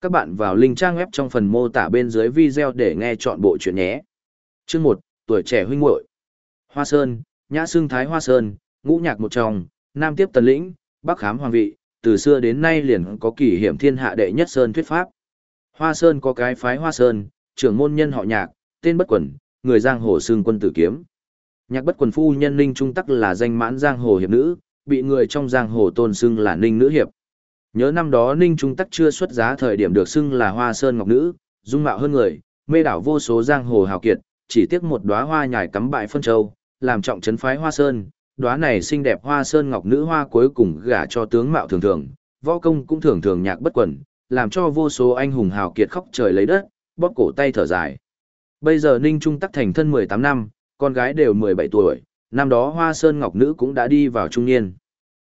Các bạn vào link trang web trong phần mô tả bên dưới video để nghe chọn bộ chuyện nhé. Chương 1, tuổi trẻ huynh muội. Hoa Sơn, Nhã Sương Thái Hoa Sơn, ngũ nhạc một trong, Nam tiếp tần lĩnh, Bắc khám hoàng vị, từ xưa đến nay liền có kỷ hiểm thiên hạ đệ nhất sơn thuyết pháp. Hoa Sơn có cái phái Hoa Sơn, trưởng môn nhân họ nhạc, tên bất quần, người giang hồ xương quân tử kiếm. Nhạc bất quần phu nhân Ninh Trung Tắc là danh mãn giang hồ hiệp nữ, bị người trong giang hồ tôn xưng là Ninh nữ hiệp. Nhớ năm đó Ninh Trung Tắc chưa xuất giá thời điểm được xưng là Hoa Sơn Ngọc Nữ, dung mạo hơn người, mê đảo vô số giang hồ hào kiệt, chỉ tiếc một đóa hoa nhài cắm bại phân châu, làm trọng trấn phái Hoa Sơn, đóa này xinh đẹp Hoa Sơn Ngọc Nữ hoa cuối cùng gả cho tướng mạo thường thường, võ công cũng thường thường nhạc bất quần, làm cho vô số anh hùng hào kiệt khóc trời lấy đất, bóp cổ tay thở dài. Bây giờ Ninh Trung Tắc thành thân 18 năm, con gái đều 17 tuổi, năm đó Hoa Sơn Ngọc Nữ cũng đã đi vào trung niên.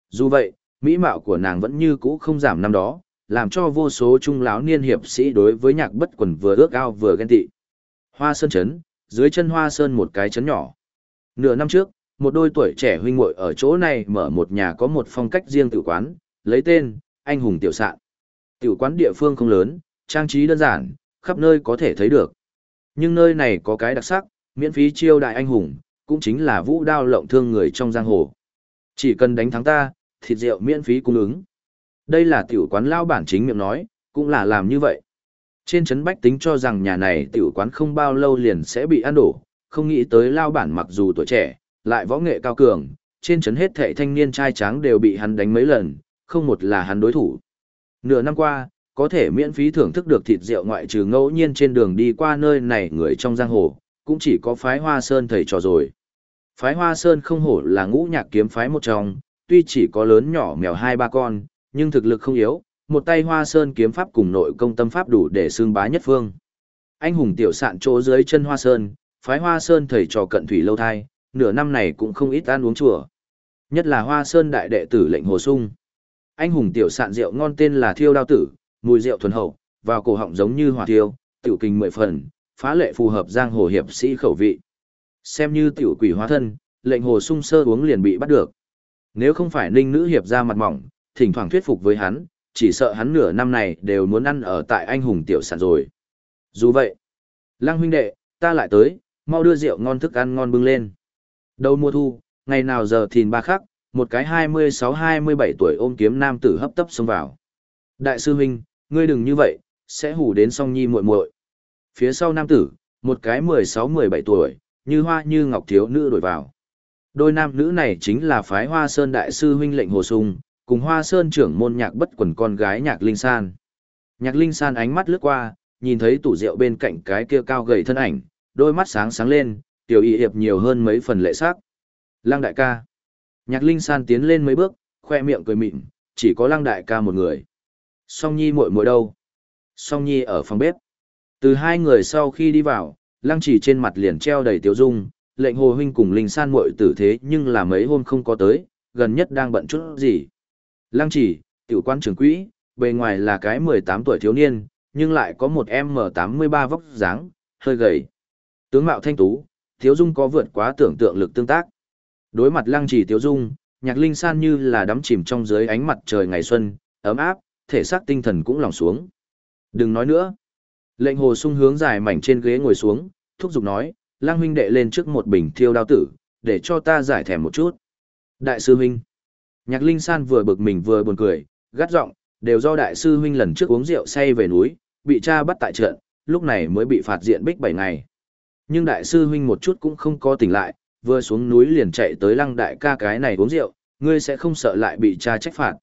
Dù vậy, mỹ mạo của nàng vẫn như cũ không giảm năm đó, làm cho vô số trung lão niên hiệp sĩ đối với nhạc bất quần vừa ước ao vừa ghen tị. Hoa Sơn Trấn, dưới chân Hoa Sơn một cái trấn nhỏ. Nửa năm trước, một đôi tuổi trẻ huynh muội ở chỗ này mở một nhà có một phong cách riêng tự quán, lấy tên, Anh Hùng Tiểu Sạn. Tiểu quán địa phương không lớn, trang trí đơn giản, khắp nơi có thể thấy được. Nhưng nơi này có cái đặc sắc, miễn phí chiêu đại anh hùng, cũng chính là vũ đao lộng thương người trong giang hồ. Chỉ cần đánh thắng ta, thịt rượu miễn phí cung ứng. Đây là tiểu quán lao bản chính miệng nói, cũng là làm như vậy. Trên chấn bách tính cho rằng nhà này tiểu quán không bao lâu liền sẽ bị ăn đổ, không nghĩ tới lao bản mặc dù tuổi trẻ, lại võ nghệ cao cường, trên chấn hết thệ thanh niên trai tráng đều bị hắn đánh mấy lần, không một là hắn đối thủ. Nửa năm qua, có thể miễn phí thưởng thức được thịt rượu ngoại trừ ngẫu nhiên trên đường đi qua nơi này người trong giang hồ, cũng chỉ có phái Hoa Sơn thầy trò rồi. Phái Hoa Sơn không hổ là ngũ nhạc kiếm phái một trong, tuy chỉ có lớn nhỏ mèo hai ba con, nhưng thực lực không yếu, một tay Hoa Sơn kiếm pháp cùng nội công tâm pháp đủ để xương bá nhất phương. Anh hùng tiểu sạn chỗ dưới chân Hoa Sơn, phái Hoa Sơn thầy trò cận thủy lâu thai, nửa năm này cũng không ít ăn uống chùa. Nhất là Hoa Sơn đại đệ tử lệnh Hồ Sung. Anh hùng tiểu sạn rượu ngon tên là Thiêu Đao Tử, mùi rượu thuần hậu, vào cổ họng giống như hỏa thiêu, tiểu kinh mười phần, phá lệ phù hợp giang hồ hiệp sĩ khẩu vị. Xem như tiểu quỷ hóa thân, lệnh Hồ Sung sơ uống liền bị bắt được. Nếu không phải ninh nữ hiệp ra mặt mỏng, thỉnh thoảng thuyết phục với hắn, chỉ sợ hắn nửa năm này đều muốn ăn ở tại anh hùng tiểu sản rồi. Dù vậy, lăng huynh đệ, ta lại tới, mau đưa rượu ngon thức ăn ngon bưng lên. Đầu mùa thu, ngày nào giờ thìn ba khắc, một cái 26-27 tuổi ôm kiếm nam tử hấp tấp xông vào. Đại sư huynh, ngươi đừng như vậy, sẽ hủ đến song nhi muội muội. Phía sau nam tử, một cái 16-17 tuổi, như hoa như ngọc thiếu nữ đổi vào. Đôi nam nữ này chính là phái Hoa Sơn đại sư huynh lệnh Hồ Sung, cùng Hoa Sơn trưởng môn nhạc bất quần con gái nhạc Linh San. Nhạc Linh San ánh mắt lướt qua, nhìn thấy tủ rượu bên cạnh cái kia cao gầy thân ảnh, đôi mắt sáng sáng lên, tiểu y hiệp nhiều hơn mấy phần lệ sắc. Lăng đại ca. Nhạc Linh San tiến lên mấy bước, khoe miệng cười mịn, chỉ có lăng đại ca một người. Song Nhi muội muội đâu? Song Nhi ở phòng bếp. Từ hai người sau khi đi vào, lăng chỉ trên mặt liền treo đầy tiểu dung, lệnh hồ huynh cùng linh san muội tử thế nhưng là mấy hôm không có tới, gần nhất đang bận chút gì. Lăng chỉ, tiểu quan trưởng quỹ, bề ngoài là cái 18 tuổi thiếu niên, nhưng lại có một M83 vóc dáng, hơi gầy. Tướng mạo thanh tú, thiếu dung có vượt quá tưởng tượng lực tương tác. Đối mặt lăng chỉ thiếu dung, nhạc linh san như là đắm chìm trong dưới ánh mặt trời ngày xuân, ấm áp, thể xác tinh thần cũng lòng xuống. Đừng nói nữa. Lệnh hồ sung hướng dài mảnh trên ghế ngồi xuống, thúc giục nói, lang huynh đệ lên trước một bình thiêu đao tử, để cho ta giải thèm một chút. Đại sư huynh. Nhạc Linh San vừa bực mình vừa buồn cười, gắt giọng, đều do đại sư huynh lần trước uống rượu say về núi, bị cha bắt tại trận, lúc này mới bị phạt diện bích 7 ngày. Nhưng đại sư huynh một chút cũng không có tỉnh lại, vừa xuống núi liền chạy tới lăng đại ca cái này uống rượu, ngươi sẽ không sợ lại bị cha trách phạt.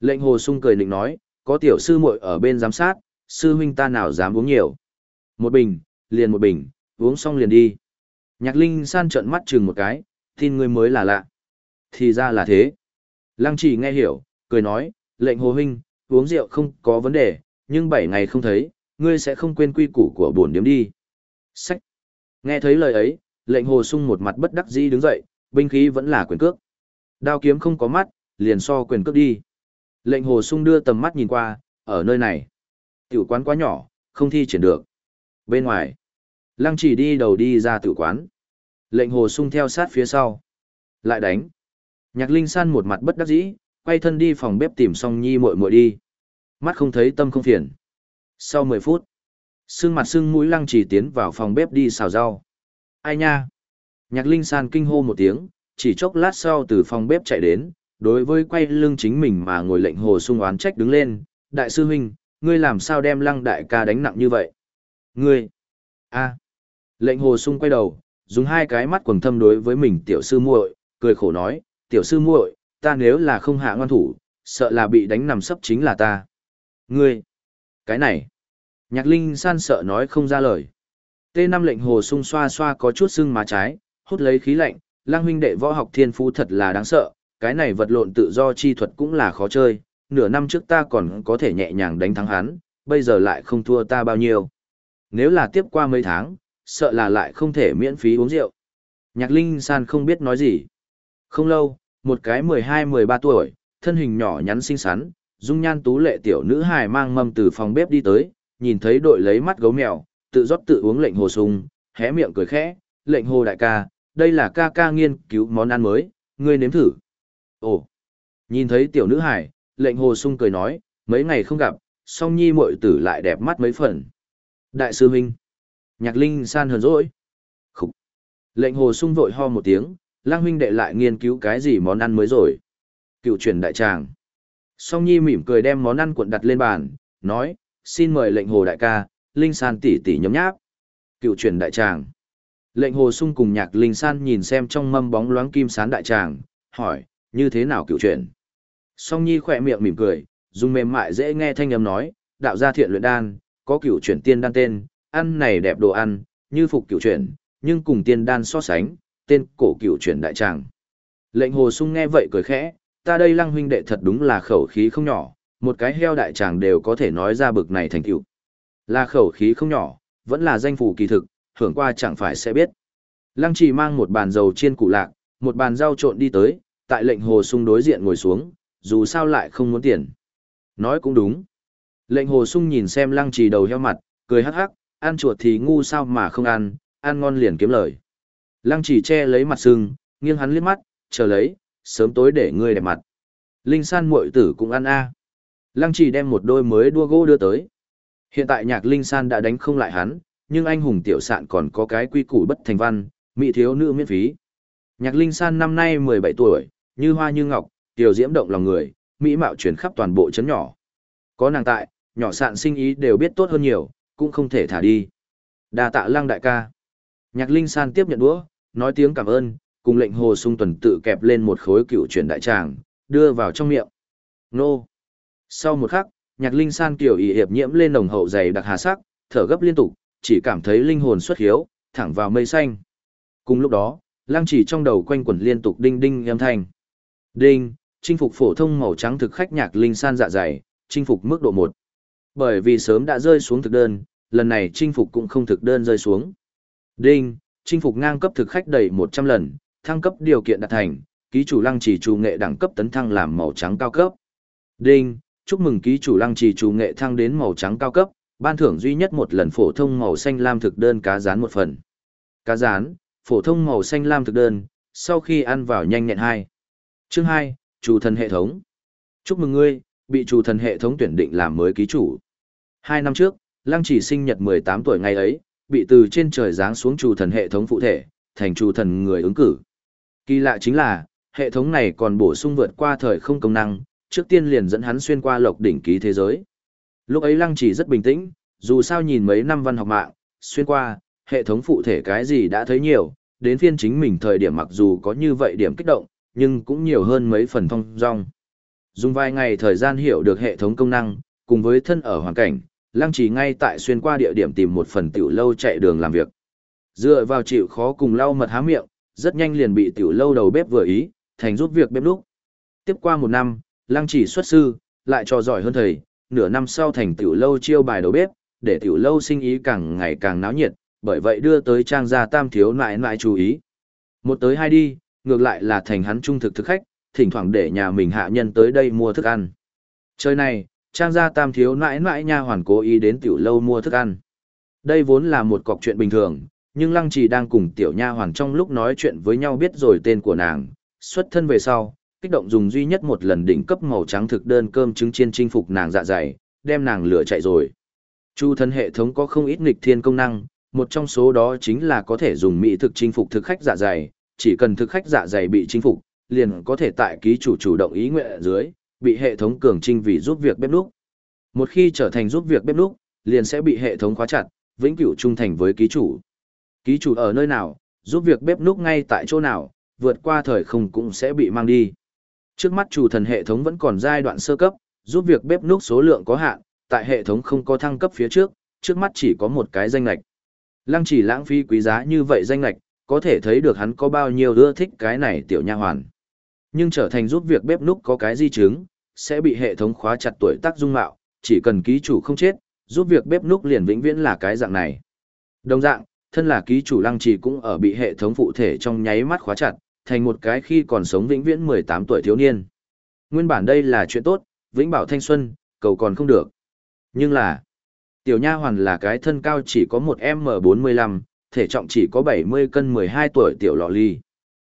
Lệnh hồ sung cười định nói, có tiểu sư muội ở bên giám sát, sư huynh ta nào dám uống nhiều. Một bình, liền một bình, uống xong liền đi. Nhạc Linh san trợn mắt chừng một cái, tin ngươi mới là lạ. Thì ra là thế. Lăng chỉ nghe hiểu, cười nói, lệnh hồ huynh, uống rượu không có vấn đề, nhưng bảy ngày không thấy, ngươi sẽ không quên quy củ của bổn điếm đi. Sách. Nghe thấy lời ấy, lệnh hồ sung một mặt bất đắc dĩ đứng dậy, binh khí vẫn là quyền cước. Đao kiếm không có mắt, liền so quyền cước đi. Lệnh hồ sung đưa tầm mắt nhìn qua, ở nơi này. Tiểu quán quá nhỏ, không thi triển được. Bên ngoài, lăng chỉ đi đầu đi ra tử quán. Lệnh hồ sung theo sát phía sau. Lại đánh. Nhạc Linh San một mặt bất đắc dĩ, quay thân đi phòng bếp tìm Song nhi muội muội đi. Mắt không thấy tâm không phiền. Sau 10 phút, sưng mặt sưng mũi lăng chỉ tiến vào phòng bếp đi xào rau. Ai nha? Nhạc Linh San kinh hô một tiếng, chỉ chốc lát sau từ phòng bếp chạy đến, đối với quay lưng chính mình mà ngồi lệnh hồ sung oán trách đứng lên. Đại sư huynh, ngươi làm sao đem lăng đại ca đánh nặng như vậy? Ngươi! a Lệnh hồ sung quay đầu, dùng hai cái mắt quầng thâm đối với mình tiểu sư muội, cười khổ nói, tiểu sư muội, ta nếu là không hạ ngoan thủ, sợ là bị đánh nằm sấp chính là ta. Ngươi! Cái này! Nhạc Linh san sợ nói không ra lời. T5 lệnh hồ sung xoa xoa có chút sưng má trái, hút lấy khí lạnh, lang huynh đệ võ học thiên phú thật là đáng sợ, cái này vật lộn tự do chi thuật cũng là khó chơi, nửa năm trước ta còn có thể nhẹ nhàng đánh thắng hắn, bây giờ lại không thua ta bao nhiêu. Nếu là tiếp qua mấy tháng, sợ là lại không thể miễn phí uống rượu. Nhạc Linh San không biết nói gì. Không lâu, một cái 12-13 tuổi, thân hình nhỏ nhắn xinh xắn, dung nhan tú lệ tiểu nữ hài mang mâm từ phòng bếp đi tới, nhìn thấy đội lấy mắt gấu mèo, tự rót tự uống lệnh hồ sung, hé miệng cười khẽ, lệnh hồ đại ca, đây là ca ca nghiên cứu món ăn mới, ngươi nếm thử. Ồ, nhìn thấy tiểu nữ hài, lệnh hồ sung cười nói, mấy ngày không gặp, song nhi muội tử lại đẹp mắt mấy phần. Đại sư huynh, nhạc linh san hờn rỗi. Khúc. Lệnh hồ sung vội ho một tiếng, lang huynh đệ lại nghiên cứu cái gì món ăn mới rồi. Cựu truyền đại tràng. Song nhi mỉm cười đem món ăn cuộn đặt lên bàn, nói, xin mời lệnh hồ đại ca, linh san tỷ tỷ nhấm nháp. Cựu truyền đại tràng. Lệnh hồ sung cùng nhạc linh san nhìn xem trong mâm bóng loáng kim sán đại tràng, hỏi, như thế nào cựu truyền? Song nhi khỏe miệng mỉm cười, dùng mềm mại dễ nghe thanh âm nói, đạo gia thiện luyện đan, có cựu truyền tiên đan tên, ăn này đẹp đồ ăn, như phục cửu truyền, nhưng cùng tiên đan so sánh, tên cổ cửu truyền đại tràng. Lệnh hồ sung nghe vậy cười khẽ, ta đây lăng huynh đệ thật đúng là khẩu khí không nhỏ, một cái heo đại tràng đều có thể nói ra bực này thành tựu. Là khẩu khí không nhỏ, vẫn là danh phủ kỳ thực, hưởng qua chẳng phải sẽ biết. Lăng trì mang một bàn dầu chiên củ lạc, một bàn rau trộn đi tới, tại lệnh hồ sung đối diện ngồi xuống, dù sao lại không muốn tiền. Nói cũng đúng. Lệnh hồ sung nhìn xem lăng trì đầu heo mặt, cười hắc hắc, ăn chuột thì ngu sao mà không ăn, ăn ngon liền kiếm lời. Lăng chỉ che lấy mặt sưng, nghiêng hắn liếc mắt, chờ lấy, sớm tối để ngươi đẹp mặt. Linh san muội tử cũng ăn a. Lăng chỉ đem một đôi mới đua gỗ đưa tới. Hiện tại nhạc Linh san đã đánh không lại hắn, nhưng anh hùng tiểu sạn còn có cái quy củ bất thành văn, mỹ thiếu nữ miễn phí. Nhạc Linh san năm nay 17 tuổi, như hoa như ngọc, tiểu diễm động lòng người, mỹ mạo truyền khắp toàn bộ chấn nhỏ. Có nàng tại, nhỏ sạn sinh ý đều biết tốt hơn nhiều, cũng không thể thả đi. Đa tạ lăng đại ca. Nhạc Linh san tiếp nhận đũa, nói tiếng cảm ơn, cùng lệnh hồ sung tuần tự kẹp lên một khối cựu chuyển đại tràng, đưa vào trong miệng. Nô! Sau một khắc, nhạc linh san kiểu y hiệp nhiễm lên nồng hậu dày đặc hà sắc, thở gấp liên tục, chỉ cảm thấy linh hồn xuất hiếu, thẳng vào mây xanh. Cùng lúc đó, lăng chỉ trong đầu quanh quẩn liên tục đinh đinh âm thanh. Đinh, chinh phục phổ thông màu trắng thực khách nhạc linh san dạ dày, chinh phục mức độ 1. Bởi vì sớm đã rơi xuống thực đơn, lần này chinh phục cũng không thực đơn rơi xuống. Đinh, chinh phục ngang cấp thực khách đầy 100 lần, thăng cấp điều kiện đạt thành, ký chủ lăng trì chủ nghệ đẳng cấp tấn thăng làm màu trắng cao cấp. Đinh, chúc mừng ký chủ lăng trì chủ nghệ thăng đến màu trắng cao cấp, ban thưởng duy nhất một lần phổ thông màu xanh lam thực đơn cá rán một phần. Cá rán, phổ thông màu xanh lam thực đơn, sau khi ăn vào nhanh nhẹn hai. Chương 2, chủ thần hệ thống. Chúc mừng ngươi, bị chủ thần hệ thống tuyển định làm mới ký chủ. Hai năm trước, Lăng chỉ sinh nhật 18 tuổi ngày ấy, bị từ trên trời giáng xuống chủ thần hệ thống phụ thể, thành chủ thần người ứng cử. Kỳ lạ chính là, hệ thống này còn bổ sung vượt qua thời không công năng, trước tiên liền dẫn hắn xuyên qua lộc đỉnh ký thế giới. Lúc ấy lăng chỉ rất bình tĩnh, dù sao nhìn mấy năm văn học mạng, xuyên qua, hệ thống phụ thể cái gì đã thấy nhiều, đến phiên chính mình thời điểm mặc dù có như vậy điểm kích động, nhưng cũng nhiều hơn mấy phần thông dong. Dùng vài ngày thời gian hiểu được hệ thống công năng, cùng với thân ở hoàn cảnh, lăng chỉ ngay tại xuyên qua địa điểm tìm một phần tiểu lâu chạy đường làm việc. Dựa vào chịu khó cùng lau mật há miệng, rất nhanh liền bị tiểu lâu đầu bếp vừa ý, thành giúp việc bếp lúc. Tiếp qua một năm, lăng chỉ xuất sư, lại trò giỏi hơn thầy, nửa năm sau thành tiểu lâu chiêu bài đầu bếp, để tiểu lâu sinh ý càng ngày càng náo nhiệt, bởi vậy đưa tới trang gia tam thiếu nại nại chú ý. Một tới hai đi, ngược lại là thành hắn trung thực thực khách, thỉnh thoảng để nhà mình hạ nhân tới đây mua thức ăn. Chơi này, trang gia tam thiếu nãi nãi nha hoàn cố ý đến tiểu lâu mua thức ăn. Đây vốn là một cọc chuyện bình thường, nhưng lăng trì đang cùng tiểu nha hoàn trong lúc nói chuyện với nhau biết rồi tên của nàng, xuất thân về sau, kích động dùng duy nhất một lần đỉnh cấp màu trắng thực đơn cơm trứng chiên chinh phục nàng dạ dày, đem nàng lửa chạy rồi. Chu thân hệ thống có không ít nghịch thiên công năng, một trong số đó chính là có thể dùng mỹ thực chinh phục thực khách dạ dày, chỉ cần thực khách dạ dày bị chinh phục, liền có thể tại ký chủ chủ động ý nguyện ở dưới, bị hệ thống cường trinh vì giúp việc bếp núc. Một khi trở thành giúp việc bếp núc, liền sẽ bị hệ thống khóa chặt, vĩnh cửu trung thành với ký chủ. Ký chủ ở nơi nào, giúp việc bếp núc ngay tại chỗ nào, vượt qua thời không cũng sẽ bị mang đi. Trước mắt chủ thần hệ thống vẫn còn giai đoạn sơ cấp, giúp việc bếp núc số lượng có hạn, tại hệ thống không có thăng cấp phía trước, trước mắt chỉ có một cái danh lạch. Lăng chỉ lãng phí quý giá như vậy danh lạch, có thể thấy được hắn có bao nhiêu ưa thích cái này tiểu nha hoàn. Nhưng trở thành giúp việc bếp núc có cái di chứng, sẽ bị hệ thống khóa chặt tuổi tác dung mạo, chỉ cần ký chủ không chết, giúp việc bếp núc liền vĩnh viễn là cái dạng này. Đồng dạng, thân là ký chủ lăng trì cũng ở bị hệ thống phụ thể trong nháy mắt khóa chặt, thành một cái khi còn sống vĩnh viễn 18 tuổi thiếu niên. Nguyên bản đây là chuyện tốt, vĩnh bảo thanh xuân, cầu còn không được. Nhưng là, tiểu nha hoàn là cái thân cao chỉ có một M45, thể trọng chỉ có 70 cân 12 tuổi tiểu lọ ly.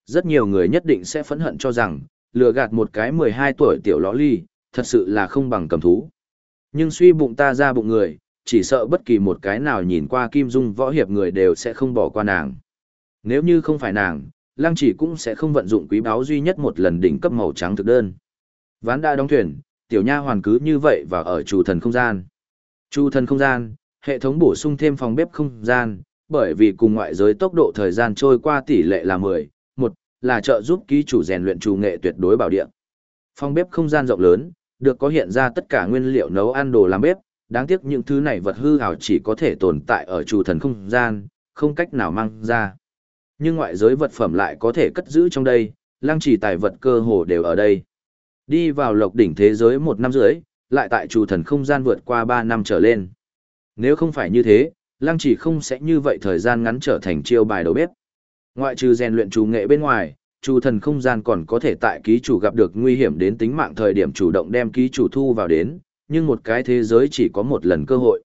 Rất nhiều người nhất định sẽ phẫn hận cho rằng, lừa gạt một cái 12 tuổi tiểu lõ ly, thật sự là không bằng cầm thú. Nhưng suy bụng ta ra bụng người, chỉ sợ bất kỳ một cái nào nhìn qua kim dung võ hiệp người đều sẽ không bỏ qua nàng. Nếu như không phải nàng, lăng chỉ cũng sẽ không vận dụng quý báo duy nhất một lần đỉnh cấp màu trắng thực đơn. Ván đã đóng thuyền, tiểu nha hoàn cứ như vậy và ở chủ thần không gian. Chủ thần không gian, hệ thống bổ sung thêm phòng bếp không gian, bởi vì cùng ngoại giới tốc độ thời gian trôi qua tỷ lệ là 10, là trợ giúp ký chủ rèn luyện chủ nghệ tuyệt đối bảo địa. Phòng bếp không gian rộng lớn, được có hiện ra tất cả nguyên liệu nấu ăn đồ làm bếp, đáng tiếc những thứ này vật hư ảo chỉ có thể tồn tại ở chủ thần không gian, không cách nào mang ra. Nhưng ngoại giới vật phẩm lại có thể cất giữ trong đây, lăng trì tài vật cơ hồ đều ở đây. Đi vào lộc đỉnh thế giới một năm rưỡi, lại tại chủ thần không gian vượt qua ba năm trở lên. Nếu không phải như thế, lăng trì không sẽ như vậy thời gian ngắn trở thành chiêu bài đầu bếp. Ngoại trừ rèn luyện chủ nghệ bên ngoài, chủ thần không gian còn có thể tại ký chủ gặp được nguy hiểm đến tính mạng thời điểm chủ động đem ký chủ thu vào đến, nhưng một cái thế giới chỉ có một lần cơ hội.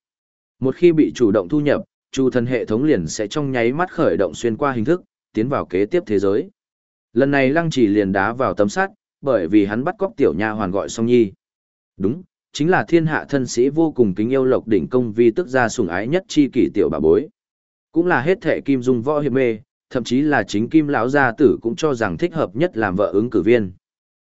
Một khi bị chủ động thu nhập, chủ thần hệ thống liền sẽ trong nháy mắt khởi động xuyên qua hình thức, tiến vào kế tiếp thế giới. Lần này lăng chỉ liền đá vào tấm sắt, bởi vì hắn bắt cóc tiểu nha hoàn gọi song nhi. Đúng, chính là thiên hạ thân sĩ vô cùng kính yêu lộc đỉnh công vi tức ra sủng ái nhất chi kỷ tiểu bà bối. Cũng là hết thệ kim dung võ hiệp mê, thậm chí là chính kim lão gia tử cũng cho rằng thích hợp nhất làm vợ ứng cử viên.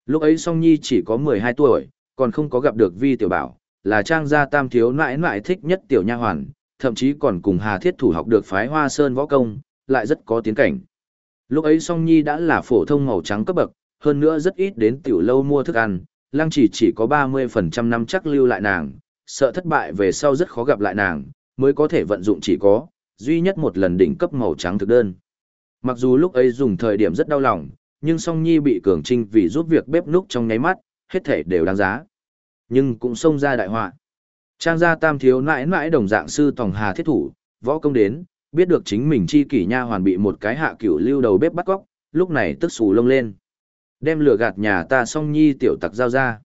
Lúc ấy song nhi chỉ có 12 tuổi, còn không có gặp được vi tiểu bảo, là trang gia tam thiếu nãi nãi thích nhất tiểu nha hoàn, thậm chí còn cùng Hà Thiết Thủ học được phái Hoa Sơn võ công, lại rất có tiến cảnh. Lúc ấy Song Nhi đã là phổ thông màu trắng cấp bậc, hơn nữa rất ít đến tiểu lâu mua thức ăn, Lăng Chỉ chỉ có 30% năm chắc lưu lại nàng, sợ thất bại về sau rất khó gặp lại nàng, mới có thể vận dụng chỉ có duy nhất một lần đỉnh cấp màu trắng thực đơn. Mặc dù lúc ấy dùng thời điểm rất đau lòng, nhưng Song Nhi bị cường trinh vì giúp việc bếp núc trong nháy mắt, hết thể đều đáng giá. Nhưng cũng xông ra đại họa. Trang gia tam thiếu nãi nãi đồng dạng sư tòng hà thiết thủ, võ công đến, biết được chính mình chi kỷ nha hoàn bị một cái hạ cửu lưu đầu bếp bắt cóc, lúc này tức xù lông lên. Đem lửa gạt nhà ta song nhi tiểu tặc giao ra.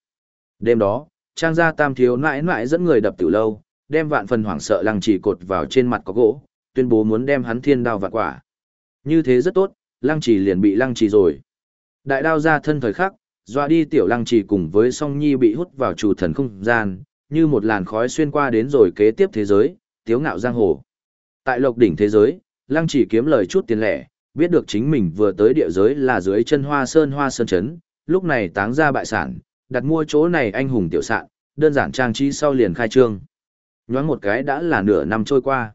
Đêm đó, trang gia tam thiếu nãi nãi dẫn người đập tiểu lâu, đem vạn phần hoảng sợ lăng chỉ cột vào trên mặt có gỗ, tuyên bố muốn đem hắn thiên đao vạn quả. Như thế rất tốt, lăng trì liền bị lăng trì rồi. Đại đao ra thân thời khắc, doa đi tiểu lăng trì cùng với song nhi bị hút vào chủ thần không gian, như một làn khói xuyên qua đến rồi kế tiếp thế giới, tiếu ngạo giang hồ. Tại lộc đỉnh thế giới, lăng trì kiếm lời chút tiền lẻ, biết được chính mình vừa tới địa giới là dưới chân hoa sơn hoa sơn chấn, lúc này táng ra bại sản, đặt mua chỗ này anh hùng tiểu sạn, đơn giản trang trí sau liền khai trương. Nhoáng một cái đã là nửa năm trôi qua.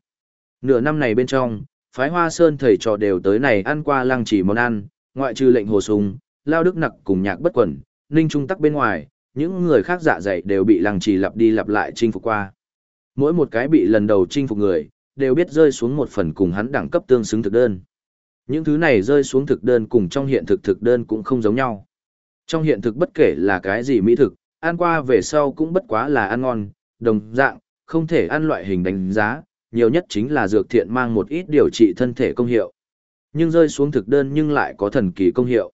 Nửa năm này bên trong, phái hoa sơn thầy trò đều tới này ăn qua lăng chỉ món ăn, ngoại trừ lệnh hồ sùng, lao đức nặc cùng nhạc bất quẩn, ninh trung tắc bên ngoài, những người khác dạ dày đều bị lăng trì lặp đi lặp lại chinh phục qua. Mỗi một cái bị lần đầu chinh phục người, đều biết rơi xuống một phần cùng hắn đẳng cấp tương xứng thực đơn. Những thứ này rơi xuống thực đơn cùng trong hiện thực thực đơn cũng không giống nhau. Trong hiện thực bất kể là cái gì mỹ thực, ăn qua về sau cũng bất quá là ăn ngon, đồng dạng, không thể ăn loại hình đánh giá, nhiều nhất chính là dược thiện mang một ít điều trị thân thể công hiệu. Nhưng rơi xuống thực đơn nhưng lại có thần kỳ công hiệu.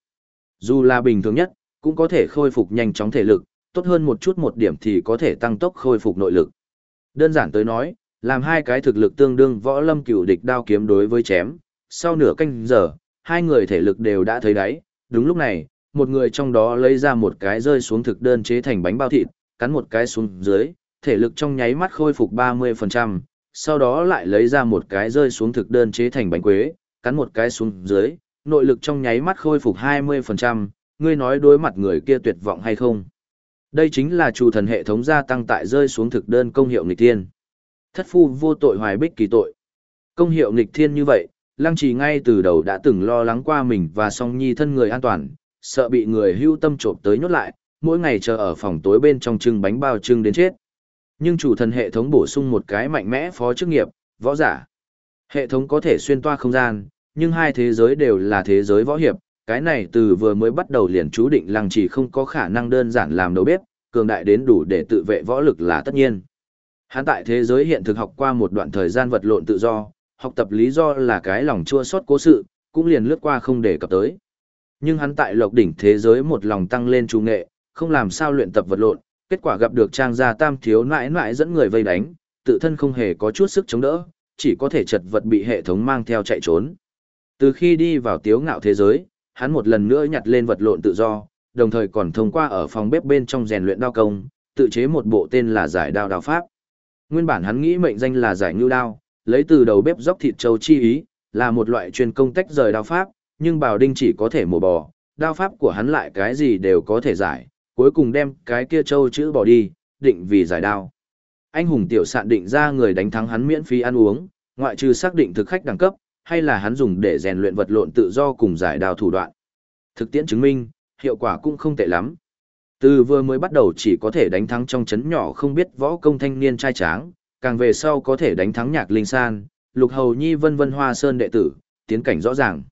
Dù là bình thường nhất, cũng có thể khôi phục nhanh chóng thể lực, tốt hơn một chút một điểm thì có thể tăng tốc khôi phục nội lực. Đơn giản tới nói, làm hai cái thực lực tương đương võ lâm cửu địch đao kiếm đối với chém, sau nửa canh giờ, hai người thể lực đều đã thấy đáy, đúng lúc này, một người trong đó lấy ra một cái rơi xuống thực đơn chế thành bánh bao thịt, cắn một cái xuống dưới, thể lực trong nháy mắt khôi phục 30%, sau đó lại lấy ra một cái rơi xuống thực đơn chế thành bánh quế, cắn một cái xuống dưới, nội lực trong nháy mắt khôi phục 20%, ngươi nói đối mặt người kia tuyệt vọng hay không? Đây chính là chủ thần hệ thống gia tăng tại rơi xuống thực đơn công hiệu nghịch thiên. Thất phu vô tội hoài bích kỳ tội. Công hiệu nghịch thiên như vậy, Lăng Trì ngay từ đầu đã từng lo lắng qua mình và song nhi thân người an toàn, sợ bị người hưu tâm trộm tới nhốt lại, mỗi ngày chờ ở phòng tối bên trong trưng bánh bao trưng đến chết. Nhưng chủ thần hệ thống bổ sung một cái mạnh mẽ phó chức nghiệp, võ giả. Hệ thống có thể xuyên toa không gian, nhưng hai thế giới đều là thế giới võ hiệp, cái này từ vừa mới bắt đầu liền chú định lăng chỉ không có khả năng đơn giản làm đầu bếp, cường đại đến đủ để tự vệ võ lực là tất nhiên. Hắn tại thế giới hiện thực học qua một đoạn thời gian vật lộn tự do, học tập lý do là cái lòng chua xót cố sự, cũng liền lướt qua không để cập tới. Nhưng hắn tại lộc đỉnh thế giới một lòng tăng lên trung nghệ, không làm sao luyện tập vật lộn, kết quả gặp được trang gia tam thiếu nãi nãi dẫn người vây đánh, tự thân không hề có chút sức chống đỡ, chỉ có thể chật vật bị hệ thống mang theo chạy trốn. Từ khi đi vào tiếu ngạo thế giới, hắn một lần nữa nhặt lên vật lộn tự do, đồng thời còn thông qua ở phòng bếp bên trong rèn luyện đao công, tự chế một bộ tên là giải đao đao pháp. Nguyên bản hắn nghĩ mệnh danh là giải ngưu đao, lấy từ đầu bếp dốc thịt châu chi ý, là một loại chuyên công tách rời đao pháp, nhưng Bảo Đinh chỉ có thể mổ bò, đao pháp của hắn lại cái gì đều có thể giải, cuối cùng đem cái kia châu chữ bỏ đi, định vì giải đao. Anh hùng tiểu sạn định ra người đánh thắng hắn miễn phí ăn uống, ngoại trừ xác định thực khách đẳng cấp, hay là hắn dùng để rèn luyện vật lộn tự do cùng giải đao thủ đoạn. Thực tiễn chứng minh, hiệu quả cũng không tệ lắm. Từ vừa mới bắt đầu chỉ có thể đánh thắng trong chấn nhỏ không biết võ công thanh niên trai tráng, càng về sau có thể đánh thắng nhạc linh san, lục hầu nhi vân vân hoa sơn đệ tử, tiến cảnh rõ ràng.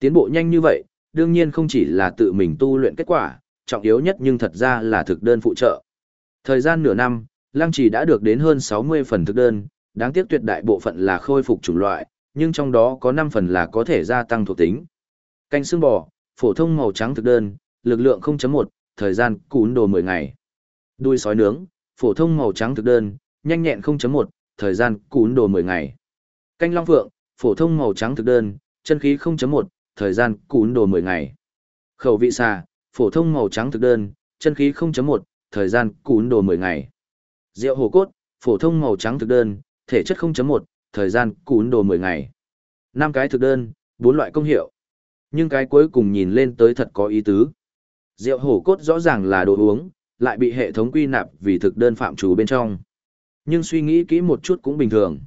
Tiến bộ nhanh như vậy, đương nhiên không chỉ là tự mình tu luyện kết quả, trọng yếu nhất nhưng thật ra là thực đơn phụ trợ. Thời gian nửa năm, Lăng Chỉ đã được đến hơn 60 phần thực đơn, đáng tiếc tuyệt đại bộ phận là khôi phục chủng loại, nhưng trong đó có 5 phần là có thể gia tăng thuộc tính. Canh xương bò, phổ thông màu trắng thực đơn, lực lượng 0.1, thời gian cún đồ 10 ngày. Đuôi sói nướng, phổ thông màu trắng thực đơn, nhanh nhẹn 0.1, thời gian cún đồ 10 ngày. Canh long phượng, phổ thông màu trắng thực đơn, chân khí 0.1, thời gian cún đồ 10 ngày. Khẩu vị xà, phổ thông màu trắng thực đơn, chân khí 0.1, thời gian cún đồ 10 ngày. Rượu hồ cốt, phổ thông màu trắng thực đơn, thể chất 0.1, thời gian cún đồ 10 ngày. 5 cái thực đơn, 4 loại công hiệu. Nhưng cái cuối cùng nhìn lên tới thật có ý tứ. Rượu hổ cốt rõ ràng là đồ uống, lại bị hệ thống quy nạp vì thực đơn phạm chủ bên trong. Nhưng suy nghĩ kỹ một chút cũng bình thường.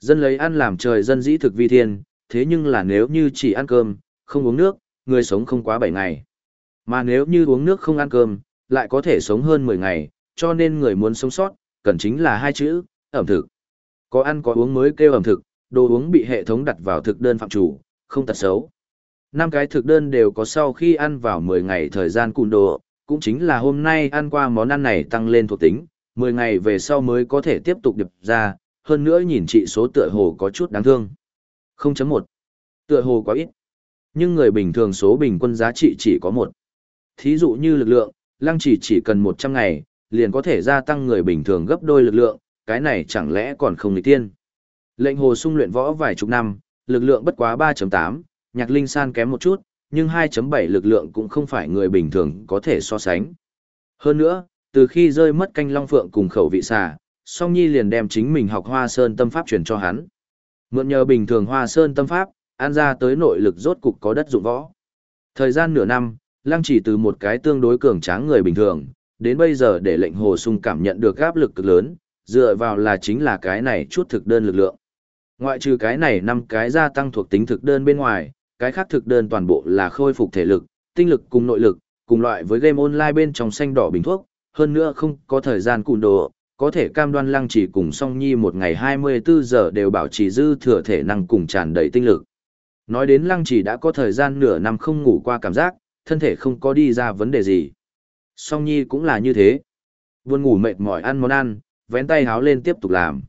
Dân lấy ăn làm trời dân dĩ thực vi thiên, thế nhưng là nếu như chỉ ăn cơm, không uống nước, người sống không quá 7 ngày. Mà nếu như uống nước không ăn cơm, lại có thể sống hơn 10 ngày, cho nên người muốn sống sót, cần chính là hai chữ, ẩm thực. Có ăn có uống mới kêu ẩm thực, đồ uống bị hệ thống đặt vào thực đơn phạm chủ, không tật xấu. Năm cái thực đơn đều có sau khi ăn vào 10 ngày thời gian cùn đồ, cũng chính là hôm nay ăn qua món ăn này tăng lên thuộc tính, 10 ngày về sau mới có thể tiếp tục điệp ra, hơn nữa nhìn trị số tựa hồ có chút đáng thương. 0.1. Tựa hồ quá ít. Nhưng người bình thường số bình quân giá trị chỉ có 1. Thí dụ như lực lượng, lăng chỉ chỉ cần 100 ngày, liền có thể gia tăng người bình thường gấp đôi lực lượng, cái này chẳng lẽ còn không nghịch tiên. Lệnh hồ sung luyện võ vài chục năm, lực lượng bất quá 3.8, nhạc linh san kém một chút, nhưng 2.7 lực lượng cũng không phải người bình thường có thể so sánh. Hơn nữa, từ khi rơi mất canh long phượng cùng khẩu vị xà, song nhi liền đem chính mình học hoa sơn tâm pháp truyền cho hắn. Mượn nhờ bình thường hoa sơn tâm pháp, an ra tới nội lực rốt cục có đất dụng võ. Thời gian nửa năm, lăng chỉ từ một cái tương đối cường tráng người bình thường, đến bây giờ để lệnh hồ sung cảm nhận được áp lực cực lớn, dựa vào là chính là cái này chút thực đơn lực lượng. Ngoại trừ cái này năm cái gia tăng thuộc tính thực đơn bên ngoài, cái khác thực đơn toàn bộ là khôi phục thể lực, tinh lực cùng nội lực, cùng loại với game online bên trong xanh đỏ bình thuốc, hơn nữa không có thời gian cùn đồ, có thể cam đoan lăng chỉ cùng song nhi một ngày 24 giờ đều bảo trì dư thừa thể năng cùng tràn đầy tinh lực. Nói đến lăng chỉ đã có thời gian nửa năm không ngủ qua cảm giác, thân thể không có đi ra vấn đề gì. Song nhi cũng là như thế. Buồn ngủ mệt mỏi ăn món ăn, vén tay háo lên tiếp tục làm.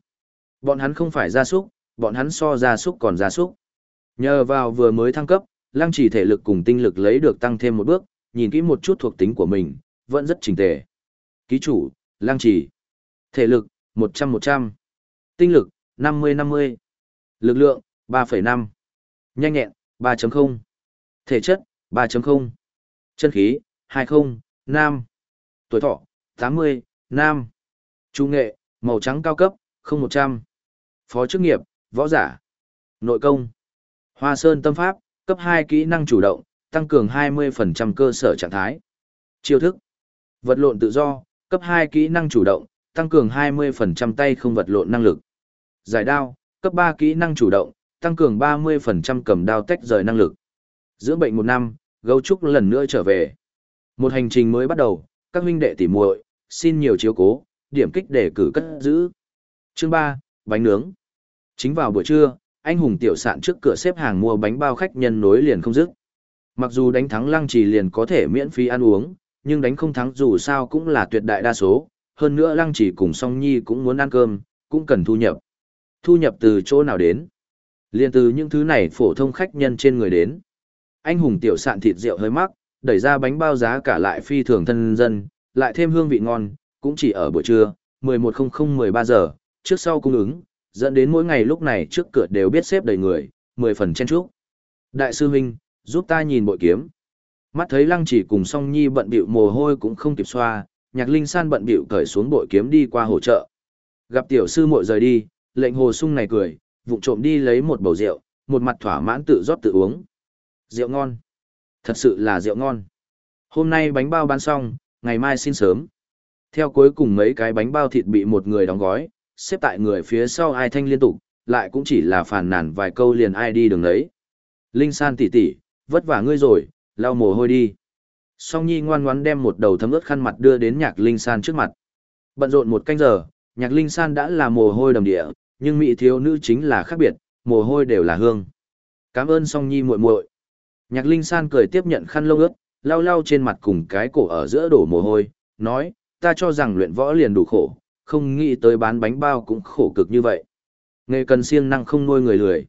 Bọn hắn không phải gia súc, bọn hắn so gia súc còn gia súc. Nhờ vào vừa mới thăng cấp, lăng chỉ thể lực cùng tinh lực lấy được tăng thêm một bước, nhìn kỹ một chút thuộc tính của mình, vẫn rất chỉnh tề. Ký chủ, lăng chỉ. Thể lực, 100-100. Tinh lực, 50-50. Lực lượng, 3,5. Nhanh nhẹn, 3.0. Thể chất, 3.0. Chân khí, 20, nam. Tuổi thọ, 80, nam. Trung nghệ, màu trắng cao cấp, không một trăm Phó chức nghiệp, võ giả. Nội công. Hoa Sơn tâm pháp, cấp hai kỹ năng chủ động, tăng cường hai mươi phần trăm cơ sở trạng thái. Chiêu thức. Vật lộn tự do, cấp hai kỹ năng chủ động, tăng cường hai mươi phần trăm tay không vật lộn năng lực. Giải đao, cấp ba kỹ năng chủ động, tăng cường ba mươi phần trăm cầm đao tách rời năng lực. Dưỡng bệnh một năm, gấu trúc lần nữa trở về. Một hành trình mới bắt đầu, các huynh đệ tỉ muội, xin nhiều chiếu cố, điểm kích để cử cất giữ. Chương 3, bánh nướng. Chính vào buổi trưa, anh hùng tiểu sạn trước cửa xếp hàng mua bánh bao khách nhân nối liền không dứt. Mặc dù đánh thắng lăng trì liền có thể miễn phí ăn uống, nhưng đánh không thắng dù sao cũng là tuyệt đại đa số, hơn nữa lăng trì cùng song nhi cũng muốn ăn cơm, cũng cần thu nhập. Thu nhập từ chỗ nào đến? Liên từ những thứ này phổ thông khách nhân trên người đến. Anh hùng tiểu sạn thịt rượu hơi mắc, đẩy ra bánh bao giá cả lại phi thường thân dân, lại thêm hương vị ngon, cũng chỉ ở buổi trưa, 11.00-13 giờ, trước sau cung ứng, dẫn đến mỗi ngày lúc này trước cửa đều biết xếp đầy người, 10 phần chen chúc. Đại sư huynh, giúp ta nhìn bội kiếm. Mắt thấy lăng chỉ cùng song nhi bận bịu mồ hôi cũng không kịp xoa, nhạc linh san bận bịu cởi xuống bội kiếm đi qua hỗ trợ. Gặp tiểu sư muội rời đi, lệnh hồ sung này cười, vụng trộm đi lấy một bầu rượu, một mặt thỏa mãn tự rót tự uống. Rượu ngon. Thật sự là rượu ngon. Hôm nay bánh bao bán xong, ngày mai xin sớm. Theo cuối cùng mấy cái bánh bao thịt bị một người đóng gói, xếp tại người phía sau ai thanh liên tục, lại cũng chỉ là phàn nàn vài câu liền ai đi đường đấy. Linh san tỉ tỉ, vất vả ngươi rồi, lau mồ hôi đi. Song Nhi ngoan ngoãn đem một đầu thấm ướt khăn mặt đưa đến Nhạc Linh San trước mặt. Bận rộn một canh giờ, Nhạc Linh San đã là mồ hôi đầm địa, nhưng mỹ thiếu nữ chính là khác biệt, mồ hôi đều là hương. Cảm ơn Song Nhi muội muội. Nhạc Linh San cười tiếp nhận khăn lông ướt, lau lau trên mặt cùng cái cổ ở giữa đổ mồ hôi, nói, ta cho rằng luyện võ liền đủ khổ, không nghĩ tới bán bánh bao cũng khổ cực như vậy. Nghề cần siêng năng không nuôi người lười.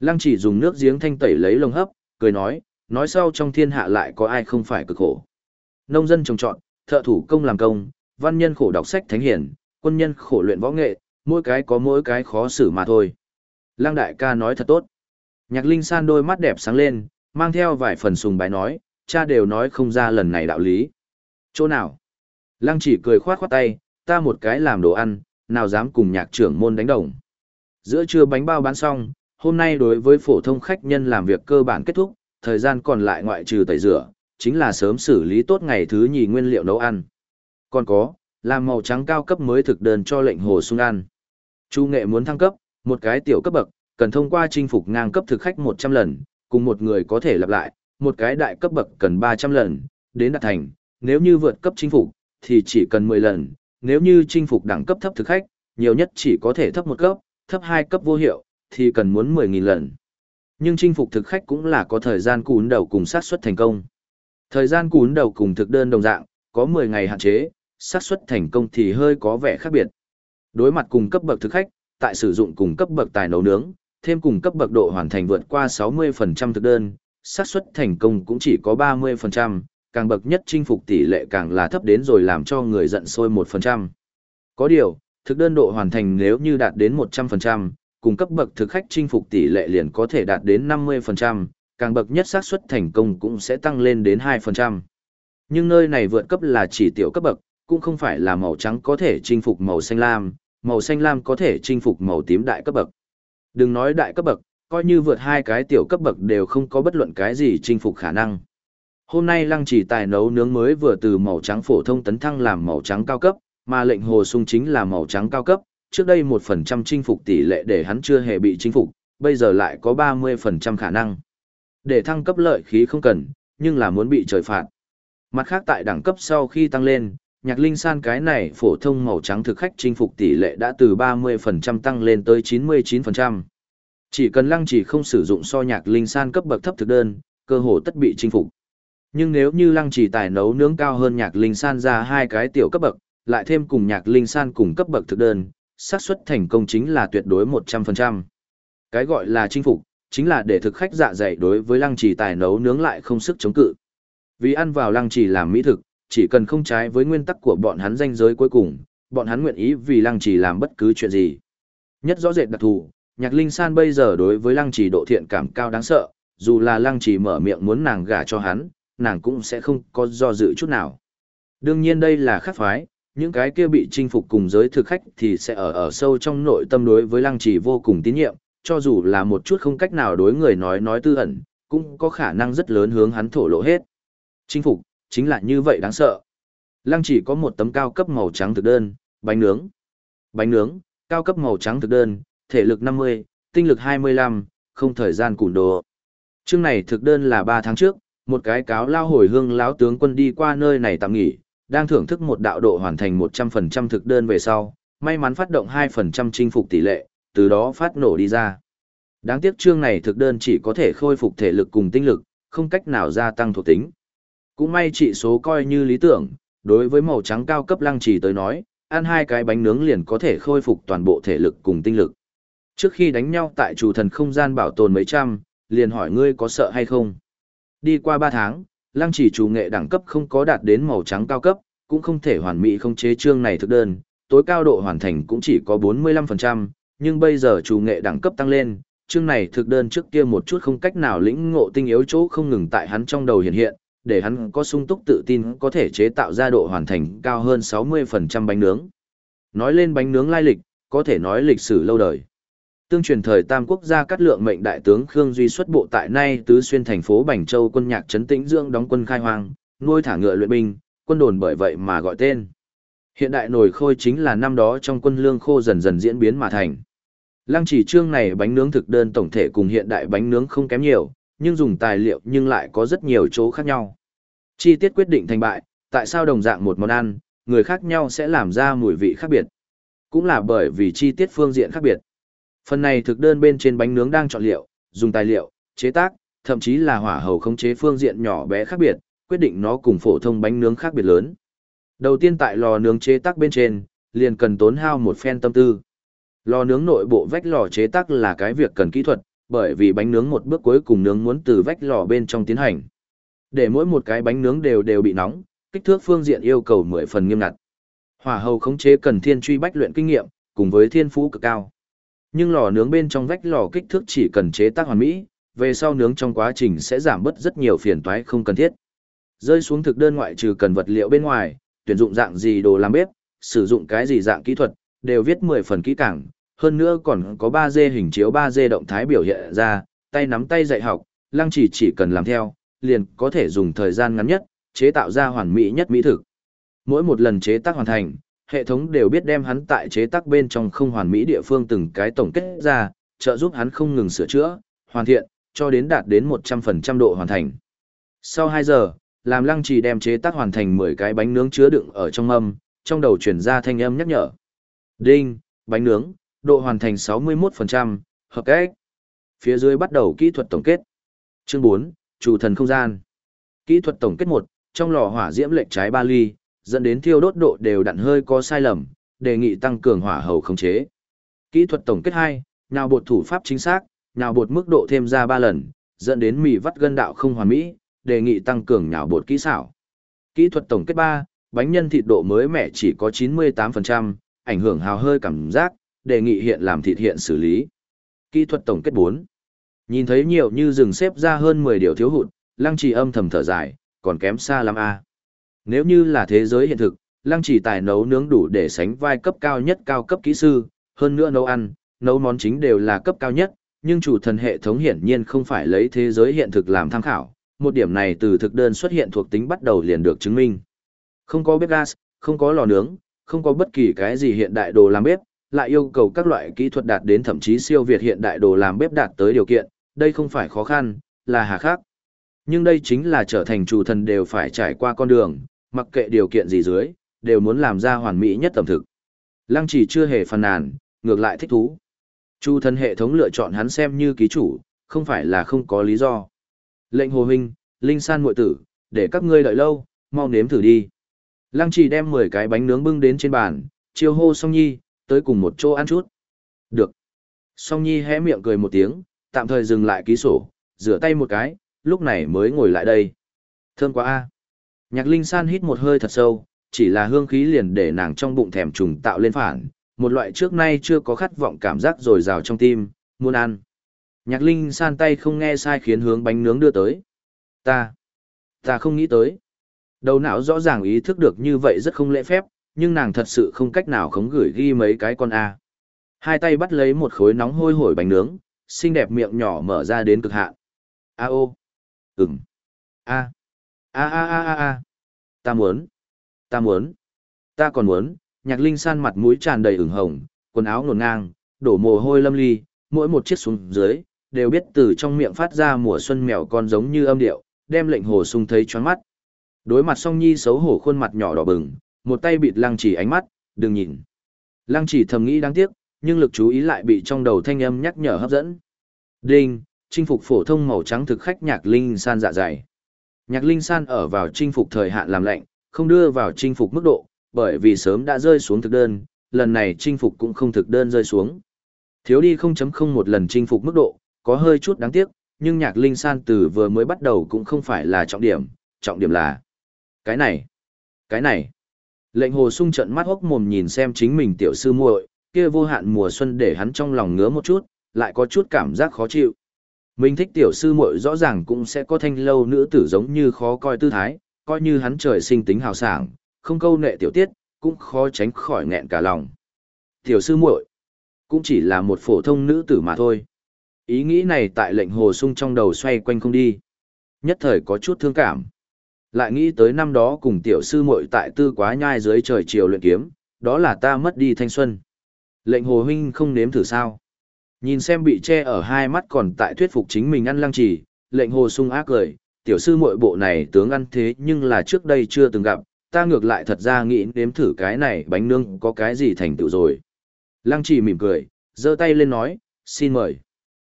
Lăng chỉ dùng nước giếng thanh tẩy lấy lông hấp, cười nói, nói sau trong thiên hạ lại có ai không phải cực khổ. Nông dân trồng trọt, thợ thủ công làm công, văn nhân khổ đọc sách thánh hiển, quân nhân khổ luyện võ nghệ, mỗi cái có mỗi cái khó xử mà thôi. Lăng đại ca nói thật tốt. Nhạc Linh San đôi mắt đẹp sáng lên, mang theo vài phần sùng bái nói, cha đều nói không ra lần này đạo lý. Chỗ nào? Lăng chỉ cười khoát khoát tay, ta một cái làm đồ ăn, nào dám cùng nhạc trưởng môn đánh đồng. Giữa trưa bánh bao bán xong, hôm nay đối với phổ thông khách nhân làm việc cơ bản kết thúc, thời gian còn lại ngoại trừ tẩy rửa, chính là sớm xử lý tốt ngày thứ nhì nguyên liệu nấu ăn. Còn có, làm màu trắng cao cấp mới thực đơn cho lệnh hồ sung ăn. Chu nghệ muốn thăng cấp, một cái tiểu cấp bậc, cần thông qua chinh phục ngang cấp thực khách 100 lần, cùng một người có thể lặp lại, một cái đại cấp bậc cần 300 lần, đến đạt thành, nếu như vượt cấp chinh phục, thì chỉ cần 10 lần, nếu như chinh phục đẳng cấp thấp thực khách, nhiều nhất chỉ có thể thấp một cấp, thấp hai cấp vô hiệu, thì cần muốn 10.000 lần. Nhưng chinh phục thực khách cũng là có thời gian cún đầu cùng xác suất thành công. Thời gian cún đầu cùng thực đơn đồng dạng, có 10 ngày hạn chế, xác suất thành công thì hơi có vẻ khác biệt. Đối mặt cùng cấp bậc thực khách, tại sử dụng cùng cấp bậc tài nấu nướng, thêm cùng cấp bậc độ hoàn thành vượt qua 60% thực đơn, xác suất thành công cũng chỉ có 30%, càng bậc nhất chinh phục tỷ lệ càng là thấp đến rồi làm cho người giận sôi 1%. Có điều, thực đơn độ hoàn thành nếu như đạt đến 100%, cùng cấp bậc thực khách chinh phục tỷ lệ liền có thể đạt đến 50%, càng bậc nhất xác suất thành công cũng sẽ tăng lên đến 2%. Nhưng nơi này vượt cấp là chỉ tiểu cấp bậc, cũng không phải là màu trắng có thể chinh phục màu xanh lam, màu xanh lam có thể chinh phục màu tím đại cấp bậc. Đừng nói đại cấp bậc, coi như vượt hai cái tiểu cấp bậc đều không có bất luận cái gì chinh phục khả năng. Hôm nay lăng chỉ tài nấu nướng mới vừa từ màu trắng phổ thông tấn thăng làm màu trắng cao cấp, mà lệnh hồ sung chính là màu trắng cao cấp, trước đây 1% chinh phục tỷ lệ để hắn chưa hề bị chinh phục, bây giờ lại có 30% khả năng. Để thăng cấp lợi khí không cần, nhưng là muốn bị trời phạt. Mặt khác tại đẳng cấp sau khi tăng lên, nhạc linh san cái này phổ thông màu trắng thực khách chinh phục tỷ lệ đã từ 30% tăng lên tới 99%. Chỉ cần lăng chỉ không sử dụng so nhạc linh san cấp bậc thấp thực đơn, cơ hồ tất bị chinh phục. Nhưng nếu như lăng chỉ tài nấu nướng cao hơn nhạc linh san ra hai cái tiểu cấp bậc, lại thêm cùng nhạc linh san cùng cấp bậc thực đơn, xác suất thành công chính là tuyệt đối 100%. Cái gọi là chinh phục, chính là để thực khách dạ dày đối với lăng trì tài nấu nướng lại không sức chống cự. Vì ăn vào lăng trì làm mỹ thực, chỉ cần không trái với nguyên tắc của bọn hắn danh giới cuối cùng, bọn hắn nguyện ý vì lăng trì làm bất cứ chuyện gì. Nhất rõ rệt đặc thù, nhạc linh san bây giờ đối với lăng trì độ thiện cảm cao đáng sợ, dù là lăng trì mở miệng muốn nàng gả cho hắn, nàng cũng sẽ không có do dự chút nào. Đương nhiên đây là khác phái, những cái kia bị chinh phục cùng giới thực khách thì sẽ ở ở sâu trong nội tâm đối với lăng trì vô cùng tín nhiệm, cho dù là một chút không cách nào đối người nói nói tư ẩn, cũng có khả năng rất lớn hướng hắn thổ lộ hết. Chinh phục, chính là như vậy đáng sợ. Lăng chỉ có một tấm cao cấp màu trắng thực đơn, bánh nướng. Bánh nướng, cao cấp màu trắng thực đơn, thể lực 50, tinh lực 25, không thời gian củn đồ. Chương này thực đơn là 3 tháng trước, một cái cáo lao hồi hương lão tướng quân đi qua nơi này tạm nghỉ, đang thưởng thức một đạo độ hoàn thành 100% thực đơn về sau, may mắn phát động 2% chinh phục tỷ lệ, từ đó phát nổ đi ra. Đáng tiếc chương này thực đơn chỉ có thể khôi phục thể lực cùng tinh lực, không cách nào gia tăng thuộc tính. Cũng may trị số coi như lý tưởng, đối với màu trắng cao cấp lăng trì tới nói, ăn hai cái bánh nướng liền có thể khôi phục toàn bộ thể lực cùng tinh lực. Trước khi đánh nhau tại chủ thần không gian bảo tồn mấy trăm, liền hỏi ngươi có sợ hay không. Đi qua 3 tháng, lăng chỉ chủ nghệ đẳng cấp không có đạt đến màu trắng cao cấp, cũng không thể hoàn mỹ không chế chương này thực đơn, tối cao độ hoàn thành cũng chỉ có 45%, nhưng bây giờ chủ nghệ đẳng cấp tăng lên, chương này thực đơn trước kia một chút không cách nào lĩnh ngộ tinh yếu chỗ không ngừng tại hắn trong đầu hiện hiện, để hắn có sung túc tự tin có thể chế tạo ra độ hoàn thành cao hơn 60% bánh nướng. Nói lên bánh nướng lai lịch, có thể nói lịch sử lâu đời. Tương truyền thời Tam Quốc gia cắt lượng mệnh đại tướng Khương Duy xuất bộ tại nay tứ xuyên thành phố Bành Châu quân nhạc trấn tĩnh dưỡng đóng quân khai hoang, nuôi thả ngựa luyện binh, quân đồn bởi vậy mà gọi tên. Hiện đại nổi khôi chính là năm đó trong quân lương khô dần dần diễn biến mà thành. Lăng chỉ trương này bánh nướng thực đơn tổng thể cùng hiện đại bánh nướng không kém nhiều, nhưng dùng tài liệu nhưng lại có rất nhiều chỗ khác nhau. Chi tiết quyết định thành bại, tại sao đồng dạng một món ăn, người khác nhau sẽ làm ra mùi vị khác biệt. Cũng là bởi vì chi tiết phương diện khác biệt. Phần này thực đơn bên trên bánh nướng đang chọn liệu, dùng tài liệu, chế tác, thậm chí là hỏa hầu khống chế phương diện nhỏ bé khác biệt, quyết định nó cùng phổ thông bánh nướng khác biệt lớn. Đầu tiên tại lò nướng chế tác bên trên, liền cần tốn hao một phen tâm tư. Lò nướng nội bộ vách lò chế tác là cái việc cần kỹ thuật, bởi vì bánh nướng một bước cuối cùng nướng muốn từ vách lò bên trong tiến hành. Để mỗi một cái bánh nướng đều đều bị nóng, kích thước phương diện yêu cầu 10 phần nghiêm ngặt. Hỏa hầu khống chế cần thiên truy bách luyện kinh nghiệm, cùng với thiên phú cực cao. Nhưng lò nướng bên trong vách lò kích thước chỉ cần chế tác hoàn mỹ, về sau nướng trong quá trình sẽ giảm bớt rất nhiều phiền toái không cần thiết. Rơi xuống thực đơn ngoại trừ cần vật liệu bên ngoài, tuyển dụng dạng gì đồ làm bếp, sử dụng cái gì dạng kỹ thuật, đều viết 10 phần kỹ càng, hơn nữa còn có 3D hình chiếu 3D động thái biểu hiện ra, tay nắm tay dạy học, lăng chỉ chỉ cần làm theo, liền có thể dùng thời gian ngắn nhất, chế tạo ra hoàn mỹ nhất mỹ thực. Mỗi một lần chế tác hoàn thành, hệ thống đều biết đem hắn tại chế tác bên trong không hoàn mỹ địa phương từng cái tổng kết ra, trợ giúp hắn không ngừng sửa chữa, hoàn thiện, cho đến đạt đến 100% độ hoàn thành. Sau 2 giờ, làm lăng trì đem chế tác hoàn thành 10 cái bánh nướng chứa đựng ở trong âm trong đầu chuyển ra thanh âm nhắc nhở. Đinh, bánh nướng, độ hoàn thành 61%, hợp cách. Phía dưới bắt đầu kỹ thuật tổng kết. Chương 4, chủ thần không gian. Kỹ thuật tổng kết 1, trong lò hỏa diễm lệch trái 3 ly, dẫn đến thiêu đốt độ đều đặn hơi có sai lầm, đề nghị tăng cường hỏa hầu khống chế. Kỹ thuật tổng kết 2, nhào bột thủ pháp chính xác, nhào bột mức độ thêm ra 3 lần, dẫn đến mì vắt gân đạo không hoàn mỹ, đề nghị tăng cường nhào bột kỹ xảo. Kỹ thuật tổng kết 3, bánh nhân thịt độ mới mẻ chỉ có 98%, ảnh hưởng hào hơi cảm giác, đề nghị hiện làm thịt hiện xử lý. Kỹ thuật tổng kết 4. Nhìn thấy nhiều như rừng xếp ra hơn 10 điều thiếu hụt, lăng trì âm thầm thở dài, còn kém xa lắm a. Nếu như là thế giới hiện thực, lăng trì tài nấu nướng đủ để sánh vai cấp cao nhất cao cấp kỹ sư, hơn nữa nấu ăn, nấu món chính đều là cấp cao nhất, nhưng chủ thần hệ thống hiển nhiên không phải lấy thế giới hiện thực làm tham khảo, một điểm này từ thực đơn xuất hiện thuộc tính bắt đầu liền được chứng minh. Không có bếp gas, không có lò nướng, không có bất kỳ cái gì hiện đại đồ làm bếp, lại yêu cầu các loại kỹ thuật đạt đến thậm chí siêu việt hiện đại đồ làm bếp đạt tới điều kiện, đây không phải khó khăn, là hà khắc. Nhưng đây chính là trở thành chủ thần đều phải trải qua con đường, mặc kệ điều kiện gì dưới, đều muốn làm ra hoàn mỹ nhất tầm thực. Lăng chỉ chưa hề phàn nàn, ngược lại thích thú. Chu thần hệ thống lựa chọn hắn xem như ký chủ, không phải là không có lý do. Lệnh hồ huynh, linh san muội tử, để các ngươi đợi lâu, mau nếm thử đi. Lăng chỉ đem 10 cái bánh nướng bưng đến trên bàn, chiêu hô song nhi, tới cùng một chỗ ăn chút. Được. Song nhi hé miệng cười một tiếng, tạm thời dừng lại ký sổ, rửa tay một cái, lúc này mới ngồi lại đây. Thơm quá a. Nhạc Linh San hít một hơi thật sâu, chỉ là hương khí liền để nàng trong bụng thèm trùng tạo lên phản, một loại trước nay chưa có khát vọng cảm giác dồi dào trong tim, muốn ăn. Nhạc Linh San tay không nghe sai khiến hướng bánh nướng đưa tới. Ta, ta không nghĩ tới. Đầu não rõ ràng ý thức được như vậy rất không lễ phép, nhưng nàng thật sự không cách nào khống gửi ghi mấy cái con A. Hai tay bắt lấy một khối nóng hôi hổi bánh nướng, xinh đẹp miệng nhỏ mở ra đến cực hạn. A ô. Ừm. A. A a a a a. Ta muốn. Ta muốn. Ta còn muốn. Nhạc Linh San mặt mũi tràn đầy ửng hồng, quần áo ngổn ngang, đổ mồ hôi lâm ly, mỗi một chiếc xuống dưới, đều biết từ trong miệng phát ra mùa xuân mèo con giống như âm điệu, đem lệnh hồ sung thấy choáng mắt. Đối mặt song nhi xấu hổ khuôn mặt nhỏ đỏ bừng, một tay bịt lăng chỉ ánh mắt, đừng nhìn. Lăng chỉ thầm nghĩ đáng tiếc, nhưng lực chú ý lại bị trong đầu thanh âm nhắc nhở hấp dẫn. Đinh, chinh phục phổ thông màu trắng thực khách nhạc linh san dạ dày. Nhạc linh san ở vào chinh phục thời hạn làm lệnh, không đưa vào chinh phục mức độ, bởi vì sớm đã rơi xuống thực đơn, lần này chinh phục cũng không thực đơn rơi xuống. Thiếu đi 0.0 một lần chinh phục mức độ, có hơi chút đáng tiếc, nhưng nhạc linh san từ vừa mới bắt đầu cũng không phải là trọng điểm, trọng điểm là cái này, cái này. Lệnh hồ sung trận mắt hốc mồm nhìn xem chính mình tiểu sư muội, kia vô hạn mùa xuân để hắn trong lòng ngứa một chút, lại có chút cảm giác khó chịu. Mình thích tiểu sư muội rõ ràng cũng sẽ có thanh lâu nữ tử giống như khó coi tư thái, coi như hắn trời sinh tính hào sảng, không câu nệ tiểu tiết, cũng khó tránh khỏi nghẹn cả lòng. Tiểu sư muội cũng chỉ là một phổ thông nữ tử mà thôi. Ý nghĩ này tại lệnh hồ sung trong đầu xoay quanh không đi. Nhất thời có chút thương cảm. Lại nghĩ tới năm đó cùng tiểu sư muội tại tư quá nhai dưới trời chiều luyện kiếm, đó là ta mất đi thanh xuân. Lệnh hồ huynh không nếm thử sao. Nhìn xem bị che ở hai mắt còn tại thuyết phục chính mình ăn lăng trì, lệnh hồ sung ác cười, tiểu sư muội bộ này tướng ăn thế nhưng là trước đây chưa từng gặp, ta ngược lại thật ra nghĩ nếm thử cái này bánh nướng có cái gì thành tựu rồi. Lăng trì mỉm cười, giơ tay lên nói, xin mời.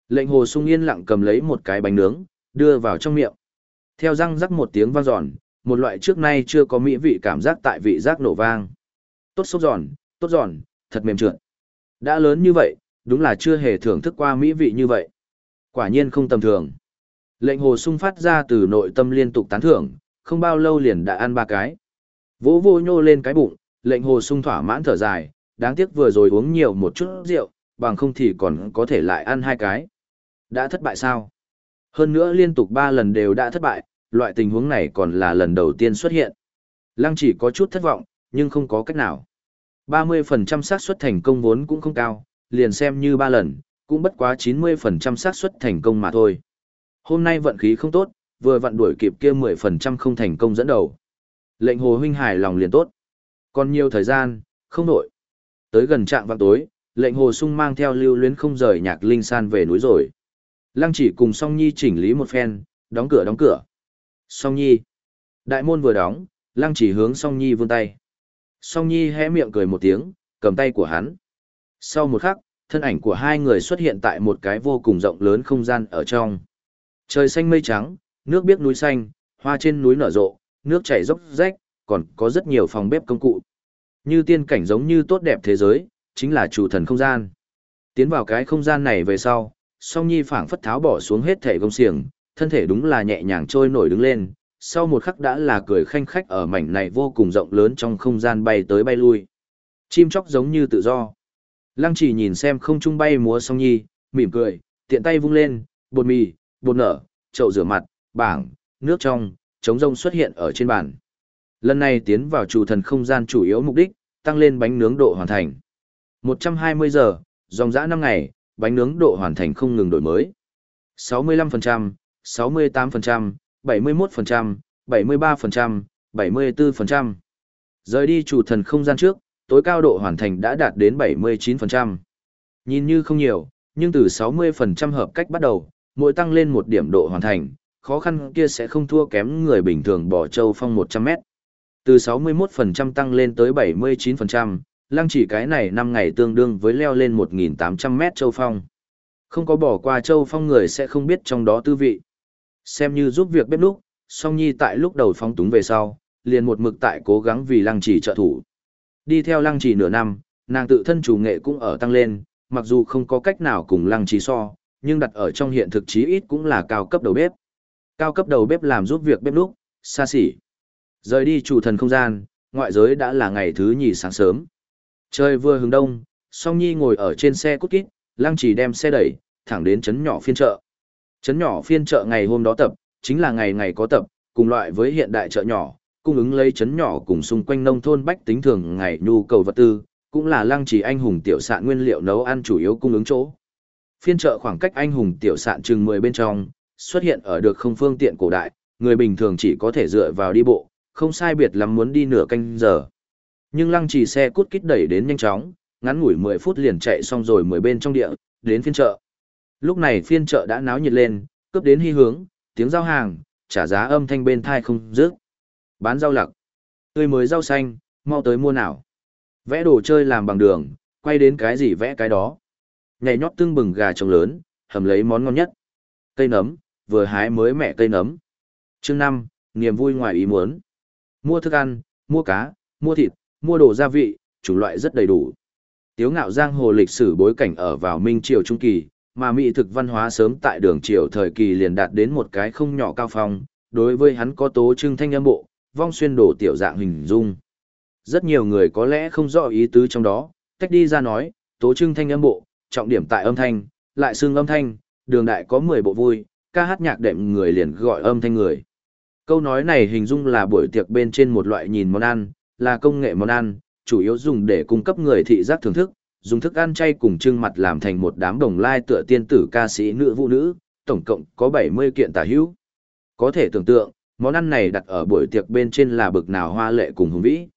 Lệnh hồ sung yên lặng cầm lấy một cái bánh nướng, đưa vào trong miệng. Theo răng rắc một tiếng vang giòn, một loại trước nay chưa có mỹ vị cảm giác tại vị giác nổ vang. Tốt xốp giòn, tốt giòn, thật mềm trượt. Đã lớn như vậy, đúng là chưa hề thưởng thức qua mỹ vị như vậy. Quả nhiên không tầm thường. Lệnh hồ sung phát ra từ nội tâm liên tục tán thưởng, không bao lâu liền đã ăn ba cái. Vỗ vô nhô lên cái bụng, lệnh hồ sung thỏa mãn thở dài, đáng tiếc vừa rồi uống nhiều một chút rượu, bằng không thì còn có thể lại ăn hai cái. Đã thất bại sao? Hơn nữa liên tục ba lần đều đã thất bại, loại tình huống này còn là lần đầu tiên xuất hiện. Lăng chỉ có chút thất vọng, nhưng không có cách nào. 30% xác suất thành công vốn cũng không cao, liền xem như ba lần, cũng bất quá 90% xác suất thành công mà thôi. Hôm nay vận khí không tốt, vừa vận đuổi kịp kia 10% không thành công dẫn đầu. Lệnh hồ huynh hài lòng liền tốt. Còn nhiều thời gian, không nổi. Tới gần trạng vào tối, lệnh hồ sung mang theo lưu luyến không rời nhạc linh san về núi rồi. Lăng chỉ cùng song nhi chỉnh lý một phen, đóng cửa đóng cửa. Song nhi. Đại môn vừa đóng, lăng chỉ hướng song nhi vươn tay. Song nhi hé miệng cười một tiếng, cầm tay của hắn. Sau một khắc, thân ảnh của hai người xuất hiện tại một cái vô cùng rộng lớn không gian ở trong. Trời xanh mây trắng, nước biếc núi xanh, hoa trên núi nở rộ, nước chảy dốc rách, còn có rất nhiều phòng bếp công cụ. Như tiên cảnh giống như tốt đẹp thế giới, chính là chủ thần không gian. Tiến vào cái không gian này về sau, song nhi phảng phất tháo bỏ xuống hết thể gông xiềng, thân thể đúng là nhẹ nhàng trôi nổi đứng lên, sau một khắc đã là cười khanh khách ở mảnh này vô cùng rộng lớn trong không gian bay tới bay lui. Chim chóc giống như tự do. Lăng chỉ nhìn xem không trung bay múa song nhi, mỉm cười, tiện tay vung lên, bột mì, bột nở, chậu rửa mặt, bảng, nước trong, trống rông xuất hiện ở trên bàn. Lần này tiến vào chủ thần không gian chủ yếu mục đích, tăng lên bánh nướng độ hoàn thành. 120 giờ, dòng dã 5 ngày, bánh nướng độ hoàn thành không ngừng đổi mới. 65%, 68%, 71%, 73%, 74%. Rời đi chủ thần không gian trước, tối cao độ hoàn thành đã đạt đến 79%. Nhìn như không nhiều, nhưng từ 60% hợp cách bắt đầu, mỗi tăng lên một điểm độ hoàn thành, khó khăn kia sẽ không thua kém người bình thường bỏ châu phong 100 mét. Từ 61% tăng lên tới 79%, lăng chỉ cái này 5 ngày tương đương với leo lên 1.800 mét châu phong. Không có bỏ qua châu phong người sẽ không biết trong đó tư vị. Xem như giúp việc bếp lúc, song nhi tại lúc đầu phong túng về sau, liền một mực tại cố gắng vì lăng trì trợ thủ. Đi theo lăng trì nửa năm, nàng tự thân chủ nghệ cũng ở tăng lên, mặc dù không có cách nào cùng lăng trì so, nhưng đặt ở trong hiện thực chí ít cũng là cao cấp đầu bếp. Cao cấp đầu bếp làm giúp việc bếp lúc, xa xỉ. Rời đi chủ thần không gian, ngoại giới đã là ngày thứ nhì sáng sớm. Trời vừa hướng đông, song nhi ngồi ở trên xe cút kít, lăng trì đem xe đẩy, thẳng đến chấn nhỏ phiên chợ. Chấn nhỏ phiên chợ ngày hôm đó tập, chính là ngày ngày có tập, cùng loại với hiện đại chợ nhỏ, cung ứng lấy chấn nhỏ cùng xung quanh nông thôn bách tính thường ngày nhu cầu vật tư, cũng là lăng trì anh hùng tiểu sạn nguyên liệu nấu ăn chủ yếu cung ứng chỗ. Phiên chợ khoảng cách anh hùng tiểu sạn chừng 10 bên trong, xuất hiện ở được không phương tiện cổ đại, người bình thường chỉ có thể dựa vào đi bộ, không sai biệt lắm muốn đi nửa canh giờ. Nhưng lăng trì xe cút kít đẩy đến nhanh chóng, ngắn ngủi 10 phút liền chạy xong rồi 10 bên trong địa, đến phiên chợ. Lúc này phiên chợ đã náo nhiệt lên, cướp đến hy hướng, tiếng giao hàng, trả giá âm thanh bên thai không dứt. Bán rau lặc, tươi mới rau xanh, mau tới mua nào. Vẽ đồ chơi làm bằng đường, quay đến cái gì vẽ cái đó. Nhảy nhót tương bừng gà trống lớn, hầm lấy món ngon nhất. Cây nấm, vừa hái mới mẹ cây nấm. Chương năm, niềm vui ngoài ý muốn. Mua thức ăn, mua cá, mua thịt, mua đồ gia vị, chủng loại rất đầy đủ. Tiếu ngạo giang hồ lịch sử bối cảnh ở vào Minh Triều Trung Kỳ, mà mỹ thực văn hóa sớm tại đường triều thời kỳ liền đạt đến một cái không nhỏ cao phong, đối với hắn có tố trưng thanh âm bộ, vong xuyên đổ tiểu dạng hình dung. Rất nhiều người có lẽ không rõ ý tứ trong đó, tách đi ra nói, tố trưng thanh âm bộ, trọng điểm tại âm thanh, lại xương âm thanh, đường đại có 10 bộ vui, ca hát nhạc đệm người liền gọi âm thanh người. Câu nói này hình dung là buổi tiệc bên trên một loại nhìn món ăn, là công nghệ món ăn, chủ yếu dùng để cung cấp người thị giác thưởng thức, dùng thức ăn chay cùng trưng mặt làm thành một đám đồng lai tựa tiên tử ca sĩ nữ vũ nữ, tổng cộng có 70 kiện tả hữu. Có thể tưởng tượng, món ăn này đặt ở buổi tiệc bên trên là bực nào hoa lệ cùng hùng vĩ.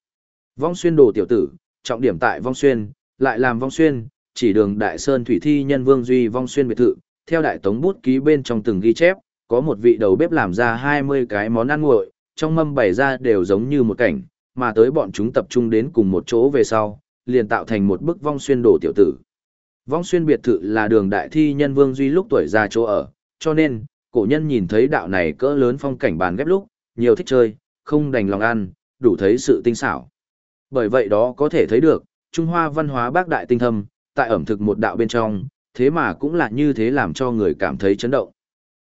Vong xuyên đồ tiểu tử, trọng điểm tại vong xuyên, lại làm vong xuyên, chỉ đường đại sơn thủy thi nhân vương duy vong xuyên biệt thự, theo đại tống bút ký bên trong từng ghi chép, có một vị đầu bếp làm ra 20 cái món ăn nguội, trong mâm bày ra đều giống như một cảnh, mà tới bọn chúng tập trung đến cùng một chỗ về sau, liền tạo thành một bức vong xuyên đồ tiểu tử. Vong xuyên biệt thự là đường đại thi nhân vương duy lúc tuổi già chỗ ở, cho nên, cổ nhân nhìn thấy đạo này cỡ lớn phong cảnh bàn ghép lúc, nhiều thích chơi, không đành lòng ăn, đủ thấy sự tinh xảo. Bởi vậy đó có thể thấy được, Trung Hoa văn hóa bác đại tinh thâm, tại ẩm thực một đạo bên trong, thế mà cũng là như thế làm cho người cảm thấy chấn động.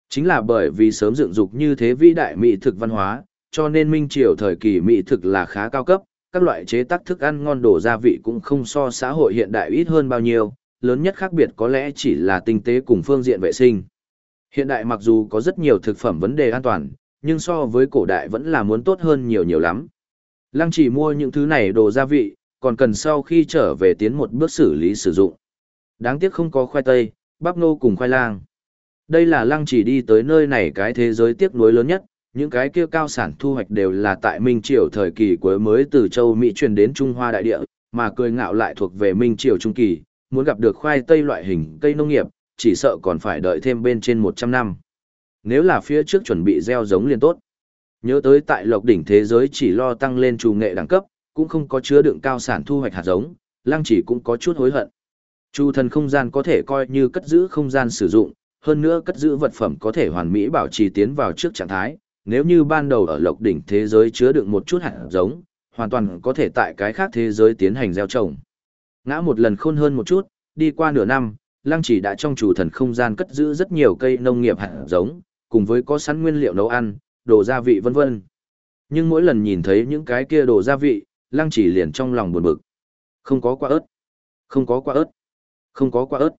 Chính là bởi vì sớm dựng dục như thế vĩ đại mỹ thực văn hóa, cho nên minh triều thời kỳ mỹ thực là khá cao cấp, các loại chế tác thức ăn ngon đồ gia vị cũng không so xã hội hiện đại ít hơn bao nhiêu, lớn nhất khác biệt có lẽ chỉ là tinh tế cùng phương diện vệ sinh. Hiện đại mặc dù có rất nhiều thực phẩm vấn đề an toàn, nhưng so với cổ đại vẫn là muốn tốt hơn nhiều nhiều lắm. Lăng chỉ mua những thứ này đồ gia vị, còn cần sau khi trở về tiến một bước xử lý sử dụng. Đáng tiếc không có khoai tây, bắp nô cùng khoai lang. Đây là lăng chỉ đi tới nơi này cái thế giới tiếc nuối lớn nhất, những cái kia cao sản thu hoạch đều là tại Minh Triều thời kỳ cuối mới từ châu Mỹ truyền đến Trung Hoa đại địa, mà cười ngạo lại thuộc về Minh Triều Trung Kỳ, muốn gặp được khoai tây loại hình cây nông nghiệp, chỉ sợ còn phải đợi thêm bên trên 100 năm. Nếu là phía trước chuẩn bị gieo giống liền tốt. Nhớ tới tại lộc đỉnh thế giới chỉ lo tăng lên trù nghệ đẳng cấp, cũng không có chứa đựng cao sản thu hoạch hạt giống, lăng chỉ cũng có chút hối hận. Chu thần không gian có thể coi như cất giữ không gian sử dụng, hơn nữa cất giữ vật phẩm có thể hoàn mỹ bảo trì tiến vào trước trạng thái, nếu như ban đầu ở lộc đỉnh thế giới chứa đựng một chút hạt giống, hoàn toàn có thể tại cái khác thế giới tiến hành gieo trồng. Ngã một lần khôn hơn một chút, đi qua nửa năm, Lăng Chỉ đã trong chủ thần không gian cất giữ rất nhiều cây nông nghiệp hạt giống, cùng với có sẵn nguyên liệu nấu ăn, đồ gia vị vân vân. Nhưng mỗi lần nhìn thấy những cái kia đồ gia vị, Lăng Chỉ liền trong lòng buồn bực. Không có quả ớt, không có quả ớt, không có quả ớt,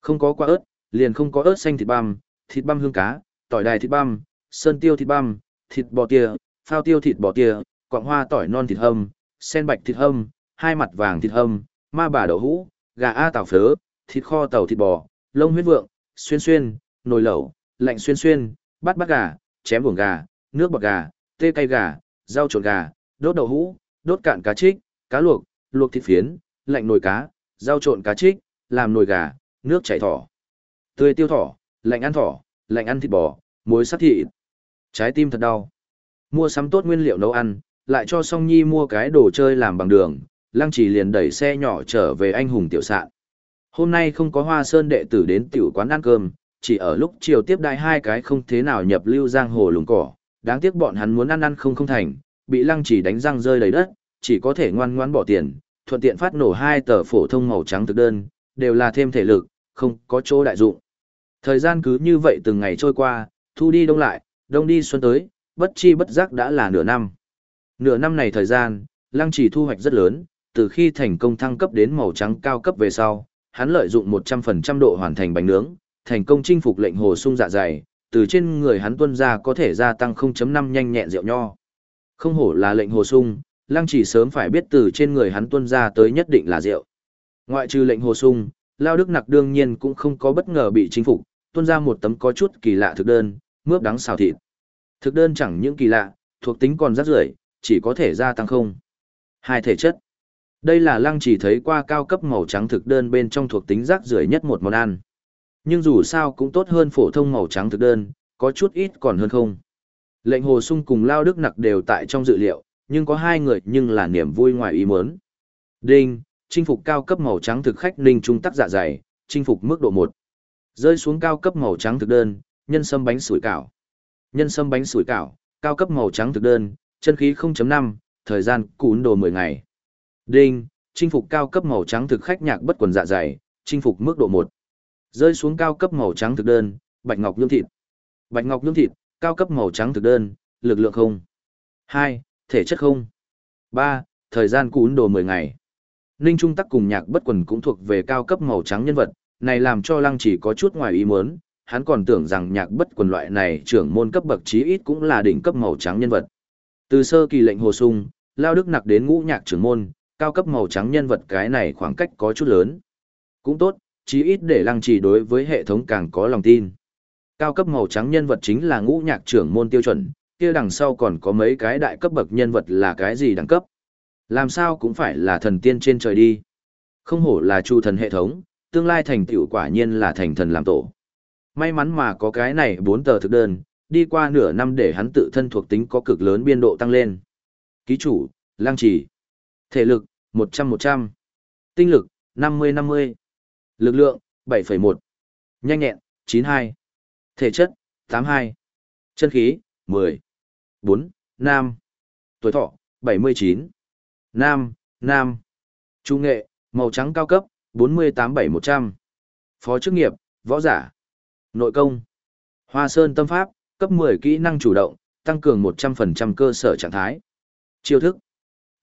không có quả ớt, liền không có ớt xanh thịt băm, thịt băm hương cá, tỏi đài thịt băm, sơn tiêu thịt băm, thịt bò tia, phao tiêu thịt bò tia, quạng hoa tỏi non thịt hâm, sen bạch thịt hâm, hai mặt vàng thịt hâm, ma bà đậu hũ, gà a tàu phớ, thịt kho tàu thịt bò, lông huyết vượng, xuyên xuyên, nồi lẩu, lạnh xuyên xuyên, bát bát gà, chém buồng gà, nước bọt gà, tê cay gà, rau trộn gà, đốt đậu hũ, đốt cạn cá trích, cá luộc, luộc thịt phiến, lạnh nồi cá, rau trộn cá trích, làm nồi gà, nước chảy thỏ. Tươi tiêu thỏ, lạnh ăn thỏ, lạnh ăn thịt bò, muối sắt thịt. Trái tim thật đau. Mua sắm tốt nguyên liệu nấu ăn, lại cho Song Nhi mua cái đồ chơi làm bằng đường, Lăng Chỉ liền đẩy xe nhỏ trở về anh hùng tiểu sạn. Hôm nay không có Hoa Sơn đệ tử đến tiểu quán ăn cơm, chỉ ở lúc chiều tiếp đại hai cái không thế nào nhập lưu giang hồ lùng cỏ, đáng tiếc bọn hắn muốn ăn ăn không không thành, bị Lăng Chỉ đánh răng rơi đầy đất, chỉ có thể ngoan ngoãn bỏ tiền, thuận tiện phát nổ hai tờ phổ thông màu trắng thực đơn, đều là thêm thể lực, không có chỗ đại dụng. Thời gian cứ như vậy từng ngày trôi qua, thu đi đông lại, đông đi xuân tới, bất chi bất giác đã là nửa năm. Nửa năm này thời gian, lăng chỉ thu hoạch rất lớn, từ khi thành công thăng cấp đến màu trắng cao cấp về sau, hắn lợi dụng 100% độ hoàn thành bánh nướng, thành công chinh phục lệnh hồ sung dạ dày, từ trên người hắn tuân ra có thể gia tăng 0.5 nhanh nhẹn rượu nho. Không hổ là lệnh hồ sung, lăng chỉ sớm phải biết từ trên người hắn tuân ra tới nhất định là rượu. Ngoại trừ lệnh hồ sung, Lao Đức Nặc đương nhiên cũng không có bất ngờ bị chinh phục, tuân ra một tấm có chút kỳ lạ thực đơn, mướp đắng xào thịt. Thực đơn chẳng những kỳ lạ, thuộc tính còn rất rưởi, chỉ có thể gia tăng không. Hai thể chất. Đây là lăng chỉ thấy qua cao cấp màu trắng thực đơn bên trong thuộc tính rác rưởi nhất một món ăn. Nhưng dù sao cũng tốt hơn phổ thông màu trắng thực đơn, có chút ít còn hơn không. Lệnh hồ sung cùng Lao Đức Nặc đều tại trong dự liệu, nhưng có hai người nhưng là niềm vui ngoài ý muốn. Đinh, chinh phục cao cấp màu trắng thực khách ninh trung tắc dạ dày, chinh phục mức độ 1. Rơi xuống cao cấp màu trắng thực đơn, nhân sâm bánh sủi cảo. Nhân sâm bánh sủi cảo, cao cấp màu trắng thực đơn, chân khí 0.5, thời gian cún đồ 10 ngày. Đinh, chinh phục cao cấp màu trắng thực khách nhạc bất quần dạ dày, chinh phục mức độ 1. Rơi xuống cao cấp màu trắng thực đơn, bạch ngọc nhung thịt. Bạch ngọc nhung thịt, cao cấp màu trắng thực đơn, lực lượng không. 2. Thể chất không. 3. Thời gian cún đồ 10 ngày. Ninh Trung Tắc cùng nhạc bất quần cũng thuộc về cao cấp màu trắng nhân vật, này làm cho lăng chỉ có chút ngoài ý muốn, hắn còn tưởng rằng nhạc bất quần loại này trưởng môn cấp bậc chí ít cũng là đỉnh cấp màu trắng nhân vật. Từ sơ kỳ lệnh hồ sung, lao đức nặc đến ngũ nhạc trưởng môn, cao cấp màu trắng nhân vật cái này khoảng cách có chút lớn. Cũng tốt, chí ít để lăng trì đối với hệ thống càng có lòng tin. Cao cấp màu trắng nhân vật chính là ngũ nhạc trưởng môn tiêu chuẩn, kia đằng sau còn có mấy cái đại cấp bậc nhân vật là cái gì đẳng cấp. Làm sao cũng phải là thần tiên trên trời đi. Không hổ là chu thần hệ thống, tương lai thành tựu quả nhiên là thành thần làm tổ. May mắn mà có cái này bốn tờ thực đơn, đi qua nửa năm để hắn tự thân thuộc tính có cực lớn biên độ tăng lên. Ký chủ, lang trì. Thể lực, 100-100. Tinh lực, 50-50. Lực lượng, 7,1. Nhanh nhẹn, 92. Thể chất, 82. Chân khí, 10. 4. Nam. Tuổi thọ, 79. Nam, Nam. Trung nghệ, màu trắng cao cấp, 487-100. Phó chức nghiệp, võ giả. Nội công. Hoa Sơn tâm pháp, cấp 10 kỹ năng chủ động, tăng cường 100% cơ sở trạng thái. Chiêu thức.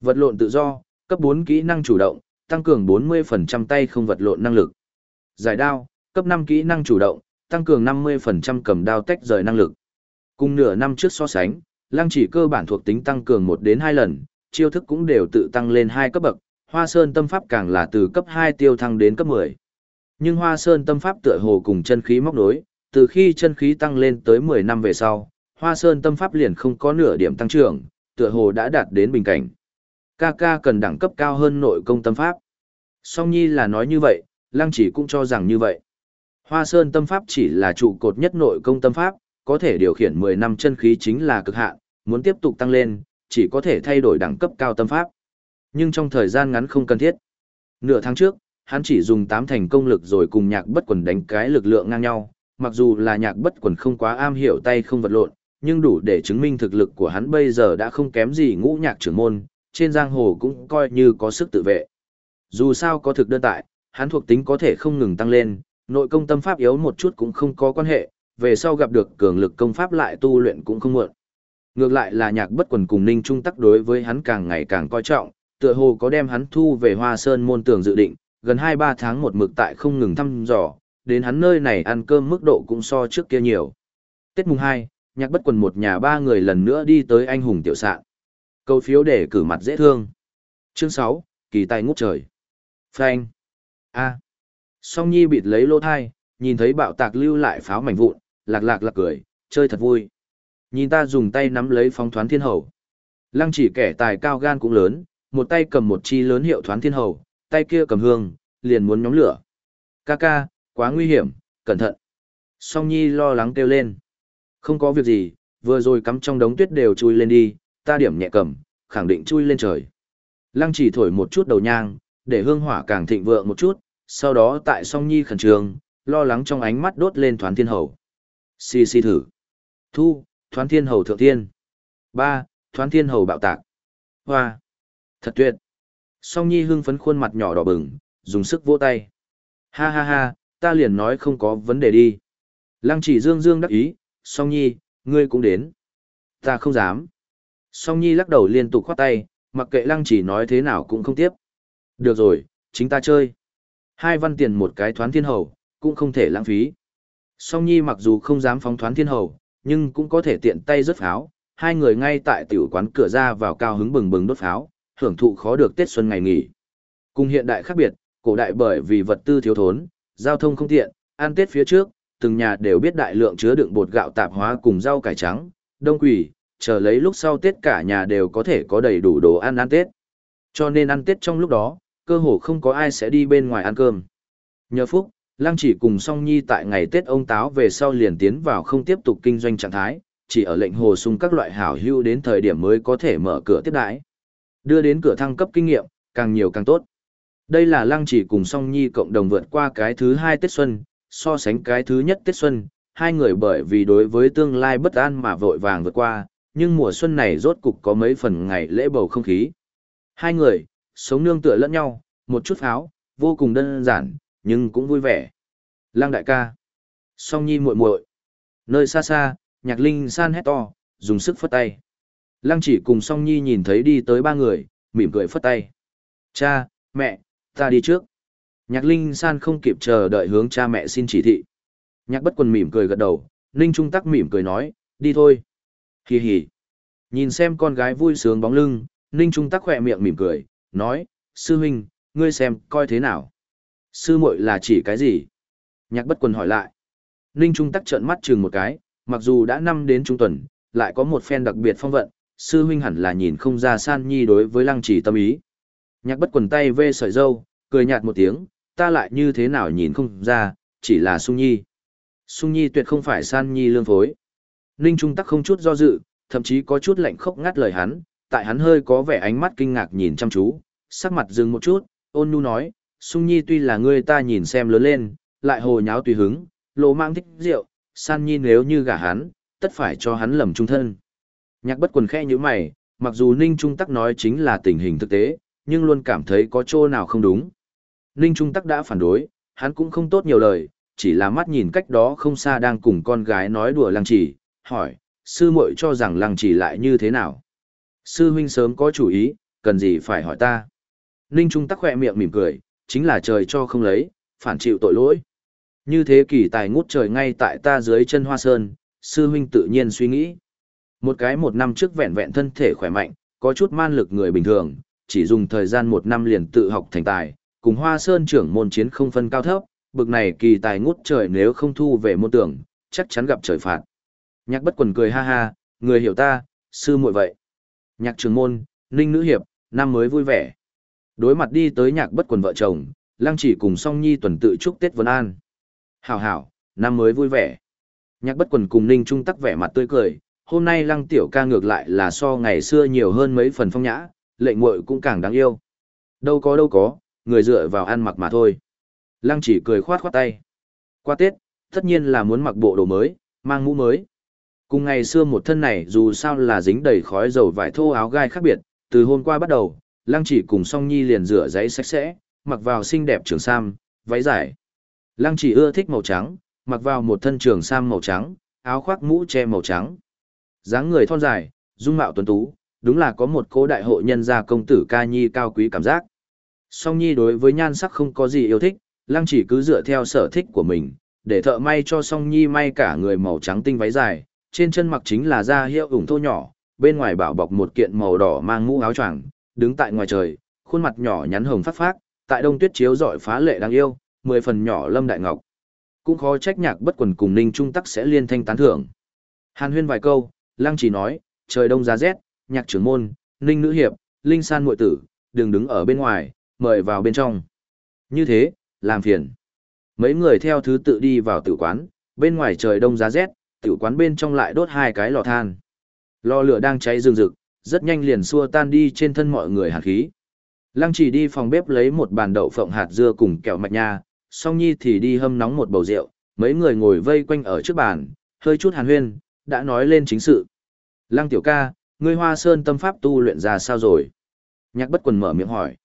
Vật lộn tự do, cấp 4 kỹ năng chủ động, tăng cường 40% tay không vật lộn năng lực. Giải đao, cấp 5 kỹ năng chủ động, tăng cường 50% cầm đao tách rời năng lực. Cùng nửa năm trước so sánh, lăng chỉ cơ bản thuộc tính tăng cường 1 đến 2 lần, chiêu thức cũng đều tự tăng lên 2 cấp bậc, Hoa Sơn tâm pháp càng là từ cấp 2 tiêu thăng đến cấp 10. Nhưng Hoa Sơn tâm pháp tựa hồ cùng chân khí móc nối, từ khi chân khí tăng lên tới 10 năm về sau, Hoa Sơn tâm pháp liền không có nửa điểm tăng trưởng, tựa hồ đã đạt đến bình cảnh. Ca ca cần đẳng cấp cao hơn nội công tâm pháp. Song Nhi là nói như vậy, Lăng chỉ cũng cho rằng như vậy. Hoa Sơn tâm pháp chỉ là trụ cột nhất nội công tâm pháp, có thể điều khiển 10 năm chân khí chính là cực hạn, muốn tiếp tục tăng lên, chỉ có thể thay đổi đẳng cấp cao tâm pháp. Nhưng trong thời gian ngắn không cần thiết. Nửa tháng trước, hắn chỉ dùng tám thành công lực rồi cùng nhạc bất quần đánh cái lực lượng ngang nhau, mặc dù là nhạc bất quần không quá am hiểu tay không vật lộn, nhưng đủ để chứng minh thực lực của hắn bây giờ đã không kém gì ngũ nhạc trưởng môn, trên giang hồ cũng coi như có sức tự vệ. Dù sao có thực đơn tại, hắn thuộc tính có thể không ngừng tăng lên, nội công tâm pháp yếu một chút cũng không có quan hệ, về sau gặp được cường lực công pháp lại tu luyện cũng không muộn. Ngược lại là nhạc bất quần cùng ninh trung tắc đối với hắn càng ngày càng coi trọng, tựa hồ có đem hắn thu về hoa sơn môn tường dự định, gần 2-3 tháng một mực tại không ngừng thăm dò, đến hắn nơi này ăn cơm mức độ cũng so trước kia nhiều. Tết mùng 2, nhạc bất quần một nhà ba người lần nữa đi tới anh hùng tiểu sạn. Câu phiếu để cử mặt dễ thương. Chương 6, kỳ tài ngút trời. Phanh. A. Song Nhi bịt lấy lô thai, nhìn thấy bạo tạc lưu lại pháo mảnh vụn, lạc lạc lạc cười, chơi thật vui. Nhìn ta dùng tay nắm lấy phóng thoán thiên hầu. Lăng chỉ kẻ tài cao gan cũng lớn, một tay cầm một chi lớn hiệu thoán thiên hầu, tay kia cầm hương, liền muốn nhóm lửa. Ca ca, quá nguy hiểm, cẩn thận. Song Nhi lo lắng kêu lên. Không có việc gì, vừa rồi cắm trong đống tuyết đều chui lên đi, ta điểm nhẹ cầm, khẳng định chui lên trời. Lăng chỉ thổi một chút đầu nhang, để hương hỏa càng thịnh vượng một chút, sau đó tại Song Nhi khẩn trương, lo lắng trong ánh mắt đốt lên thoán thiên hầu. Xì xì thử. Thu, thoán thiên hầu thượng thiên. ba Thoán thiên hầu bạo tạc. Hoa. Thật tuyệt. Song Nhi hưng phấn khuôn mặt nhỏ đỏ bừng, dùng sức vỗ tay. Ha ha ha, ta liền nói không có vấn đề đi. Lăng chỉ dương dương đắc ý, Song Nhi, ngươi cũng đến. Ta không dám. Song Nhi lắc đầu liên tục khoát tay, mặc kệ lăng chỉ nói thế nào cũng không tiếp. Được rồi, chính ta chơi. Hai văn tiền một cái thoán thiên hầu, cũng không thể lãng phí. Song Nhi mặc dù không dám phóng thoán thiên hầu, nhưng cũng có thể tiện tay rớt pháo, hai người ngay tại tiểu quán cửa ra vào cao hứng bừng bừng đốt pháo, hưởng thụ khó được Tết xuân ngày nghỉ. Cùng hiện đại khác biệt, cổ đại bởi vì vật tư thiếu thốn, giao thông không tiện, ăn Tết phía trước, từng nhà đều biết đại lượng chứa đựng bột gạo tạp hóa cùng rau cải trắng, đông quỷ, chờ lấy lúc sau Tết cả nhà đều có thể có đầy đủ đồ ăn ăn Tết. Cho nên ăn Tết trong lúc đó, cơ hồ không có ai sẽ đi bên ngoài ăn cơm. Nhờ phúc, Lăng chỉ cùng song nhi tại ngày Tết ông Táo về sau liền tiến vào không tiếp tục kinh doanh trạng thái, chỉ ở lệnh hồ sung các loại hảo hưu đến thời điểm mới có thể mở cửa tiếp đãi. Đưa đến cửa thăng cấp kinh nghiệm, càng nhiều càng tốt. Đây là lăng chỉ cùng song nhi cộng đồng vượt qua cái thứ hai Tết Xuân, so sánh cái thứ nhất Tết Xuân, hai người bởi vì đối với tương lai bất an mà vội vàng vượt qua, nhưng mùa xuân này rốt cục có mấy phần ngày lễ bầu không khí. Hai người, sống nương tựa lẫn nhau, một chút pháo, vô cùng đơn giản, nhưng cũng vui vẻ. Lăng đại ca, song nhi muội muội, nơi xa xa, nhạc linh san hét to, dùng sức phất tay. Lăng chỉ cùng song nhi nhìn thấy đi tới ba người, mỉm cười phất tay. Cha, mẹ, ta đi trước. Nhạc linh san không kịp chờ đợi hướng cha mẹ xin chỉ thị. Nhạc bất quần mỉm cười gật đầu, Ninh Trung tắc mỉm cười nói, đi thôi. Hì hì. Nhìn xem con gái vui sướng bóng lưng, Ninh Trung tắc khỏe miệng mỉm cười, nói, sư huynh, ngươi xem, coi thế nào. Sư muội là chỉ cái gì? Nhạc bất quần hỏi lại. Ninh Trung tắc trợn mắt chừng một cái, mặc dù đã năm đến trung tuần, lại có một phen đặc biệt phong vận, sư huynh hẳn là nhìn không ra san nhi đối với lăng chỉ tâm ý. Nhạc bất quần tay vê sợi dâu, cười nhạt một tiếng, ta lại như thế nào nhìn không ra, chỉ là sung nhi. Sung nhi tuyệt không phải san nhi lương phối. Ninh Trung tắc không chút do dự, thậm chí có chút lạnh khốc ngắt lời hắn, tại hắn hơi có vẻ ánh mắt kinh ngạc nhìn chăm chú, sắc mặt dừng một chút, ôn nhu nói, sung nhi tuy là ngươi ta nhìn xem lớn lên, lại hồ nháo tùy hứng, lộ mang thích rượu, san nhi nếu như gả hắn, tất phải cho hắn lầm trung thân. Nhạc bất quần khe như mày, mặc dù Ninh Trung Tắc nói chính là tình hình thực tế, nhưng luôn cảm thấy có chỗ nào không đúng. Ninh Trung Tắc đã phản đối, hắn cũng không tốt nhiều lời, chỉ là mắt nhìn cách đó không xa đang cùng con gái nói đùa lăng chỉ, hỏi, sư muội cho rằng lăng chỉ lại như thế nào. Sư huynh sớm có chủ ý, cần gì phải hỏi ta. Ninh Trung Tắc khỏe miệng mỉm cười, chính là trời cho không lấy, phản chịu tội lỗi. Như thế kỳ tài ngút trời ngay tại ta dưới chân hoa sơn, sư huynh tự nhiên suy nghĩ. Một cái một năm trước vẹn vẹn thân thể khỏe mạnh, có chút man lực người bình thường, chỉ dùng thời gian một năm liền tự học thành tài, cùng hoa sơn trưởng môn chiến không phân cao thấp, bực này kỳ tài ngút trời nếu không thu về môn tưởng, chắc chắn gặp trời phạt. Nhạc bất quần cười ha ha, người hiểu ta, sư muội vậy. Nhạc trường môn, ninh nữ hiệp, năm mới vui vẻ. Đối mặt đi tới nhạc bất quần vợ chồng, lăng chỉ cùng song nhi tuần tự chúc Tết Vân An. Hảo hảo, năm mới vui vẻ. Nhạc bất quần cùng ninh trung tắc vẻ mặt tươi cười, hôm nay lăng tiểu ca ngược lại là so ngày xưa nhiều hơn mấy phần phong nhã, lệnh muội cũng càng đáng yêu. Đâu có đâu có, người dựa vào ăn mặc mà thôi. Lăng chỉ cười khoát khoát tay. Qua Tết, tất nhiên là muốn mặc bộ đồ mới, mang mũ mới. Cùng ngày xưa một thân này dù sao là dính đầy khói dầu vải thô áo gai khác biệt, từ hôm qua bắt đầu, Lăng chỉ cùng song nhi liền rửa giấy sạch sẽ, mặc vào xinh đẹp trường sam, váy dài. Lăng chỉ ưa thích màu trắng, mặc vào một thân trường sam màu trắng, áo khoác mũ che màu trắng dáng người thon dài, dung mạo tuấn tú, đúng là có một cố đại hội nhân gia công tử ca nhi cao quý cảm giác. Song nhi đối với nhan sắc không có gì yêu thích, lăng chỉ cứ dựa theo sở thích của mình, để thợ may cho song nhi may cả người màu trắng tinh váy dài, trên chân mặc chính là da hiệu ủng thô nhỏ, bên ngoài bảo bọc một kiện màu đỏ mang mũ áo choàng, đứng tại ngoài trời, khuôn mặt nhỏ nhắn hồng phát phát, tại đông tuyết chiếu rọi phá lệ đáng yêu, mười phần nhỏ lâm đại ngọc. Cũng khó trách nhạc bất quần cùng ninh trung tắc sẽ liên thanh tán thưởng. Hàn huyên vài câu, lăng chỉ nói, trời đông giá rét, nhạc trưởng môn, ninh nữ hiệp, linh san muội tử, đừng đứng ở bên ngoài, mời vào bên trong. Như thế, làm phiền. Mấy người theo thứ tự đi vào tử quán, bên ngoài trời đông giá rét, tử quán bên trong lại đốt hai cái lò than. Lò lửa đang cháy rừng rực, rất nhanh liền xua tan đi trên thân mọi người hạt khí. Lăng chỉ đi phòng bếp lấy một bàn đậu phộng hạt dưa cùng kẹo mạch nha, song nhi thì đi hâm nóng một bầu rượu, mấy người ngồi vây quanh ở trước bàn, hơi chút hàn huyên, đã nói lên chính sự. Lăng tiểu ca, ngươi hoa sơn tâm pháp tu luyện ra sao rồi? Nhạc bất quần mở miệng hỏi.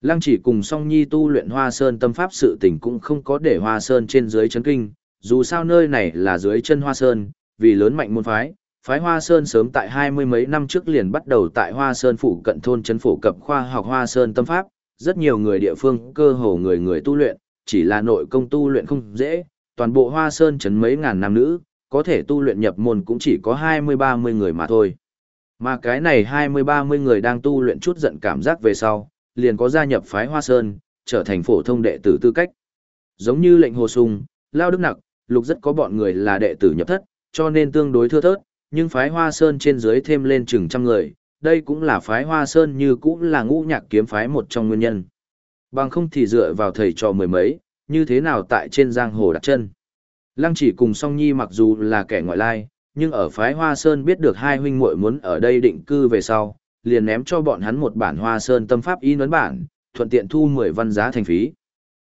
Lăng chỉ cùng song nhi tu luyện hoa sơn tâm pháp sự tình cũng không có để hoa sơn trên dưới chấn kinh, dù sao nơi này là dưới chân hoa sơn, vì lớn mạnh môn phái, phái Hoa Sơn sớm tại hai mươi mấy năm trước liền bắt đầu tại Hoa Sơn phủ cận thôn trấn phổ cập khoa học Hoa Sơn tâm pháp, rất nhiều người địa phương cơ hồ người người tu luyện, chỉ là nội công tu luyện không dễ, toàn bộ Hoa Sơn chấn mấy ngàn nam nữ, có thể tu luyện nhập môn cũng chỉ có hai mươi ba mươi người mà thôi. Mà cái này 20-30 người đang tu luyện chút giận cảm giác về sau, liền có gia nhập phái Hoa Sơn, trở thành phổ thông đệ tử tư cách. Giống như lệnh hồ sung, lao đức nặc, lục rất có bọn người là đệ tử nhập thất, cho nên tương đối thưa thớt, nhưng phái Hoa Sơn trên dưới thêm lên chừng trăm người, đây cũng là phái Hoa Sơn như cũng là ngũ nhạc kiếm phái một trong nguyên nhân. Bằng không thì dựa vào thầy trò mười mấy, như thế nào tại trên giang hồ đặt chân. Lăng chỉ cùng song nhi mặc dù là kẻ ngoại lai, nhưng ở phái Hoa Sơn biết được hai huynh muội muốn ở đây định cư về sau, liền ném cho bọn hắn một bản Hoa Sơn tâm pháp y ấn bản, thuận tiện thu 10 văn giá thành phí.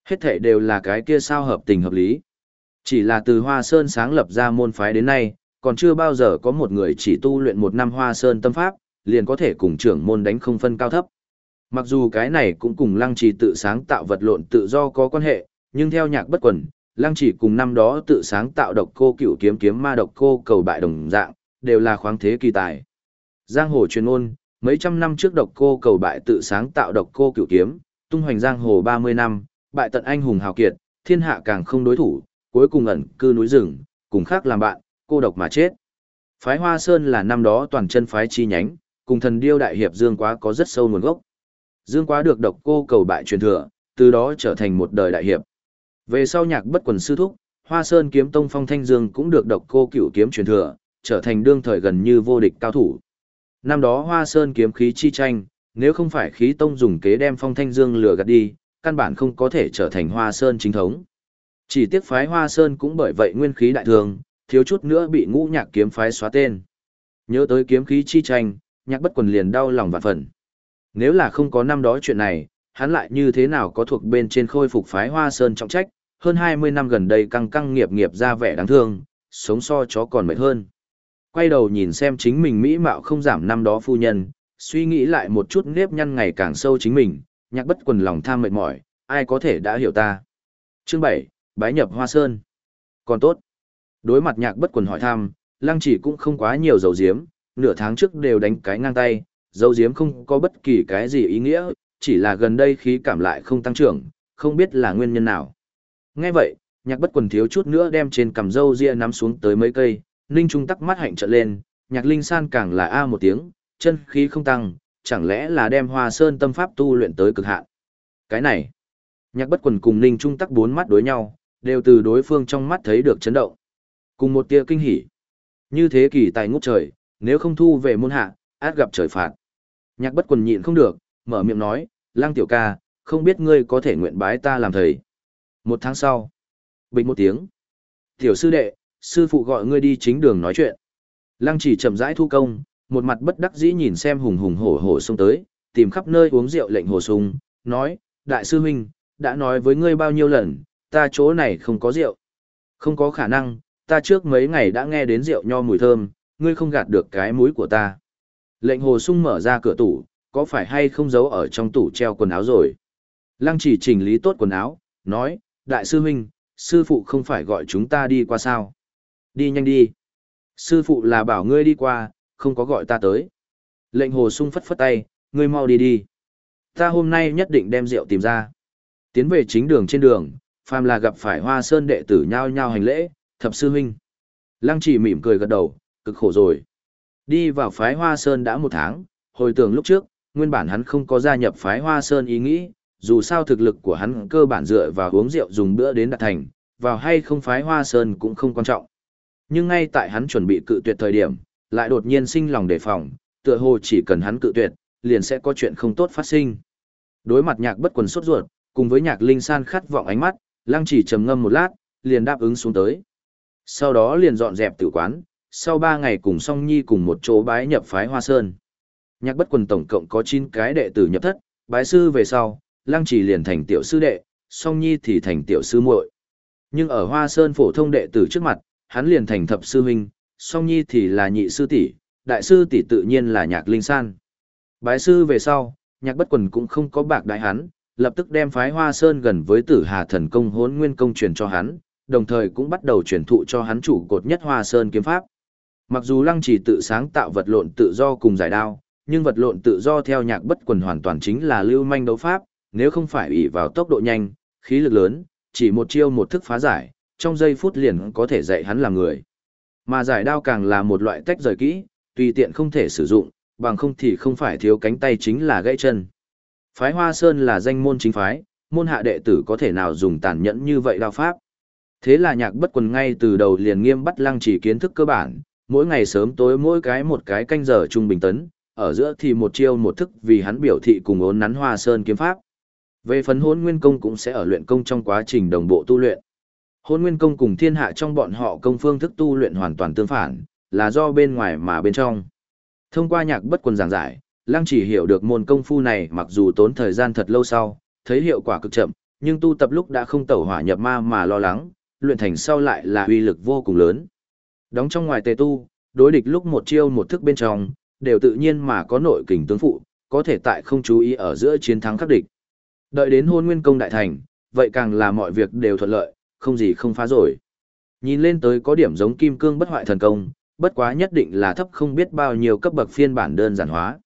Hết thể đều là cái kia sao hợp tình hợp lý. Chỉ là từ Hoa Sơn sáng lập ra môn phái đến nay, còn chưa bao giờ có một người chỉ tu luyện một năm Hoa Sơn tâm pháp, liền có thể cùng trưởng môn đánh không phân cao thấp. Mặc dù cái này cũng cùng lăng trì tự sáng tạo vật lộn tự do có quan hệ, nhưng theo nhạc bất quần, lăng chỉ cùng năm đó tự sáng tạo độc cô cửu kiếm kiếm ma độc cô cầu bại đồng dạng, đều là khoáng thế kỳ tài. Giang hồ truyền ôn, mấy trăm năm trước độc cô cầu bại tự sáng tạo độc cô cửu kiếm, tung hoành giang hồ 30 năm, bại tận anh hùng hào kiệt, thiên hạ càng không đối thủ, cuối cùng ẩn cư núi rừng, cùng khác làm bạn, cô độc mà chết. Phái Hoa Sơn là năm đó toàn chân phái chi nhánh, cùng thần điêu đại hiệp Dương Quá có rất sâu nguồn gốc. Dương Quá được độc cô cầu bại truyền thừa, từ đó trở thành một đời đại hiệp. Về sau nhạc bất quần sư thúc, Hoa Sơn kiếm tông phong thanh dương cũng được độc cô cửu kiếm truyền thừa, trở thành đương thời gần như vô địch cao thủ. Năm đó Hoa Sơn kiếm khí chi tranh, nếu không phải khí tông dùng kế đem phong thanh dương lừa gạt đi, căn bản không có thể trở thành Hoa Sơn chính thống. Chỉ tiếc phái Hoa Sơn cũng bởi vậy nguyên khí đại thường, thiếu chút nữa bị ngũ nhạc kiếm phái xóa tên. Nhớ tới kiếm khí chi tranh, nhạc bất quần liền đau lòng vạn phần. Nếu là không có năm đó chuyện này, hắn lại như thế nào có thuộc bên trên khôi phục phái Hoa Sơn trọng trách, hơn 20 năm gần đây căng căng nghiệp nghiệp ra vẻ đáng thương, sống so chó còn mệt hơn. Quay đầu nhìn xem chính mình mỹ mạo không giảm năm đó phu nhân, suy nghĩ lại một chút nếp nhăn ngày càng sâu chính mình, nhạc bất quần lòng tham mệt mỏi, ai có thể đã hiểu ta. Chương 7, Bái nhập Hoa Sơn. Còn tốt. Đối mặt nhạc bất quần hỏi thăm, lăng chỉ cũng không quá nhiều dầu diếm, nửa tháng trước đều đánh cái ngang tay, dầu diếm không có bất kỳ cái gì ý nghĩa, chỉ là gần đây khí cảm lại không tăng trưởng, không biết là nguyên nhân nào. Nghe vậy, nhạc bất quần thiếu chút nữa đem trên cằm râu ria nắm xuống tới mấy cây, ninh trung tắc mắt hạnh trợn lên, nhạc linh san càng là a một tiếng, chân khí không tăng, chẳng lẽ là đem hoa sơn tâm pháp tu luyện tới cực hạn. Cái này, nhạc bất quần cùng ninh trung tắc bốn mắt đối nhau, đều từ đối phương trong mắt thấy được chấn động. Cùng một tia kinh hỉ. Như thế kỳ tài ngút trời, nếu không thu về môn hạ, át gặp trời phạt. Nhạc bất quần nhịn không được, mở miệng nói, lang tiểu ca, không biết ngươi có thể nguyện bái ta làm thầy. Một tháng sau, bình một tiếng. Tiểu sư đệ, sư phụ gọi ngươi đi chính đường nói chuyện. Lăng chỉ chậm rãi thu công, một mặt bất đắc dĩ nhìn xem hùng hùng hổ hổ xông tới, tìm khắp nơi uống rượu lệnh hồ sung, nói, đại sư huynh, đã nói với ngươi bao nhiêu lần, ta chỗ này không có rượu. Không có khả năng, ta trước mấy ngày đã nghe đến rượu nho mùi thơm, ngươi không gạt được cái mũi của ta. Lệnh hồ sung mở ra cửa tủ, có phải hay không giấu ở trong tủ treo quần áo rồi? Lăng chỉ chỉnh lý tốt quần áo, nói, đại sư huynh, sư phụ không phải gọi chúng ta đi qua sao? Đi nhanh đi. Sư phụ là bảo ngươi đi qua, không có gọi ta tới. Lệnh hồ sung phất phất tay, ngươi mau đi đi. Ta hôm nay nhất định đem rượu tìm ra. Tiến về chính đường trên đường, phàm là gặp phải hoa sơn đệ tử nhao nhao hành lễ, thập sư huynh. Lăng chỉ mỉm cười gật đầu, cực khổ rồi. Đi vào phái hoa sơn đã một tháng, hồi tưởng lúc trước, nguyên bản hắn không có gia nhập phái hoa sơn ý nghĩ, dù sao thực lực của hắn cơ bản dựa vào uống rượu dùng bữa đến đạt thành, vào hay không phái hoa sơn cũng không quan trọng. Nhưng ngay tại hắn chuẩn bị cự tuyệt thời điểm, lại đột nhiên sinh lòng đề phòng, tựa hồ chỉ cần hắn cự tuyệt, liền sẽ có chuyện không tốt phát sinh. Đối mặt nhạc bất quần sốt ruột, cùng với nhạc linh san khát vọng ánh mắt, lăng chỉ trầm ngâm một lát, liền đáp ứng xuống tới. Sau đó liền dọn dẹp tử quán, sau ba ngày cùng song nhi cùng một chỗ bái nhập phái hoa sơn. Nhạc bất quần tổng cộng có 9 cái đệ tử nhập thất, bái sư về sau, lăng chỉ liền thành tiểu sư đệ, song nhi thì thành tiểu sư muội. Nhưng ở hoa sơn phổ thông đệ tử trước mặt, hắn liền thành thập sư huynh, song nhi thì là nhị sư tỷ, đại sư tỷ tự nhiên là nhạc linh san. Bái sư về sau, nhạc bất quần cũng không có bạc đại hắn, lập tức đem phái hoa sơn gần với tử hà thần công hốn nguyên công truyền cho hắn, đồng thời cũng bắt đầu truyền thụ cho hắn chủ cột nhất hoa sơn kiếm pháp. Mặc dù lăng chỉ tự sáng tạo vật lộn tự do cùng giải đao, nhưng vật lộn tự do theo nhạc bất quần hoàn toàn chính là lưu manh đấu pháp, nếu không phải ỷ vào tốc độ nhanh, khí lực lớn, chỉ một chiêu một thức phá giải, trong giây phút liền có thể dạy hắn làm người. Mà giải đao càng là một loại tách rời kỹ, tùy tiện không thể sử dụng, bằng không thì không phải thiếu cánh tay chính là gãy chân. Phái Hoa Sơn là danh môn chính phái, môn hạ đệ tử có thể nào dùng tàn nhẫn như vậy đao pháp. Thế là nhạc bất quần ngay từ đầu liền nghiêm bắt lăng chỉ kiến thức cơ bản, mỗi ngày sớm tối mỗi cái một cái canh giờ trung bình tấn, ở giữa thì một chiêu một thức vì hắn biểu thị cùng ốn nắn hoa sơn kiếm pháp. Về phần hôn nguyên công cũng sẽ ở luyện công trong quá trình đồng bộ tu luyện. Hôn nguyên công cùng thiên hạ trong bọn họ công phương thức tu luyện hoàn toàn tương phản, là do bên ngoài mà bên trong. Thông qua nhạc bất quần giảng giải, Lăng chỉ hiểu được môn công phu này mặc dù tốn thời gian thật lâu sau, thấy hiệu quả cực chậm, nhưng tu tập lúc đã không tẩu hỏa nhập ma mà lo lắng, luyện thành sau lại là uy lực vô cùng lớn. Đóng trong ngoài tề tu, đối địch lúc một chiêu một thức bên trong, đều tự nhiên mà có nội kình tướng phụ, có thể tại không chú ý ở giữa chiến thắng khắc địch. Đợi đến hôn nguyên công đại thành, vậy càng là mọi việc đều thuận lợi, không gì không phá rồi. Nhìn lên tới có điểm giống kim cương bất hoại thần công, bất quá nhất định là thấp không biết bao nhiêu cấp bậc phiên bản đơn giản hóa.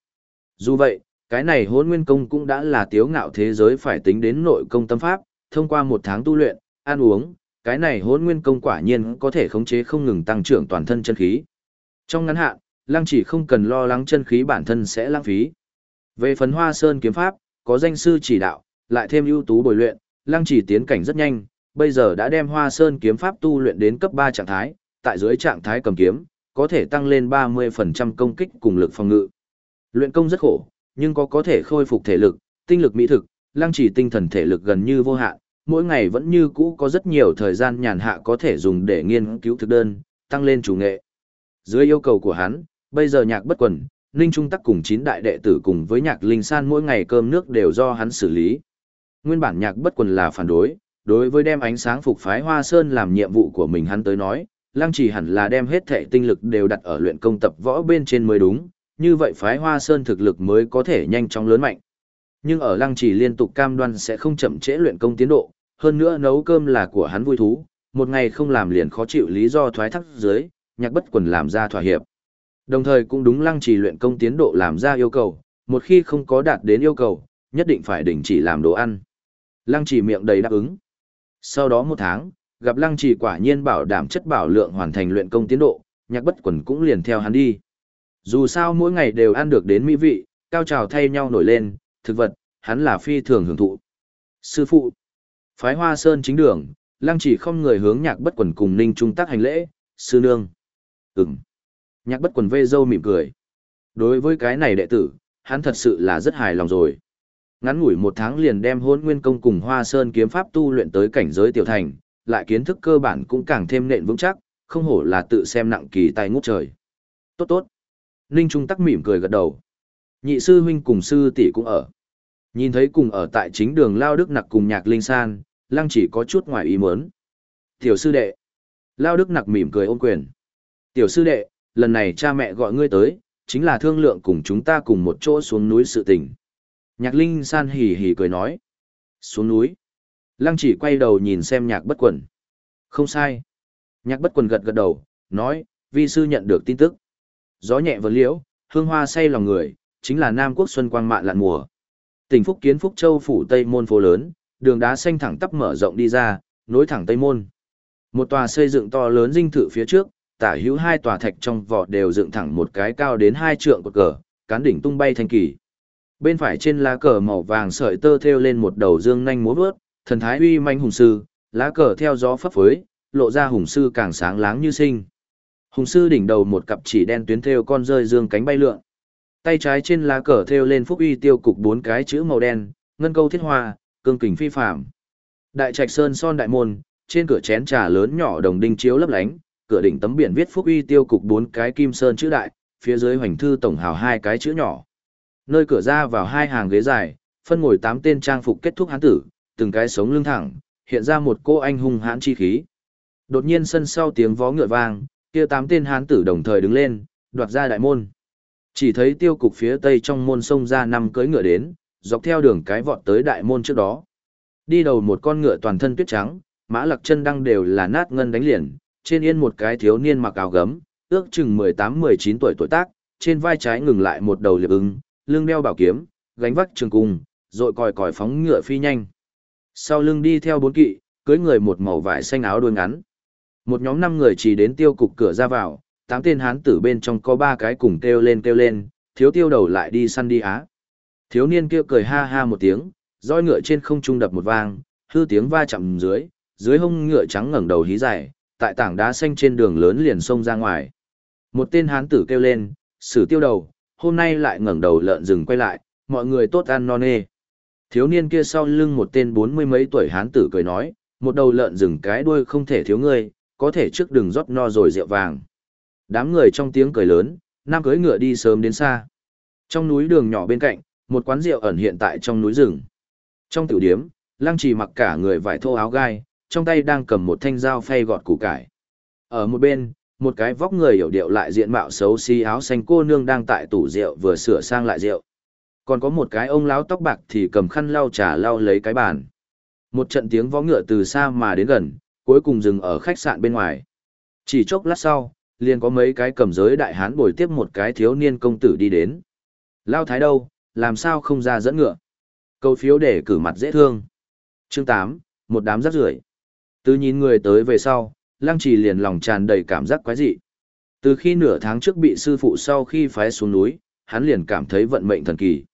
Dù vậy, cái này hôn nguyên công cũng đã là tiếu ngạo thế giới phải tính đến nội công tâm pháp, thông qua một tháng tu luyện, ăn uống, cái này hôn nguyên công quả nhiên có thể khống chế không ngừng tăng trưởng toàn thân chân khí. Trong ngắn hạn, lăng chỉ không cần lo lắng chân khí bản thân sẽ lãng phí. Về phấn hoa sơn kiếm pháp, có danh sư chỉ đạo, lại thêm ưu tú bồi luyện, lăng chỉ tiến cảnh rất nhanh, bây giờ đã đem hoa sơn kiếm pháp tu luyện đến cấp 3 trạng thái, tại dưới trạng thái cầm kiếm, có thể tăng lên 30% công kích cùng lực phòng ngự. Luyện công rất khổ, nhưng có có thể khôi phục thể lực, tinh lực mỹ thực, lăng chỉ tinh thần thể lực gần như vô hạn, mỗi ngày vẫn như cũ có rất nhiều thời gian nhàn hạ có thể dùng để nghiên cứu thực đơn, tăng lên chủ nghệ. Dưới yêu cầu của hắn, bây giờ nhạc bất quần, Ninh Trung Tắc cùng chín đại đệ tử cùng với nhạc Linh San mỗi ngày cơm nước đều do hắn xử lý. Nguyên bản nhạc bất quần là phản đối, đối với đem ánh sáng phục phái Hoa Sơn làm nhiệm vụ của mình hắn tới nói, lăng chỉ hẳn là đem hết thể tinh lực đều đặt ở luyện công tập võ bên trên mới đúng, như vậy phái Hoa Sơn thực lực mới có thể nhanh chóng lớn mạnh. Nhưng ở lăng chỉ liên tục cam đoan sẽ không chậm trễ luyện công tiến độ, hơn nữa nấu cơm là của hắn vui thú, một ngày không làm liền khó chịu lý do thoái thác dưới, nhạc bất quần làm ra thỏa hiệp. Đồng thời cũng đúng lăng trì luyện công tiến độ làm ra yêu cầu, một khi không có đạt đến yêu cầu, nhất định phải đình chỉ làm đồ ăn. Lăng Chỉ miệng đầy đáp ứng. Sau đó một tháng, gặp lăng Chỉ quả nhiên bảo đảm chất bảo lượng hoàn thành luyện công tiến độ, nhạc bất quần cũng liền theo hắn đi. Dù sao mỗi ngày đều ăn được đến mỹ vị, cao trào thay nhau nổi lên, thực vật, hắn là phi thường hưởng thụ. Sư phụ, phái hoa sơn chính đường, lăng chỉ không người hướng nhạc bất quần cùng ninh trung tác hành lễ, sư nương. Ừm. Nhạc bất quần vê dâu mỉm cười. Đối với cái này đệ tử, hắn thật sự là rất hài lòng rồi. Ngắn ngủi một tháng liền đem hôn nguyên công cùng hoa sơn kiếm pháp tu luyện tới cảnh giới tiểu thành, lại kiến thức cơ bản cũng càng thêm nện vững chắc, không hổ là tự xem nặng kỳ tài ngút trời. Tốt tốt. Ninh Trung tắc mỉm cười gật đầu. Nhị sư huynh cùng sư tỷ cũng ở. Nhìn thấy cùng ở tại chính đường Lao Đức Nặc cùng nhạc linh san, lăng chỉ có chút ngoài ý muốn. Tiểu sư đệ. Lao Đức Nặc mỉm cười ôm quyền. Tiểu sư đệ, lần này cha mẹ gọi ngươi tới, chính là thương lượng cùng chúng ta cùng một chỗ xuống núi sự tình. Nhạc Linh San hỉ hỉ cười nói. Xuống núi. Lăng chỉ quay đầu nhìn xem nhạc bất quần. Không sai. Nhạc bất quần gật gật đầu, nói, vi sư nhận được tin tức. Gió nhẹ vần liễu, hương hoa say lòng người, chính là Nam Quốc Xuân Quang Mạn lạn mùa. Tỉnh Phúc Kiến Phúc Châu phủ Tây Môn phố lớn, đường đá xanh thẳng tắp mở rộng đi ra, nối thẳng Tây Môn. Một tòa xây dựng to lớn dinh thự phía trước, tả hữu hai tòa thạch trong vỏ đều dựng thẳng một cái cao đến hai trượng cột cờ, cán đỉnh tung bay thanh kỳ. Bên phải trên lá cờ màu vàng sợi tơ thêu lên một đầu dương nhanh múa vớt, thần thái uy manh hùng sư, lá cờ theo gió phấp phới, lộ ra hùng sư càng sáng láng như sinh. Hùng sư đỉnh đầu một cặp chỉ đen tuyến thêu con rơi dương cánh bay lượn. Tay trái trên lá cờ thêu lên phúc uy tiêu cục bốn cái chữ màu đen, ngân câu thiết hoa, cương kình phi phạm. Đại trạch sơn son đại môn, trên cửa chén trà lớn nhỏ đồng đinh chiếu lấp lánh, cửa đỉnh tấm biển viết phúc uy tiêu cục bốn cái kim sơn chữ đại, phía dưới hoành thư tổng hào hai cái chữ nhỏ. Nơi cửa ra vào hai hàng ghế dài, phân ngồi tám tên trang phục kết thúc hán tử, từng cái sống lưng thẳng, hiện ra một cô anh hùng hãn chi khí. Đột nhiên sân sau tiếng vó ngựa vang, kia tám tên hán tử đồng thời đứng lên, đoạt ra đại môn. Chỉ thấy tiêu cục phía tây trong môn sông ra năm cưỡi ngựa đến, dọc theo đường cái vọt tới đại môn trước đó. Đi đầu một con ngựa toàn thân tuyết trắng, mã lặc chân đăng đều là nát ngân đánh liền, trên yên một cái thiếu niên mặc áo gấm, ước chừng 18-19 tuổi tuổi tác, trên vai trái ngừng lại một đầu liệp ưng, lưng đeo bảo kiếm, gánh vác trường cung, rồi còi còi phóng ngựa phi nhanh. Sau lưng đi theo bốn kỵ, cưới người một màu vải xanh áo đuôi ngắn. Một nhóm năm người chỉ đến tiêu cục cửa ra vào, tám tên hán tử bên trong có ba cái cùng kêu lên kêu lên, thiếu tiêu đầu lại đi săn đi á. Thiếu niên kia cười ha ha một tiếng, roi ngựa trên không trung đập một vang, hư tiếng va chạm dưới, dưới hông ngựa trắng ngẩng đầu hí dài, tại tảng đá xanh trên đường lớn liền xông ra ngoài. Một tên hán tử kêu lên, sử tiêu đầu, hôm nay lại ngẩng đầu lợn rừng quay lại, mọi người tốt ăn non nê. Thiếu niên kia sau lưng một tên bốn mươi mấy tuổi hán tử cười nói, một đầu lợn rừng cái đuôi không thể thiếu ngươi, có thể trước đường rót no rồi rượu vàng. Đám người trong tiếng cười lớn, nam cưới ngựa đi sớm đến xa. Trong núi đường nhỏ bên cạnh, một quán rượu ẩn hiện tại trong núi rừng. Trong tiểu điếm, lăng trì mặc cả người vải thô áo gai, trong tay đang cầm một thanh dao phay gọt củ cải. Ở một bên, một cái vóc người hiểu điệu lại diện mạo xấu xí áo xanh cô nương đang tại tủ rượu vừa sửa sang lại rượu. Còn có một cái ông lão tóc bạc thì cầm khăn lau trà lau lấy cái bàn. Một trận tiếng vó ngựa từ xa mà đến gần, cuối cùng dừng ở khách sạn bên ngoài. Chỉ chốc lát sau, liền có mấy cái cầm giới đại hán bồi tiếp một cái thiếu niên công tử đi đến. Lao thái đâu, làm sao không ra dẫn ngựa? Câu phiếu để cử mặt dễ thương. Chương 8, một đám rác rưởi. Từ nhìn người tới về sau, Lăng Trì liền lòng tràn đầy cảm giác quái dị. Từ khi nửa tháng trước bị sư phụ sau khi phái xuống núi, hắn liền cảm thấy vận mệnh thần kỳ.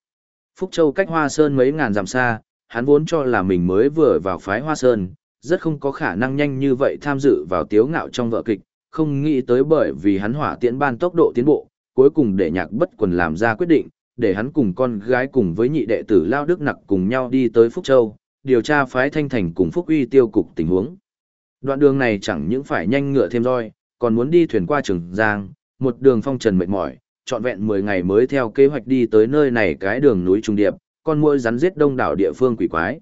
Phúc Châu cách Hoa Sơn mấy ngàn dặm xa, hắn vốn cho là mình mới vừa vào phái Hoa Sơn, rất không có khả năng nhanh như vậy tham dự vào tiếu ngạo trong vợ kịch, không nghĩ tới bởi vì hắn hỏa tiễn ban tốc độ tiến bộ, cuối cùng để nhạc bất quần làm ra quyết định, để hắn cùng con gái cùng với nhị đệ tử Lao Đức Nặc cùng nhau đi tới Phúc Châu, điều tra phái thanh thành cùng Phúc Uy tiêu cục tình huống. Đoạn đường này chẳng những phải nhanh ngựa thêm roi, còn muốn đi thuyền qua Trường Giang, một đường phong trần mệt mỏi, trọn vẹn 10 ngày mới theo kế hoạch đi tới nơi này cái đường núi trung điệp, con muỗi rắn giết đông đảo địa phương quỷ quái.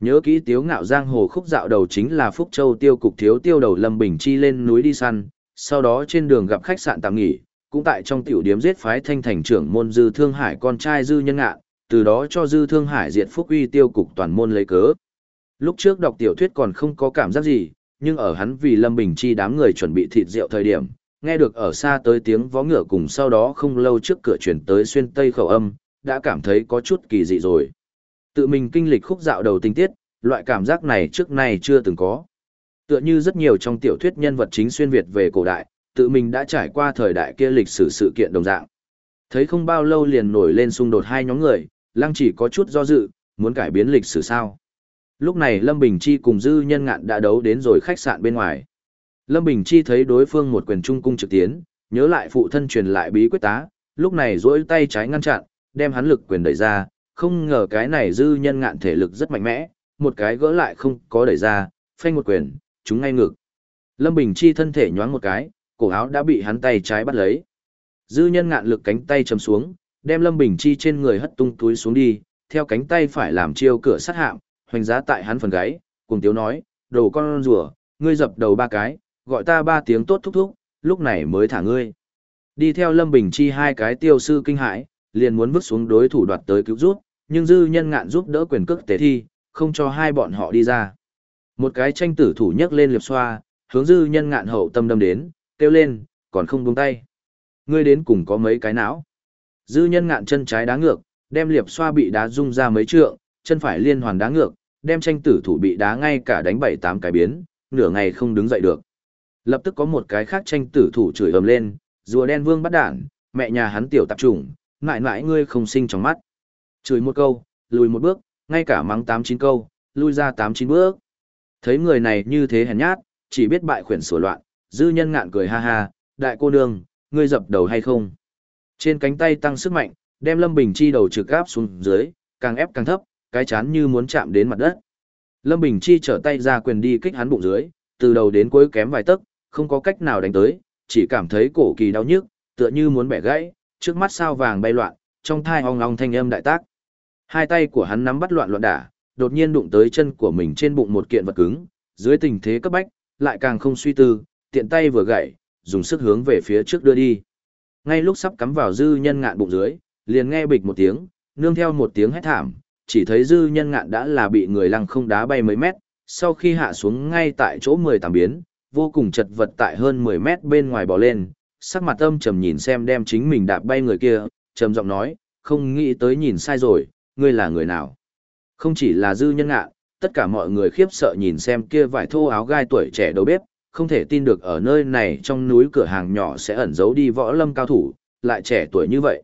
Nhớ kỹ tiếu ngạo giang hồ khúc dạo đầu chính là Phúc Châu tiêu cục thiếu tiêu đầu Lâm Bình Chi lên núi đi săn, sau đó trên đường gặp khách sạn tạm nghỉ, cũng tại trong tiểu điếm giết phái thanh thành trưởng môn dư thương hải con trai dư nhân ngạ, từ đó cho dư thương hải diệt Phúc uy tiêu cục toàn môn lấy cớ. Lúc trước đọc tiểu thuyết còn không có cảm giác gì, nhưng ở hắn vì Lâm Bình Chi đám người chuẩn bị thịt rượu thời điểm, nghe được ở xa tới tiếng vó ngựa cùng sau đó không lâu trước cửa chuyển tới xuyên tây khẩu âm, đã cảm thấy có chút kỳ dị rồi. Tự mình kinh lịch khúc dạo đầu tinh tiết, loại cảm giác này trước nay chưa từng có. Tựa như rất nhiều trong tiểu thuyết nhân vật chính xuyên Việt về cổ đại, tự mình đã trải qua thời đại kia lịch sử sự kiện đồng dạng. Thấy không bao lâu liền nổi lên xung đột hai nhóm người, lăng chỉ có chút do dự, muốn cải biến lịch sử sao. Lúc này Lâm Bình Chi cùng Dư Nhân Ngạn đã đấu đến rồi khách sạn bên ngoài. Lâm Bình Chi thấy đối phương một quyền trung cung trực tiến, nhớ lại phụ thân truyền lại bí quyết tá, lúc này duỗi tay trái ngăn chặn, đem hắn lực quyền đẩy ra, không ngờ cái này Dư Nhân Ngạn thể lực rất mạnh mẽ, một cái gỡ lại không có đẩy ra, phanh một quyền, chúng ngay ngực. Lâm Bình Chi thân thể nhoáng một cái, cổ áo đã bị hắn tay trái bắt lấy. Dư Nhân Ngạn lực cánh tay chầm xuống, đem Lâm Bình Chi trên người hất tung túi xuống đi, theo cánh tay phải làm chiêu cửa sát hạm, hoành giá tại hắn phần gáy, cùng tiếu nói, đồ con rùa, ngươi dập đầu ba cái, gọi ta ba tiếng tốt thúc thúc, lúc này mới thả ngươi. Đi theo Lâm Bình Chi hai cái tiêu sư kinh hãi, liền muốn vứt xuống đối thủ đoạt tới cứu rút, nhưng dư nhân ngạn giúp đỡ quyền cước tế thi, không cho hai bọn họ đi ra. Một cái tranh tử thủ nhấc lên liệp xoa, hướng dư nhân ngạn hậu tâm đâm đến, kêu lên, còn không buông tay. Ngươi đến cùng có mấy cái não. Dư nhân ngạn chân trái đá ngược, đem liệp xoa bị đá rung ra mấy trượng, chân phải liên hoàn đá ngược, đem tranh tử thủ bị đá ngay cả đánh bảy tám cái biến, nửa ngày không đứng dậy được. Lập tức có một cái khác tranh tử thủ chửi ầm lên, rùa đen vương bắt đản, mẹ nhà hắn tiểu tạp trùng, ngại ngại ngươi không sinh trong mắt. Chửi một câu, lùi một bước, ngay cả mắng tám chín câu, lui ra tám chín bước. Thấy người này như thế hèn nhát, chỉ biết bại khuyển sổ loạn, dư nhân ngạn cười ha ha, đại cô nương, ngươi dập đầu hay không? Trên cánh tay tăng sức mạnh, đem Lâm Bình Chi đầu trực áp xuống dưới, càng ép càng thấp, cái chán như muốn chạm đến mặt đất. Lâm Bình Chi trở tay ra quyền đi kích hắn bụng dưới, từ đầu đến cuối kém vài tấc, không có cách nào đánh tới, chỉ cảm thấy cổ kỳ đau nhức, tựa như muốn bẻ gãy, trước mắt sao vàng bay loạn, trong thai ong ong thanh âm đại tác. Hai tay của hắn nắm bắt loạn loạn đả, đột nhiên đụng tới chân của mình trên bụng một kiện vật cứng, dưới tình thế cấp bách, lại càng không suy tư, tiện tay vừa gãy, dùng sức hướng về phía trước đưa đi. Ngay lúc sắp cắm vào dư nhân ngạn bụng dưới, liền nghe bịch một tiếng, nương theo một tiếng hét thảm, chỉ thấy dư nhân ngạn đã là bị người lăng không đá bay mấy mét, sau khi hạ xuống ngay tại chỗ 18 biến, vô cùng chật vật tại hơn 10 mét bên ngoài bò lên, sắc mặt âm trầm nhìn xem đem chính mình đạp bay người kia, trầm giọng nói, không nghĩ tới nhìn sai rồi, ngươi là người nào. Không chỉ là dư nhân ngạn, tất cả mọi người khiếp sợ nhìn xem kia vải thô áo gai tuổi trẻ đầu bếp, không thể tin được ở nơi này trong núi cửa hàng nhỏ sẽ ẩn giấu đi võ lâm cao thủ, lại trẻ tuổi như vậy.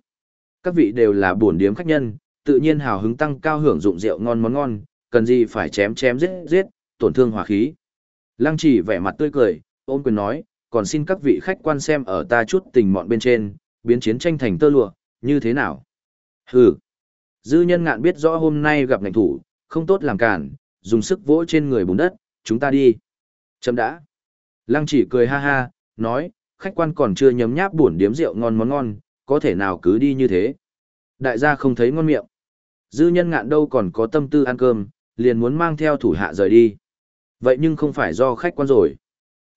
Các vị đều là buồn điếm khách nhân, tự nhiên hào hứng tăng cao hưởng dụng rượu ngon món ngon, cần gì phải chém chém giết giết, tổn thương hòa khí. Lăng chỉ vẻ mặt tươi cười, ôm quyền nói, còn xin các vị khách quan xem ở ta chút tình mọn bên trên, biến chiến tranh thành tơ lụa, như thế nào? Hừ. Dư nhân ngạn biết rõ hôm nay gặp ngành thủ, không tốt làm cản, dùng sức vỗ trên người bùn đất, chúng ta đi. Chấm đã. Lăng chỉ cười ha ha, nói, khách quan còn chưa nhấm nháp buồn điếm rượu ngon món ngon, có thể nào cứ đi như thế. Đại gia không thấy ngon miệng. Dư nhân ngạn đâu còn có tâm tư ăn cơm, liền muốn mang theo thủ hạ rời đi. Vậy nhưng không phải do khách quan rồi.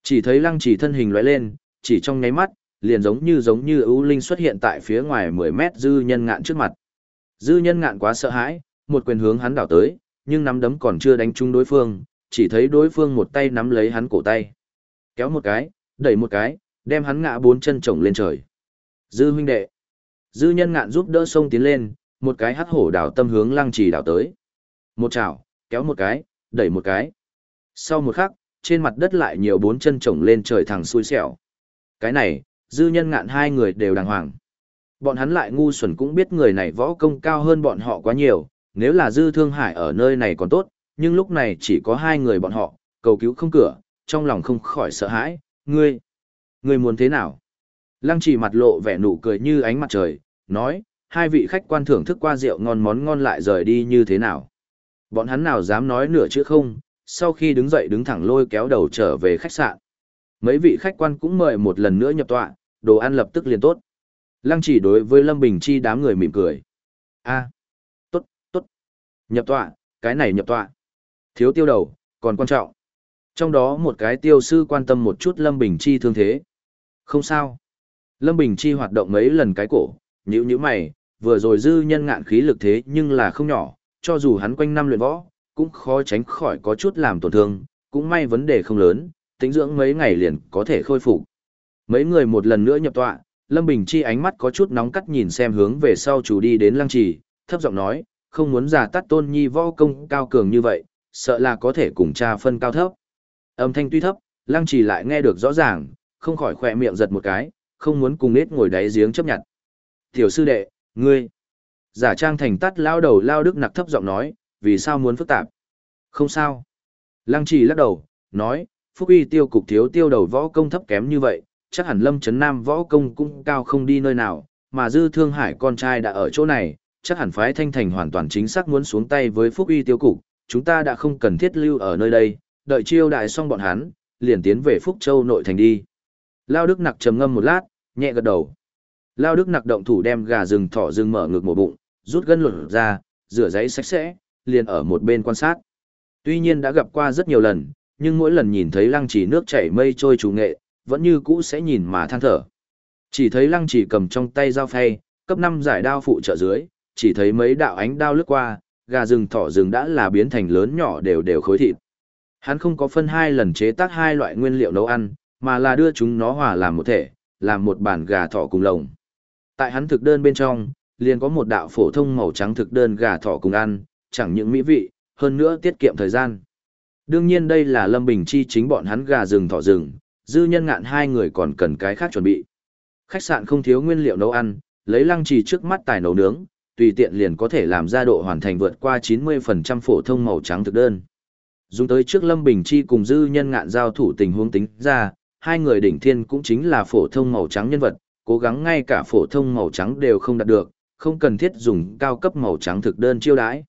Chỉ thấy lăng chỉ thân hình lóe lên, chỉ trong nháy mắt, liền giống như giống như ưu linh xuất hiện tại phía ngoài 10 mét dư nhân ngạn trước mặt. Dư nhân ngạn quá sợ hãi, một quyền hướng hắn đảo tới, nhưng nắm đấm còn chưa đánh trúng đối phương, chỉ thấy đối phương một tay nắm lấy hắn cổ tay. Kéo một cái, đẩy một cái, đem hắn ngã bốn chân chồng lên trời. Dư huynh đệ. Dư nhân ngạn giúp đỡ sông tiến lên, một cái hắc hổ đảo tâm hướng lăng trì đảo tới. Một chảo, kéo một cái, đẩy một cái. Sau một khắc, trên mặt đất lại nhiều bốn chân chồng lên trời thẳng xui xẻo. Cái này, dư nhân ngạn hai người đều đàng hoàng. Bọn hắn lại ngu xuẩn cũng biết người này võ công cao hơn bọn họ quá nhiều, nếu là dư thương hải ở nơi này còn tốt, nhưng lúc này chỉ có hai người bọn họ, cầu cứu không cửa, trong lòng không khỏi sợ hãi, ngươi, ngươi muốn thế nào? Lăng chỉ mặt lộ vẻ nụ cười như ánh mặt trời, nói, hai vị khách quan thưởng thức qua rượu ngon món ngon lại rời đi như thế nào? Bọn hắn nào dám nói nửa chữ không, sau khi đứng dậy đứng thẳng lôi kéo đầu trở về khách sạn. Mấy vị khách quan cũng mời một lần nữa nhập tọa, đồ ăn lập tức liền tốt. Lăng chỉ đối với Lâm Bình Chi đám người mỉm cười. a tốt, tốt. Nhập tọa, cái này nhập tọa. Thiếu tiêu đầu, còn quan trọng. Trong đó một cái tiêu sư quan tâm một chút Lâm Bình Chi thương thế. Không sao. Lâm Bình Chi hoạt động mấy lần cái cổ, nhữ như mày, vừa rồi dư nhân ngạn khí lực thế nhưng là không nhỏ, cho dù hắn quanh năm luyện võ, cũng khó tránh khỏi có chút làm tổn thương, cũng may vấn đề không lớn, tính dưỡng mấy ngày liền có thể khôi phục. Mấy người một lần nữa nhập tọa, Lâm Bình Chi ánh mắt có chút nóng cắt nhìn xem hướng về sau chủ đi đến lăng trì, thấp giọng nói, không muốn giả tắt tôn nhi võ công cao cường như vậy, sợ là có thể cùng cha phân cao thấp. Âm thanh tuy thấp, lăng trì lại nghe được rõ ràng, không khỏi khỏe miệng giật một cái, không muốn cùng nết ngồi đáy giếng chấp nhận. Tiểu sư đệ, ngươi, giả trang thành tắt lao đầu lao đức nặc thấp giọng nói, vì sao muốn phức tạp? Không sao. Lăng trì lắc đầu, nói, phúc uy tiêu cục thiếu tiêu đầu võ công thấp kém như vậy, chắc hẳn lâm chấn nam võ công cũng cao không đi nơi nào, mà dư thương hải con trai đã ở chỗ này, chắc hẳn phái thanh thành hoàn toàn chính xác muốn xuống tay với phúc uy tiêu cục, chúng ta đã không cần thiết lưu ở nơi đây, đợi chiêu đại xong bọn hắn, liền tiến về Phúc Châu nội thành đi. Lao Đức Nặc trầm ngâm một lát, nhẹ gật đầu. Lao Đức Nặc động thủ đem gà rừng thỏ rừng mở ngực một bụng, rút gân lột ra, rửa giấy sạch sẽ, liền ở một bên quan sát. Tuy nhiên đã gặp qua rất nhiều lần, nhưng mỗi lần nhìn thấy lăng trì nước chảy mây trôi chủ nghệ, vẫn như cũ sẽ nhìn mà than thở. Chỉ thấy lăng trì cầm trong tay dao phay, cấp 5 giải đao phụ trợ dưới, chỉ thấy mấy đạo ánh đao lướt qua, gà rừng thỏ rừng đã là biến thành lớn nhỏ đều đều khối thịt. Hắn không có phân hai lần chế tác hai loại nguyên liệu nấu ăn, mà là đưa chúng nó hòa làm một thể, làm một bản gà thỏ cùng lồng. Tại hắn thực đơn bên trong, liền có một đạo phổ thông màu trắng thực đơn gà thỏ cùng ăn, chẳng những mỹ vị, hơn nữa tiết kiệm thời gian. Đương nhiên đây là Lâm Bình Chi chính bọn hắn gà rừng thỏ rừng, dư nhân ngạn hai người còn cần cái khác chuẩn bị. Khách sạn không thiếu nguyên liệu nấu ăn, lấy lăng trì trước mắt tài nấu nướng, tùy tiện liền có thể làm ra độ hoàn thành vượt qua 90% phổ thông màu trắng thực đơn. Dùng tới trước Lâm Bình Chi cùng dư nhân ngạn giao thủ tình huống tính ra, hai người đỉnh thiên cũng chính là phổ thông màu trắng nhân vật, cố gắng ngay cả phổ thông màu trắng đều không đạt được, không cần thiết dùng cao cấp màu trắng thực đơn chiêu đãi.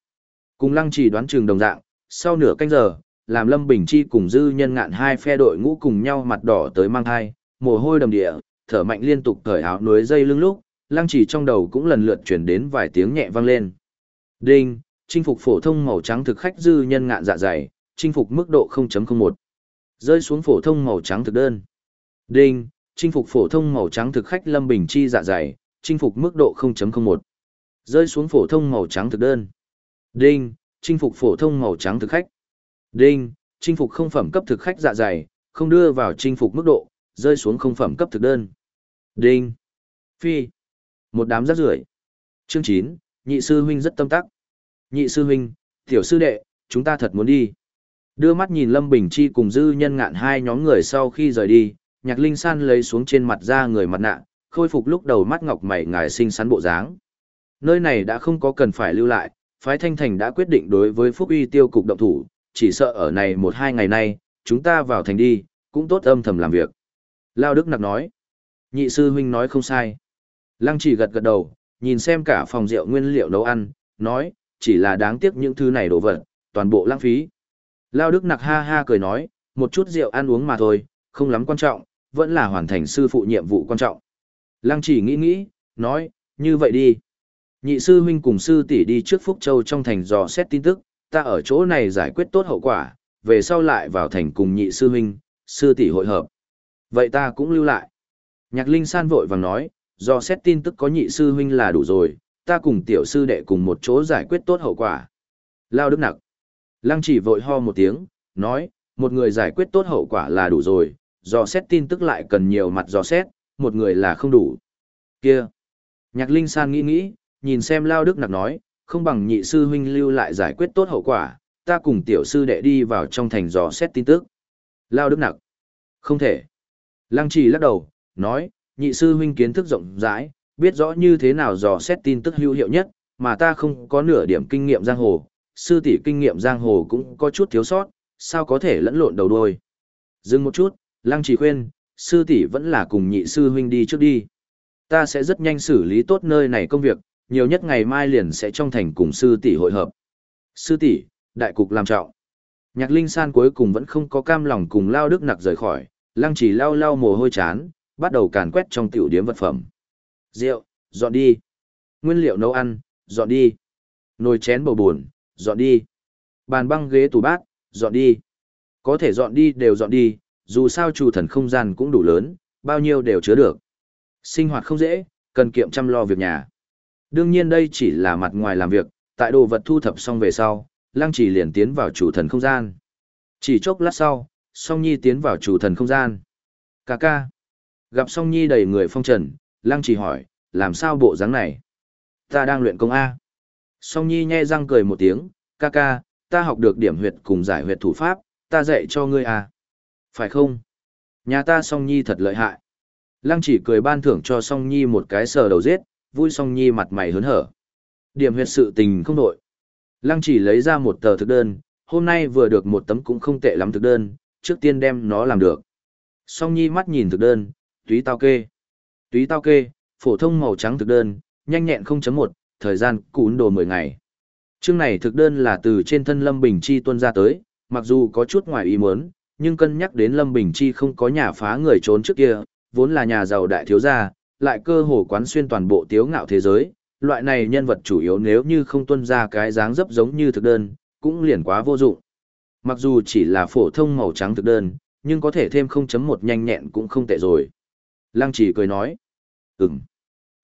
Cùng lăng chỉ đoán trường đồng dạng, sau nửa canh giờ, làm Lâm Bình Chi cùng dư nhân ngạn hai phe đội ngũ cùng nhau mặt đỏ tới mang hai, mồ hôi đầm địa, thở mạnh liên tục cởi áo núi dây lưng lúc, lăng chỉ trong đầu cũng lần lượt chuyển đến vài tiếng nhẹ vang lên. Đinh, chinh phục phổ thông màu trắng thực khách dư nhân ngạn dạ dày, chinh phục mức độ 0.01. Rơi xuống phổ thông màu trắng thực đơn. Đinh, chinh phục phổ thông màu trắng thực khách Lâm Bình Chi dạ dày, chinh phục mức độ 0.01. Rơi xuống phổ thông màu trắng thực đơn. Đinh, chinh phục phổ thông màu trắng thực khách. Đinh, chinh phục không phẩm cấp thực khách dạ dày, không đưa vào chinh phục mức độ, rơi xuống không phẩm cấp thực đơn. Đinh. Phi. Một đám rác rưởi. Chương 9, nhị sư huynh rất tâm tắc. Nhị sư huynh, tiểu sư đệ, chúng ta thật muốn đi. Đưa mắt nhìn Lâm Bình Chi cùng dư nhân ngạn hai nhóm người sau khi rời đi, nhạc linh san lấy xuống trên mặt ra người mặt nạ, khôi phục lúc đầu mắt ngọc mày ngài xinh xắn bộ dáng. Nơi này đã không có cần phải lưu lại, phái thanh thành đã quyết định đối với phúc uy tiêu cục động thủ, chỉ sợ ở này một hai ngày nay, chúng ta vào thành đi, cũng tốt âm thầm làm việc. Lao Đức Nặc nói, nhị sư huynh nói không sai. Lăng chỉ gật gật đầu, nhìn xem cả phòng rượu nguyên liệu nấu ăn, nói, chỉ là đáng tiếc những thứ này đổ vật, toàn bộ lãng phí. Lao Đức Nặc ha ha cười nói, một chút rượu ăn uống mà thôi, không lắm quan trọng, vẫn là hoàn thành sư phụ nhiệm vụ quan trọng. Lăng chỉ nghĩ nghĩ, nói, như vậy đi. Nhị sư huynh cùng sư tỷ đi trước Phúc Châu trong thành dò xét tin tức, ta ở chỗ này giải quyết tốt hậu quả, về sau lại vào thành cùng nhị sư huynh, sư tỷ hội hợp. Vậy ta cũng lưu lại. Nhạc Linh San vội vàng nói, dò xét tin tức có nhị sư huynh là đủ rồi, ta cùng tiểu sư đệ cùng một chỗ giải quyết tốt hậu quả. Lao Đức Nặc. Lăng chỉ vội ho một tiếng, nói, một người giải quyết tốt hậu quả là đủ rồi, dò xét tin tức lại cần nhiều mặt dò xét, một người là không đủ. Kia. Nhạc Linh San nghĩ nghĩ, nhìn xem Lao Đức Nặc nói, không bằng nhị sư huynh lưu lại giải quyết tốt hậu quả, ta cùng tiểu sư đệ đi vào trong thành dò xét tin tức. Lao Đức Nặc. Không thể. Lăng trì lắc đầu, nói, nhị sư huynh kiến thức rộng rãi, biết rõ như thế nào dò xét tin tức hữu hiệu nhất, mà ta không có nửa điểm kinh nghiệm giang hồ, sư tỷ kinh nghiệm giang hồ cũng có chút thiếu sót, sao có thể lẫn lộn đầu đuôi. Dừng một chút, Lăng Chỉ khuyên, sư tỷ vẫn là cùng nhị sư huynh đi trước đi. Ta sẽ rất nhanh xử lý tốt nơi này công việc, nhiều nhất ngày mai liền sẽ trong thành cùng sư tỷ hội hợp. Sư tỷ, đại cục làm trọng. Nhạc Linh San cuối cùng vẫn không có cam lòng cùng Lao Đức Nặc rời khỏi, Lăng Chỉ lau lau mồ hôi chán, bắt đầu càn quét trong tiểu điếm vật phẩm. Rượu, dọn đi. Nguyên liệu nấu ăn, dọn đi. Nồi chén bầu buồn, dọn đi. Bàn băng ghế tủ bát, dọn đi. Có thể dọn đi đều dọn đi, dù sao chủ thần không gian cũng đủ lớn, bao nhiêu đều chứa được. Sinh hoạt không dễ, cần kiệm chăm lo việc nhà. Đương nhiên đây chỉ là mặt ngoài làm việc, tại đồ vật thu thập xong về sau, Lăng Chỉ liền tiến vào chủ thần không gian. Chỉ chốc lát sau, Song Nhi tiến vào chủ thần không gian. Cà ca. Gặp Song Nhi đầy người phong trần, Lăng Chỉ hỏi, làm sao bộ dáng này? Ta đang luyện công A. Song Nhi nhe răng cười một tiếng, ca ca, ta học được điểm huyệt cùng giải huyệt thủ pháp, ta dạy cho ngươi a. Phải không? Nhà ta Song Nhi thật lợi hại. Lăng chỉ cười ban thưởng cho Song Nhi một cái sờ đầu giết, vui Song Nhi mặt mày hớn hở. Điểm huyệt sự tình không đổi. Lăng chỉ lấy ra một tờ thực đơn, hôm nay vừa được một tấm cũng không tệ lắm thực đơn, trước tiên đem nó làm được. Song Nhi mắt nhìn thực đơn, túy tao kê. Túy tao kê, phổ thông màu trắng thực đơn, nhanh nhẹn 0.1, thời gian cún đồ 10 ngày. Chương này thực đơn là từ trên thân Lâm Bình Chi tuân ra tới, mặc dù có chút ngoài ý muốn, nhưng cân nhắc đến Lâm Bình Chi không có nhà phá người trốn trước kia, vốn là nhà giàu đại thiếu gia, lại cơ hồ quán xuyên toàn bộ tiếu ngạo thế giới, loại này nhân vật chủ yếu nếu như không tuân ra cái dáng dấp giống như thực đơn, cũng liền quá vô dụng. Mặc dù chỉ là phổ thông màu trắng thực đơn, nhưng có thể thêm 0.1 nhanh nhẹn cũng không tệ rồi. Lăng chỉ cười nói. Ừm.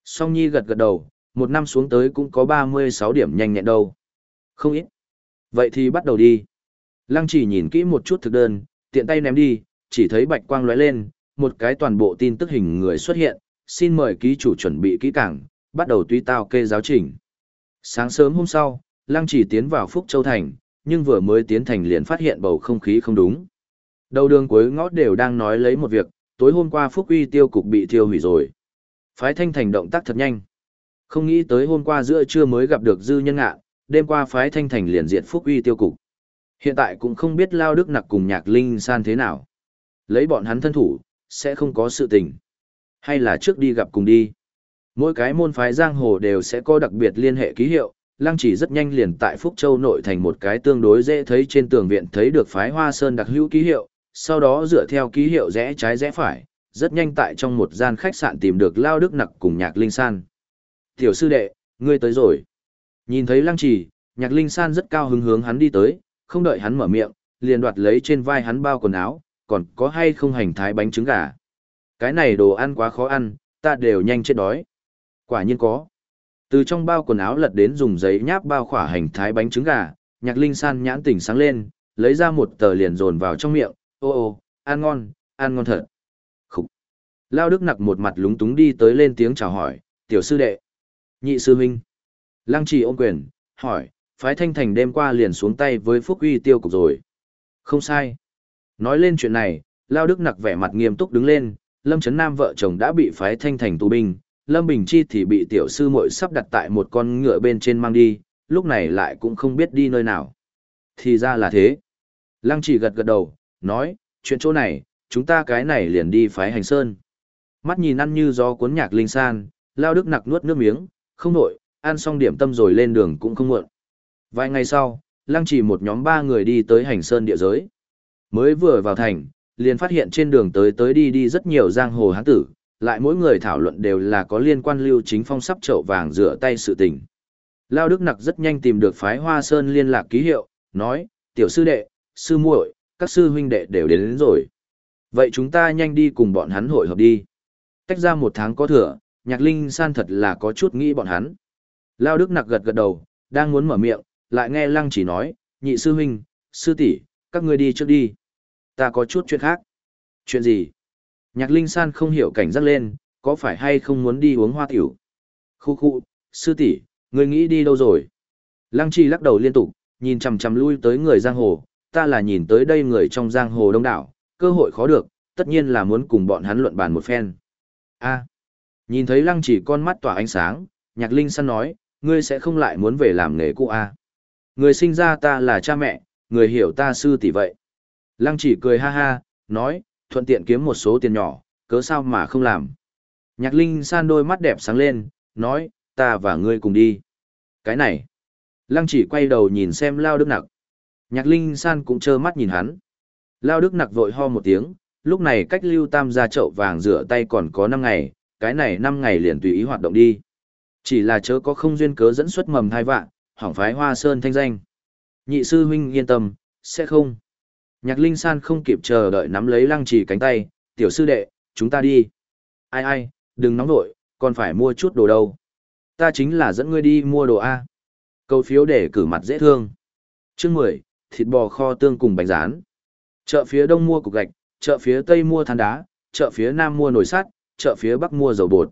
Song Nhi gật gật đầu, một năm xuống tới cũng có 36 điểm nhanh nhẹn đâu. Không ít. Vậy thì bắt đầu đi. Lăng chỉ nhìn kỹ một chút thực đơn, tiện tay ném đi, chỉ thấy bạch quang lóe lên, một cái toàn bộ tin tức hình người xuất hiện, xin mời ký chủ chuẩn bị kỹ càng, bắt đầu tuy tao kê giáo trình. Sáng sớm hôm sau, Lăng chỉ tiến vào Phúc Châu Thành, nhưng vừa mới tiến thành liền phát hiện bầu không khí không đúng. Đầu đường cuối ngõ đều đang nói lấy một việc, tối hôm qua Phúc Uy tiêu cục bị thiêu hủy rồi. Phái thanh thành động tác thật nhanh. Không nghĩ tới hôm qua giữa trưa mới gặp được dư nhân ngạ, đêm qua phái thanh thành liền diện Phúc Uy tiêu cục. Hiện tại cũng không biết Lao Đức Nặc cùng Nhạc Linh San thế nào. Lấy bọn hắn thân thủ, sẽ không có sự tình. Hay là trước đi gặp cùng đi. Mỗi cái môn phái giang hồ đều sẽ có đặc biệt liên hệ ký hiệu, Lăng chỉ rất nhanh liền tại Phúc Châu nội thành một cái tương đối dễ thấy trên tường viện thấy được phái Hoa Sơn đặc hữu ký hiệu, sau đó dựa theo ký hiệu rẽ trái rẽ phải, rất nhanh tại trong một gian khách sạn tìm được Lao Đức Nặc cùng Nhạc Linh San. Tiểu sư đệ, ngươi tới rồi. Nhìn thấy Lăng chỉ, Nhạc Linh San rất cao hứng hướng hắn đi tới, không đợi hắn mở miệng, liền đoạt lấy trên vai hắn bao quần áo, còn có hay không hành thái bánh trứng gà. Cái này đồ ăn quá khó ăn, ta đều nhanh chết đói. Quả nhiên có. Từ trong bao quần áo lật đến dùng giấy nháp bao khỏa hành thái bánh trứng gà, nhạc linh san nhãn tỉnh sáng lên, lấy ra một tờ liền dồn vào trong miệng, ô ô, ăn ngon, ăn ngon thật. Khúc. Lao Đức nặc một mặt lúng túng đi tới lên tiếng chào hỏi, tiểu sư đệ. Nhị sư huynh. Lăng trì ôm quyền, hỏi, phái thanh thành đêm qua liền xuống tay với phúc uy tiêu cục rồi. Không sai. Nói lên chuyện này, Lao Đức nặc vẻ mặt nghiêm túc đứng lên, Lâm Trấn Nam vợ chồng đã bị phái thanh thành tù binh, Lâm Bình Chi thì bị tiểu sư muội sắp đặt tại một con ngựa bên trên mang đi, lúc này lại cũng không biết đi nơi nào. Thì ra là thế. Lăng chỉ gật gật đầu, nói, chuyện chỗ này, chúng ta cái này liền đi phái hành sơn. Mắt nhìn ăn như gió cuốn nhạc linh san, lao đức nặc nuốt nước miếng, không nổi, ăn xong điểm tâm rồi lên đường cũng không muộn. Vài ngày sau, lăng chỉ một nhóm ba người đi tới hành sơn địa giới. Mới vừa vào thành, liền phát hiện trên đường tới tới đi đi rất nhiều giang hồ hán tử, lại mỗi người thảo luận đều là có liên quan lưu chính phong sắp chậu vàng rửa tay sự tình. Lao Đức Nặc rất nhanh tìm được phái Hoa Sơn liên lạc ký hiệu, nói, tiểu sư đệ, sư muội, các sư huynh đệ đều đến, đến rồi. Vậy chúng ta nhanh đi cùng bọn hắn hội hợp đi. Tách ra một tháng có thừa, nhạc linh san thật là có chút nghĩ bọn hắn. Lao Đức Nặc gật gật đầu, đang muốn mở miệng, lại nghe Lăng chỉ nói, nhị sư huynh, sư tỷ, các ngươi đi trước đi. Ta có chút chuyện khác. Chuyện gì? Nhạc Linh San không hiểu cảnh giác lên, có phải hay không muốn đi uống hoa tiểu? Khu khu, sư tỷ, ngươi nghĩ đi đâu rồi? Lăng Chi lắc đầu liên tục, nhìn chằm chằm lui tới người giang hồ, ta là nhìn tới đây người trong giang hồ đông đảo, cơ hội khó được, tất nhiên là muốn cùng bọn hắn luận bàn một phen. A. nhìn thấy Lăng chỉ con mắt tỏa ánh sáng, Nhạc Linh San nói, ngươi sẽ không lại muốn về làm nghề cũ a? À? Người sinh ra ta là cha mẹ, người hiểu ta sư tỷ vậy. Lăng Chỉ cười ha ha, nói, thuận tiện kiếm một số tiền nhỏ, cớ sao mà không làm. Nhạc Linh san đôi mắt đẹp sáng lên, nói, ta và ngươi cùng đi. Cái này. Lăng chỉ quay đầu nhìn xem Lao Đức Nặc. Nhạc Linh san cũng trơ mắt nhìn hắn. Lao Đức Nặc vội ho một tiếng, lúc này cách lưu tam ra chậu vàng rửa tay còn có 5 ngày, cái này 5 ngày liền tùy ý hoạt động đi. Chỉ là chớ có không duyên cớ dẫn xuất mầm thai vạn, hỏng phái hoa sơn thanh danh. Nhị sư huynh yên tâm, sẽ không. Nhạc Linh San không kịp chờ đợi nắm lấy lăng trì cánh tay, tiểu sư đệ, chúng ta đi. Ai ai, đừng nóng nổi, còn phải mua chút đồ đâu. Ta chính là dẫn ngươi đi mua đồ A. Câu phiếu để cử mặt dễ thương. Chương 10, thịt bò kho tương cùng bánh rán. Chợ phía đông mua cục gạch, chợ phía tây mua than đá, chợ phía nam mua nồi sắt, chợ phía bắc mua dầu bột.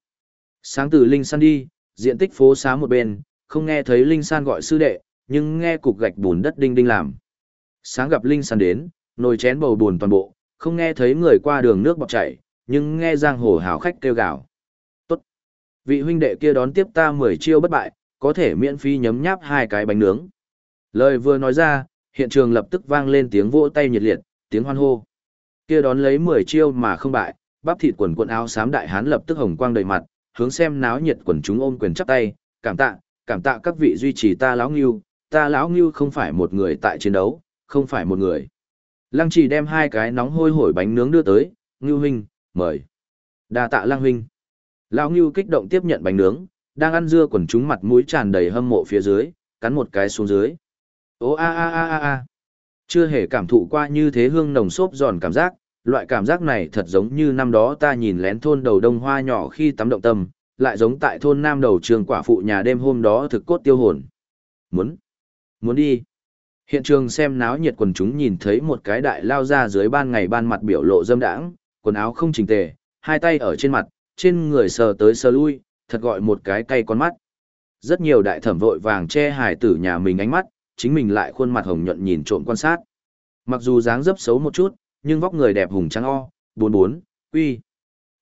Sáng từ Linh San đi, diện tích phố xá một bên, không nghe thấy Linh San gọi sư đệ, nhưng nghe cục gạch bùn đất đinh đinh làm. Sáng gặp Linh San đến, nồi chén bầu buồn toàn bộ, không nghe thấy người qua đường nước bọt chảy, nhưng nghe giang hồ hào khách kêu gào. Tốt. Vị huynh đệ kia đón tiếp ta 10 chiêu bất bại, có thể miễn phí nhấm nháp hai cái bánh nướng. Lời vừa nói ra, hiện trường lập tức vang lên tiếng vỗ tay nhiệt liệt, tiếng hoan hô. Kia đón lấy 10 chiêu mà không bại, bắp thịt quần quần áo xám đại hán lập tức hồng quang đầy mặt, hướng xem náo nhiệt quần chúng ôm quyền chắp tay, cảm tạ, cảm tạ các vị duy trì ta lão ngưu, ta lão ngưu không phải một người tại chiến đấu, không phải một người. Lăng chỉ đem hai cái nóng hôi hổi bánh nướng đưa tới, Ngưu huynh, mời. Đa tạ Lăng huynh. Lão Ngưu kích động tiếp nhận bánh nướng, đang ăn dưa quần chúng mặt mũi tràn đầy hâm mộ phía dưới, cắn một cái xuống dưới. Ô a a a a a. Chưa hề cảm thụ qua như thế hương nồng xốp giòn cảm giác, loại cảm giác này thật giống như năm đó ta nhìn lén thôn đầu đông hoa nhỏ khi tắm động tâm, lại giống tại thôn nam đầu trường quả phụ nhà đêm hôm đó thực cốt tiêu hồn. Muốn, muốn đi. Hiện trường xem náo nhiệt quần chúng nhìn thấy một cái đại lao ra dưới ban ngày ban mặt biểu lộ dâm đãng, quần áo không chỉnh tề, hai tay ở trên mặt, trên người sờ tới sờ lui, thật gọi một cái cay con mắt. Rất nhiều đại thẩm vội vàng che hài tử nhà mình ánh mắt, chính mình lại khuôn mặt hồng nhuận nhìn trộm quan sát. Mặc dù dáng dấp xấu một chút, nhưng vóc người đẹp hùng trắng o, bốn bốn, uy.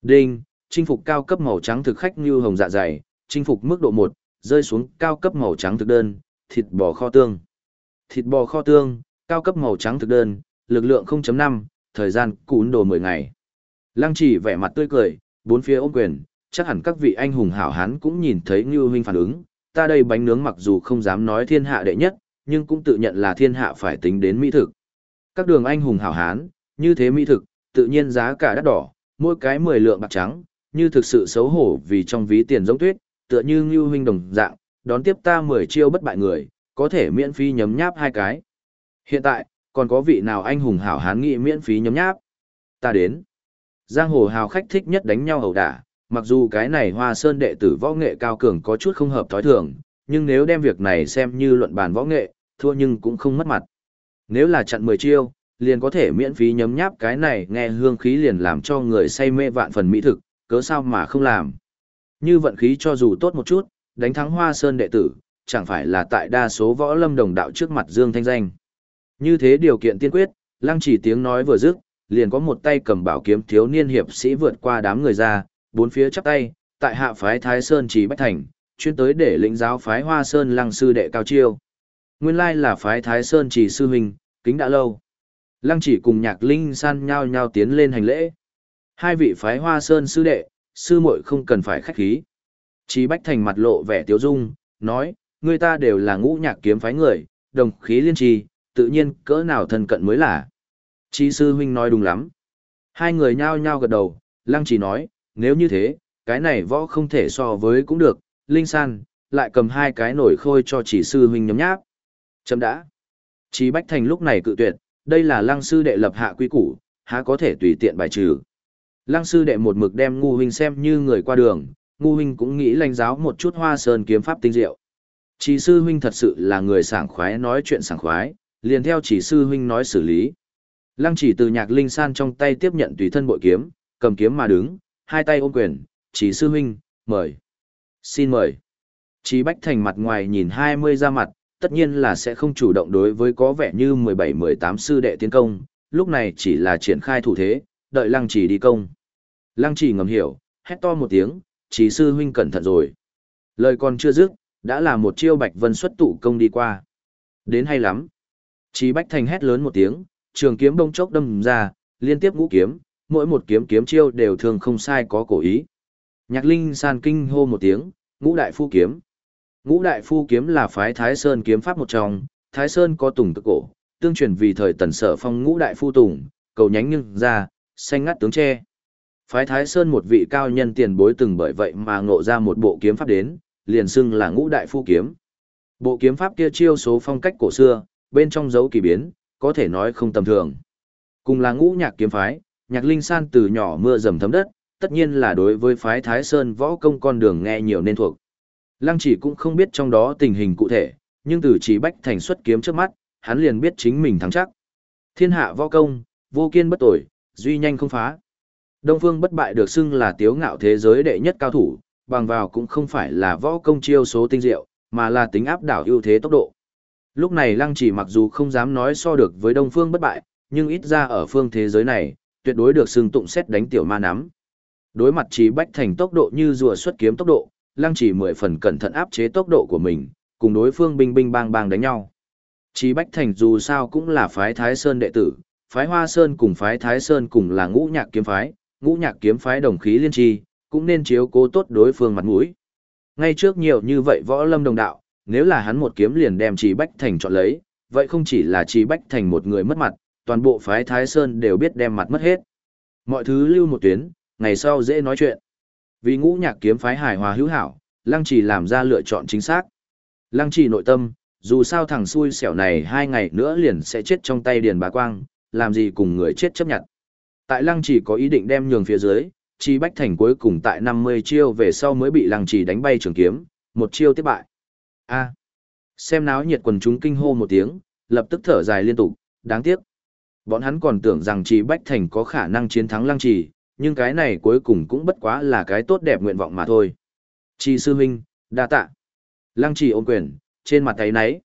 Đinh, chinh phục cao cấp màu trắng thực khách như hồng dạ dày, chinh phục mức độ 1, rơi xuống cao cấp màu trắng thực đơn, thịt bò kho tương thịt bò kho tương, cao cấp màu trắng thực đơn, lực lượng 0.5, thời gian cún đồ 10 ngày. Lăng chỉ vẻ mặt tươi cười, bốn phía ôm quyền, chắc hẳn các vị anh hùng hảo hán cũng nhìn thấy Như huynh phản ứng, ta đây bánh nướng mặc dù không dám nói thiên hạ đệ nhất, nhưng cũng tự nhận là thiên hạ phải tính đến mỹ thực. Các đường anh hùng hảo hán, như thế mỹ thực, tự nhiên giá cả đắt đỏ, mỗi cái 10 lượng bạc trắng, như thực sự xấu hổ vì trong ví tiền giống tuyết, tựa như Ngưu huynh đồng dạng, đón tiếp ta 10 chiêu bất bại người, có thể miễn phí nhấm nháp hai cái. Hiện tại, còn có vị nào anh hùng hảo hán nghị miễn phí nhấm nháp? Ta đến. Giang hồ hào khách thích nhất đánh nhau ẩu đả, mặc dù cái này hoa sơn đệ tử võ nghệ cao cường có chút không hợp thói thường, nhưng nếu đem việc này xem như luận bàn võ nghệ, thua nhưng cũng không mất mặt. Nếu là chặn 10 chiêu, liền có thể miễn phí nhấm nháp cái này nghe hương khí liền làm cho người say mê vạn phần mỹ thực, cớ sao mà không làm. Như vận khí cho dù tốt một chút, đánh thắng hoa sơn đệ tử, chẳng phải là tại đa số võ lâm đồng đạo trước mặt Dương Thanh Danh. Như thế điều kiện tiên quyết, lăng chỉ tiếng nói vừa dứt, liền có một tay cầm bảo kiếm thiếu niên hiệp sĩ vượt qua đám người ra, bốn phía chắp tay, tại hạ phái Thái Sơn Chỉ Bách Thành, chuyên tới để lĩnh giáo phái Hoa Sơn Lăng sư đệ cao chiêu. Nguyên lai là phái Thái Sơn Chỉ sư huynh, kính đã lâu. Lăng chỉ cùng Nhạc Linh San nhau nhau tiến lên hành lễ. Hai vị phái Hoa Sơn sư đệ, sư muội không cần phải khách khí. Trì Bách Thành mặt lộ vẻ tiếu dung, nói, người ta đều là ngũ nhạc kiếm phái người, đồng khí liên trì, tự nhiên cỡ nào thân cận mới là. Chi sư huynh nói đúng lắm. Hai người nhao nhao gật đầu, lăng chỉ nói, nếu như thế, cái này võ không thể so với cũng được, linh san, lại cầm hai cái nổi khôi cho chỉ sư huynh nhấm nháp. Chấm đã. Chí Bách Thành lúc này cự tuyệt, đây là lăng sư đệ lập hạ quy củ, há có thể tùy tiện bài trừ. Lăng sư đệ một mực đem ngu huynh xem như người qua đường, ngu huynh cũng nghĩ lãnh giáo một chút hoa sơn kiếm pháp tinh diệu. Chỉ sư huynh thật sự là người sảng khoái nói chuyện sảng khoái, liền theo chỉ sư huynh nói xử lý. Lăng chỉ từ nhạc linh san trong tay tiếp nhận tùy thân bội kiếm, cầm kiếm mà đứng, hai tay ôm quyền, chỉ sư huynh, mời. Xin mời. Chỉ bách thành mặt ngoài nhìn hai mươi ra mặt, tất nhiên là sẽ không chủ động đối với có vẻ như mười bảy mười tám sư đệ tiến công, lúc này chỉ là triển khai thủ thế, đợi lăng chỉ đi công. Lăng chỉ ngầm hiểu, hét to một tiếng, chỉ sư huynh cẩn thận rồi. Lời còn chưa dứt, đã là một chiêu bạch vân xuất tụ công đi qua. Đến hay lắm. Chỉ bách thành hét lớn một tiếng, trường kiếm bông chốc đâm ra, liên tiếp ngũ kiếm, mỗi một kiếm kiếm chiêu đều thường không sai có cổ ý. Nhạc Linh san kinh hô một tiếng, ngũ đại phu kiếm. Ngũ đại phu kiếm là phái Thái Sơn kiếm pháp một trong, Thái Sơn có tùng tức cổ, tương truyền vì thời tần sở phong ngũ đại phu tùng, cầu nhánh nhưng ra, xanh ngắt tướng tre. Phái Thái Sơn một vị cao nhân tiền bối từng bởi vậy mà ngộ ra một bộ kiếm pháp đến, liền xưng là ngũ đại phu kiếm. Bộ kiếm pháp kia chiêu số phong cách cổ xưa, bên trong dấu kỳ biến, có thể nói không tầm thường. Cùng là ngũ nhạc kiếm phái, nhạc linh san từ nhỏ mưa dầm thấm đất, tất nhiên là đối với phái Thái Sơn võ công con đường nghe nhiều nên thuộc. Lăng chỉ cũng không biết trong đó tình hình cụ thể, nhưng từ chỉ bách thành xuất kiếm trước mắt, hắn liền biết chính mình thắng chắc. Thiên hạ võ công, vô kiên bất tội, duy nhanh không phá. Đông phương bất bại được xưng là tiếu ngạo thế giới đệ nhất cao thủ, bằng vào cũng không phải là võ công chiêu số tinh diệu, mà là tính áp đảo ưu thế tốc độ. Lúc này lăng chỉ mặc dù không dám nói so được với đông phương bất bại, nhưng ít ra ở phương thế giới này, tuyệt đối được xưng tụng xét đánh tiểu ma nắm. Đối mặt Chí bách thành tốc độ như rùa xuất kiếm tốc độ, lăng chỉ mười phần cẩn thận áp chế tốc độ của mình, cùng đối phương binh binh bang bang đánh nhau. Chí bách thành dù sao cũng là phái Thái Sơn đệ tử, phái Hoa Sơn cùng phái Thái Sơn cùng là ngũ nhạc kiếm phái, ngũ nhạc kiếm phái đồng khí liên tri, cũng nên chiếu cố tốt đối phương mặt mũi. Ngay trước nhiều như vậy võ lâm đồng đạo, nếu là hắn một kiếm liền đem Trì Bách Thành chọn lấy, vậy không chỉ là Trì Bách Thành một người mất mặt, toàn bộ phái Thái Sơn đều biết đem mặt mất hết. Mọi thứ lưu một tuyến, ngày sau dễ nói chuyện. Vì ngũ nhạc kiếm phái hài hòa hữu hảo, Lăng Trì làm ra lựa chọn chính xác. Lăng Trì nội tâm, dù sao thằng xui xẻo này hai ngày nữa liền sẽ chết trong tay Điền Bá Quang, làm gì cùng người chết chấp nhận. Tại Lăng Chỉ có ý định đem nhường phía dưới, Chi Bách Thành cuối cùng tại 50 chiêu về sau mới bị Lăng Chỉ đánh bay trường kiếm, một chiêu tiếp bại. A. Xem náo nhiệt quần chúng kinh hô một tiếng, lập tức thở dài liên tục, đáng tiếc. Bọn hắn còn tưởng rằng Trì Bách Thành có khả năng chiến thắng Lăng Trì, nhưng cái này cuối cùng cũng bất quá là cái tốt đẹp nguyện vọng mà thôi. Trì sư huynh, đa tạ. Lăng Trì ôm quyền, trên mặt thấy nấy.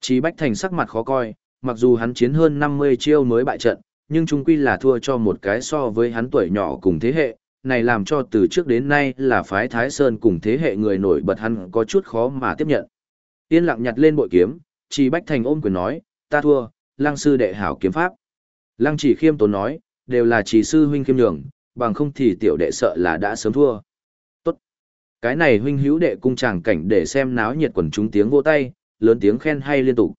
Trì Bách Thành sắc mặt khó coi, mặc dù hắn chiến hơn 50 chiêu mới bại trận, nhưng chúng quy là thua cho một cái so với hắn tuổi nhỏ cùng thế hệ, này làm cho từ trước đến nay là phái Thái Sơn cùng thế hệ người nổi bật hắn có chút khó mà tiếp nhận. Yên lặng nhặt lên bội kiếm, chỉ Bách Thành ôm quyền nói, ta thua, lăng sư đệ hảo kiếm pháp. Lăng chỉ khiêm tốn nói, đều là chỉ sư huynh khiêm nhường, bằng không thì tiểu đệ sợ là đã sớm thua. Tốt. Cái này huynh hữu đệ cung tràng cảnh để xem náo nhiệt quần chúng tiếng vỗ tay, lớn tiếng khen hay liên tục.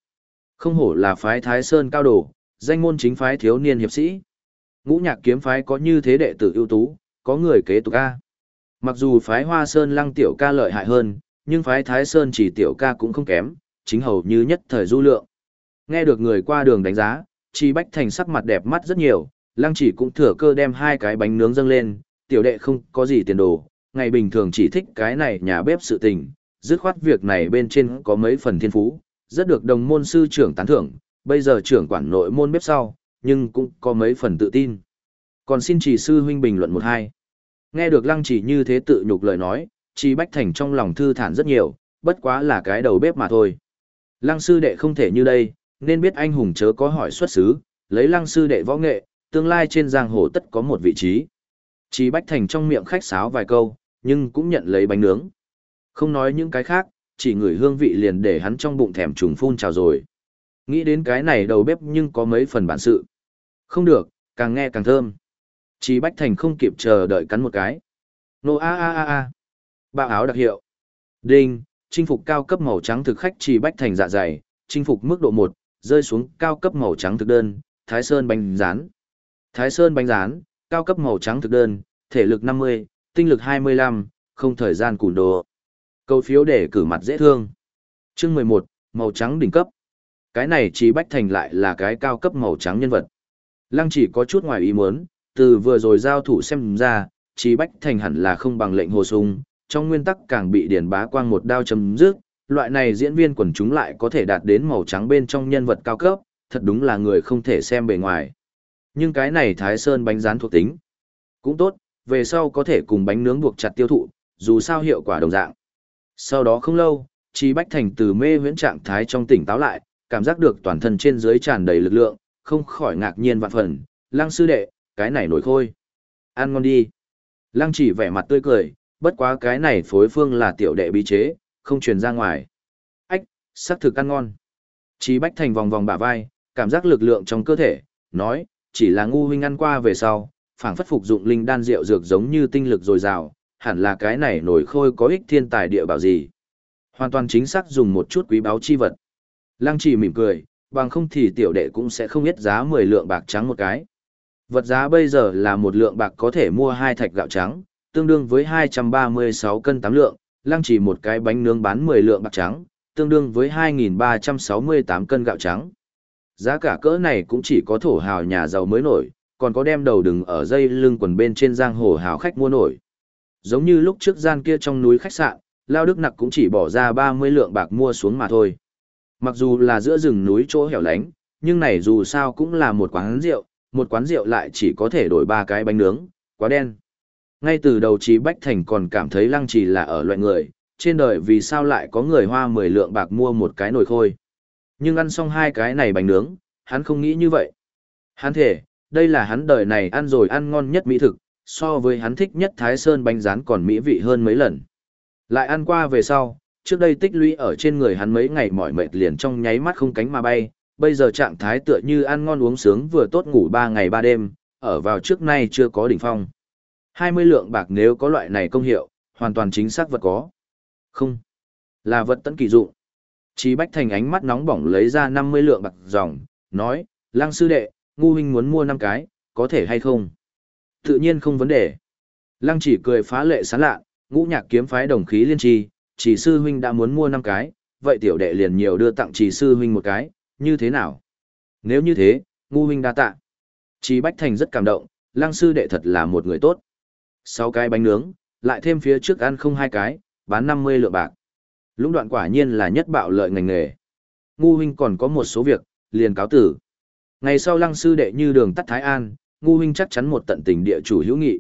Không hổ là phái Thái Sơn cao đồ, danh môn chính phái thiếu niên hiệp sĩ. Ngũ nhạc kiếm phái có như thế đệ tử ưu tú, có người kế tục ca. Mặc dù phái Hoa Sơn lăng tiểu ca lợi hại hơn, nhưng phái Thái Sơn chỉ tiểu ca cũng không kém, chính hầu như nhất thời du lượng. Nghe được người qua đường đánh giá, Chi Bách Thành sắc mặt đẹp mắt rất nhiều, lăng chỉ cũng thừa cơ đem hai cái bánh nướng dâng lên, tiểu đệ không có gì tiền đồ, ngày bình thường chỉ thích cái này nhà bếp sự tình, dứt khoát việc này bên trên có mấy phần thiên phú, rất được đồng môn sư trưởng tán thưởng, bây giờ trưởng quản nội môn bếp sau, nhưng cũng có mấy phần tự tin. Còn xin chỉ sư huynh bình luận một hai. Nghe được lăng chỉ như thế tự nhục lời nói, chỉ bách thành trong lòng thư thản rất nhiều, bất quá là cái đầu bếp mà thôi. Lăng sư đệ không thể như đây, nên biết anh hùng chớ có hỏi xuất xứ, lấy lăng sư đệ võ nghệ, tương lai trên giang hồ tất có một vị trí. Chỉ bách thành trong miệng khách sáo vài câu, nhưng cũng nhận lấy bánh nướng. Không nói những cái khác, chỉ ngửi hương vị liền để hắn trong bụng thèm trùng phun trào rồi. Nghĩ đến cái này đầu bếp nhưng có mấy phần bản sự. Không được, càng nghe càng thơm. Chí Bách Thành không kịp chờ đợi cắn một cái. Nô a a a a. Bạo áo đặc hiệu. Đinh, chinh phục cao cấp màu trắng thực khách Chí Bách Thành dạ dày, chinh phục mức độ một rơi xuống cao cấp màu trắng thực đơn, Thái Sơn bánh rán. Thái Sơn bánh rán, cao cấp màu trắng thực đơn, thể lực 50, tinh lực 25, không thời gian cùn đồ. Câu phiếu để cử mặt dễ thương. Chương 11, màu trắng đỉnh cấp. Cái này chỉ bách thành lại là cái cao cấp màu trắng nhân vật. Lăng chỉ có chút ngoài ý muốn, từ vừa rồi giao thủ xem ra, chỉ bách thành hẳn là không bằng lệnh hồ sung, trong nguyên tắc càng bị điển bá quang một đao chấm dứt, loại này diễn viên quần chúng lại có thể đạt đến màu trắng bên trong nhân vật cao cấp, thật đúng là người không thể xem bề ngoài. Nhưng cái này Thái Sơn bánh rán thuộc tính. Cũng tốt, về sau có thể cùng bánh nướng buộc chặt tiêu thụ, dù sao hiệu quả đồng dạng. Sau đó không lâu, Chi Bách Thành từ mê huyễn trạng thái trong tỉnh táo lại, cảm giác được toàn thân trên dưới tràn đầy lực lượng, không khỏi ngạc nhiên vạn phần, lăng sư đệ, cái này nổi khôi. Ăn ngon đi. Lăng chỉ vẻ mặt tươi cười, bất quá cái này phối phương là tiểu đệ bí chế, không truyền ra ngoài. Ách, sắc thực ăn ngon. Chi Bách Thành vòng vòng bả vai, cảm giác lực lượng trong cơ thể, nói, chỉ là ngu huynh ăn qua về sau, phảng phất phục dụng linh đan rượu dược giống như tinh lực dồi dào, hẳn là cái này nổi khôi có ích thiên tài địa bảo gì. Hoàn toàn chính xác dùng một chút quý báu chi vật. Lăng chỉ mỉm cười, bằng không thì tiểu đệ cũng sẽ không biết giá 10 lượng bạc trắng một cái. Vật giá bây giờ là một lượng bạc có thể mua hai thạch gạo trắng, tương đương với 236 cân 8 lượng, lăng chỉ một cái bánh nướng bán 10 lượng bạc trắng, tương đương với 2.368 cân gạo trắng. Giá cả cỡ này cũng chỉ có thổ hào nhà giàu mới nổi, còn có đem đầu đừng ở dây lưng quần bên trên giang hồ hào khách mua nổi. Giống như lúc trước gian kia trong núi khách sạn, Lao Đức Nặc cũng chỉ bỏ ra 30 lượng bạc mua xuống mà thôi. Mặc dù là giữa rừng núi chỗ hẻo lánh, nhưng này dù sao cũng là một quán rượu, một quán rượu lại chỉ có thể đổi ba cái bánh nướng, quá đen. Ngay từ đầu trí Bách Thành còn cảm thấy lăng trì là ở loại người, trên đời vì sao lại có người hoa 10 lượng bạc mua một cái nồi khôi. Nhưng ăn xong hai cái này bánh nướng, hắn không nghĩ như vậy. Hắn thể, đây là hắn đời này ăn rồi ăn ngon nhất mỹ thực, so với hắn thích nhất Thái Sơn bánh rán còn mỹ vị hơn mấy lần. Lại ăn qua về sau, trước đây tích lũy ở trên người hắn mấy ngày mỏi mệt liền trong nháy mắt không cánh mà bay, bây giờ trạng thái tựa như ăn ngon uống sướng vừa tốt ngủ 3 ngày 3 đêm, ở vào trước nay chưa có đỉnh phong. 20 lượng bạc nếu có loại này công hiệu, hoàn toàn chính xác vật có. Không, là vật tận kỳ dụng. Chí Bách Thành ánh mắt nóng bỏng lấy ra 50 lượng bạc dòng, nói, lang sư đệ, ngu huynh muốn mua 5 cái, có thể hay không? Tự nhiên không vấn đề. Lăng chỉ cười phá lệ sán lạ, ngũ nhạc kiếm phái đồng khí liên trì, chỉ sư huynh đã muốn mua 5 cái, vậy tiểu đệ liền nhiều đưa tặng chỉ sư huynh một cái, như thế nào? Nếu như thế, ngu huynh đa tạ. chỉ Bách Thành rất cảm động, lăng sư đệ thật là một người tốt. 6 cái bánh nướng, lại thêm phía trước ăn không hai cái, bán 50 lượng bạc. Lũng đoạn quả nhiên là nhất bạo lợi ngành nghề. Ngu huynh còn có một số việc, liền cáo tử. Ngày sau lăng sư đệ như đường tắt Thái An, ngu huynh chắc chắn một tận tình địa chủ hữu nghị.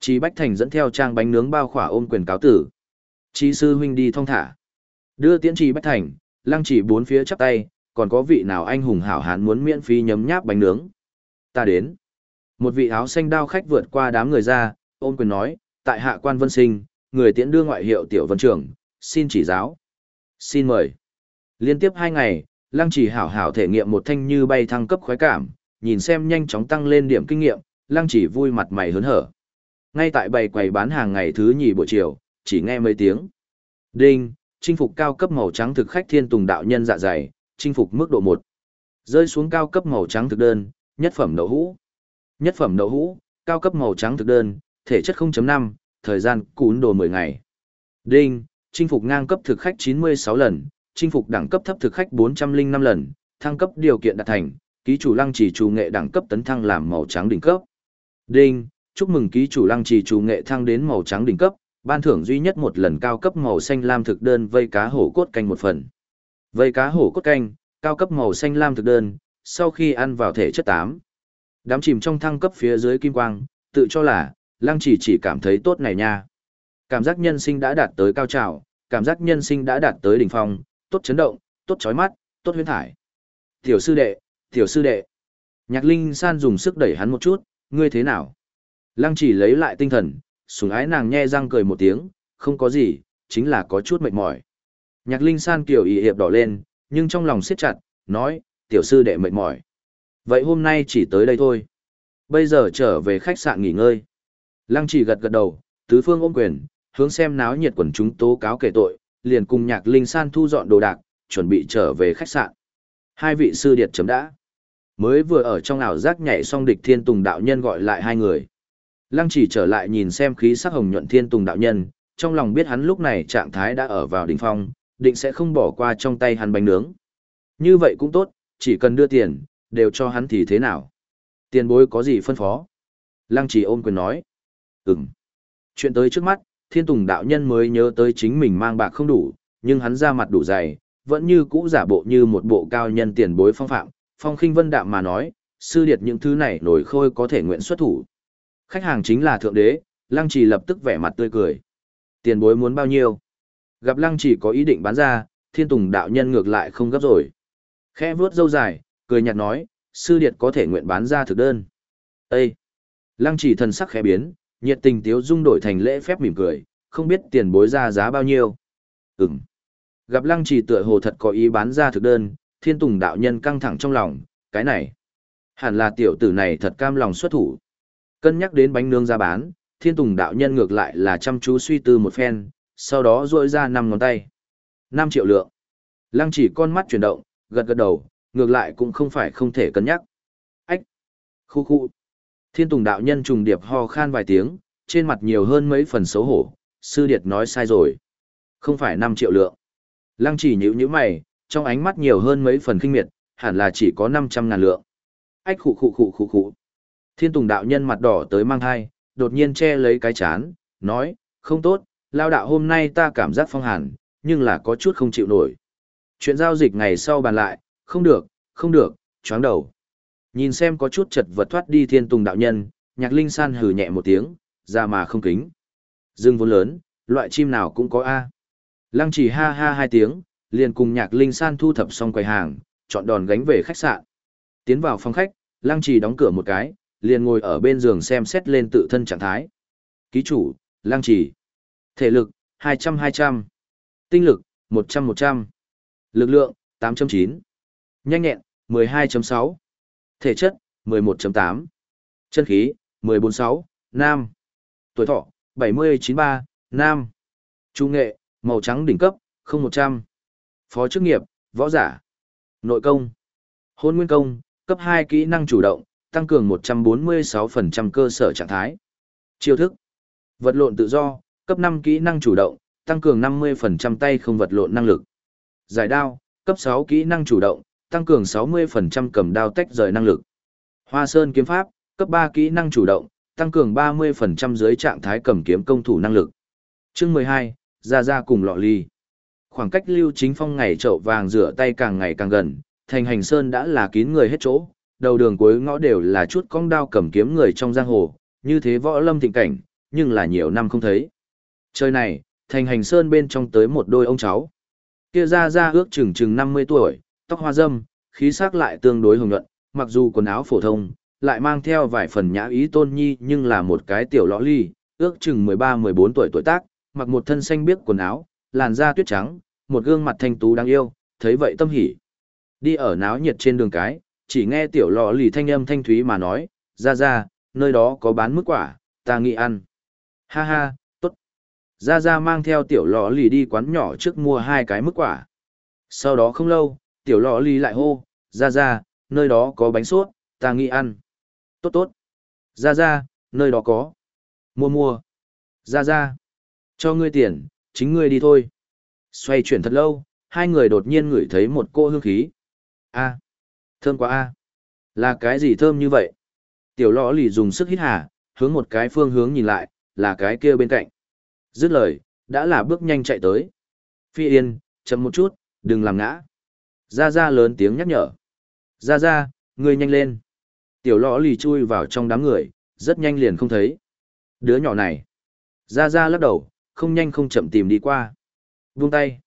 Chí Bách Thành dẫn theo trang bánh nướng bao khỏa ôm quyền cáo tử. Chí sư huynh đi thong thả. Đưa tiễn trì Bách Thành, lăng chỉ bốn phía chắp tay, còn có vị nào anh hùng hảo hán muốn miễn phí nhấm nháp bánh nướng. Ta đến. Một vị áo xanh đao khách vượt qua đám người ra, ôm quyền nói, tại hạ quan vân sinh, người tiễn đưa ngoại hiệu tiểu vân trưởng, xin chỉ giáo. Xin mời. Liên tiếp hai ngày, lăng chỉ hảo hảo thể nghiệm một thanh như bay thăng cấp khoái cảm, nhìn xem nhanh chóng tăng lên điểm kinh nghiệm, lăng chỉ vui mặt mày hớn hở. Ngay tại bày quầy bán hàng ngày thứ nhì buổi chiều, chỉ nghe mấy tiếng. Đinh, chinh phục cao cấp màu trắng thực khách thiên tùng đạo nhân dạ dày, chinh phục mức độ 1. Rơi xuống cao cấp màu trắng thực đơn, nhất phẩm đậu hũ. Nhất phẩm đậu hũ, cao cấp màu trắng thực đơn, thể chất 0.5, thời gian cún đồ 10 ngày. Đinh, chinh phục ngang cấp thực khách 96 lần, chinh phục đẳng cấp thấp thực khách 405 lần, thăng cấp điều kiện đạt thành, ký chủ lăng trì chủ nghệ đẳng cấp tấn thăng làm màu trắng đỉnh cấp. Đinh, chúc mừng ký chủ lăng trì chủ nghệ thăng đến màu trắng đỉnh cấp, ban thưởng duy nhất một lần cao cấp màu xanh lam thực đơn vây cá hổ cốt canh một phần. Vây cá hổ cốt canh, cao cấp màu xanh lam thực đơn, sau khi ăn vào thể chất 8. Đám chìm trong thăng cấp phía dưới kim quang, tự cho là, lăng chỉ chỉ cảm thấy tốt này nha. Cảm giác nhân sinh đã đạt tới cao trào, cảm giác nhân sinh đã đạt tới đỉnh phong, tốt chấn động, tốt chói mắt, tốt huyến thải. Tiểu sư đệ, tiểu sư đệ. Nhạc Linh San dùng sức đẩy hắn một chút, ngươi thế nào? Lăng chỉ lấy lại tinh thần, sùng ái nàng nhe răng cười một tiếng, không có gì, chính là có chút mệt mỏi. Nhạc Linh San kiểu ý hiệp đỏ lên, nhưng trong lòng siết chặt, nói, tiểu sư đệ mệt mỏi. Vậy hôm nay chỉ tới đây thôi. Bây giờ trở về khách sạn nghỉ ngơi. Lăng chỉ gật gật đầu, tứ phương ôm quyền, hướng xem náo nhiệt quần chúng tố cáo kể tội, liền cùng nhạc linh san thu dọn đồ đạc, chuẩn bị trở về khách sạn. Hai vị sư điệt chấm đã. Mới vừa ở trong ảo giác nhảy xong địch thiên tùng đạo nhân gọi lại hai người. Lăng chỉ trở lại nhìn xem khí sắc hồng nhuận thiên tùng đạo nhân, trong lòng biết hắn lúc này trạng thái đã ở vào đỉnh phong, định sẽ không bỏ qua trong tay hắn bánh nướng. Như vậy cũng tốt, chỉ cần đưa tiền, đều cho hắn thì thế nào. Tiền bối có gì phân phó? Lăng chỉ ôm quyền nói. Ừm. Chuyện tới trước mắt, thiên tùng đạo nhân mới nhớ tới chính mình mang bạc không đủ, nhưng hắn ra mặt đủ dày, vẫn như cũ giả bộ như một bộ cao nhân tiền bối phong phạm, phong khinh vân đạm mà nói, sư điệt những thứ này nổi khôi có thể nguyện xuất thủ. Khách hàng chính là thượng đế, lăng trì lập tức vẻ mặt tươi cười. Tiền bối muốn bao nhiêu? Gặp lăng trì có ý định bán ra, thiên tùng đạo nhân ngược lại không gấp rồi. Khẽ vuốt dâu dài, cười nhạt nói, sư điệt có thể nguyện bán ra thực đơn. Ê! Lăng trì thần sắc khẽ biến, nhiệt tình tiếu dung đổi thành lễ phép mỉm cười, không biết tiền bối ra giá bao nhiêu. Ừm. Gặp lăng trì tựa hồ thật có ý bán ra thực đơn, thiên tùng đạo nhân căng thẳng trong lòng, cái này. Hẳn là tiểu tử này thật cam lòng xuất thủ. Cân nhắc đến bánh nướng ra bán, thiên tùng đạo nhân ngược lại là chăm chú suy tư một phen, sau đó rỗi ra năm ngón tay. 5 triệu lượng. Lăng chỉ con mắt chuyển động, gật gật đầu, ngược lại cũng không phải không thể cân nhắc. Ách! Khu khu! Thiên tùng đạo nhân trùng điệp ho khan vài tiếng, trên mặt nhiều hơn mấy phần xấu hổ, sư điệt nói sai rồi. Không phải 5 triệu lượng. Lăng chỉ nhíu nhíu mày, trong ánh mắt nhiều hơn mấy phần kinh miệt, hẳn là chỉ có 500 ngàn lượng. Ách khụ khụ khụ khụ khụ. Thiên Tùng đạo nhân mặt đỏ tới mang hai, đột nhiên che lấy cái chán, nói, không tốt, lao đạo hôm nay ta cảm giác phong hàn, nhưng là có chút không chịu nổi. Chuyện giao dịch ngày sau bàn lại, không được, không được, chóng đầu. Nhìn xem có chút chật vật thoát đi thiên tùng đạo nhân, nhạc linh san hừ nhẹ một tiếng, ra mà không kính. Dương vốn lớn, loại chim nào cũng có A. Lăng chỉ ha ha hai tiếng, liền cùng nhạc linh san thu thập xong quầy hàng, chọn đòn gánh về khách sạn. Tiến vào phòng khách, lăng chỉ đóng cửa một cái, liền ngồi ở bên giường xem xét lên tự thân trạng thái. Ký chủ, lang trì, Thể lực, 200-200. Tinh lực, 100-100. Lực lượng, 8.9. Nhanh nhẹn, 12.6. Thể chất, 11.8. Chân khí, 14.6, nam. Tuổi thọ, 70-93, nam. Trung nghệ, màu trắng đỉnh cấp, 0100. Phó chức nghiệp, võ giả. Nội công. Hôn nguyên công, cấp 2 kỹ năng chủ động, tăng cường 146% cơ sở trạng thái. Chiêu thức. Vật lộn tự do, cấp 5 kỹ năng chủ động, tăng cường 50% tay không vật lộn năng lực. Giải đao, cấp 6 kỹ năng chủ động, tăng cường 60% cầm đao tách rời năng lực. Hoa Sơn kiếm pháp, cấp 3 kỹ năng chủ động, tăng cường 30% dưới trạng thái cầm kiếm công thủ năng lực. Chương 12, ra ra cùng lọ ly. Khoảng cách Lưu Chính Phong ngày chậu vàng rửa tay càng ngày càng gần, thành hành sơn đã là kín người hết chỗ, đầu đường cuối ngõ đều là chút cong đao cầm kiếm người trong giang hồ, như thế võ lâm thịnh cảnh, nhưng là nhiều năm không thấy. Trời này, thành hành sơn bên trong tới một đôi ông cháu. Kia ra ra ước chừng chừng 50 tuổi, tóc hoa dâm, khí sắc lại tương đối hồng nhuận, mặc dù quần áo phổ thông, lại mang theo vài phần nhã ý tôn nhi nhưng là một cái tiểu lõ ly, ước chừng 13-14 tuổi tuổi tác, mặc một thân xanh biếc quần áo, làn da tuyết trắng, một gương mặt thanh tú đáng yêu, thấy vậy tâm hỉ. Đi ở náo nhiệt trên đường cái, chỉ nghe tiểu lò lì thanh âm thanh thúy mà nói, ra ra, nơi đó có bán mức quả, ta nghĩ ăn. Ha ha, tốt. Ra ra mang theo tiểu lò lì đi quán nhỏ trước mua hai cái mức quả. Sau đó không lâu, tiểu lò lì lại hô, ra ra, nơi đó có bánh suốt, ta nghĩ ăn. Tốt tốt. Ra ra, nơi đó có. Mua mua. Ra ra. Cho ngươi tiền, chính ngươi đi thôi. Xoay chuyển thật lâu, hai người đột nhiên ngửi thấy một cô hương khí. A. Thơm quá a. Là cái gì thơm như vậy? Tiểu lõ lì dùng sức hít hà, hướng một cái phương hướng nhìn lại, là cái kia bên cạnh. Dứt lời, đã là bước nhanh chạy tới. Phi yên, chậm một chút, đừng làm ngã. Ra ra lớn tiếng nhắc nhở. Ra ra, ngươi nhanh lên. Tiểu lõ lì chui vào trong đám người, rất nhanh liền không thấy. Đứa nhỏ này. Ra ra lắc đầu, không nhanh không chậm tìm đi qua. Buông tay.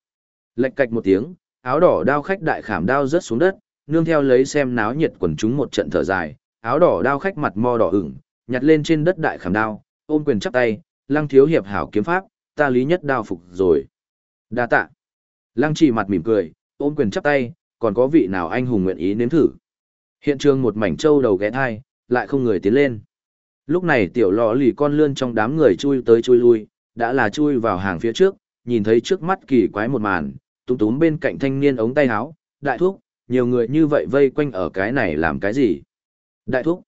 Lệch cạch một tiếng, áo đỏ đao khách đại khảm đao rớt xuống đất, nương theo lấy xem náo nhiệt quần chúng một trận thở dài, áo đỏ đao khách mặt mo đỏ ửng, nhặt lên trên đất đại khảm đao, ôm quyền chắp tay, lăng thiếu hiệp hảo kiếm pháp, ta lý nhất đao phục rồi. Đa tạ. Lăng chỉ mặt mỉm cười, ôm quyền chắp tay, còn có vị nào anh hùng nguyện ý nếm thử. Hiện trường một mảnh trâu đầu ghé thai, lại không người tiến lên. Lúc này tiểu lọ lì con lươn trong đám người chui tới chui lui, đã là chui vào hàng phía trước, nhìn thấy trước mắt kỳ quái một màn, túm túm bên cạnh thanh niên ống tay áo, đại thúc, nhiều người như vậy vây quanh ở cái này làm cái gì? Đại thúc,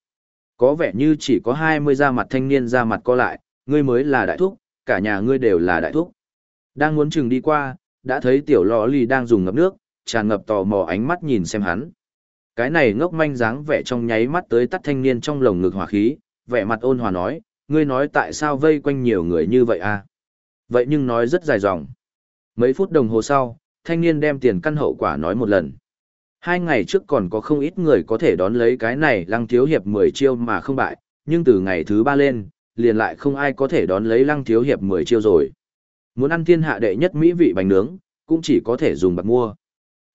có vẻ như chỉ có 20 da mặt thanh niên da mặt co lại, ngươi mới là đại thúc, cả nhà ngươi đều là đại thúc. Đang muốn chừng đi qua, đã thấy tiểu lọ lì đang dùng ngập nước, tràn ngập tò mò ánh mắt nhìn xem hắn. Cái này ngốc manh dáng vẻ trong nháy mắt tới tắt thanh niên trong lồng ngực hỏa khí, vẻ mặt ôn hòa nói, ngươi nói tại sao vây quanh nhiều người như vậy à? Vậy nhưng nói rất dài dòng. Mấy phút đồng hồ sau, thanh niên đem tiền căn hậu quả nói một lần. Hai ngày trước còn có không ít người có thể đón lấy cái này lăng thiếu hiệp 10 chiêu mà không bại, nhưng từ ngày thứ ba lên, liền lại không ai có thể đón lấy lăng thiếu hiệp 10 chiêu rồi. Muốn ăn thiên hạ đệ nhất mỹ vị bánh nướng, cũng chỉ có thể dùng bạc mua.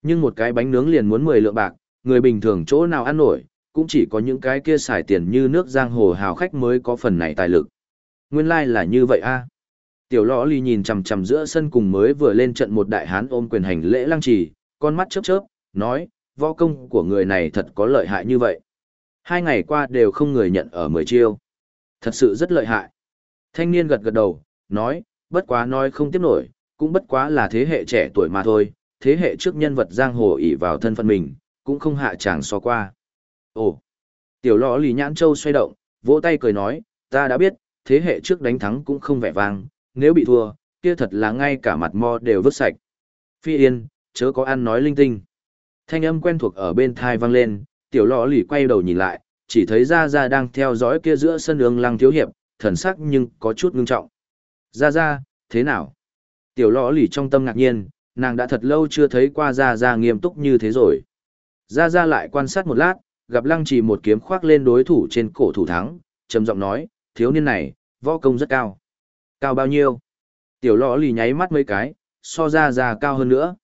Nhưng một cái bánh nướng liền muốn 10 lượng bạc, người bình thường chỗ nào ăn nổi, cũng chỉ có những cái kia xài tiền như nước giang hồ hào khách mới có phần này tài lực. Nguyên lai like là như vậy a. Tiểu lõ ly nhìn chằm chằm giữa sân cùng mới vừa lên trận một đại hán ôm quyền hành lễ lăng trì, con mắt chớp chớp, nói, võ công của người này thật có lợi hại như vậy. Hai ngày qua đều không người nhận ở mười chiêu. Thật sự rất lợi hại. Thanh niên gật gật đầu, nói, bất quá nói không tiếp nổi, cũng bất quá là thế hệ trẻ tuổi mà thôi, thế hệ trước nhân vật giang hồ ỷ vào thân phận mình, cũng không hạ chàng so qua. Ồ, tiểu lọ lì nhãn châu xoay động, vỗ tay cười nói, ta đã biết, thế hệ trước đánh thắng cũng không vẻ vang, nếu bị thua, kia thật là ngay cả mặt mo đều vứt sạch. Phi yên, chớ có ăn nói linh tinh. Thanh âm quen thuộc ở bên thai vang lên, tiểu lọ lì quay đầu nhìn lại, chỉ thấy Gia Gia đang theo dõi kia giữa sân đường lăng thiếu hiệp, thần sắc nhưng có chút ngưng trọng. Gia Gia, thế nào? Tiểu lọ lì trong tâm ngạc nhiên, nàng đã thật lâu chưa thấy qua Gia Gia nghiêm túc như thế rồi. Gia Gia lại quan sát một lát, gặp lăng chỉ một kiếm khoác lên đối thủ trên cổ thủ thắng, trầm giọng nói, thiếu niên này, võ công rất cao. Cao bao nhiêu? Tiểu lọ lì nháy mắt mấy cái, so Gia Gia cao hơn nữa.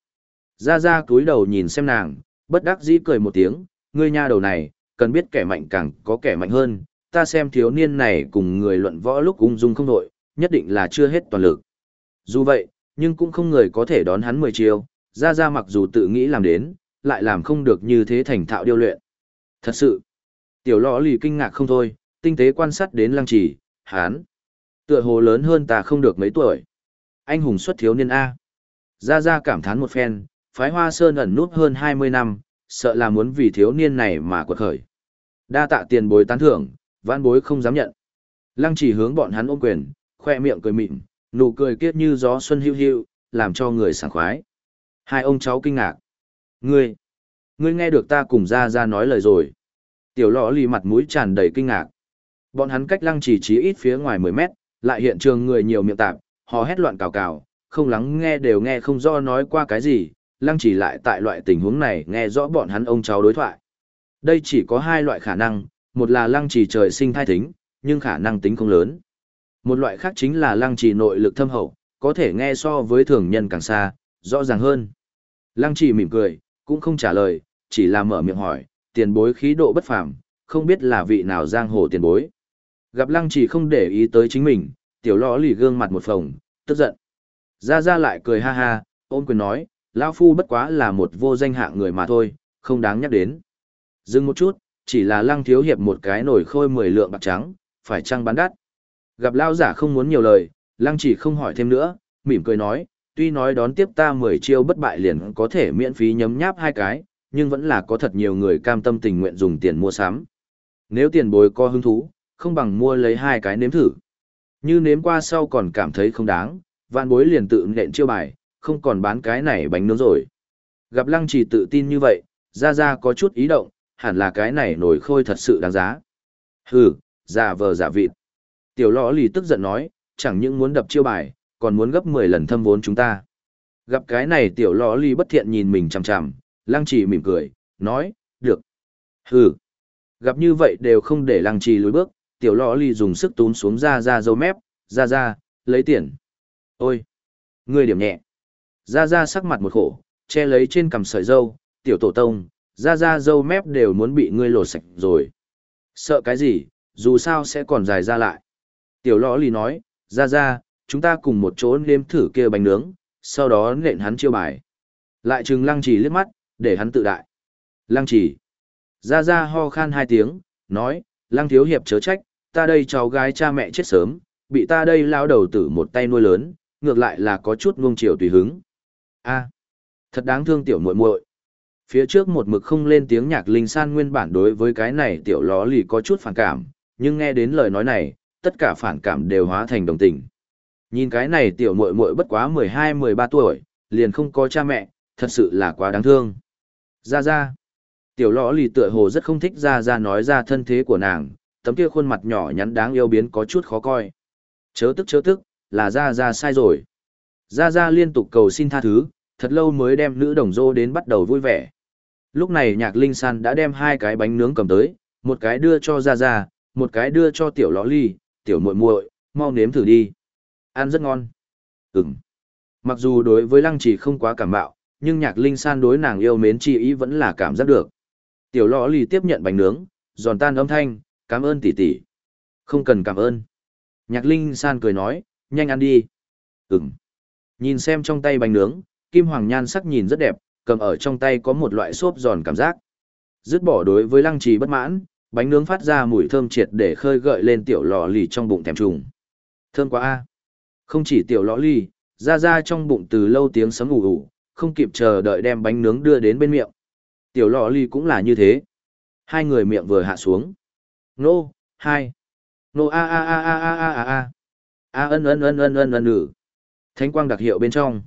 Gia Gia cúi đầu nhìn xem nàng, bất đắc dĩ cười một tiếng, ngươi nha đầu này, cần biết kẻ mạnh càng có kẻ mạnh hơn, ta xem thiếu niên này cùng người luận võ lúc ung dung không đội, nhất định là chưa hết toàn lực. Dù vậy, nhưng cũng không người có thể đón hắn mười chiêu, Gia Gia mặc dù tự nghĩ làm đến, lại làm không được như thế thành thạo điêu luyện. Thật sự, tiểu lọ lì kinh ngạc không thôi, tinh tế quan sát đến lăng trì, hán. Tựa hồ lớn hơn ta không được mấy tuổi. Anh hùng xuất thiếu niên A. Gia Gia cảm thán một phen, phái hoa sơn ẩn nút hơn 20 năm, sợ là muốn vì thiếu niên này mà quật khởi. Đa tạ tiền bối tán thưởng, vãn bối không dám nhận. Lăng chỉ hướng bọn hắn ôm quyền, khoe miệng cười mịn, nụ cười kiết như gió xuân hưu hưu, làm cho người sảng khoái. Hai ông cháu kinh ngạc. Ngươi, ngươi nghe được ta cùng ra ra nói lời rồi. Tiểu lọ lì mặt mũi tràn đầy kinh ngạc. Bọn hắn cách lăng chỉ trí ít phía ngoài 10 mét, lại hiện trường người nhiều miệng tạp, họ hét loạn cào cào, không lắng nghe đều nghe không rõ nói qua cái gì, lăng chỉ lại tại loại tình huống này nghe rõ bọn hắn ông cháu đối thoại. Đây chỉ có hai loại khả năng, một là lăng chỉ trời sinh thai tính, nhưng khả năng tính không lớn. Một loại khác chính là lăng chỉ nội lực thâm hậu, có thể nghe so với thường nhân càng xa, rõ ràng hơn. Lăng chỉ mỉm cười, cũng không trả lời, chỉ là mở miệng hỏi, tiền bối khí độ bất phàm, không biết là vị nào giang hồ tiền bối. Gặp lăng chỉ không để ý tới chính mình, tiểu lõ lì gương mặt một phồng, tức giận. Ra ra lại cười ha ha, ôn quyền nói, lão phu bất quá là một vô danh hạng người mà thôi, không đáng nhắc đến. Dừng một chút, chỉ là lăng thiếu hiệp một cái nổi khôi mười lượng bạc trắng, phải chăng bán đắt. Gặp lao giả không muốn nhiều lời, lăng chỉ không hỏi thêm nữa, mỉm cười nói, tuy nói đón tiếp ta mười chiêu bất bại liền có thể miễn phí nhấm nháp hai cái, nhưng vẫn là có thật nhiều người cam tâm tình nguyện dùng tiền mua sắm. Nếu tiền bối có hứng thú, không bằng mua lấy hai cái nếm thử. Như nếm qua sau còn cảm thấy không đáng, vạn bối liền tự nện chiêu bài, không còn bán cái này bánh nướng rồi. Gặp lăng trì tự tin như vậy, ra ra có chút ý động, hẳn là cái này nổi khôi thật sự đáng giá. Hừ, giả vờ giả vịt. Tiểu lõ lì tức giận nói, chẳng những muốn đập chiêu bài, còn muốn gấp 10 lần thâm vốn chúng ta. Gặp cái này tiểu lõ lì bất thiện nhìn mình chằm chằm, lăng trì mỉm cười, nói, được. Hừ. Gặp như vậy đều không để lăng trì lùi bước, tiểu lõ lì dùng sức tún xuống ra ra dâu mép, ra ra, lấy tiền. Ôi! Ngươi điểm nhẹ. Ra ra sắc mặt một khổ, che lấy trên cằm sợi dâu, tiểu tổ tông, ra ra dâu mép đều muốn bị ngươi lột sạch rồi. Sợ cái gì, dù sao sẽ còn dài ra lại. Tiểu lõ lì nói, ra ra, chúng ta cùng một chỗ nếm thử kia bánh nướng, sau đó nện hắn chiêu bài. Lại trừng lăng trì liếc mắt, để hắn tự đại. Lăng trì. Ra ra ho khan hai tiếng, nói, lăng thiếu hiệp chớ trách, ta đây cháu gái cha mẹ chết sớm, bị ta đây lao đầu tử một tay nuôi lớn, ngược lại là có chút nuông chiều tùy hứng a thật đáng thương tiểu muội muội Phía trước một mực không lên tiếng nhạc linh san nguyên bản đối với cái này tiểu ló lì có chút phản cảm, nhưng nghe đến lời nói này, tất cả phản cảm đều hóa thành đồng tình. Nhìn cái này tiểu muội muội bất quá 12-13 tuổi, liền không có cha mẹ, thật sự là quá đáng thương. Ra ra. Tiểu ló lì tựa hồ rất không thích ra ra nói ra thân thế của nàng, tấm kia khuôn mặt nhỏ nhắn đáng yêu biến có chút khó coi. Chớ tức chớ tức, là ra ra sai rồi. Ra ra liên tục cầu xin tha thứ, thật lâu mới đem nữ đồng dô đến bắt đầu vui vẻ. Lúc này nhạc linh san đã đem hai cái bánh nướng cầm tới, một cái đưa cho ra ra, một cái đưa cho tiểu lõ ly, tiểu muội muội, mau nếm thử đi. Ăn rất ngon. Ừm. Mặc dù đối với lăng trì không quá cảm bạo, nhưng nhạc linh san đối nàng yêu mến chi ý vẫn là cảm giác được. Tiểu lõ ly tiếp nhận bánh nướng, giòn tan âm thanh, cảm ơn tỷ tỷ. Không cần cảm ơn. Nhạc linh san cười nói, nhanh ăn đi. Ừm. Nhìn xem trong tay bánh nướng, kim hoàng nhan sắc nhìn rất đẹp, cầm ở trong tay có một loại xốp giòn cảm giác. Dứt bỏ đối với lăng trì bất mãn, bánh nướng phát ra mùi thơm triệt để khơi gợi lên tiểu lò lì trong bụng thèm trùng. Thơm quá a. Không chỉ tiểu lò lì, ra ra trong bụng từ lâu tiếng sấm ù ù, không kịp chờ đợi đem bánh nướng đưa đến bên miệng. Tiểu lò lì cũng là như thế. Hai người miệng vừa hạ xuống. Nô, hai. Nô a a a a a a a a. A ân ân ân ân ân ân ử. Thánh quang đặc hiệu bên trong.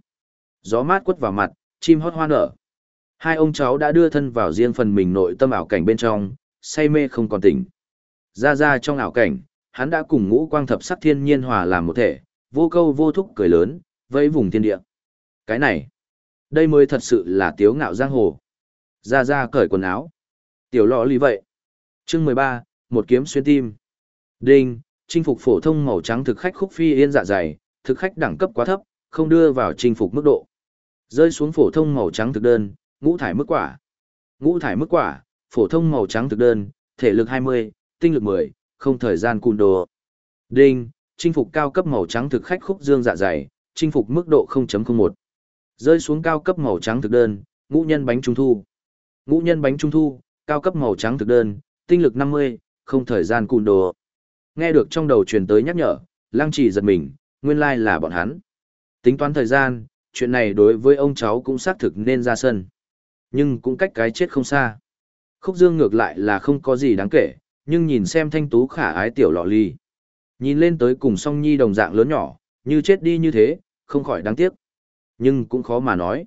Gió mát quất vào mặt, chim hót hoa nở. Hai ông cháu đã đưa thân vào riêng phần mình nội tâm ảo cảnh bên trong, say mê không còn tỉnh. Ra ra trong ảo cảnh, hắn đã cùng ngũ quang thập sắc thiên nhiên hòa làm một thể, vô câu vô thúc cười lớn, vẫy vùng thiên địa. Cái này, đây mới thật sự là tiếu ngạo giang hồ. Ra ra cởi quần áo. Tiểu lọ lý vậy. Chương mười ba, một kiếm xuyên tim. Đinh, chinh phục phổ thông màu trắng thực khách khúc phi yên dạ dày, thực khách đẳng cấp quá thấp, không đưa vào chinh phục mức độ. Rơi xuống phổ thông màu trắng thực đơn, ngũ thải mức quả. Ngũ thải mức quả, phổ thông màu trắng thực đơn, thể lực 20, tinh lực 10, không thời gian cùn đồ. Đinh, chinh phục cao cấp màu trắng thực khách khúc dương dạ dày, chinh phục mức độ 0.01. Rơi xuống cao cấp màu trắng thực đơn, ngũ nhân bánh trung thu. Ngũ nhân bánh trung thu, cao cấp màu trắng thực đơn, tinh lực 50, không thời gian cùn đồ. Nghe được trong đầu truyền tới nhắc nhở, lăng trì giật mình, nguyên lai là bọn hắn. Tính toán thời gian, chuyện này đối với ông cháu cũng xác thực nên ra sân. Nhưng cũng cách cái chết không xa. Khúc Dương ngược lại là không có gì đáng kể, nhưng nhìn xem thanh tú khả ái tiểu lọ ly. Nhìn lên tới cùng song nhi đồng dạng lớn nhỏ, như chết đi như thế, không khỏi đáng tiếc. Nhưng cũng khó mà nói.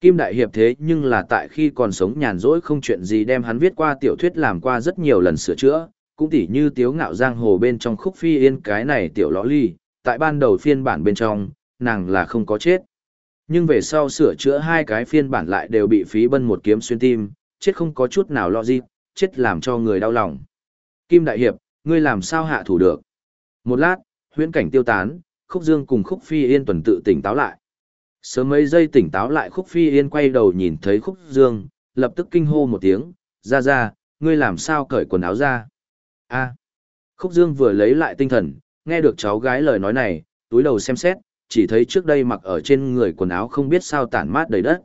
Kim Đại Hiệp thế nhưng là tại khi còn sống nhàn rỗi không chuyện gì đem hắn viết qua tiểu thuyết làm qua rất nhiều lần sửa chữa, cũng tỉ như tiếu ngạo giang hồ bên trong khúc phi yên cái này tiểu lõ ly, tại ban đầu phiên bản bên trong, nàng là không có chết. Nhưng về sau sửa chữa hai cái phiên bản lại đều bị phí bân một kiếm xuyên tim, chết không có chút nào lo gì, chết làm cho người đau lòng. Kim Đại Hiệp, ngươi làm sao hạ thủ được? Một lát, huyễn cảnh tiêu tán, Khúc Dương cùng Khúc Phi Yên tuần tự tỉnh táo lại. Sớm mấy giây tỉnh táo lại Khúc Phi Yên quay đầu nhìn thấy Khúc Dương, lập tức kinh hô một tiếng, ra ra, ngươi làm sao cởi quần áo ra? a Khúc Dương vừa lấy lại tinh thần, nghe được cháu gái lời nói này, túi đầu xem xét, chỉ thấy trước đây mặc ở trên người quần áo không biết sao tản mát đầy đất.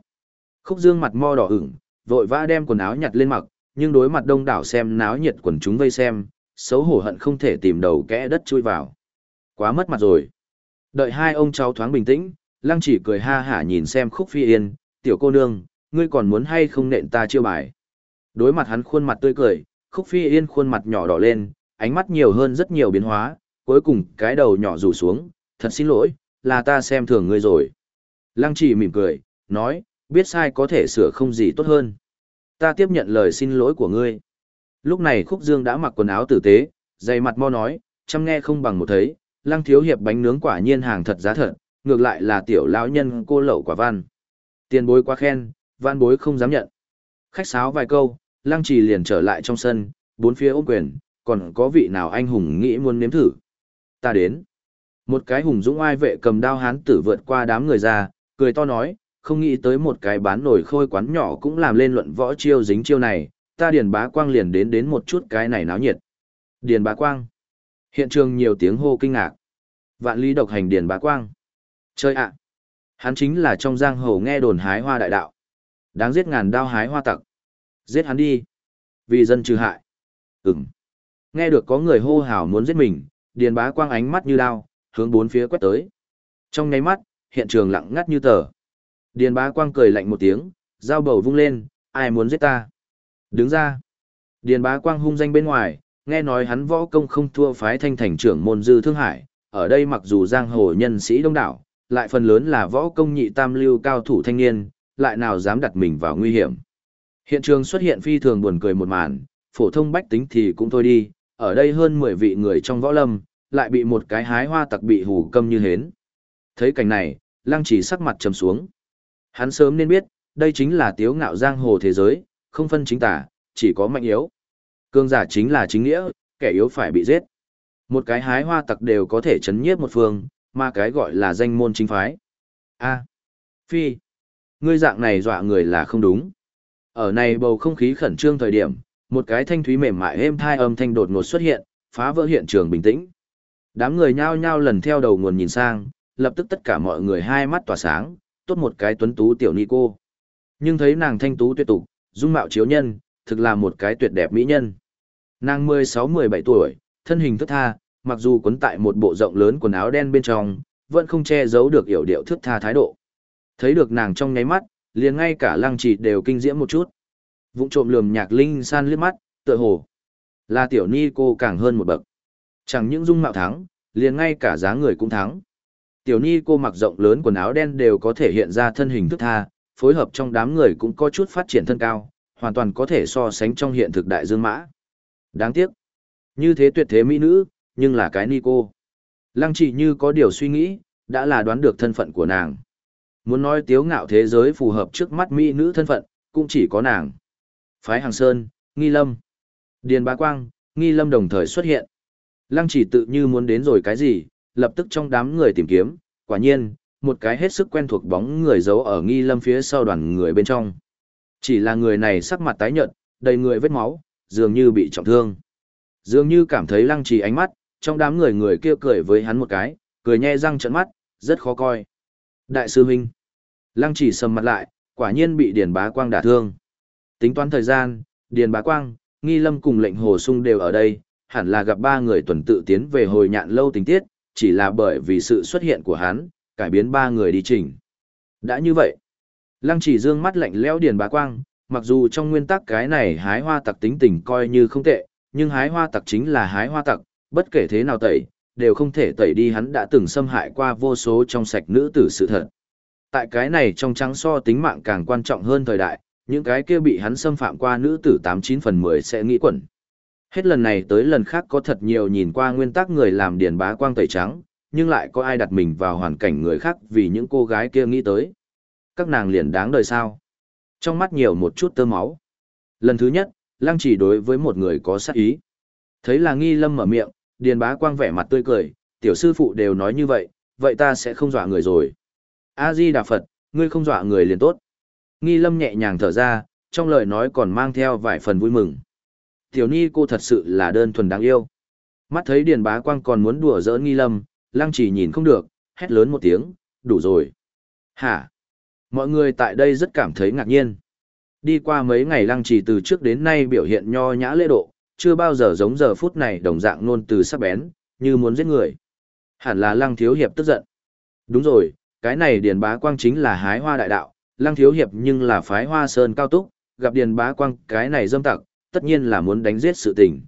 Khúc Dương mặt mo đỏ ửng, vội vã đem quần áo nhặt lên mặc, nhưng đối mặt đông đảo xem náo nhiệt quần chúng vây xem, xấu hổ hận không thể tìm đầu kẽ đất chui vào. Quá mất mặt rồi. Đợi hai ông cháu thoáng bình tĩnh, Lăng chỉ cười ha hả nhìn xem Khúc Phi Yên, tiểu cô nương, ngươi còn muốn hay không nện ta chiêu bài. Đối mặt hắn khuôn mặt tươi cười, Khúc Phi Yên khuôn mặt nhỏ đỏ lên, ánh mắt nhiều hơn rất nhiều biến hóa, cuối cùng cái đầu nhỏ rủ xuống, thật xin lỗi, là ta xem thường ngươi rồi. Lăng chỉ mỉm cười, nói, biết sai có thể sửa không gì tốt hơn. Ta tiếp nhận lời xin lỗi của ngươi. Lúc này Khúc Dương đã mặc quần áo tử tế, dày mặt mo nói, chăm nghe không bằng một thấy, lăng thiếu hiệp bánh nướng quả nhiên hàng thật giá thật, ngược lại là tiểu lão nhân cô lậu quả văn. Tiền bối quá khen, văn bối không dám nhận. Khách sáo vài câu, lăng trì liền trở lại trong sân, bốn phía ôm quyền, còn có vị nào anh hùng nghĩ muốn nếm thử. Ta đến. Một cái hùng dũng ai vệ cầm đao hán tử vượt qua đám người ra, cười to nói, không nghĩ tới một cái bán nổi khôi quán nhỏ cũng làm lên luận võ chiêu dính chiêu này, ta Điền Bá Quang liền đến đến một chút cái này náo nhiệt. Điền Bá Quang. Hiện trường nhiều tiếng hô kinh ngạc. Vạn lý độc hành điền bá quang. Chơi ạ! Hắn chính là trong giang hồ nghe đồn hái hoa đại đạo. Đáng giết ngàn đao hái hoa tặc. Giết hắn đi. Vì dân trừ hại. Ừm. Nghe được có người hô hào muốn giết mình, điền bá quang ánh mắt như đao, hướng bốn phía quét tới. Trong nháy mắt, hiện trường lặng ngắt như tờ. Điền bá quang cười lạnh một tiếng, dao bầu vung lên, ai muốn giết ta? Đứng ra. Điền bá quang hung danh bên ngoài, nghe nói hắn võ công không thua phái thanh thành trưởng môn dư thương hải, ở đây mặc dù giang hồ nhân sĩ đông đảo, lại phần lớn là võ công nhị tam lưu cao thủ thanh niên, lại nào dám đặt mình vào nguy hiểm. Hiện trường xuất hiện phi thường buồn cười một màn, phổ thông bách tính thì cũng thôi đi, ở đây hơn 10 vị người trong võ lâm, lại bị một cái hái hoa tặc bị hù câm như hến. Thấy cảnh này, lăng chỉ sắc mặt trầm xuống. Hắn sớm nên biết, đây chính là tiếu ngạo giang hồ thế giới, không phân chính tả, chỉ có mạnh yếu. Cương giả chính là chính nghĩa, kẻ yếu phải bị giết. Một cái hái hoa tặc đều có thể chấn nhiếp một phương, mà cái gọi là danh môn chính phái. A. Phi. Ngươi dạng này dọa người là không đúng. Ở này bầu không khí khẩn trương thời điểm, một cái thanh thúy mềm mại êm thai âm thanh đột ngột xuất hiện, phá vỡ hiện trường bình tĩnh. Đám người nhao nhao lần theo đầu nguồn nhìn sang, lập tức tất cả mọi người hai mắt tỏa sáng, tốt một cái tuấn tú tiểu ni cô. Nhưng thấy nàng thanh tú tuyệt tục, dung mạo chiếu nhân, thực là một cái tuyệt đẹp mỹ nhân. Nàng 16-17 tuổi, thân hình thức tha, mặc dù quấn tại một bộ rộng lớn quần áo đen bên trong, vẫn không che giấu được yểu điệu thức tha thái độ. Thấy được nàng trong nháy mắt, liền ngay cả lăng trì đều kinh diễm một chút. Vụng trộm lườm nhạc linh san liếc mắt, tựa hồ. Là tiểu ni cô càng hơn một bậc. Chẳng những dung mạo thắng, liền ngay cả dáng người cũng thắng. Tiểu ni cô mặc rộng lớn quần áo đen đều có thể hiện ra thân hình thức tha, phối hợp trong đám người cũng có chút phát triển thân cao, hoàn toàn có thể so sánh trong hiện thực đại dương mã. Đáng tiếc. Như thế tuyệt thế mỹ nữ, nhưng là cái ni cô. Lăng chỉ như có điều suy nghĩ, đã là đoán được thân phận của nàng. Muốn nói tiếu ngạo thế giới phù hợp trước mắt mỹ nữ thân phận, cũng chỉ có nàng. Phái Hàng Sơn, Nghi Lâm, Điền Bá Quang, Nghi Lâm đồng thời xuất hiện. Lăng chỉ tự như muốn đến rồi cái gì, lập tức trong đám người tìm kiếm, quả nhiên, một cái hết sức quen thuộc bóng người giấu ở Nghi Lâm phía sau đoàn người bên trong. Chỉ là người này sắc mặt tái nhợt, đầy người vết máu, dường như bị trọng thương. Dường như cảm thấy lăng trì ánh mắt, trong đám người người kia cười với hắn một cái, cười nhe răng trận mắt, rất khó coi. Đại sư huynh. Lăng chỉ sầm mặt lại, quả nhiên bị Điền Bá Quang đả thương. Tính toán thời gian, Điền Bá Quang, Nghi Lâm cùng lệnh Hồ Sung đều ở đây, hẳn là gặp ba người tuần tự tiến về hồi nhạn lâu tình tiết, chỉ là bởi vì sự xuất hiện của hắn, cải biến ba người đi trình. Đã như vậy, Lăng chỉ dương mắt lạnh lẽo Điền Bá Quang, mặc dù trong nguyên tắc cái này hái hoa tặc tính tình coi như không tệ, nhưng hái hoa tặc chính là hái hoa tặc, bất kể thế nào tẩy, đều không thể tẩy đi hắn đã từng xâm hại qua vô số trong sạch nữ tử sự thật. Tại cái này trong trắng so tính mạng càng quan trọng hơn thời đại, những cái kia bị hắn xâm phạm qua nữ tử 89 phần 10 sẽ nghĩ quẩn. Hết lần này tới lần khác có thật nhiều nhìn qua nguyên tắc người làm điền bá quang tẩy trắng, nhưng lại có ai đặt mình vào hoàn cảnh người khác vì những cô gái kia nghĩ tới. Các nàng liền đáng đời sao. Trong mắt nhiều một chút tơ máu. Lần thứ nhất, lăng chỉ đối với một người có sát ý. Thấy là nghi lâm mở miệng, điền bá quang vẻ mặt tươi cười, tiểu sư phụ đều nói như vậy, vậy ta sẽ không dọa người rồi. A-di Đà Phật, ngươi không dọa người liền tốt. Nghi lâm nhẹ nhàng thở ra, trong lời nói còn mang theo vài phần vui mừng. Tiểu ni cô thật sự là đơn thuần đáng yêu. Mắt thấy điền bá quang còn muốn đùa giỡn nghi lâm, lăng chỉ nhìn không được, hét lớn một tiếng, đủ rồi. Hả? Mọi người tại đây rất cảm thấy ngạc nhiên. Đi qua mấy ngày lăng trì từ trước đến nay biểu hiện nho nhã lễ độ, chưa bao giờ giống giờ phút này đồng dạng nôn từ sắc bén, như muốn giết người. Hẳn là lăng thiếu hiệp tức giận. Đúng rồi, cái này điền bá quang chính là hái hoa đại đạo, lăng thiếu hiệp nhưng là phái hoa sơn cao túc, gặp điền bá quang cái này dâm tặc, tất nhiên là muốn đánh giết sự tình.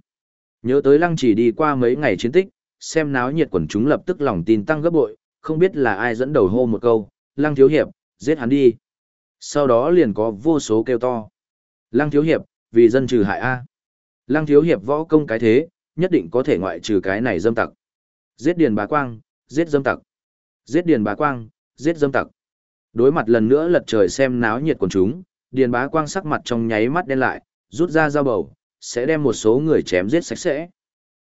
Nhớ tới lăng chỉ đi qua mấy ngày chiến tích, xem náo nhiệt quần chúng lập tức lòng tin tăng gấp bội, không biết là ai dẫn đầu hô một câu, lăng thiếu hiệp, giết hắn đi. Sau đó liền có vô số kêu to. Lăng thiếu hiệp, vì dân trừ hại A. Lăng thiếu hiệp võ công cái thế, nhất định có thể ngoại trừ cái này dâm tặc. Giết điền bá quang, giết dâm tặc. Giết điền bá quang, giết dâm tặc. Đối mặt lần nữa lật trời xem náo nhiệt quần chúng, điền bá quang sắc mặt trong nháy mắt đen lại, rút ra dao bầu, sẽ đem một số người chém giết sạch sẽ.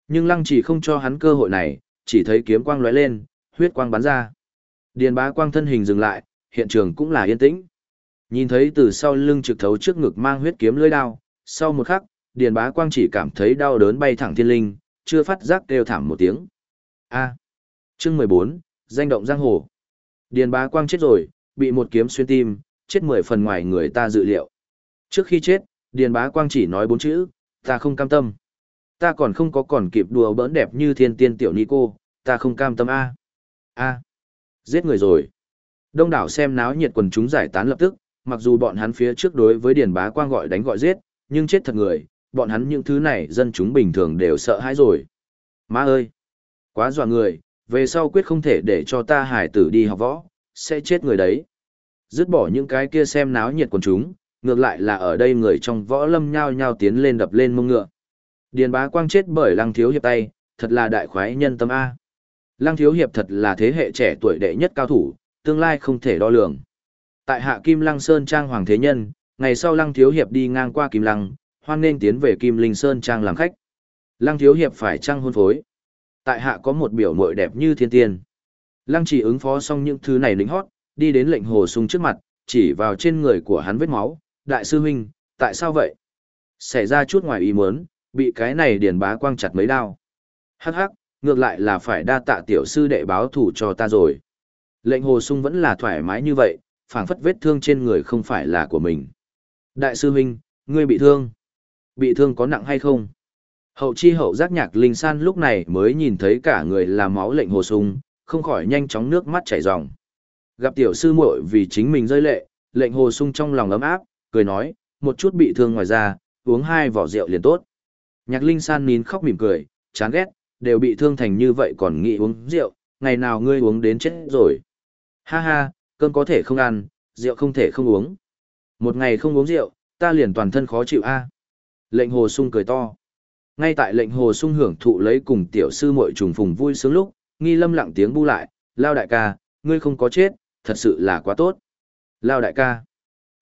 Nhưng lăng chỉ không cho hắn cơ hội này, chỉ thấy kiếm quang lóe lên, huyết quang bắn ra. Điền bá quang thân hình dừng lại, hiện trường cũng là yên tĩnh. Nhìn thấy từ sau lưng trực thấu trước ngực mang huyết kiếm lưỡi đao, sau một khắc, Điền Bá Quang chỉ cảm thấy đau đớn bay thẳng thiên linh, chưa phát giác kêu thảm một tiếng. A. Chương 14, danh động giang hồ. Điền bá quang chết rồi, bị một kiếm xuyên tim, chết mười phần ngoài người ta dự liệu. Trước khi chết, Điền bá quang chỉ nói bốn chữ, ta không cam tâm. Ta còn không có còn kịp đùa bỡn đẹp như thiên tiên tiểu ni cô, ta không cam tâm A. A. Giết người rồi. Đông đảo xem náo nhiệt quần chúng giải tán lập tức, mặc dù bọn hắn phía trước đối với Điền bá quang gọi đánh gọi giết, nhưng chết thật người, bọn hắn những thứ này dân chúng bình thường đều sợ hãi rồi. Má ơi! Quá dọa người, về sau quyết không thể để cho ta hải tử đi học võ, sẽ chết người đấy. Dứt bỏ những cái kia xem náo nhiệt quần chúng, ngược lại là ở đây người trong võ lâm nhao nhao tiến lên đập lên mông ngựa. Điền bá quang chết bởi lăng thiếu hiệp tay, thật là đại khoái nhân tâm A. Lăng thiếu hiệp thật là thế hệ trẻ tuổi đệ nhất cao thủ, tương lai không thể đo lường. Tại hạ Kim Lăng Sơn Trang Hoàng Thế Nhân, ngày sau Lăng thiếu hiệp đi ngang qua Kim Lăng, hoan nên tiến về Kim Linh Sơn Trang làm khách. Lăng thiếu hiệp phải trang hôn phối. Tại hạ có một biểu mội đẹp như thiên tiên. Lăng chỉ ứng phó xong những thứ này lính hót, đi đến lệnh hồ sung trước mặt, chỉ vào trên người của hắn vết máu. Đại sư huynh, tại sao vậy? Xảy ra chút ngoài ý muốn, bị cái này điền bá quang chặt mấy đao. Hắc hắc, ngược lại là phải đa tạ tiểu sư đệ báo thủ cho ta rồi. Lệnh hồ sung vẫn là thoải mái như vậy, phảng phất vết thương trên người không phải là của mình. Đại sư huynh, ngươi bị thương. Bị thương có nặng hay không? Hậu chi hậu giác nhạc linh san lúc này mới nhìn thấy cả người là máu lệnh hồ sung, không khỏi nhanh chóng nước mắt chảy ròng. Gặp tiểu sư muội vì chính mình rơi lệ, lệnh hồ sung trong lòng ấm áp, cười nói, một chút bị thương ngoài ra, uống hai vỏ rượu liền tốt. Nhạc linh san nín khóc mỉm cười, chán ghét, đều bị thương thành như vậy còn nghĩ uống rượu, ngày nào ngươi uống đến chết rồi. Ha ha, cơm có thể không ăn, rượu không thể không uống. Một ngày không uống rượu, ta liền toàn thân khó chịu a. Lệnh hồ sung cười to. Ngay tại lệnh hồ sung hưởng thụ lấy cùng tiểu sư muội trùng phùng vui sướng lúc, nghi lâm lặng tiếng bu lại, lao đại ca, ngươi không có chết, thật sự là quá tốt. Lao đại ca.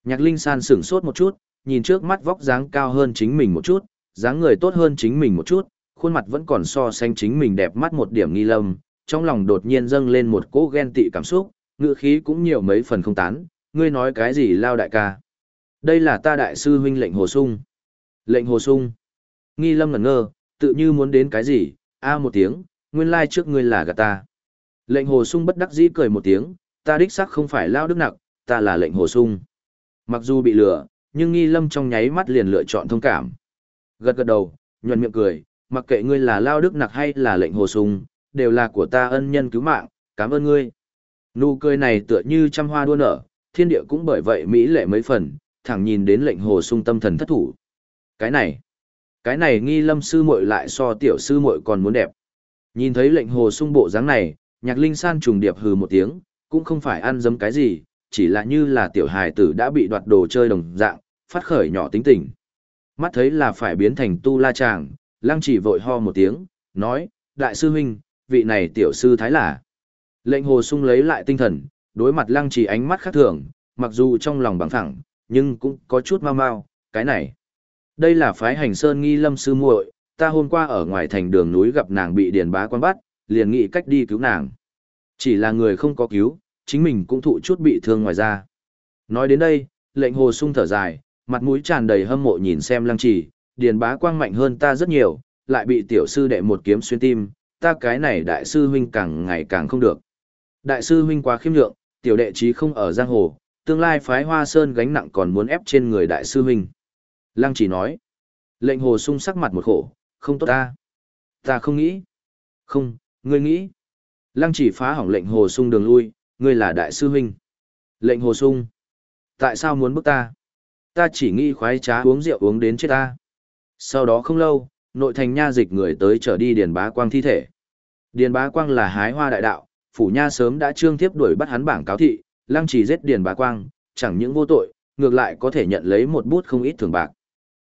Nhạc linh san sửng sốt một chút, nhìn trước mắt vóc dáng cao hơn chính mình một chút, dáng người tốt hơn chính mình một chút, khuôn mặt vẫn còn so sánh chính mình đẹp mắt một điểm nghi lâm, trong lòng đột nhiên dâng lên một cỗ ghen tị cảm xúc, ngựa khí cũng nhiều mấy phần không tán, ngươi nói cái gì lao đại ca. Đây là ta đại sư huynh lệnh hồ sung. Lệnh hồ sung. Nghi lâm ngẩn ngơ, tự như muốn đến cái gì, a à, một tiếng, nguyên lai trước ngươi là gạt ta. Lệnh hồ sung bất đắc dĩ cười một tiếng, ta đích xác không phải lao đức nặng, ta là lệnh hồ sung. Mặc dù bị lừa, nhưng nghi lâm trong nháy mắt liền lựa chọn thông cảm. Gật gật đầu, nhuận miệng cười, mặc kệ ngươi là lao đức nặc hay là lệnh hồ sung, đều là của ta ân nhân cứu mạng, cảm ơn ngươi. Nụ cười này tựa như trăm hoa đua nở, thiên địa cũng bởi vậy mỹ lệ mấy phần, thẳng nhìn đến lệnh hồ sung tâm thần thất thủ. Cái này, cái này nghi lâm sư muội lại so tiểu sư muội còn muốn đẹp. Nhìn thấy lệnh hồ sung bộ dáng này, nhạc linh san trùng điệp hừ một tiếng, cũng không phải ăn dấm cái gì, chỉ là như là tiểu hài tử đã bị đoạt đồ chơi đồng dạng, phát khởi nhỏ tính tình. Mắt thấy là phải biến thành tu la chàng, lăng chỉ vội ho một tiếng, nói, đại sư huynh, vị này tiểu sư thái là. Lệnh hồ sung lấy lại tinh thần, đối mặt lăng chỉ ánh mắt khác thường, mặc dù trong lòng bằng thẳng, nhưng cũng có chút mau mau, cái này. Đây là phái hành sơn nghi lâm sư muội, ta hôm qua ở ngoài thành đường núi gặp nàng bị điền bá quan bắt, liền nghĩ cách đi cứu nàng. Chỉ là người không có cứu, chính mình cũng thụ chút bị thương ngoài ra. Nói đến đây, lệnh hồ sung thở dài, mặt mũi tràn đầy hâm mộ nhìn xem lăng trì, điền bá quang mạnh hơn ta rất nhiều, lại bị tiểu sư đệ một kiếm xuyên tim, ta cái này đại sư huynh càng ngày càng không được. Đại sư huynh quá khiêm lượng, tiểu đệ trí không ở giang hồ, tương lai phái hoa sơn gánh nặng còn muốn ép trên người đại sư huynh. Lăng chỉ nói. Lệnh hồ sung sắc mặt một khổ, không tốt ta. Ta không nghĩ. Không, ngươi nghĩ. Lăng chỉ phá hỏng lệnh hồ sung đường lui, ngươi là đại sư huynh. Lệnh hồ sung. Tại sao muốn bức ta? Ta chỉ nghĩ khoái trá uống rượu uống đến chết ta. Sau đó không lâu, nội thành nha dịch người tới trở đi điền bá quang thi thể. Điền bá quang là hái hoa đại đạo, phủ nha sớm đã trương tiếp đuổi bắt hắn bảng cáo thị, lăng trì giết điền bá quang, chẳng những vô tội, ngược lại có thể nhận lấy một bút không ít thưởng bạc.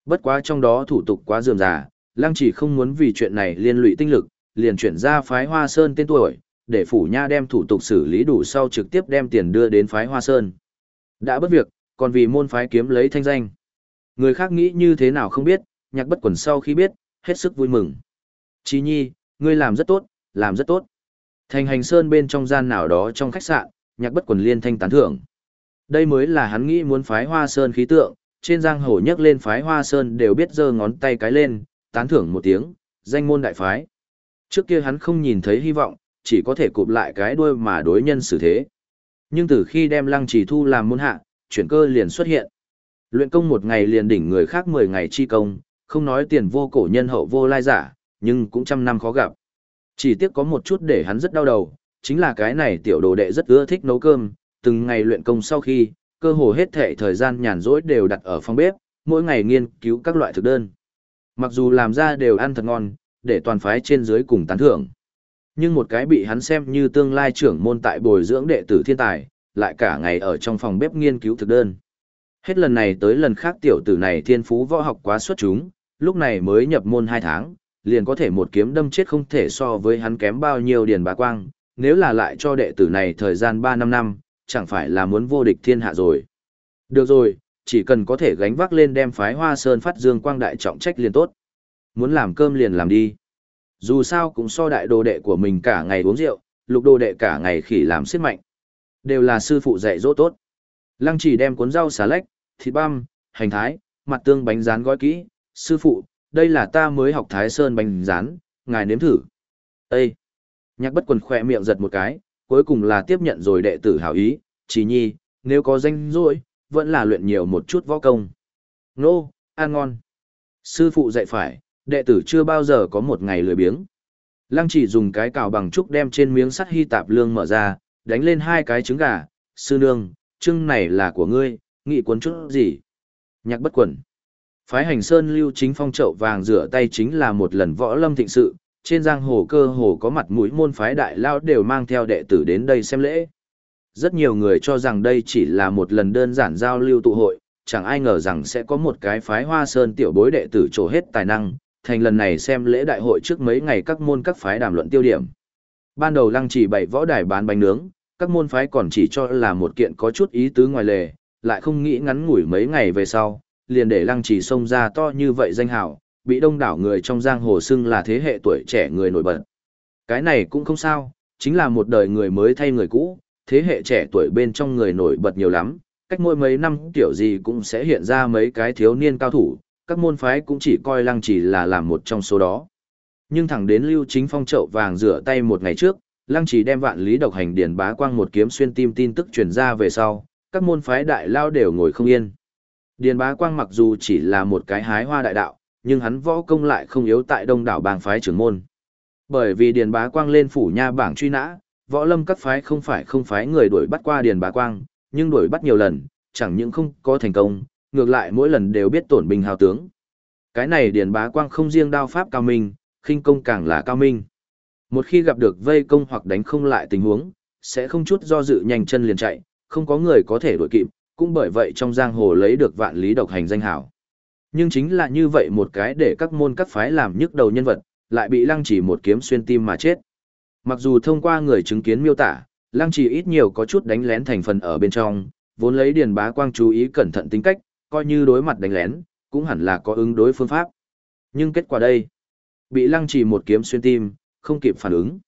Bất quá trong đó thủ tục quá dườm già, lăng trì không muốn vì chuyện này liên lụy tinh lực, liền chuyển ra phái hoa sơn tên tuổi, để phủ nha đem thủ tục xử lý đủ sau trực tiếp đem tiền đưa đến phái hoa sơn. Đã bất việc, còn vì môn phái kiếm lấy thanh danh. Người khác nghĩ như thế nào không biết, nhạc bất quần sau khi biết, hết sức vui mừng. Chí nhi, ngươi làm rất tốt, làm rất tốt. Thành hành sơn bên trong gian nào đó trong khách sạn, nhạc bất quần liên thanh tán thưởng. Đây mới là hắn nghĩ muốn phái hoa sơn khí tượng, trên giang hồ nhấc lên phái hoa sơn đều biết giơ ngón tay cái lên, tán thưởng một tiếng, danh môn đại phái. Trước kia hắn không nhìn thấy hy vọng, chỉ có thể cụp lại cái đuôi mà đối nhân xử thế. Nhưng từ khi đem lăng trì thu làm môn hạ, chuyển cơ liền xuất hiện. Luyện công một ngày liền đỉnh người khác 10 ngày chi công, không nói tiền vô cổ nhân hậu vô lai giả, nhưng cũng trăm năm khó gặp. Chỉ tiếc có một chút để hắn rất đau đầu, chính là cái này tiểu đồ đệ rất ưa thích nấu cơm, từng ngày luyện công sau khi, cơ hồ hết thể thời gian nhàn rỗi đều đặt ở phòng bếp, mỗi ngày nghiên cứu các loại thực đơn. Mặc dù làm ra đều ăn thật ngon, để toàn phái trên dưới cùng tán thưởng. Nhưng một cái bị hắn xem như tương lai trưởng môn tại bồi dưỡng đệ tử thiên tài, lại cả ngày ở trong phòng bếp nghiên cứu thực đơn. Hết lần này tới lần khác tiểu tử này thiên phú võ học quá xuất chúng, lúc này mới nhập môn 2 tháng, liền có thể một kiếm đâm chết không thể so với hắn kém bao nhiêu điền bá quang, nếu là lại cho đệ tử này thời gian 3 năm năm, chẳng phải là muốn vô địch thiên hạ rồi. Được rồi, chỉ cần có thể gánh vác lên đem phái hoa sơn phát dương quang đại trọng trách liền tốt. Muốn làm cơm liền làm đi. Dù sao cũng so đại đồ đệ của mình cả ngày uống rượu, lục đồ đệ cả ngày khỉ làm xiết mạnh. Đều là sư phụ dạy dỗ tốt. Lăng chỉ đem cuốn rau xà lách, thịt băm, hành thái, mặt tương bánh rán gói kỹ. Sư phụ, đây là ta mới học thái sơn bánh rán, ngài nếm thử. Ê! Nhạc bất quần khỏe miệng giật một cái, cuối cùng là tiếp nhận rồi đệ tử hảo ý, chỉ nhi, nếu có danh rỗi, vẫn là luyện nhiều một chút võ công. Nô, ăn ngon. Sư phụ dạy phải, đệ tử chưa bao giờ có một ngày lười biếng. Lăng chỉ dùng cái cào bằng trúc đem trên miếng sắt hy tạp lương mở ra, đánh lên hai cái trứng gà, sư nương, trưng này là của ngươi, nghị cuốn chút gì. Nhạc bất quẩn. Phái hành sơn lưu chính phong trậu vàng rửa tay chính là một lần võ lâm thịnh sự, trên giang hồ cơ hồ có mặt mũi môn phái đại lao đều mang theo đệ tử đến đây xem lễ. Rất nhiều người cho rằng đây chỉ là một lần đơn giản giao lưu tụ hội, chẳng ai ngờ rằng sẽ có một cái phái hoa sơn tiểu bối đệ tử trổ hết tài năng, thành lần này xem lễ đại hội trước mấy ngày các môn các phái đàm luận tiêu điểm. Ban đầu lăng chỉ bảy võ đài bán bánh nướng, các môn phái còn chỉ cho là một kiện có chút ý tứ ngoài lề, lại không nghĩ ngắn ngủi mấy ngày về sau, liền để lăng chỉ xông ra to như vậy danh hào, bị đông đảo người trong giang hồ xưng là thế hệ tuổi trẻ người nổi bật. Cái này cũng không sao, chính là một đời người mới thay người cũ, thế hệ trẻ tuổi bên trong người nổi bật nhiều lắm, cách mỗi mấy năm kiểu gì cũng sẽ hiện ra mấy cái thiếu niên cao thủ, các môn phái cũng chỉ coi lăng chỉ là làm một trong số đó. Nhưng thẳng đến lưu chính phong trậu vàng rửa tay một ngày trước, lăng chỉ đem vạn lý độc hành điển bá quang một kiếm xuyên tim tin tức truyền ra về sau, các môn phái đại lao đều ngồi không yên. Điền bá quang mặc dù chỉ là một cái hái hoa đại đạo, nhưng hắn võ công lại không yếu tại đông đảo bang phái trưởng môn. Bởi vì Điền bá quang lên phủ nha bảng truy nã, võ lâm các phái không phải không phái người đuổi bắt qua Điền bá quang, nhưng đuổi bắt nhiều lần, chẳng những không có thành công, ngược lại mỗi lần đều biết tổn binh hào tướng. Cái này Điền bá quang không riêng đao pháp cao minh, khinh công càng là cao minh. Một khi gặp được vây công hoặc đánh không lại tình huống, sẽ không chút do dự nhanh chân liền chạy, không có người có thể đuổi kịp, cũng bởi vậy trong giang hồ lấy được vạn lý độc hành danh hảo. Nhưng chính là như vậy một cái để các môn các phái làm nhức đầu nhân vật, lại bị lăng chỉ một kiếm xuyên tim mà chết. Mặc dù thông qua người chứng kiến miêu tả, lăng chỉ ít nhiều có chút đánh lén thành phần ở bên trong, vốn lấy điền bá quang chú ý cẩn thận tính cách, coi như đối mặt đánh lén, cũng hẳn là có ứng đối phương pháp. Nhưng kết quả đây, bị lăng chỉ một kiếm xuyên tim, không kịp phản ứng.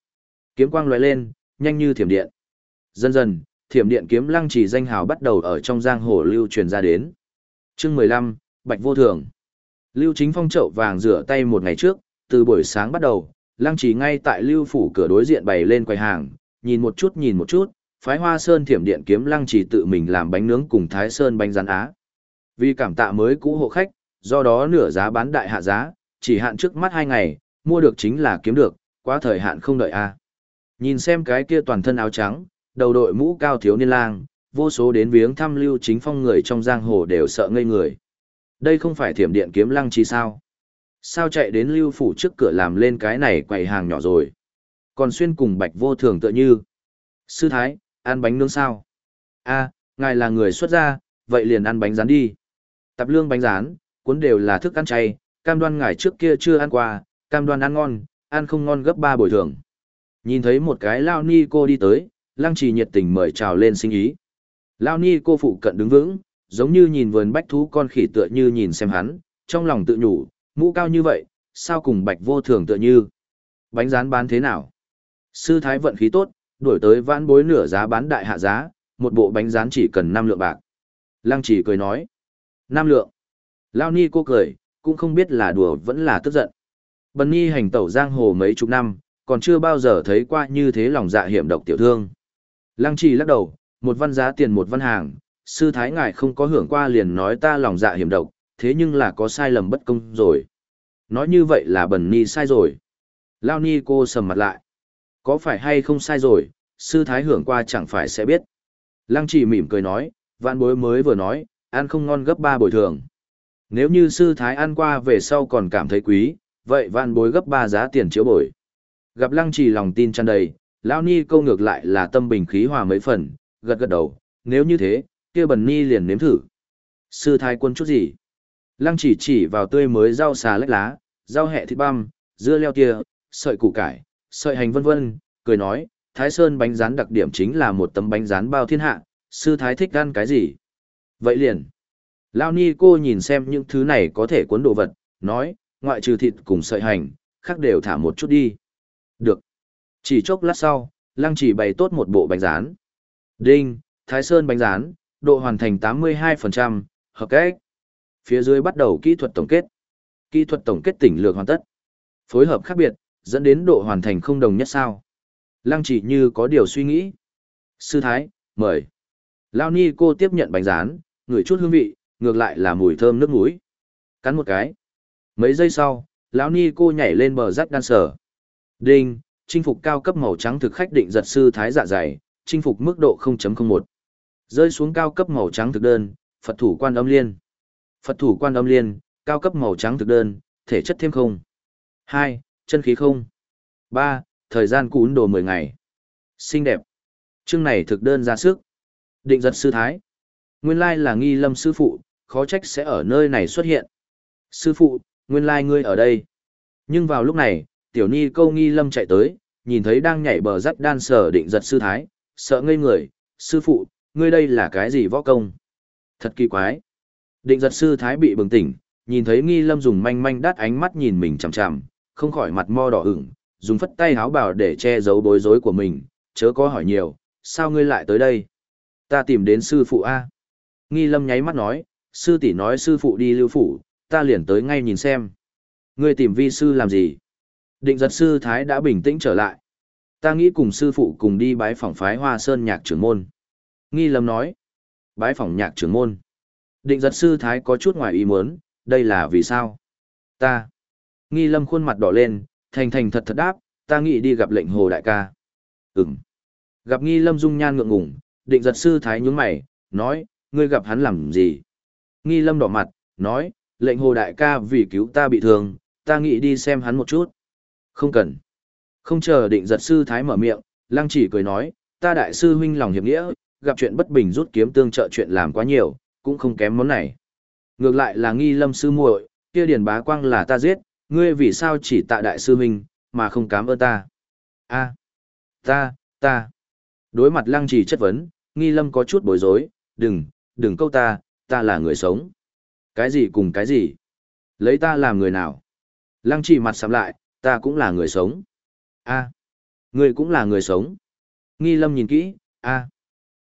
Kiếm quang lóe lên, nhanh như thiểm điện. Dần dần, thiểm điện kiếm lăng chỉ danh hào bắt đầu ở trong giang hồ lưu truyền ra đến. Chương 15, Bạch Vô Thường. Lưu Chính Phong chậu vàng rửa tay một ngày trước, từ buổi sáng bắt đầu, lăng chỉ ngay tại lưu phủ cửa đối diện bày lên quầy hàng, nhìn một chút nhìn một chút, phái hoa sơn thiểm điện kiếm lăng chỉ tự mình làm bánh nướng cùng thái sơn bánh rán á. Vì cảm tạ mới cũ hộ khách, do đó nửa giá bán đại hạ giá, chỉ hạn trước mắt hai ngày, mua được chính là kiếm được, quá thời hạn không đợi a. À. Nhìn xem cái kia toàn thân áo trắng, đầu đội mũ cao thiếu niên lang, vô số đến viếng thăm lưu chính phong người trong giang hồ đều sợ ngây người. Đây không phải thiểm điện kiếm lăng chi sao? Sao chạy đến lưu phủ trước cửa làm lên cái này quầy hàng nhỏ rồi? Còn xuyên cùng bạch vô thường tựa như. Sư thái, ăn bánh nướng sao? a ngài là người xuất gia, vậy liền ăn bánh rán đi. Tập lương bánh rán, cuốn đều là thức ăn chay, cam đoan ngài trước kia chưa ăn qua, cam đoan ăn ngon, ăn không ngon gấp ba bồi thường. Nhìn thấy một cái lao ni cô đi tới, lăng trì nhiệt tình mời chào lên sinh ý. Lao ni cô phụ cận đứng vững, giống như nhìn vườn bách thú con khỉ tựa như nhìn xem hắn, trong lòng tự nhủ, mũ cao như vậy, sao cùng bạch vô thường tựa như. Bánh rán bán thế nào? Sư thái vận khí tốt, đổi tới vãn bối nửa giá bán đại hạ giá, một bộ bánh rán chỉ cần 5 lượng bạc. Lăng chỉ cười nói. Nam lượng. Lao ni cô cười, cũng không biết là đùa vẫn là tức giận. Bần Nhi hành tẩu giang hồ mấy chục năm, còn chưa bao giờ thấy qua như thế lòng dạ hiểm độc tiểu thương. Lăng trì lắc đầu, một văn giá tiền một văn hàng, sư thái ngài không có hưởng qua liền nói ta lòng dạ hiểm độc, thế nhưng là có sai lầm bất công rồi. Nói như vậy là Bần ni sai rồi. Lao ni cô sầm mặt lại. Có phải hay không sai rồi, sư thái hưởng qua chẳng phải sẽ biết. Lăng trì mỉm cười nói, vạn bối mới vừa nói, ăn không ngon gấp ba bồi thường. Nếu như sư thái ăn qua về sau còn cảm thấy quý, vậy vạn bối gấp ba giá tiền chiếu bồi. Gặp lăng trì lòng tin tràn đầy, Lao ni câu ngược lại là tâm bình khí hòa mấy phần, gật gật đầu, nếu như thế, kia bần ni liền nếm thử. Sư thái quân chút gì? Lăng chỉ chỉ vào tươi mới rau xà lách lá, rau hẹ thịt băm, dưa leo tia, sợi củ cải, sợi hành vân vân, cười nói, Thái Sơn bánh rán đặc điểm chính là một tấm bánh rán bao thiên hạ, sư thái thích ăn cái gì? Vậy liền. Lao ni cô nhìn xem những thứ này có thể cuốn đồ vật, nói, ngoại trừ thịt cùng sợi hành, khác đều thả một chút đi. Được. Chỉ chốc lát sau, lăng chỉ bày tốt một bộ bánh rán. Đinh, Thái Sơn bánh rán, độ hoàn thành 82%, hợp cách. Phía dưới bắt đầu kỹ thuật tổng kết. Kỹ thuật tổng kết tỉnh lược hoàn tất. Phối hợp khác biệt, dẫn đến độ hoàn thành không đồng nhất sao. Lăng chỉ như có điều suy nghĩ. Sư Thái, mời. Lao Ni cô tiếp nhận bánh rán, ngửi chút hương vị, ngược lại là mùi thơm nước mũi. Cắn một cái. Mấy giây sau, lão Ni cô nhảy lên bờ rắc đan sở. Đinh, chinh phục cao cấp màu trắng thực khách định giật sư thái dạ dày, chinh phục mức độ 0.01. Rơi xuống cao cấp màu trắng thực đơn, Phật thủ quan âm liên. Phật thủ quan âm liên, cao cấp màu trắng thực đơn, thể chất thêm không. 2. Chân khí không. 3. Thời gian cún đồ 10 ngày. Xinh đẹp. Chương này thực đơn ra sức. Định giật sư thái. Nguyên lai là nghi lâm sư phụ, khó trách sẽ ở nơi này xuất hiện. Sư phụ, nguyên lai ngươi ở đây. Nhưng vào lúc này, tiểu ni câu nghi lâm chạy tới, nhìn thấy đang nhảy bờ rắt đan sở định giật sư thái, sợ ngây người, sư phụ, ngươi đây là cái gì võ công? Thật kỳ quái. Định giật sư thái bị bừng tỉnh, nhìn thấy nghi lâm dùng manh manh đắt ánh mắt nhìn mình chằm chằm, không khỏi mặt mo đỏ ửng, dùng phất tay háo bảo để che giấu bối rối của mình, chớ có hỏi nhiều, sao ngươi lại tới đây? Ta tìm đến sư phụ A. Nghi lâm nháy mắt nói, sư tỷ nói sư phụ đi lưu phủ, ta liền tới ngay nhìn xem. Ngươi tìm vi sư làm gì? Định giật sư Thái đã bình tĩnh trở lại. Ta nghĩ cùng sư phụ cùng đi bái phỏng phái hoa sơn nhạc trưởng môn. Nghi lâm nói. Bái phỏng nhạc trưởng môn. Định giật sư Thái có chút ngoài ý muốn, đây là vì sao? Ta. Nghi lâm khuôn mặt đỏ lên, thành thành thật thật đáp, ta nghĩ đi gặp lệnh hồ đại ca. Ừm. Gặp nghi lâm dung nhan ngượng ngùng, định giật sư Thái nhướng mày, nói, ngươi gặp hắn làm gì? Nghi lâm đỏ mặt, nói, lệnh hồ đại ca vì cứu ta bị thương, ta nghĩ đi xem hắn một chút. Không cần. Không chờ định giật sư thái mở miệng, lăng chỉ cười nói, ta đại sư huynh lòng hiệp nghĩa, gặp chuyện bất bình rút kiếm tương trợ chuyện làm quá nhiều, cũng không kém món này. Ngược lại là nghi lâm sư muội, kia điền bá quang là ta giết, ngươi vì sao chỉ tạ đại sư huynh, mà không cám ơn ta. a ta, ta. Đối mặt lăng chỉ chất vấn, nghi lâm có chút bối rối, đừng, đừng câu ta, ta là người sống. Cái gì cùng cái gì? Lấy ta làm người nào? Lăng chỉ mặt sắm lại, ta cũng là người sống. a à, ngươi cũng là người sống. Nghi lâm nhìn kỹ, a à,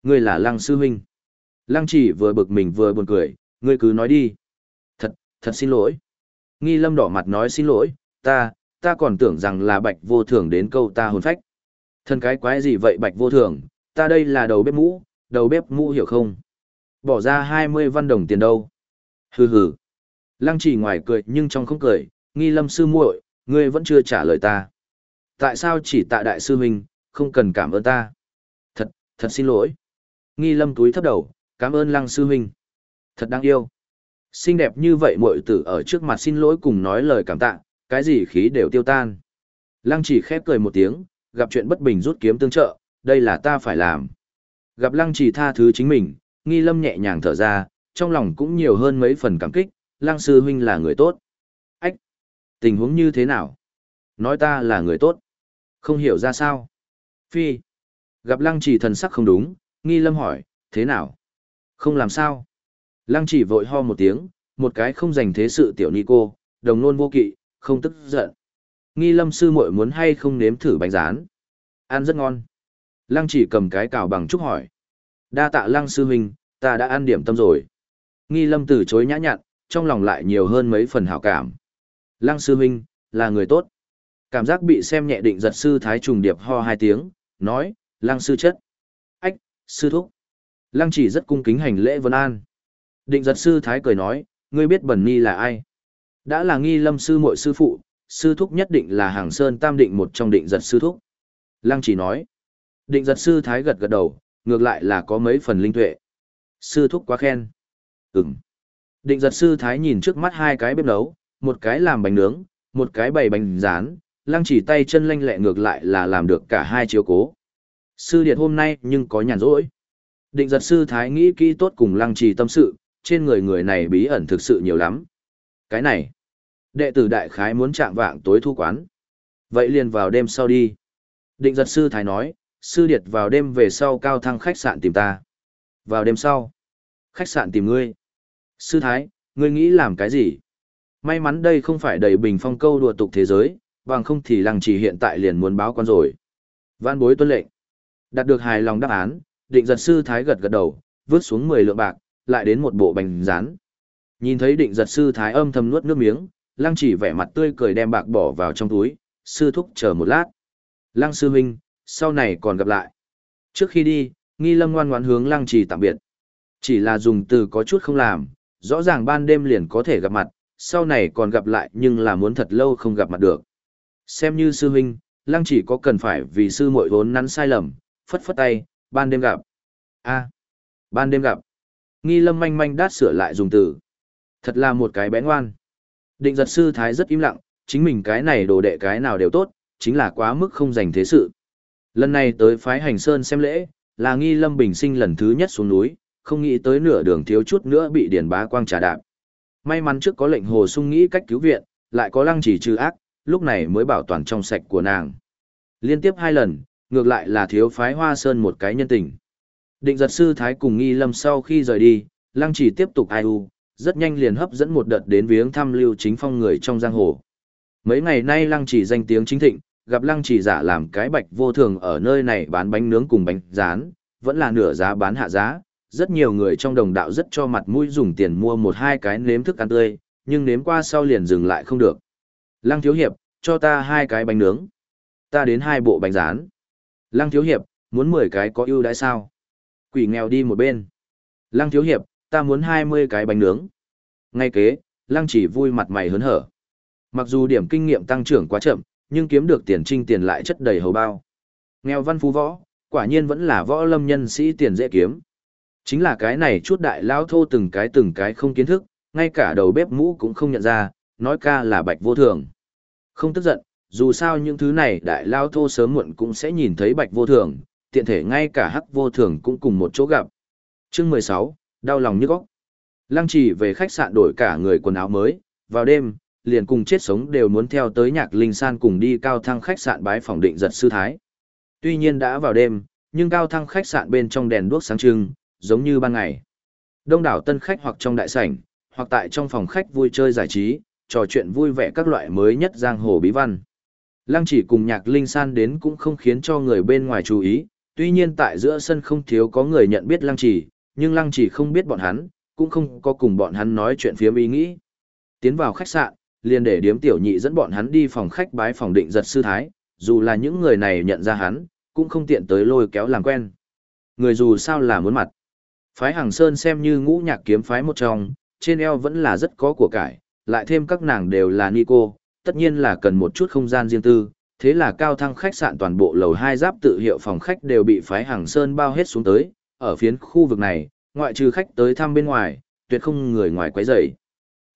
ngươi là lăng sư huynh. Lăng chỉ vừa bực mình vừa buồn cười, ngươi cứ nói đi. Thật, thật xin lỗi. Nghi lâm đỏ mặt nói xin lỗi, ta, ta còn tưởng rằng là bạch vô thường đến câu ta hồn phách. Thân cái quái gì vậy bạch vô thường, ta đây là đầu bếp mũ, đầu bếp mũ hiểu không? Bỏ ra 20 văn đồng tiền đâu? Hừ hừ. Lăng chỉ ngoài cười nhưng trong không cười, nghi lâm sư muội, ngươi vẫn chưa trả lời ta. Tại sao chỉ tạ đại sư huynh, không cần cảm ơn ta? Thật, thật xin lỗi. Nghi lâm túi thấp đầu, cảm ơn lăng sư huynh. Thật đáng yêu. Xinh đẹp như vậy muội tử ở trước mặt xin lỗi cùng nói lời cảm tạ, cái gì khí đều tiêu tan. Lăng chỉ khép cười một tiếng, gặp chuyện bất bình rút kiếm tương trợ, đây là ta phải làm. Gặp lăng chỉ tha thứ chính mình, nghi lâm nhẹ nhàng thở ra, trong lòng cũng nhiều hơn mấy phần cảm kích, Lang sư huynh là người tốt. ách, Tình huống như thế nào? Nói ta là người tốt. Không hiểu ra sao? Phi. Gặp lăng chỉ thần sắc không đúng, nghi lâm hỏi, thế nào? Không làm sao? Lăng chỉ vội ho một tiếng, một cái không dành thế sự tiểu ni cô, đồng nôn vô kỵ, không tức giận. Nghi lâm sư muội muốn hay không nếm thử bánh rán? Ăn rất ngon. Lăng chỉ cầm cái cào bằng chúc hỏi. Đa tạ lăng sư huynh, ta đã ăn điểm tâm rồi. Nghi lâm từ chối nhã nhặn, trong lòng lại nhiều hơn mấy phần hảo cảm. Lăng sư huynh, là người tốt. Cảm giác bị xem nhẹ định giật sư thái trùng điệp ho hai tiếng, nói, lăng sư chất. Ách, sư thúc. Lăng chỉ rất cung kính hành lễ vân an. Định giật sư thái cười nói, ngươi biết bẩn nghi là ai? Đã là nghi lâm sư muội sư phụ, sư thúc nhất định là hàng sơn tam định một trong định giật sư thúc. Lăng chỉ nói. Định giật sư thái gật gật đầu, ngược lại là có mấy phần linh tuệ. Sư thúc quá khen. Ừm. Định giật sư thái nhìn trước mắt hai cái bếp nấu, một cái làm bánh nướng, một cái bày bánh rán, lăng chỉ tay chân lanh lẹ ngược lại là làm được cả hai chiếu cố. Sư điệt hôm nay nhưng có nhàn rỗi. Định giật sư thái nghĩ kỹ tốt cùng lăng trì tâm sự, trên người người này bí ẩn thực sự nhiều lắm. Cái này, đệ tử đại khái muốn chạm vạng tối thu quán. Vậy liền vào đêm sau đi. Định giật sư thái nói, sư điệt vào đêm về sau cao thăng khách sạn tìm ta. Vào đêm sau, khách sạn tìm ngươi. Sư thái, ngươi nghĩ làm cái gì? May mắn đây không phải đầy bình phong câu đùa tục thế giới, bằng không thì lăng trì hiện tại liền muốn báo con rồi. Văn bối tuân lệnh. Đạt được hài lòng đáp án, định giật sư thái gật gật đầu, vứt xuống 10 lượng bạc, lại đến một bộ bánh rán. Nhìn thấy định giật sư thái âm thầm nuốt nước miếng, lăng chỉ vẻ mặt tươi cười đem bạc bỏ vào trong túi, sư thúc chờ một lát. Lăng sư huynh, sau này còn gặp lại. Trước khi đi, nghi lâm ngoan ngoãn hướng lăng trì tạm biệt. Chỉ là dùng từ có chút không làm, rõ ràng ban đêm liền có thể gặp mặt, sau này còn gặp lại nhưng là muốn thật lâu không gặp mặt được. Xem như sư huynh, lăng chỉ có cần phải vì sư muội vốn nắn sai lầm, phất phất tay, ban đêm gặp. a ban đêm gặp. Nghi lâm manh manh đát sửa lại dùng từ. Thật là một cái bé ngoan. Định giật sư thái rất im lặng, chính mình cái này đồ đệ cái nào đều tốt, chính là quá mức không dành thế sự. Lần này tới phái hành sơn xem lễ, là nghi lâm bình sinh lần thứ nhất xuống núi, không nghĩ tới nửa đường thiếu chút nữa bị điển bá quang trả đạp. May mắn trước có lệnh hồ sung nghĩ cách cứu viện, lại có lăng chỉ trừ ác, lúc này mới bảo toàn trong sạch của nàng. Liên tiếp hai lần, ngược lại là thiếu phái hoa sơn một cái nhân tình. Định giật sư thái cùng nghi lâm sau khi rời đi, lăng chỉ tiếp tục ai u, rất nhanh liền hấp dẫn một đợt đến viếng thăm lưu chính phong người trong giang hồ. Mấy ngày nay lăng chỉ danh tiếng chính thịnh, gặp lăng chỉ giả làm cái bạch vô thường ở nơi này bán bánh nướng cùng bánh rán, vẫn là nửa giá bán hạ giá. Rất nhiều người trong đồng đạo rất cho mặt mũi dùng tiền mua một hai cái nếm thức ăn tươi, nhưng nếm qua sau liền dừng lại không được. Lăng thiếu hiệp, cho ta hai cái bánh nướng. Ta đến hai bộ bánh rán. Lăng thiếu hiệp, muốn mười cái có ưu đãi sao? Quỷ nghèo đi một bên. Lăng thiếu hiệp, ta muốn hai mươi cái bánh nướng. Ngay kế, lăng chỉ vui mặt mày hớn hở. Mặc dù điểm kinh nghiệm tăng trưởng quá chậm, nhưng kiếm được tiền trinh tiền lại chất đầy hầu bao. Nghèo văn phú võ, quả nhiên vẫn là võ lâm nhân sĩ tiền dễ kiếm. Chính là cái này chút đại lao thô từng cái từng cái không kiến thức, ngay cả đầu bếp mũ cũng không nhận ra, nói ca là bạch vô thường. Không tức giận, dù sao những thứ này đại lao thô sớm muộn cũng sẽ nhìn thấy bạch vô thường, tiện thể ngay cả hắc vô thường cũng cùng một chỗ gặp. Chương mười sáu đau lòng như góc. Lăng trì về khách sạn đổi cả người quần áo mới, vào đêm, liền cùng chết sống đều muốn theo tới nhạc linh san cùng đi cao thăng khách sạn bái phòng định giật sư thái. Tuy nhiên đã vào đêm, nhưng cao thăng khách sạn bên trong đèn đuốc sáng trưng, giống như ban ngày. Đông đảo tân khách hoặc trong đại sảnh, hoặc tại trong phòng khách vui chơi giải trí, trò chuyện vui vẻ các loại mới nhất giang hồ bí văn. Lăng chỉ cùng nhạc linh san đến cũng không khiến cho người bên ngoài chú ý, tuy nhiên tại giữa sân không thiếu có người nhận biết lăng chỉ, nhưng lăng chỉ không biết bọn hắn, cũng không có cùng bọn hắn nói chuyện phía ý nghĩ. Tiến vào khách sạn, liền để điếm tiểu nhị dẫn bọn hắn đi phòng khách bái phòng định giật sư thái, dù là những người này nhận ra hắn, cũng không tiện tới lôi kéo làm quen. Người dù sao là muốn mặt. Phái hàng sơn xem như ngũ nhạc kiếm phái một trong, trên eo vẫn là rất có của cải, lại thêm các nàng đều là ni cô tất nhiên là cần một chút không gian riêng tư, thế là cao thăng khách sạn toàn bộ lầu hai giáp tự hiệu phòng khách đều bị phái hàng sơn bao hết xuống tới, ở phiến khu vực này, ngoại trừ khách tới thăm bên ngoài, tuyệt không người ngoài quấy rầy.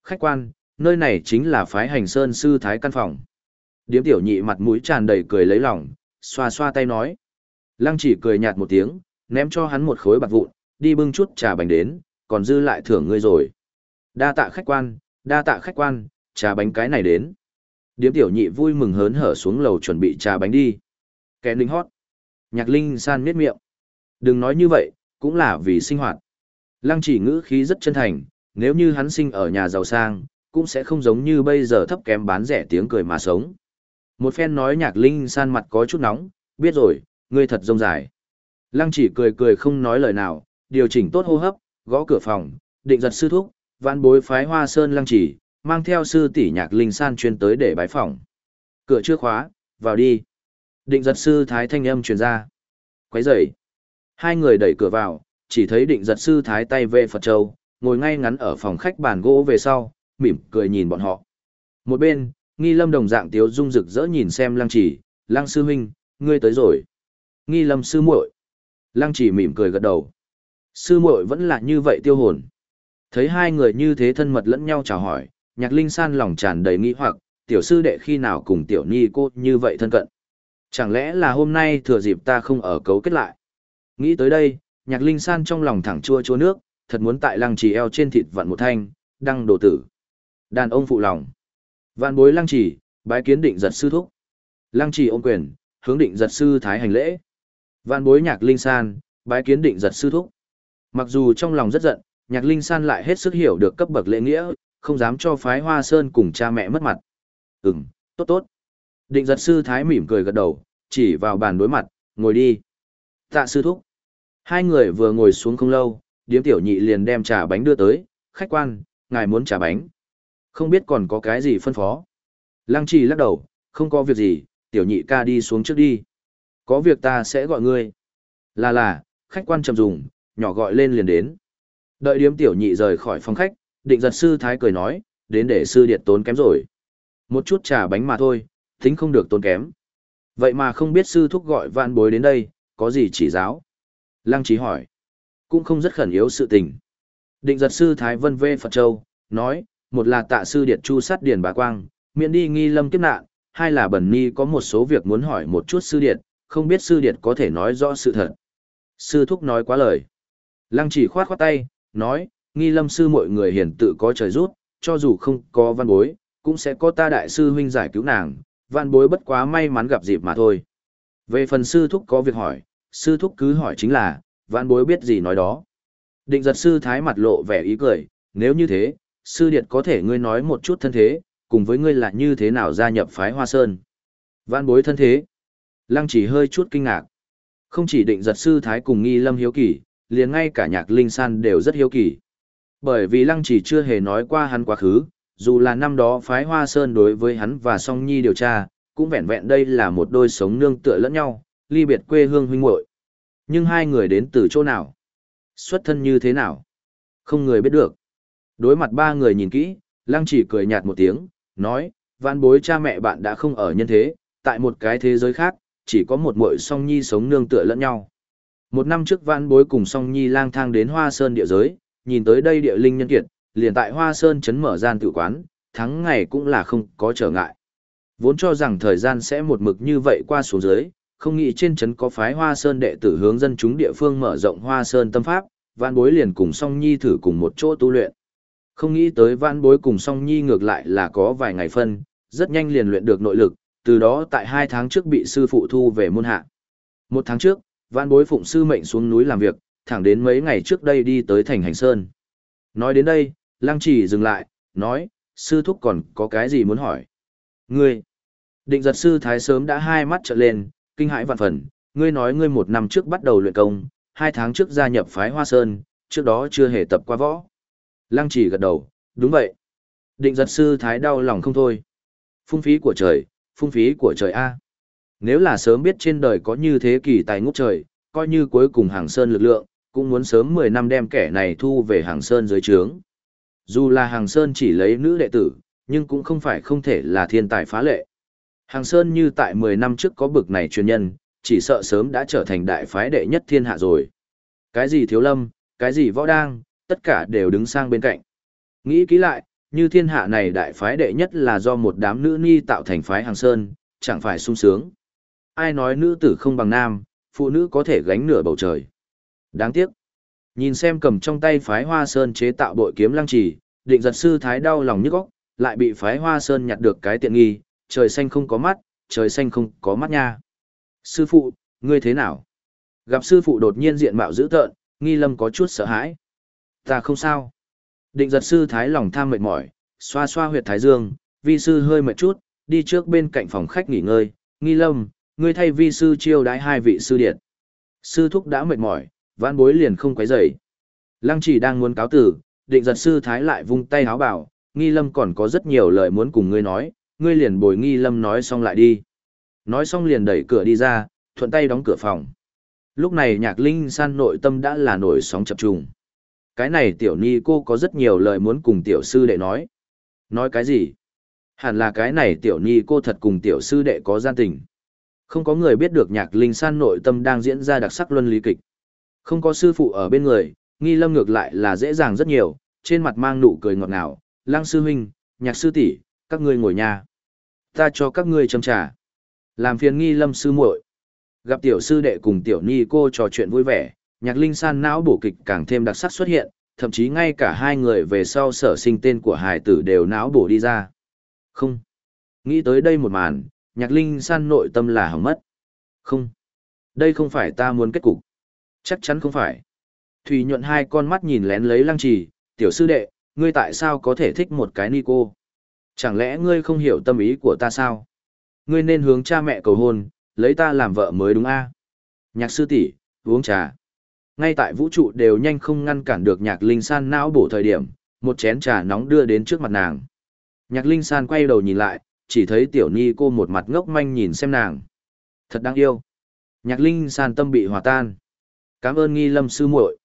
Khách quan, nơi này chính là phái hành sơn sư thái căn phòng. Điếm tiểu nhị mặt mũi tràn đầy cười lấy lòng, xoa xoa tay nói. Lăng chỉ cười nhạt một tiếng, ném cho hắn một khối bạc vụn, đi bưng chút trà bánh đến, còn dư lại thưởng ngươi rồi. Đa tạ khách quan, đa tạ khách quan, trà bánh cái này đến. Điếm tiểu nhị vui mừng hớn hở xuống lầu chuẩn bị trà bánh đi. Kẻ linh hót. Nhạc linh san miết miệng. Đừng nói như vậy, cũng là vì sinh hoạt. Lăng chỉ ngữ khí rất chân thành, nếu như hắn sinh ở nhà giàu sang, cũng sẽ không giống như bây giờ thấp kém bán rẻ tiếng cười mà sống. Một phen nói nhạc linh san mặt có chút nóng, biết rồi, ngươi thật rông dài. Lăng chỉ cười cười không nói lời nào, điều chỉnh tốt hô hấp, gõ cửa phòng, định giật sư thúc, vạn bối phái hoa sơn lăng chỉ, mang theo sư tỷ nhạc linh san chuyên tới để bái phòng. Cửa chưa khóa, vào đi. Định giật sư thái thanh âm truyền ra. Quấy dậy Hai người đẩy cửa vào, chỉ thấy định giật sư thái tay về Phật Châu, ngồi ngay ngắn ở phòng khách bàn gỗ về sau, mỉm cười nhìn bọn họ. Một bên, nghi lâm đồng dạng tiếu dung rực rỡ nhìn xem lăng chỉ, lăng sư huynh, ngươi tới rồi. Nghi lâm sư muội. Lăng chỉ mỉm cười gật đầu. Sư muội vẫn là như vậy tiêu hồn. Thấy hai người như thế thân mật lẫn nhau chào hỏi, nhạc linh san lòng tràn đầy nghi hoặc, tiểu sư đệ khi nào cùng tiểu nhi cô như vậy thân cận. Chẳng lẽ là hôm nay thừa dịp ta không ở cấu kết lại. Nghĩ tới đây, nhạc linh san trong lòng thẳng chua chua nước, thật muốn tại lăng trì eo trên thịt vặn một thanh, đăng đồ tử. Đàn ông phụ lòng. Vạn bối lăng trì, bái kiến định giật sư thúc. Lăng trì ôm quyền, hướng định giật sư thái hành lễ. Vạn bối nhạc linh san, bái kiến định giật sư thúc. Mặc dù trong lòng rất giận, nhạc linh san lại hết sức hiểu được cấp bậc lễ nghĩa, không dám cho phái hoa sơn cùng cha mẹ mất mặt. Ừm, tốt tốt. Định giật sư thái mỉm cười gật đầu, chỉ vào bàn đối mặt, ngồi đi. Tạ sư thúc. Hai người vừa ngồi xuống không lâu, điếm tiểu nhị liền đem trà bánh đưa tới, khách quan, ngài muốn trà bánh. Không biết còn có cái gì phân phó. Lăng trì lắc đầu, không có việc gì, tiểu nhị ca đi xuống trước đi. Có việc ta sẽ gọi ngươi. Là là, khách quan trầm dùng, nhỏ gọi lên liền đến. Đợi điếm tiểu nhị rời khỏi phòng khách, định giật sư thái cười nói, đến để sư điệt tốn kém rồi. Một chút trà bánh mà thôi, tính không được tốn kém. Vậy mà không biết sư thúc gọi vạn bối đến đây, có gì chỉ giáo? Lăng trí hỏi. Cũng không rất khẩn yếu sự tình. Định giật sư Thái Vân Vê Phật Châu, nói, một là tạ sư điệt chu sát điền bà quang, miễn đi nghi lâm kiếp nạn, hai là bẩn ni có một số việc muốn hỏi một chút sư điệt, không biết sư điệt có thể nói rõ sự thật. Sư thúc nói quá lời. Lăng chỉ khoát khoát tay, nói, nghi lâm sư mọi người hiển tự có trời rút, cho dù không có văn bối, cũng sẽ có ta đại sư huynh giải cứu nàng, văn bối bất quá may mắn gặp dịp mà thôi. Về phần sư thúc có việc hỏi, sư thúc cứ hỏi chính là, văn bối biết gì nói đó. Định giật sư thái mặt lộ vẻ ý cười, nếu như thế, sư điệt có thể ngươi nói một chút thân thế, cùng với ngươi là như thế nào gia nhập phái hoa sơn. Vạn bối thân thế. Lăng chỉ hơi chút kinh ngạc. Không chỉ định giật sư thái cùng nghi lâm hiếu kỳ, liền ngay cả nhạc linh san đều rất hiếu kỳ. Bởi vì lăng chỉ chưa hề nói qua hắn quá khứ, dù là năm đó phái hoa sơn đối với hắn và song nhi điều tra, cũng vẹn vẹn đây là một đôi sống nương tựa lẫn nhau, ly biệt quê hương huynh muội. Nhưng hai người đến từ chỗ nào? Xuất thân như thế nào? Không người biết được. Đối mặt ba người nhìn kỹ, lăng chỉ cười nhạt một tiếng, nói, vạn bối cha mẹ bạn đã không ở nhân thế, tại một cái thế giới khác, chỉ có một muội song nhi sống nương tựa lẫn nhau. Một năm trước vạn bối cùng song nhi lang thang đến hoa sơn địa giới, nhìn tới đây địa linh nhân kiệt, liền tại hoa sơn chấn mở gian tự quán, thắng ngày cũng là không có trở ngại. Vốn cho rằng thời gian sẽ một mực như vậy qua xuống dưới, không nghĩ trên chấn có phái hoa sơn đệ tử hướng dân chúng địa phương mở rộng hoa sơn tâm pháp, vạn bối liền cùng song nhi thử cùng một chỗ tu luyện. Không nghĩ tới vãn bối cùng song nhi ngược lại là có vài ngày phân, rất nhanh liền luyện được nội lực, từ đó tại hai tháng trước bị sư phụ thu về môn hạ. Một tháng trước, vãn bối phụng sư mệnh xuống núi làm việc, thẳng đến mấy ngày trước đây đi tới thành hành sơn. Nói đến đây, lăng chỉ dừng lại, nói, sư thúc còn có cái gì muốn hỏi? Ngươi, định giật sư thái sớm đã hai mắt trợn lên, kinh hãi vạn phần, ngươi nói ngươi một năm trước bắt đầu luyện công, hai tháng trước gia nhập phái hoa sơn, trước đó chưa hề tập qua võ. Lăng chỉ gật đầu, đúng vậy. Định giật sư thái đau lòng không thôi. Phung phí của trời, phung phí của trời A. Nếu là sớm biết trên đời có như thế kỳ tài ngút trời, coi như cuối cùng hàng sơn lực lượng, cũng muốn sớm 10 năm đem kẻ này thu về hàng sơn dưới trướng. Dù là hàng sơn chỉ lấy nữ đệ tử, nhưng cũng không phải không thể là thiên tài phá lệ. Hàng sơn như tại 10 năm trước có bực này truyền nhân, chỉ sợ sớm đã trở thành đại phái đệ nhất thiên hạ rồi. Cái gì thiếu lâm, cái gì võ đang, tất cả đều đứng sang bên cạnh. Nghĩ kỹ lại, như thiên hạ này đại phái đệ nhất là do một đám nữ ni tạo thành phái hàng sơn, chẳng phải sung sướng. Ai nói nữ tử không bằng nam, phụ nữ có thể gánh nửa bầu trời. Đáng tiếc. Nhìn xem cầm trong tay phái hoa sơn chế tạo bội kiếm lăng trì, định giật sư thái đau lòng nhức óc, lại bị phái hoa sơn nhặt được cái tiện nghi, trời xanh không có mắt, trời xanh không có mắt nha. Sư phụ, ngươi thế nào? Gặp sư phụ đột nhiên diện mạo dữ tợn, nghi lâm có chút sợ hãi. Ta không sao. Định giật sư thái lòng tham mệt mỏi, xoa xoa huyệt thái dương, vi sư hơi mệt chút, đi trước bên cạnh phòng khách nghỉ ngơi, nghi lâm, ngươi thay vi sư chiêu đái hai vị sư điện. Sư thúc đã mệt mỏi, vãn bối liền không quấy rầy. Lăng chỉ đang muốn cáo tử, định giật sư thái lại vung tay háo bảo, nghi lâm còn có rất nhiều lời muốn cùng ngươi nói, ngươi liền bồi nghi lâm nói xong lại đi. Nói xong liền đẩy cửa đi ra, thuận tay đóng cửa phòng. Lúc này nhạc linh san nội tâm đã là nổi sóng chập trùng. Cái này tiểu ni cô có rất nhiều lời muốn cùng tiểu sư đệ nói. Nói cái gì? Hẳn là cái này tiểu ni cô thật cùng tiểu sư đệ có gian tình. Không có người biết được nhạc linh san nội tâm đang diễn ra đặc sắc luân lý kịch. Không có sư phụ ở bên người, nghi lâm ngược lại là dễ dàng rất nhiều, trên mặt mang nụ cười ngọt ngào, lang sư huynh, nhạc sư tỷ, các ngươi ngồi nhà. Ta cho các ngươi châm trà. Làm phiền nghi lâm sư muội. Gặp tiểu sư đệ cùng tiểu ni cô trò chuyện vui vẻ, nhạc linh san não bổ kịch càng thêm đặc sắc xuất hiện, thậm chí ngay cả hai người về sau sở sinh tên của hải tử đều não bổ đi ra. Không. Nghĩ tới đây một màn, nhạc linh san nội tâm là hỏng mất. Không. Đây không phải ta muốn kết cục. Chắc chắn không phải. Thùy nhuận hai con mắt nhìn lén lấy lăng trì, tiểu sư đệ, ngươi tại sao có thể thích một cái ni cô? Chẳng lẽ ngươi không hiểu tâm ý của ta sao? Ngươi nên hướng cha mẹ cầu hôn, lấy ta làm vợ mới đúng a Nhạc sư tỷ uống trà. Ngay tại vũ trụ đều nhanh không ngăn cản được nhạc linh san não bổ thời điểm, một chén trà nóng đưa đến trước mặt nàng. Nhạc linh san quay đầu nhìn lại, chỉ thấy tiểu ni cô một mặt ngốc manh nhìn xem nàng. Thật đáng yêu. Nhạc linh san tâm bị hòa tan. Cảm ơn nghi lâm sư muội.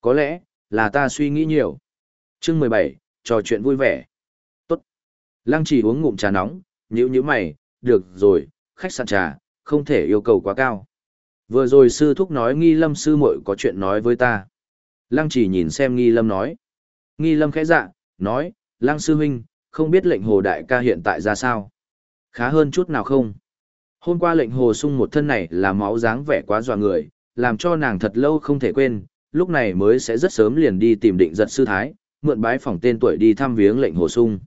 Có lẽ, là ta suy nghĩ nhiều. Chương mười bảy trò chuyện vui vẻ. Tốt. Lăng chỉ uống ngụm trà nóng, nhữ nhữ mày, được rồi, khách sạn trà, không thể yêu cầu quá cao. Vừa rồi sư thúc nói nghi lâm sư muội có chuyện nói với ta. Lăng chỉ nhìn xem nghi lâm nói. Nghi lâm khẽ dạ, nói, lăng sư huynh, không biết lệnh hồ đại ca hiện tại ra sao. Khá hơn chút nào không? Hôm qua lệnh hồ sung một thân này là máu dáng vẻ quá dọa người, làm cho nàng thật lâu không thể quên, lúc này mới sẽ rất sớm liền đi tìm định giật sư thái, mượn bái phỏng tên tuổi đi thăm viếng lệnh hồ sung.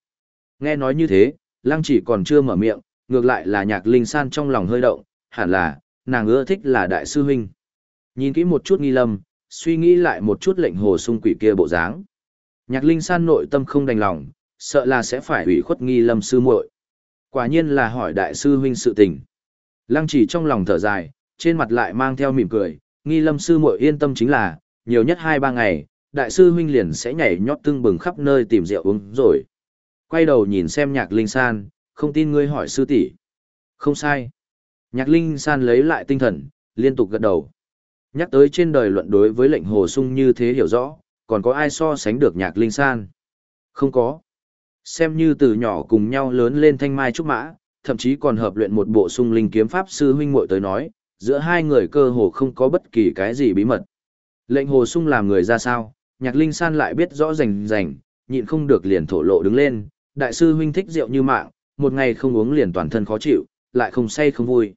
Nghe nói như thế, lăng chỉ còn chưa mở miệng, ngược lại là nhạc linh san trong lòng hơi động, hẳn là, nàng ưa thích là đại sư huynh. Nhìn kỹ một chút nghi lâm, suy nghĩ lại một chút lệnh hồ sung quỷ kia bộ dáng. Nhạc linh san nội tâm không đành lòng, sợ là sẽ phải ủy khuất nghi lâm sư muội. Quả nhiên là hỏi đại sư huynh sự tình. Lăng chỉ trong lòng thở dài, trên mặt lại mang theo mỉm cười, nghi lâm sư muội yên tâm chính là, nhiều nhất hai ba ngày, đại sư huynh liền sẽ nhảy nhót tưng bừng khắp nơi tìm rượu uống rồi. Quay đầu nhìn xem nhạc linh san, không tin ngươi hỏi sư tỷ Không sai. Nhạc linh san lấy lại tinh thần, liên tục gật đầu. Nhắc tới trên đời luận đối với lệnh hồ sung như thế hiểu rõ, còn có ai so sánh được nhạc linh san? Không có. Xem như từ nhỏ cùng nhau lớn lên thanh mai trúc mã, thậm chí còn hợp luyện một bộ sung linh kiếm pháp sư huynh muội tới nói, giữa hai người cơ hồ không có bất kỳ cái gì bí mật. Lệnh hồ sung làm người ra sao, nhạc linh san lại biết rõ rành rành, nhịn không được liền thổ lộ đứng lên, đại sư huynh thích rượu như mạng, một ngày không uống liền toàn thân khó chịu, lại không say không vui.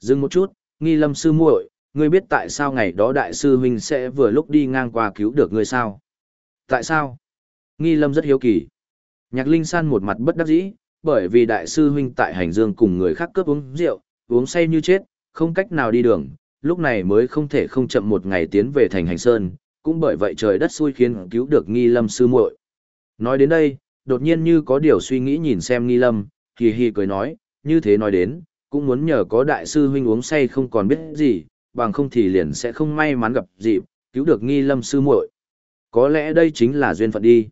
Dừng một chút, nghi lâm sư muội, ngươi biết tại sao ngày đó đại sư huynh sẽ vừa lúc đi ngang qua cứu được ngươi sao? Tại sao? Nghi lâm rất hiếu kỳ. Nhạc linh san một mặt bất đắc dĩ, bởi vì đại sư huynh tại hành dương cùng người khác cướp uống rượu, uống say như chết, không cách nào đi đường, lúc này mới không thể không chậm một ngày tiến về thành hành sơn, cũng bởi vậy trời đất xui khiến cứu được nghi lâm sư muội. Nói đến đây, đột nhiên như có điều suy nghĩ nhìn xem nghi lâm, hì hì cười nói, như thế nói đến, cũng muốn nhờ có đại sư huynh uống say không còn biết gì, bằng không thì liền sẽ không may mắn gặp dịp, cứu được nghi lâm sư muội. Có lẽ đây chính là duyên phận đi.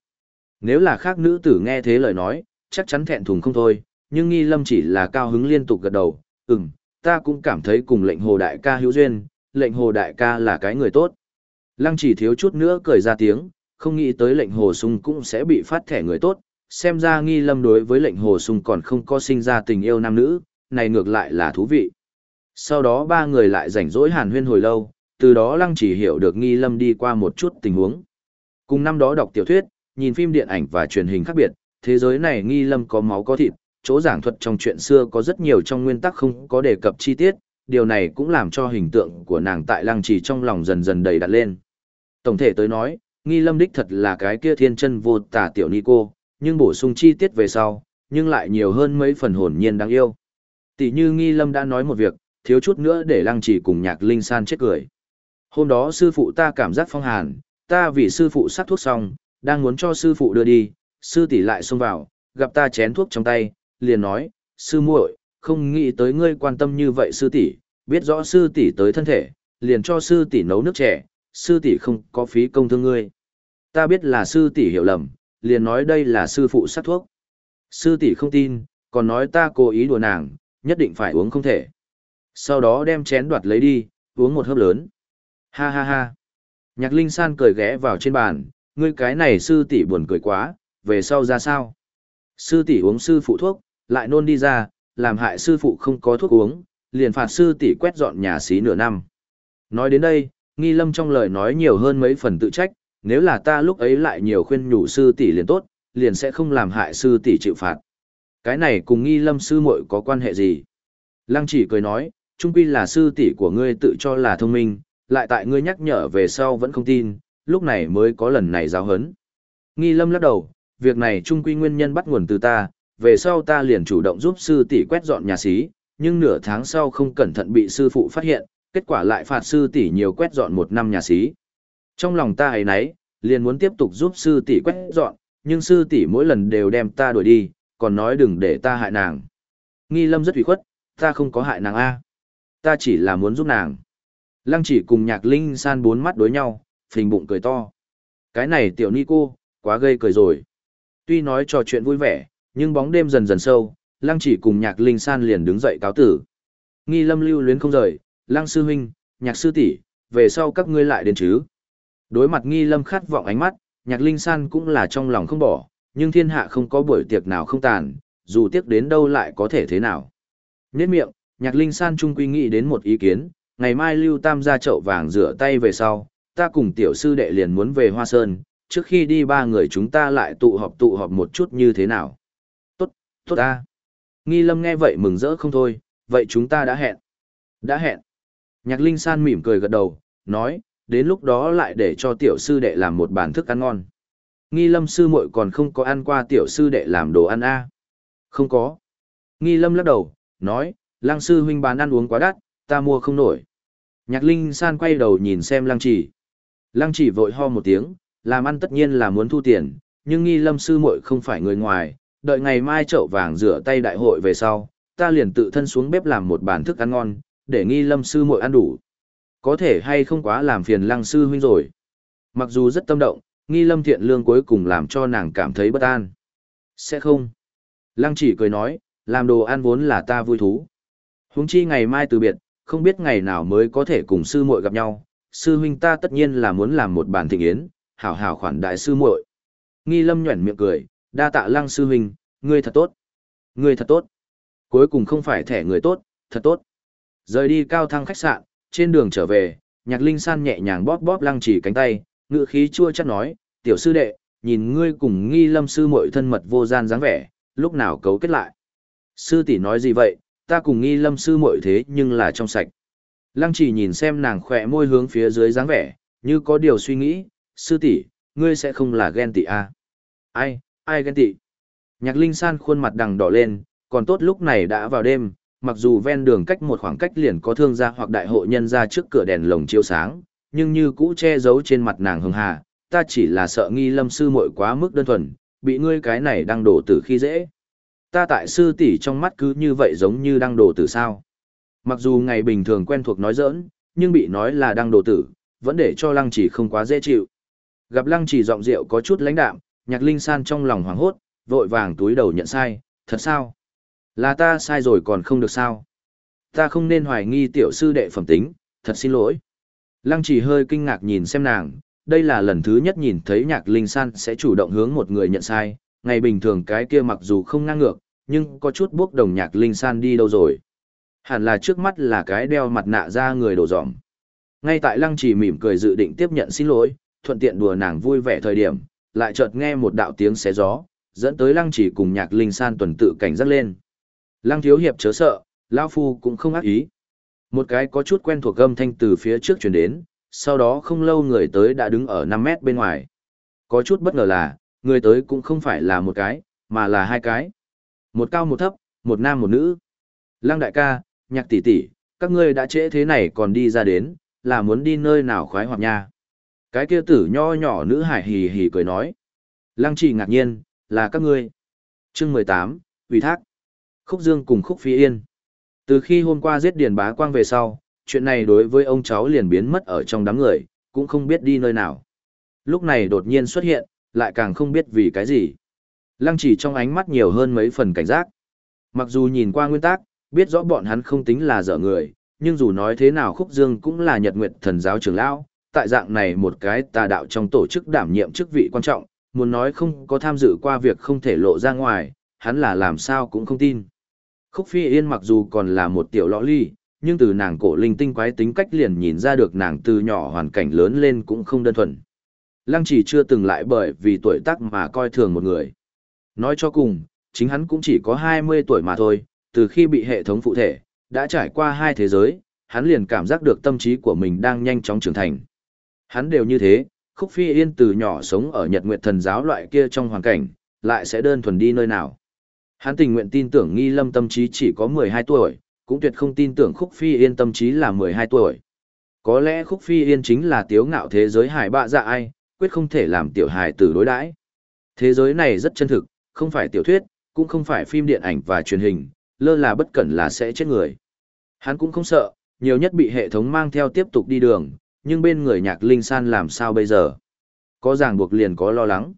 Nếu là khác nữ tử nghe thế lời nói, chắc chắn thẹn thùng không thôi, nhưng nghi lâm chỉ là cao hứng liên tục gật đầu, ừm, ta cũng cảm thấy cùng lệnh hồ đại ca hữu duyên, lệnh hồ đại ca là cái người tốt. Lăng chỉ thiếu chút nữa cười ra tiếng, không nghĩ tới lệnh hồ sung cũng sẽ bị phát thẻ người tốt, xem ra nghi lâm đối với lệnh hồ sung còn không có sinh ra tình yêu nam nữ, này ngược lại là thú vị. Sau đó ba người lại rảnh rỗi hàn huyên hồi lâu, từ đó lăng chỉ hiểu được nghi lâm đi qua một chút tình huống. Cùng năm đó đọc tiểu thuyết, nhìn phim điện ảnh và truyền hình khác biệt, thế giới này nghi lâm có máu có thịt, chỗ giảng thuật trong chuyện xưa có rất nhiều trong nguyên tắc không có đề cập chi tiết, điều này cũng làm cho hình tượng của nàng tại lăng trì trong lòng dần dần đầy đặt lên. Tổng thể tới nói, nghi lâm đích thật là cái kia thiên chân vô tả tiểu ni cô, nhưng bổ sung chi tiết về sau, nhưng lại nhiều hơn mấy phần hồn nhiên đáng yêu. Tỷ như nghi lâm đã nói một việc, thiếu chút nữa để lăng chỉ cùng nhạc linh san chết cười. Hôm đó sư phụ ta cảm giác phong hàn, ta vì sư phụ sát thuốc xong, đang muốn cho sư phụ đưa đi, sư tỷ lại xông vào, gặp ta chén thuốc trong tay, liền nói, sư muội, không nghĩ tới ngươi quan tâm như vậy sư tỷ, biết rõ sư tỷ tới thân thể, liền cho sư tỷ nấu nước trẻ, sư tỷ không có phí công thương ngươi. Ta biết là sư tỷ hiểu lầm, liền nói đây là sư phụ sát thuốc. Sư tỷ không tin, còn nói ta cố ý đùa nàng, nhất định phải uống không thể. Sau đó đem chén đoạt lấy đi, uống một hớp lớn. Ha ha ha. Nhạc Linh San cười ghé vào trên bàn, ngươi cái này sư tỷ buồn cười quá, về sau ra sao? Sư tỷ uống sư phụ thuốc, lại nôn đi ra, làm hại sư phụ không có thuốc uống, liền phạt sư tỷ quét dọn nhà xí nửa năm. Nói đến đây, nghi lâm trong lời nói nhiều hơn mấy phần tự trách, nếu là ta lúc ấy lại nhiều khuyên nhủ sư tỷ liền tốt, liền sẽ không làm hại sư tỷ chịu phạt. Cái này cùng nghi lâm sư muội có quan hệ gì? Lăng chỉ cười nói, trung quy là sư tỷ của ngươi tự cho là thông minh, lại tại ngươi nhắc nhở về sau vẫn không tin, lúc này mới có lần này giáo hấn. Nghi lâm lắc đầu, việc này trung quy nguyên nhân bắt nguồn từ ta, về sau ta liền chủ động giúp sư tỷ quét dọn nhà xí, nhưng nửa tháng sau không cẩn thận bị sư phụ phát hiện, kết quả lại phạt sư tỷ nhiều quét dọn một năm nhà xí. Trong lòng ta ấy nấy, liền muốn tiếp tục giúp sư tỷ quét dọn, nhưng sư tỷ mỗi lần đều đem ta đuổi đi, còn nói đừng để ta hại nàng. Nghi lâm rất ủy khuất, ta không có hại nàng A. Ta chỉ là muốn giúp nàng. Lăng chỉ cùng nhạc linh san bốn mắt đối nhau, phình bụng cười to. Cái này tiểu ni cô, quá gây cười rồi. Tuy nói trò chuyện vui vẻ, nhưng bóng đêm dần dần sâu, lăng chỉ cùng nhạc linh san liền đứng dậy cáo tử. Nghi lâm lưu luyến không rời, lăng sư huynh, nhạc sư tỷ, về sau các ngươi lại đến chứ. Đối mặt nghi lâm khát vọng ánh mắt, nhạc linh san cũng là trong lòng không bỏ, nhưng thiên hạ không có buổi tiệc nào không tàn, dù tiếc đến đâu lại có thể thế nào. Nhết miệng, nhạc linh san trung quy nghĩ đến một ý kiến, ngày mai lưu tam ra chậu vàng rửa tay về sau, ta cùng tiểu sư đệ liền muốn về Hoa Sơn, trước khi đi ba người chúng ta lại tụ họp tụ họp một chút như thế nào. Tốt, tốt ta. Nghi lâm nghe vậy mừng rỡ không thôi, vậy chúng ta đã hẹn. Đã hẹn. Nhạc Linh San mỉm cười gật đầu, nói, đến lúc đó lại để cho tiểu sư đệ làm một bàn thức ăn ngon. Nghi lâm sư muội còn không có ăn qua tiểu sư đệ làm đồ ăn a à? Không có. Nghi lâm lắc đầu, nói, lăng sư huynh bán ăn uống quá đắt, ta mua không nổi. Nhạc Linh San quay đầu nhìn xem lăng chỉ. Lăng chỉ vội ho một tiếng, làm ăn tất nhiên là muốn thu tiền, nhưng nghi lâm sư muội không phải người ngoài, đợi ngày mai chậu vàng rửa tay đại hội về sau, ta liền tự thân xuống bếp làm một bàn thức ăn ngon, để nghi lâm sư muội ăn đủ. Có thể hay không quá làm phiền lăng sư huynh rồi. Mặc dù rất tâm động, nghi lâm thiện lương cuối cùng làm cho nàng cảm thấy bất an. Sẽ không. Lăng chỉ cười nói, làm đồ ăn vốn là ta vui thú. Huống chi ngày mai từ biệt, không biết ngày nào mới có thể cùng sư muội gặp nhau. Sư huynh ta tất nhiên là muốn làm một bàn thịnh yến, hảo hảo khoản đại sư muội. Nghi lâm nhuẩn miệng cười, đa tạ lăng sư huynh, ngươi thật tốt. Ngươi thật tốt. Cuối cùng không phải thẻ người tốt, thật tốt. Rời đi cao thăng khách sạn, trên đường trở về, nhạc linh san nhẹ nhàng bóp bóp lăng chỉ cánh tay, ngự khí chua chắc nói, tiểu sư đệ, nhìn ngươi cùng nghi lâm sư mội thân mật vô gian dáng vẻ, lúc nào cấu kết lại. Sư tỷ nói gì vậy, ta cùng nghi lâm sư mội thế nhưng là trong sạch. Lăng chỉ nhìn xem nàng khỏe môi hướng phía dưới dáng vẻ, như có điều suy nghĩ, sư tỷ, ngươi sẽ không là ghen tị à? Ai, ai ghen tị? Nhạc Linh San khuôn mặt đằng đỏ lên, còn tốt lúc này đã vào đêm, mặc dù ven đường cách một khoảng cách liền có thương gia hoặc đại hộ nhân ra trước cửa đèn lồng chiếu sáng, nhưng như cũ che giấu trên mặt nàng hưng hà, ta chỉ là sợ nghi lâm sư muội quá mức đơn thuần, bị ngươi cái này đang đổ tử khi dễ. Ta tại sư tỷ trong mắt cứ như vậy giống như đang đổ tử sao. Mặc dù ngày bình thường quen thuộc nói giỡn, nhưng bị nói là đang đổ tử, vẫn để cho lăng chỉ không quá dễ chịu. Gặp lăng chỉ giọng rượu có chút lãnh đạm, nhạc linh san trong lòng hoảng hốt, vội vàng túi đầu nhận sai, thật sao? Là ta sai rồi còn không được sao? Ta không nên hoài nghi tiểu sư đệ phẩm tính, thật xin lỗi. Lăng chỉ hơi kinh ngạc nhìn xem nàng, đây là lần thứ nhất nhìn thấy nhạc linh san sẽ chủ động hướng một người nhận sai, ngày bình thường cái kia mặc dù không ngang ngược, nhưng có chút bước đồng nhạc linh san đi đâu rồi. Hẳn là trước mắt là cái đeo mặt nạ ra người đổ dỏm. Ngay tại lăng chỉ mỉm cười dự định tiếp nhận xin lỗi, thuận tiện đùa nàng vui vẻ thời điểm, lại chợt nghe một đạo tiếng xé gió, dẫn tới lăng chỉ cùng nhạc linh san tuần tự cảnh giác lên. Lăng thiếu hiệp chớ sợ, lão phu cũng không ác ý. Một cái có chút quen thuộc gâm thanh từ phía trước truyền đến, sau đó không lâu người tới đã đứng ở 5 mét bên ngoài. Có chút bất ngờ là, người tới cũng không phải là một cái, mà là hai cái. Một cao một thấp, một nam một nữ. Lăng đại ca, nhạc tỷ tỷ, các ngươi đã trễ thế này còn đi ra đến, là muốn đi nơi nào khoái hoặc nha. Cái kia tử nho nhỏ nữ hải hì hì cười nói. Lăng trì ngạc nhiên, là các ngươi. Chương 18, ủy thác. Khúc Dương cùng Khúc Phi Yên. Từ khi hôm qua giết Điền Bá Quang về sau, chuyện này đối với ông cháu liền biến mất ở trong đám người, cũng không biết đi nơi nào. Lúc này đột nhiên xuất hiện, lại càng không biết vì cái gì. Lăng chỉ trong ánh mắt nhiều hơn mấy phần cảnh giác. Mặc dù nhìn qua nguyên tắc, biết rõ bọn hắn không tính là dở người, nhưng dù nói thế nào Khúc Dương cũng là Nhật Nguyệt Thần giáo trưởng lão, tại dạng này một cái tà đạo trong tổ chức đảm nhiệm chức vị quan trọng, muốn nói không có tham dự qua việc không thể lộ ra ngoài, hắn là làm sao cũng không tin. Khúc Phi Yên mặc dù còn là một tiểu lõ ly, nhưng từ nàng cổ linh tinh quái tính cách liền nhìn ra được nàng từ nhỏ hoàn cảnh lớn lên cũng không đơn thuần. Lăng chỉ chưa từng lại bởi vì tuổi tác mà coi thường một người. Nói cho cùng, chính hắn cũng chỉ có 20 tuổi mà thôi, từ khi bị hệ thống phụ thể, đã trải qua hai thế giới, hắn liền cảm giác được tâm trí của mình đang nhanh chóng trưởng thành. Hắn đều như thế, Khúc Phi Yên từ nhỏ sống ở Nhật Nguyệt Thần giáo loại kia trong hoàn cảnh, lại sẽ đơn thuần đi nơi nào. Hắn tình nguyện tin tưởng Nghi Lâm tâm trí chỉ có 12 tuổi, cũng tuyệt không tin tưởng Khúc Phi Yên tâm trí là 12 tuổi. Có lẽ Khúc Phi Yên chính là tiếu ngạo thế giới hải bạ dạ ai, quyết không thể làm tiểu hài tử đối đãi. Thế giới này rất chân thực, không phải tiểu thuyết, cũng không phải phim điện ảnh và truyền hình, lơ là bất cẩn là sẽ chết người. Hắn cũng không sợ, nhiều nhất bị hệ thống mang theo tiếp tục đi đường, nhưng bên người nhạc linh san làm sao bây giờ? Có ràng buộc liền có lo lắng.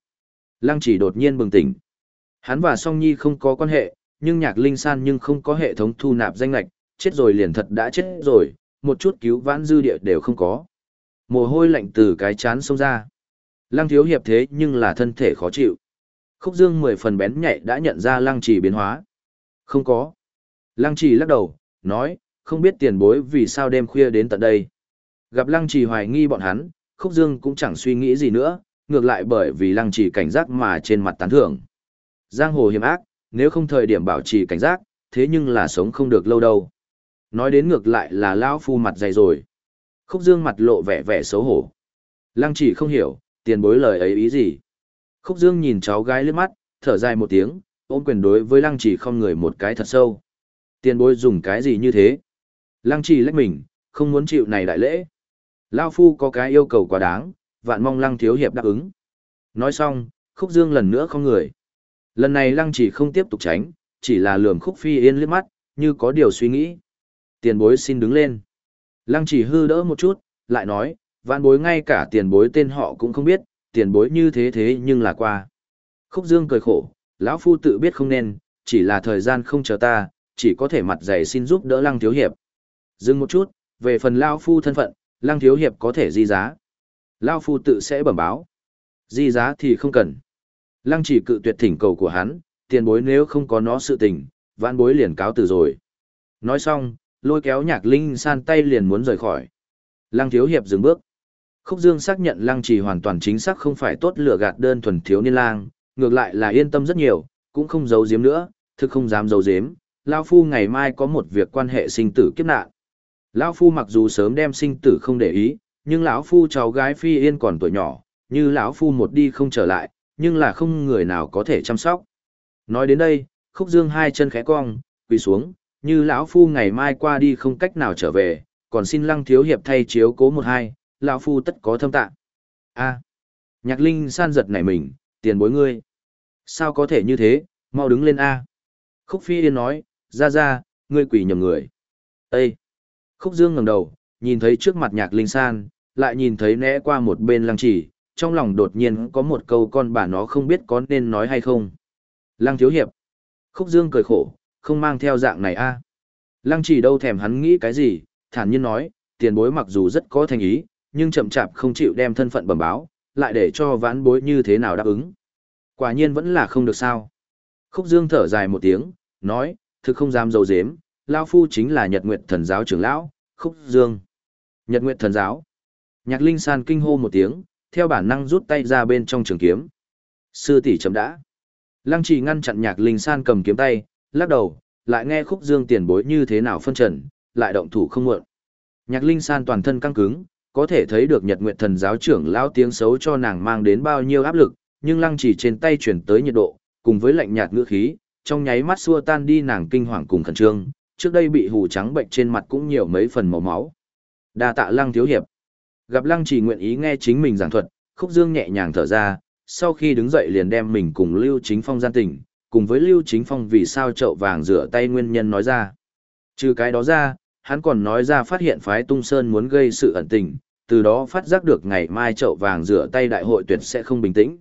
Lăng chỉ đột nhiên bừng tỉnh. Hắn và Song Nhi không có quan hệ, nhưng nhạc linh san nhưng không có hệ thống thu nạp danh lạch, chết rồi liền thật đã chết rồi, một chút cứu vãn dư địa đều không có. Mồ hôi lạnh từ cái chán xông ra. Lăng thiếu hiệp thế nhưng là thân thể khó chịu. Khúc dương mười phần bén nhạy đã nhận ra lăng trì biến hóa. Không có. Lăng trì lắc đầu, nói, không biết tiền bối vì sao đêm khuya đến tận đây. Gặp lăng trì hoài nghi bọn hắn, khúc dương cũng chẳng suy nghĩ gì nữa, ngược lại bởi vì lăng trì cảnh giác mà trên mặt tán thưởng. Giang hồ hiểm ác, nếu không thời điểm bảo trì cảnh giác, thế nhưng là sống không được lâu đâu. Nói đến ngược lại là lão phu mặt dày rồi. Khúc dương mặt lộ vẻ vẻ xấu hổ. Lăng chỉ không hiểu, tiền bối lời ấy ý gì. Khúc dương nhìn cháu gái lướt mắt, thở dài một tiếng, ôm quyền đối với lăng chỉ không người một cái thật sâu. Tiền bối dùng cái gì như thế? Lăng chỉ lách mình, không muốn chịu này đại lễ. Lao phu có cái yêu cầu quá đáng, vạn mong lăng thiếu hiệp đáp ứng. Nói xong, khúc dương lần nữa không người. Lần này lăng chỉ không tiếp tục tránh, chỉ là lườm khúc phi yên liếc mắt, như có điều suy nghĩ. Tiền bối xin đứng lên. Lăng chỉ hư đỡ một chút, lại nói, vạn bối ngay cả tiền bối tên họ cũng không biết, tiền bối như thế thế nhưng là qua. Khúc dương cười khổ, lão phu tự biết không nên, chỉ là thời gian không chờ ta, chỉ có thể mặt dày xin giúp đỡ lăng thiếu hiệp. Dừng một chút, về phần lão phu thân phận, lăng thiếu hiệp có thể di giá. Lão phu tự sẽ bẩm báo. Di giá thì không cần. Lăng chỉ cự tuyệt thỉnh cầu của hắn, tiền bối nếu không có nó sự tình, vãn bối liền cáo từ rồi. Nói xong, lôi kéo nhạc linh san tay liền muốn rời khỏi. Lăng thiếu hiệp dừng bước. Khúc Dương xác nhận lăng chỉ hoàn toàn chính xác không phải tốt lựa gạt đơn thuần thiếu niên lang, ngược lại là yên tâm rất nhiều, cũng không giấu giếm nữa, thực không dám giấu giếm. Lao Phu ngày mai có một việc quan hệ sinh tử kiếp nạn. Lão Phu mặc dù sớm đem sinh tử không để ý, nhưng lão Phu cháu gái Phi Yên còn tuổi nhỏ, như lão Phu một đi không trở lại, nhưng là không người nào có thể chăm sóc. Nói đến đây, khúc dương hai chân khẽ cong, quỳ xuống, như lão Phu ngày mai qua đi không cách nào trở về, còn xin lăng thiếu hiệp thay chiếu cố một hai, lão Phu tất có thâm tạ. a nhạc linh san giật nảy mình, tiền bối ngươi. Sao có thể như thế, mau đứng lên A. Khúc Phi Yên nói, ra ra, ngươi quỳ nhầm người. Ê! Khúc Dương ngẩng đầu, nhìn thấy trước mặt nhạc linh san, lại nhìn thấy né qua một bên lăng chỉ, trong lòng đột nhiên có một câu con bà nó không biết có nên nói hay không. Lăng thiếu hiệp. Khúc Dương cười khổ, không mang theo dạng này a. À. Lăng chỉ đâu thèm hắn nghĩ cái gì, thản nhiên nói, tiền bối mặc dù rất có thành ý, nhưng chậm chạp không chịu đem thân phận bẩm báo, lại để cho vãn bối như thế nào đáp ứng. Quả nhiên vẫn là không được sao. Khúc Dương thở dài một tiếng, nói, thực không dám dấu dếm, Lao Phu chính là Nhật Nguyệt Thần Giáo trưởng lão, Khúc Dương. Nhật Nguyệt Thần Giáo. Nhạc Linh San kinh hô một tiếng, theo bản năng rút tay ra bên trong trường kiếm. Sư tỷ chấm đã. Lăng trì ngăn chặn Nhạc Linh San cầm kiếm tay, lắc đầu, lại nghe Khúc Dương tiền bối như thế nào phân trần, lại động thủ không muộn. Nhạc Linh San toàn thân căng cứng, có thể thấy được Nhật nguyện Thần giáo trưởng lão tiếng xấu cho nàng mang đến bao nhiêu áp lực, nhưng lăng trì trên tay chuyển tới nhiệt độ, cùng với lạnh nhạt ngữ khí, trong nháy mắt xua tan đi nàng kinh hoàng cùng khẩn trương, trước đây bị hù trắng bệnh trên mặt cũng nhiều mấy phần màu máu. Đa tạ lăng thiếu hiệp. Gặp lăng chỉ nguyện ý nghe chính mình giảng thuật, khúc dương nhẹ nhàng thở ra, sau khi đứng dậy liền đem mình cùng Lưu Chính Phong gian tình, cùng với Lưu Chính Phong vì sao chậu vàng rửa tay nguyên nhân nói ra. Trừ cái đó ra, hắn còn nói ra phát hiện phái tung sơn muốn gây sự ẩn tình, từ đó phát giác được ngày mai chậu vàng rửa tay đại hội tuyệt sẽ không bình tĩnh.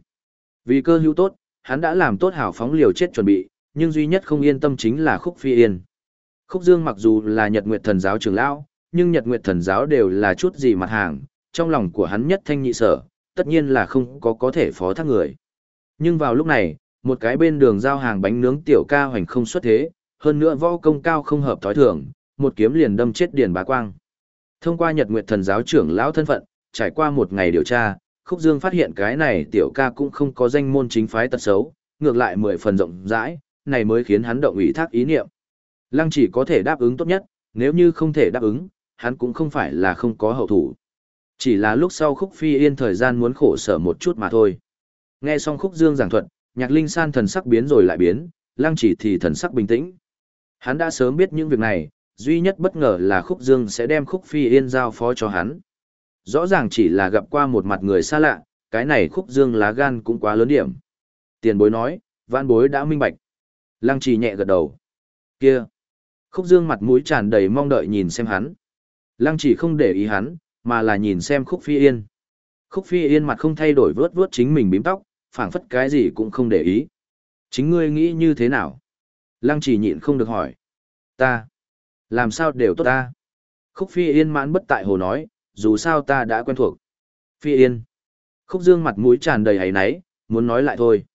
Vì cơ hữu tốt, hắn đã làm tốt hảo phóng liều chết chuẩn bị, nhưng duy nhất không yên tâm chính là Khúc Phi Yên. Khúc Dương mặc dù là Nhật Nguyệt Thần giáo trưởng lão, nhưng Nhật Nguyệt Thần giáo đều là chút gì mặt hàng, trong lòng của hắn nhất thanh nhị sở, tất nhiên là không có có thể phó thác người. Nhưng vào lúc này, một cái bên đường giao hàng bánh nướng tiểu ca hoành không xuất thế, hơn nữa võ công cao không hợp thói thường, một kiếm liền đâm chết Điền Bá Quang. Thông qua Nhật Nguyệt Thần giáo trưởng lão thân phận, trải qua một ngày điều tra, Khúc Dương phát hiện cái này tiểu ca cũng không có danh môn chính phái tật xấu, ngược lại mười phần rộng rãi, này mới khiến hắn động ủy thác ý niệm. Lăng chỉ có thể đáp ứng tốt nhất, nếu như không thể đáp ứng, hắn cũng không phải là không có hậu thủ. Chỉ là lúc sau khúc phi yên thời gian muốn khổ sở một chút mà thôi. Nghe xong khúc dương giảng thuật, nhạc linh san thần sắc biến rồi lại biến, lăng chỉ thì thần sắc bình tĩnh. Hắn đã sớm biết những việc này, duy nhất bất ngờ là khúc dương sẽ đem khúc phi yên giao phó cho hắn. Rõ ràng chỉ là gặp qua một mặt người xa lạ, cái này khúc dương lá gan cũng quá lớn điểm. Tiền bối nói, vãn bối đã minh bạch. Lăng trì nhẹ gật đầu. Kia! Khúc dương mặt mũi tràn đầy mong đợi nhìn xem hắn. Lăng chỉ không để ý hắn, mà là nhìn xem khúc phi yên. Khúc phi yên mặt không thay đổi vớt vớt chính mình bím tóc, phảng phất cái gì cũng không để ý. Chính ngươi nghĩ như thế nào? Lăng chỉ nhịn không được hỏi. Ta. Làm sao đều tốt ta? Khúc phi yên mãn bất tại hồ nói, dù sao ta đã quen thuộc. Phi yên. Khúc dương mặt mũi tràn đầy hấy náy, muốn nói lại thôi.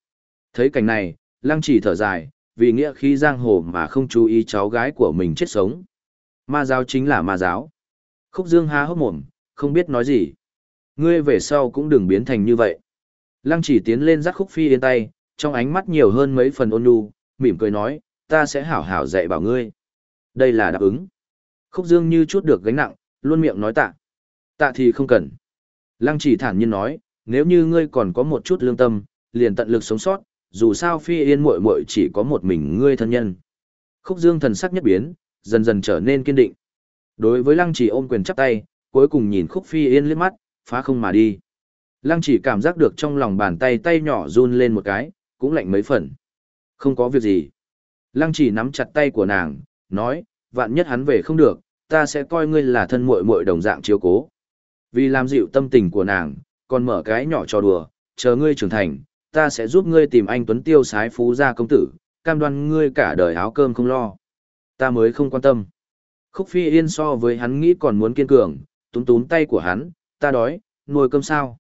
Thấy cảnh này, lăng chỉ thở dài, vì nghĩa khi giang hồ mà không chú ý cháu gái của mình chết sống. Ma giáo chính là ma giáo. Khúc dương há hốc mồm, không biết nói gì. Ngươi về sau cũng đừng biến thành như vậy. Lăng chỉ tiến lên dắt khúc phi yên tay, trong ánh mắt nhiều hơn mấy phần ôn nhu, mỉm cười nói, ta sẽ hảo hảo dạy bảo ngươi. Đây là đáp ứng. Khúc dương như chút được gánh nặng, luôn miệng nói tạ. Tạ thì không cần. Lăng chỉ thản nhiên nói, nếu như ngươi còn có một chút lương tâm, liền tận lực sống sót, dù sao phi yên muội muội chỉ có một mình ngươi thân nhân. Khúc dương thần sắc nhất biến, dần dần trở nên kiên định. Đối với lăng chỉ ôm quyền chắp tay, cuối cùng nhìn khúc phi yên liếc mắt, phá không mà đi. Lăng chỉ cảm giác được trong lòng bàn tay tay nhỏ run lên một cái, cũng lạnh mấy phần. Không có việc gì. Lăng chỉ nắm chặt tay của nàng, nói, vạn nhất hắn về không được, ta sẽ coi ngươi là thân muội muội đồng dạng chiếu cố. Vì làm dịu tâm tình của nàng, còn mở cái nhỏ trò đùa, chờ ngươi trưởng thành, ta sẽ giúp ngươi tìm anh Tuấn Tiêu sái phú gia công tử, cam đoan ngươi cả đời áo cơm không lo. Ta mới không quan tâm. Khúc Phi Yên so với hắn nghĩ còn muốn kiên cường, túm túm tay của hắn, ta đói, nuôi cơm sao.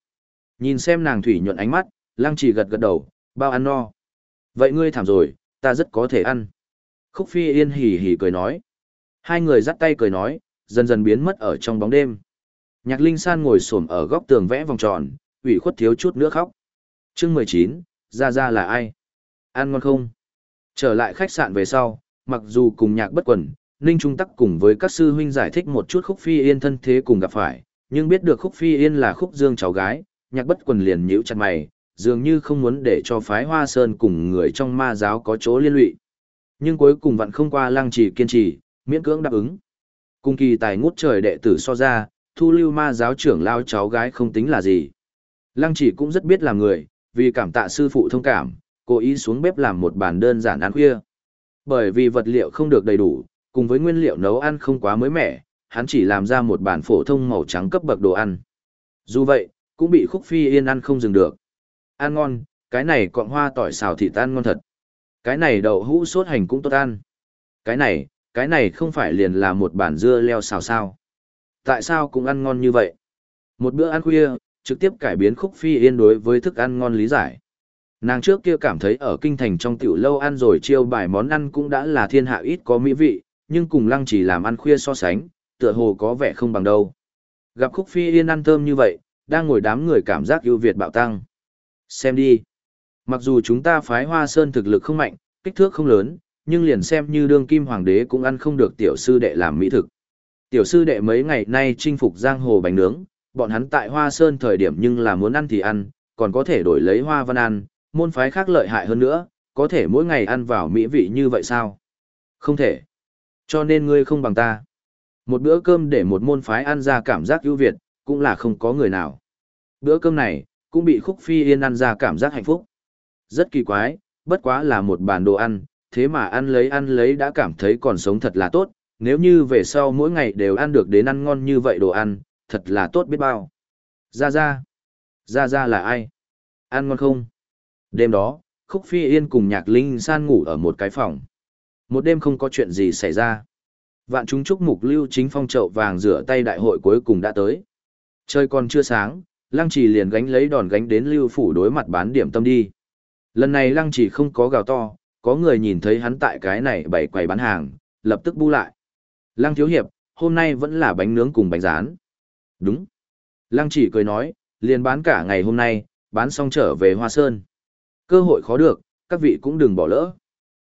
Nhìn xem nàng thủy nhuận ánh mắt, lăng chỉ gật gật đầu, bao ăn no. Vậy ngươi thảm rồi, ta rất có thể ăn. Khúc Phi Yên hỉ hỉ cười nói. Hai người dắt tay cười nói, dần dần biến mất ở trong bóng đêm. Nhạc Linh San ngồi xổm ở góc tường vẽ vòng tròn, ủy khuất thiếu chút nữa khóc. Chương mười chín, ra ra là ai? Ăn ngon không? Trở lại khách sạn về sau, mặc dù cùng nhạc bất quần, Ninh Trung Tắc cùng với các sư huynh giải thích một chút Khúc Phi Yên thân thế cùng gặp phải, nhưng biết được Khúc Phi Yên là Khúc Dương cháu gái, nhạc bất quần liền nhíu chặt mày, dường như không muốn để cho phái Hoa Sơn cùng người trong ma giáo có chỗ liên lụy. Nhưng cuối cùng vẫn không qua lăng trì kiên trì, miễn cưỡng đáp ứng. Cung kỳ tài ngút trời đệ tử so ra, thu lưu ma giáo trưởng lao cháu gái không tính là gì. Lăng chỉ cũng rất biết làm người, vì cảm tạ sư phụ thông cảm, cố ý xuống bếp làm một bàn đơn giản ăn khuya. Bởi vì vật liệu không được đầy đủ, cùng với nguyên liệu nấu ăn không quá mới mẻ, hắn chỉ làm ra một bàn phổ thông màu trắng cấp bậc đồ ăn. Dù vậy, cũng bị khúc phi yên ăn không dừng được. Ăn ngon, cái này cọng hoa tỏi xào thịt tan ngon thật. Cái này đậu hũ sốt hành cũng tốt ăn. Cái này, cái này không phải liền là một bản dưa leo xào sao. Tại sao cũng ăn ngon như vậy? Một bữa ăn khuya, trực tiếp cải biến khúc phi yên đối với thức ăn ngon lý giải. Nàng trước kia cảm thấy ở kinh thành trong tiểu lâu ăn rồi chiêu bài món ăn cũng đã là thiên hạ ít có mỹ vị, nhưng cùng lăng chỉ làm ăn khuya so sánh, tựa hồ có vẻ không bằng đâu. Gặp khúc phi yên ăn thơm như vậy, đang ngồi đám người cảm giác ưu việt bạo tăng. Xem đi. Mặc dù chúng ta phái hoa sơn thực lực không mạnh, kích thước không lớn, nhưng liền xem như đương kim hoàng đế cũng ăn không được tiểu sư đệ làm mỹ thực. Tiểu sư đệ mấy ngày nay chinh phục giang hồ bánh nướng, bọn hắn tại hoa sơn thời điểm nhưng là muốn ăn thì ăn, còn có thể đổi lấy hoa văn ăn, môn phái khác lợi hại hơn nữa, có thể mỗi ngày ăn vào mỹ vị như vậy sao? Không thể. Cho nên ngươi không bằng ta. Một bữa cơm để một môn phái ăn ra cảm giác ưu việt, cũng là không có người nào. Bữa cơm này, cũng bị khúc phi yên ăn ra cảm giác hạnh phúc. Rất kỳ quái, bất quá là một bàn đồ ăn, thế mà ăn lấy ăn lấy đã cảm thấy còn sống thật là tốt, nếu như về sau mỗi ngày đều ăn được đến ăn ngon như vậy đồ ăn, thật là tốt biết bao. Ra ra. Ra ra là ai? Ăn ngon không? Đêm đó, Khúc Phi Yên cùng Nhạc Linh San ngủ ở một cái phòng. Một đêm không có chuyện gì xảy ra. Vạn chúng chúc mục lưu chính phong trậu vàng rửa tay đại hội cuối cùng đã tới. Trời còn chưa sáng, Lăng Trì liền gánh lấy đòn gánh đến lưu phủ đối mặt bán điểm tâm đi. Lần này Lăng Trì không có gào to, có người nhìn thấy hắn tại cái này bày quầy bán hàng, lập tức bu lại. Lăng Thiếu Hiệp, hôm nay vẫn là bánh nướng cùng bánh rán. Đúng. Lăng Chỉ cười nói, liền bán cả ngày hôm nay, bán xong trở về Hoa Sơn. Cơ hội khó được, các vị cũng đừng bỏ lỡ.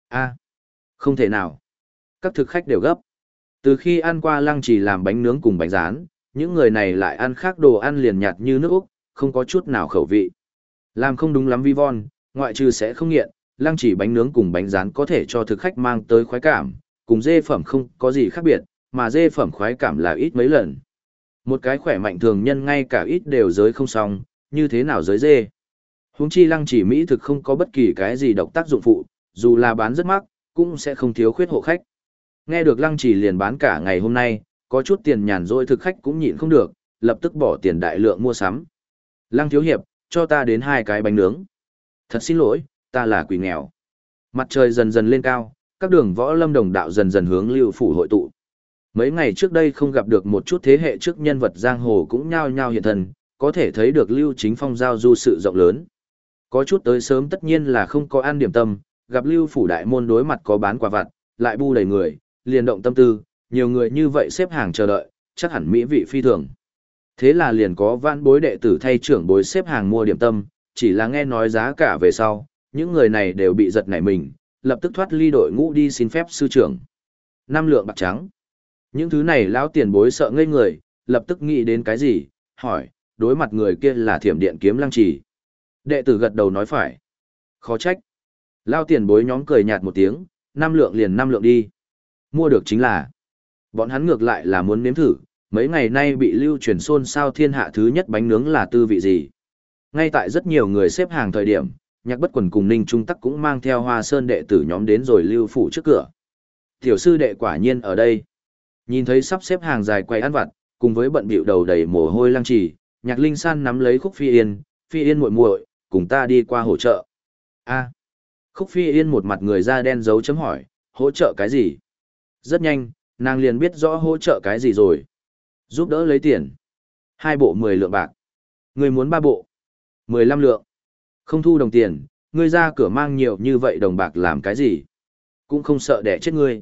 a không thể nào. Các thực khách đều gấp. Từ khi ăn qua Lăng Chỉ làm bánh nướng cùng bánh rán, những người này lại ăn khác đồ ăn liền nhạt như nước Úc, không có chút nào khẩu vị. Làm không đúng lắm vi von, ngoại trừ sẽ không nghiện, lăng chỉ bánh nướng cùng bánh rán có thể cho thực khách mang tới khoái cảm, cùng dê phẩm không có gì khác biệt, mà dê phẩm khoái cảm là ít mấy lần. Một cái khỏe mạnh thường nhân ngay cả ít đều giới không xong, như thế nào giới dê. Huống chi lăng chỉ Mỹ thực không có bất kỳ cái gì độc tác dụng phụ, dù là bán rất mắc, cũng sẽ không thiếu khuyết hộ khách. Nghe được lăng chỉ liền bán cả ngày hôm nay, có chút tiền nhàn rỗi thực khách cũng nhịn không được, lập tức bỏ tiền đại lượng mua sắm. Lăng thiếu hiệp, cho ta đến hai cái bánh nướng. Thật xin lỗi, ta là quỷ nghèo. Mặt trời dần dần lên cao, các đường võ lâm đồng đạo dần dần hướng lưu phủ hội tụ. Mấy ngày trước đây không gặp được một chút thế hệ trước nhân vật giang hồ cũng nhao nhao hiện thần, có thể thấy được lưu chính phong giao du sự rộng lớn. Có chút tới sớm tất nhiên là không có ăn điểm tâm, gặp lưu phủ đại môn đối mặt có bán quà vặt, lại bu đầy người, liền động tâm tư, nhiều người như vậy xếp hàng chờ đợi, chắc hẳn mỹ vị phi thường. Thế là liền có vãn bối đệ tử thay trưởng bối xếp hàng mua điểm tâm, chỉ là nghe nói giá cả về sau, những người này đều bị giật nảy mình, lập tức thoát ly đội ngũ đi xin phép sư trưởng. Năm lượng bạc trắng. Những thứ này lão tiền bối sợ ngây người, lập tức nghĩ đến cái gì, hỏi, đối mặt người kia là thiểm điện kiếm lăng trì. Đệ tử gật đầu nói phải. Khó trách. Lao tiền bối nhóm cười nhạt một tiếng, năm lượng liền năm lượng đi. Mua được chính là. Bọn hắn ngược lại là muốn nếm thử, mấy ngày nay bị lưu truyền xôn xao thiên hạ thứ nhất bánh nướng là tư vị gì. Ngay tại rất nhiều người xếp hàng thời điểm, nhạc bất quần cùng ninh trung tắc cũng mang theo hoa sơn đệ tử nhóm đến rồi lưu phủ trước cửa. Tiểu sư đệ quả nhiên ở đây. Nhìn thấy sắp xếp hàng dài quay ăn vặt, cùng với bận bịu đầu đầy mồ hôi lăng trì, nhạc linh san nắm lấy khúc phi yên, phi yên muội muội, cùng ta đi qua hỗ trợ. A khúc phi yên một mặt người da đen dấu chấm hỏi, hỗ trợ cái gì? Rất nhanh, nàng liền biết rõ hỗ trợ cái gì rồi. Giúp đỡ lấy tiền. Hai bộ mười lượng bạc. Người muốn ba bộ. mười lăm lượng. Không thu đồng tiền, ngươi ra cửa mang nhiều như vậy đồng bạc làm cái gì? Cũng không sợ đẻ chết ngươi.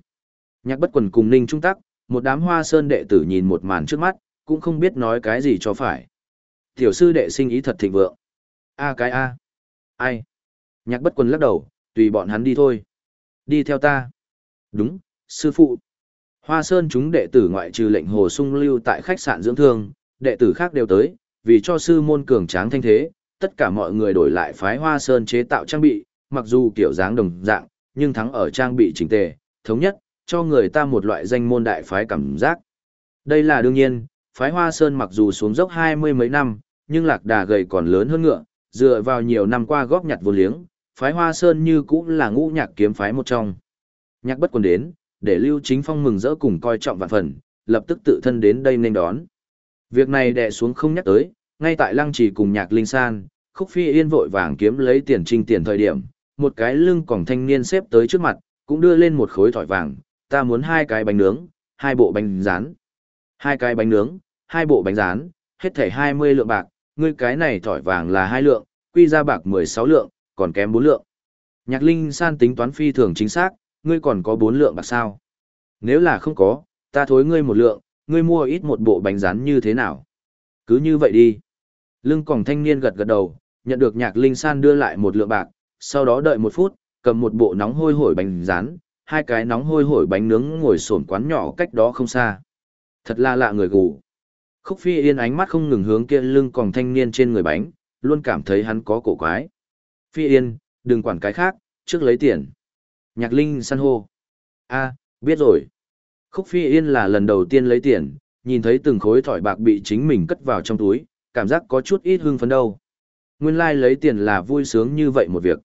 Nhạc bất quần cùng ninh trung tắc, một đám hoa sơn đệ tử nhìn một màn trước mắt, cũng không biết nói cái gì cho phải. Tiểu sư đệ sinh ý thật thịnh vượng. A cái A. Ai? Nhạc bất quần lắc đầu, tùy bọn hắn đi thôi. Đi theo ta. Đúng, sư phụ. Hoa Sơn chúng đệ tử ngoại trừ lệnh hồ sung lưu tại khách sạn dưỡng thương, đệ tử khác đều tới, vì cho sư môn cường tráng thanh thế, tất cả mọi người đổi lại phái Hoa Sơn chế tạo trang bị, mặc dù kiểu dáng đồng dạng, nhưng thắng ở trang bị chỉnh tề, thống nhất, cho người ta một loại danh môn đại phái cảm giác. Đây là đương nhiên, phái Hoa Sơn mặc dù xuống dốc hai mươi mấy năm, nhưng lạc đà gầy còn lớn hơn ngựa, dựa vào nhiều năm qua góp nhặt vô liếng, phái Hoa Sơn như cũng là ngũ nhạc kiếm phái một trong. Nhạc bất quần đến, để Lưu Chính Phong mừng rỡ cùng coi trọng vạn phần, lập tức tự thân đến đây nên đón. Việc này đè xuống không nhắc tới, ngay tại lăng trì cùng nhạc linh san, khúc phi yên vội vàng kiếm lấy tiền trinh tiền thời điểm, một cái lưng còng thanh niên xếp tới trước mặt, cũng đưa lên một khối thỏi vàng, ta muốn hai cái bánh nướng, hai bộ bánh rán. Hai cái bánh nướng, hai bộ bánh rán, hết thảy 20 lượng bạc, ngươi cái này thỏi vàng là hai lượng, quy ra bạc 16 lượng, còn kém bốn lượng. Nhạc Linh San tính toán phi thường chính xác, ngươi còn có bốn lượng bạc sao? Nếu là không có, ta thối ngươi một lượng, ngươi mua ít một bộ bánh rán như thế nào? Cứ như vậy đi. Lưng còng thanh niên gật gật đầu, nhận được nhạc linh san đưa lại một lượng bạc, sau đó đợi một phút, cầm một bộ nóng hôi hổi bánh rán, hai cái nóng hôi hổi bánh nướng ngồi sổn quán nhỏ cách đó không xa. Thật là lạ người gù. Khúc phi yên ánh mắt không ngừng hướng kia lưng còng thanh niên trên người bánh, luôn cảm thấy hắn có cổ quái. Phi yên, đừng quản cái khác, trước lấy tiền. Nhạc linh san hô. a biết rồi. Khúc phi yên là lần đầu tiên lấy tiền, nhìn thấy từng khối thỏi bạc bị chính mình cất vào trong túi, cảm giác có chút ít hưng phấn đâu. Nguyên lai like lấy tiền là vui sướng như vậy một việc.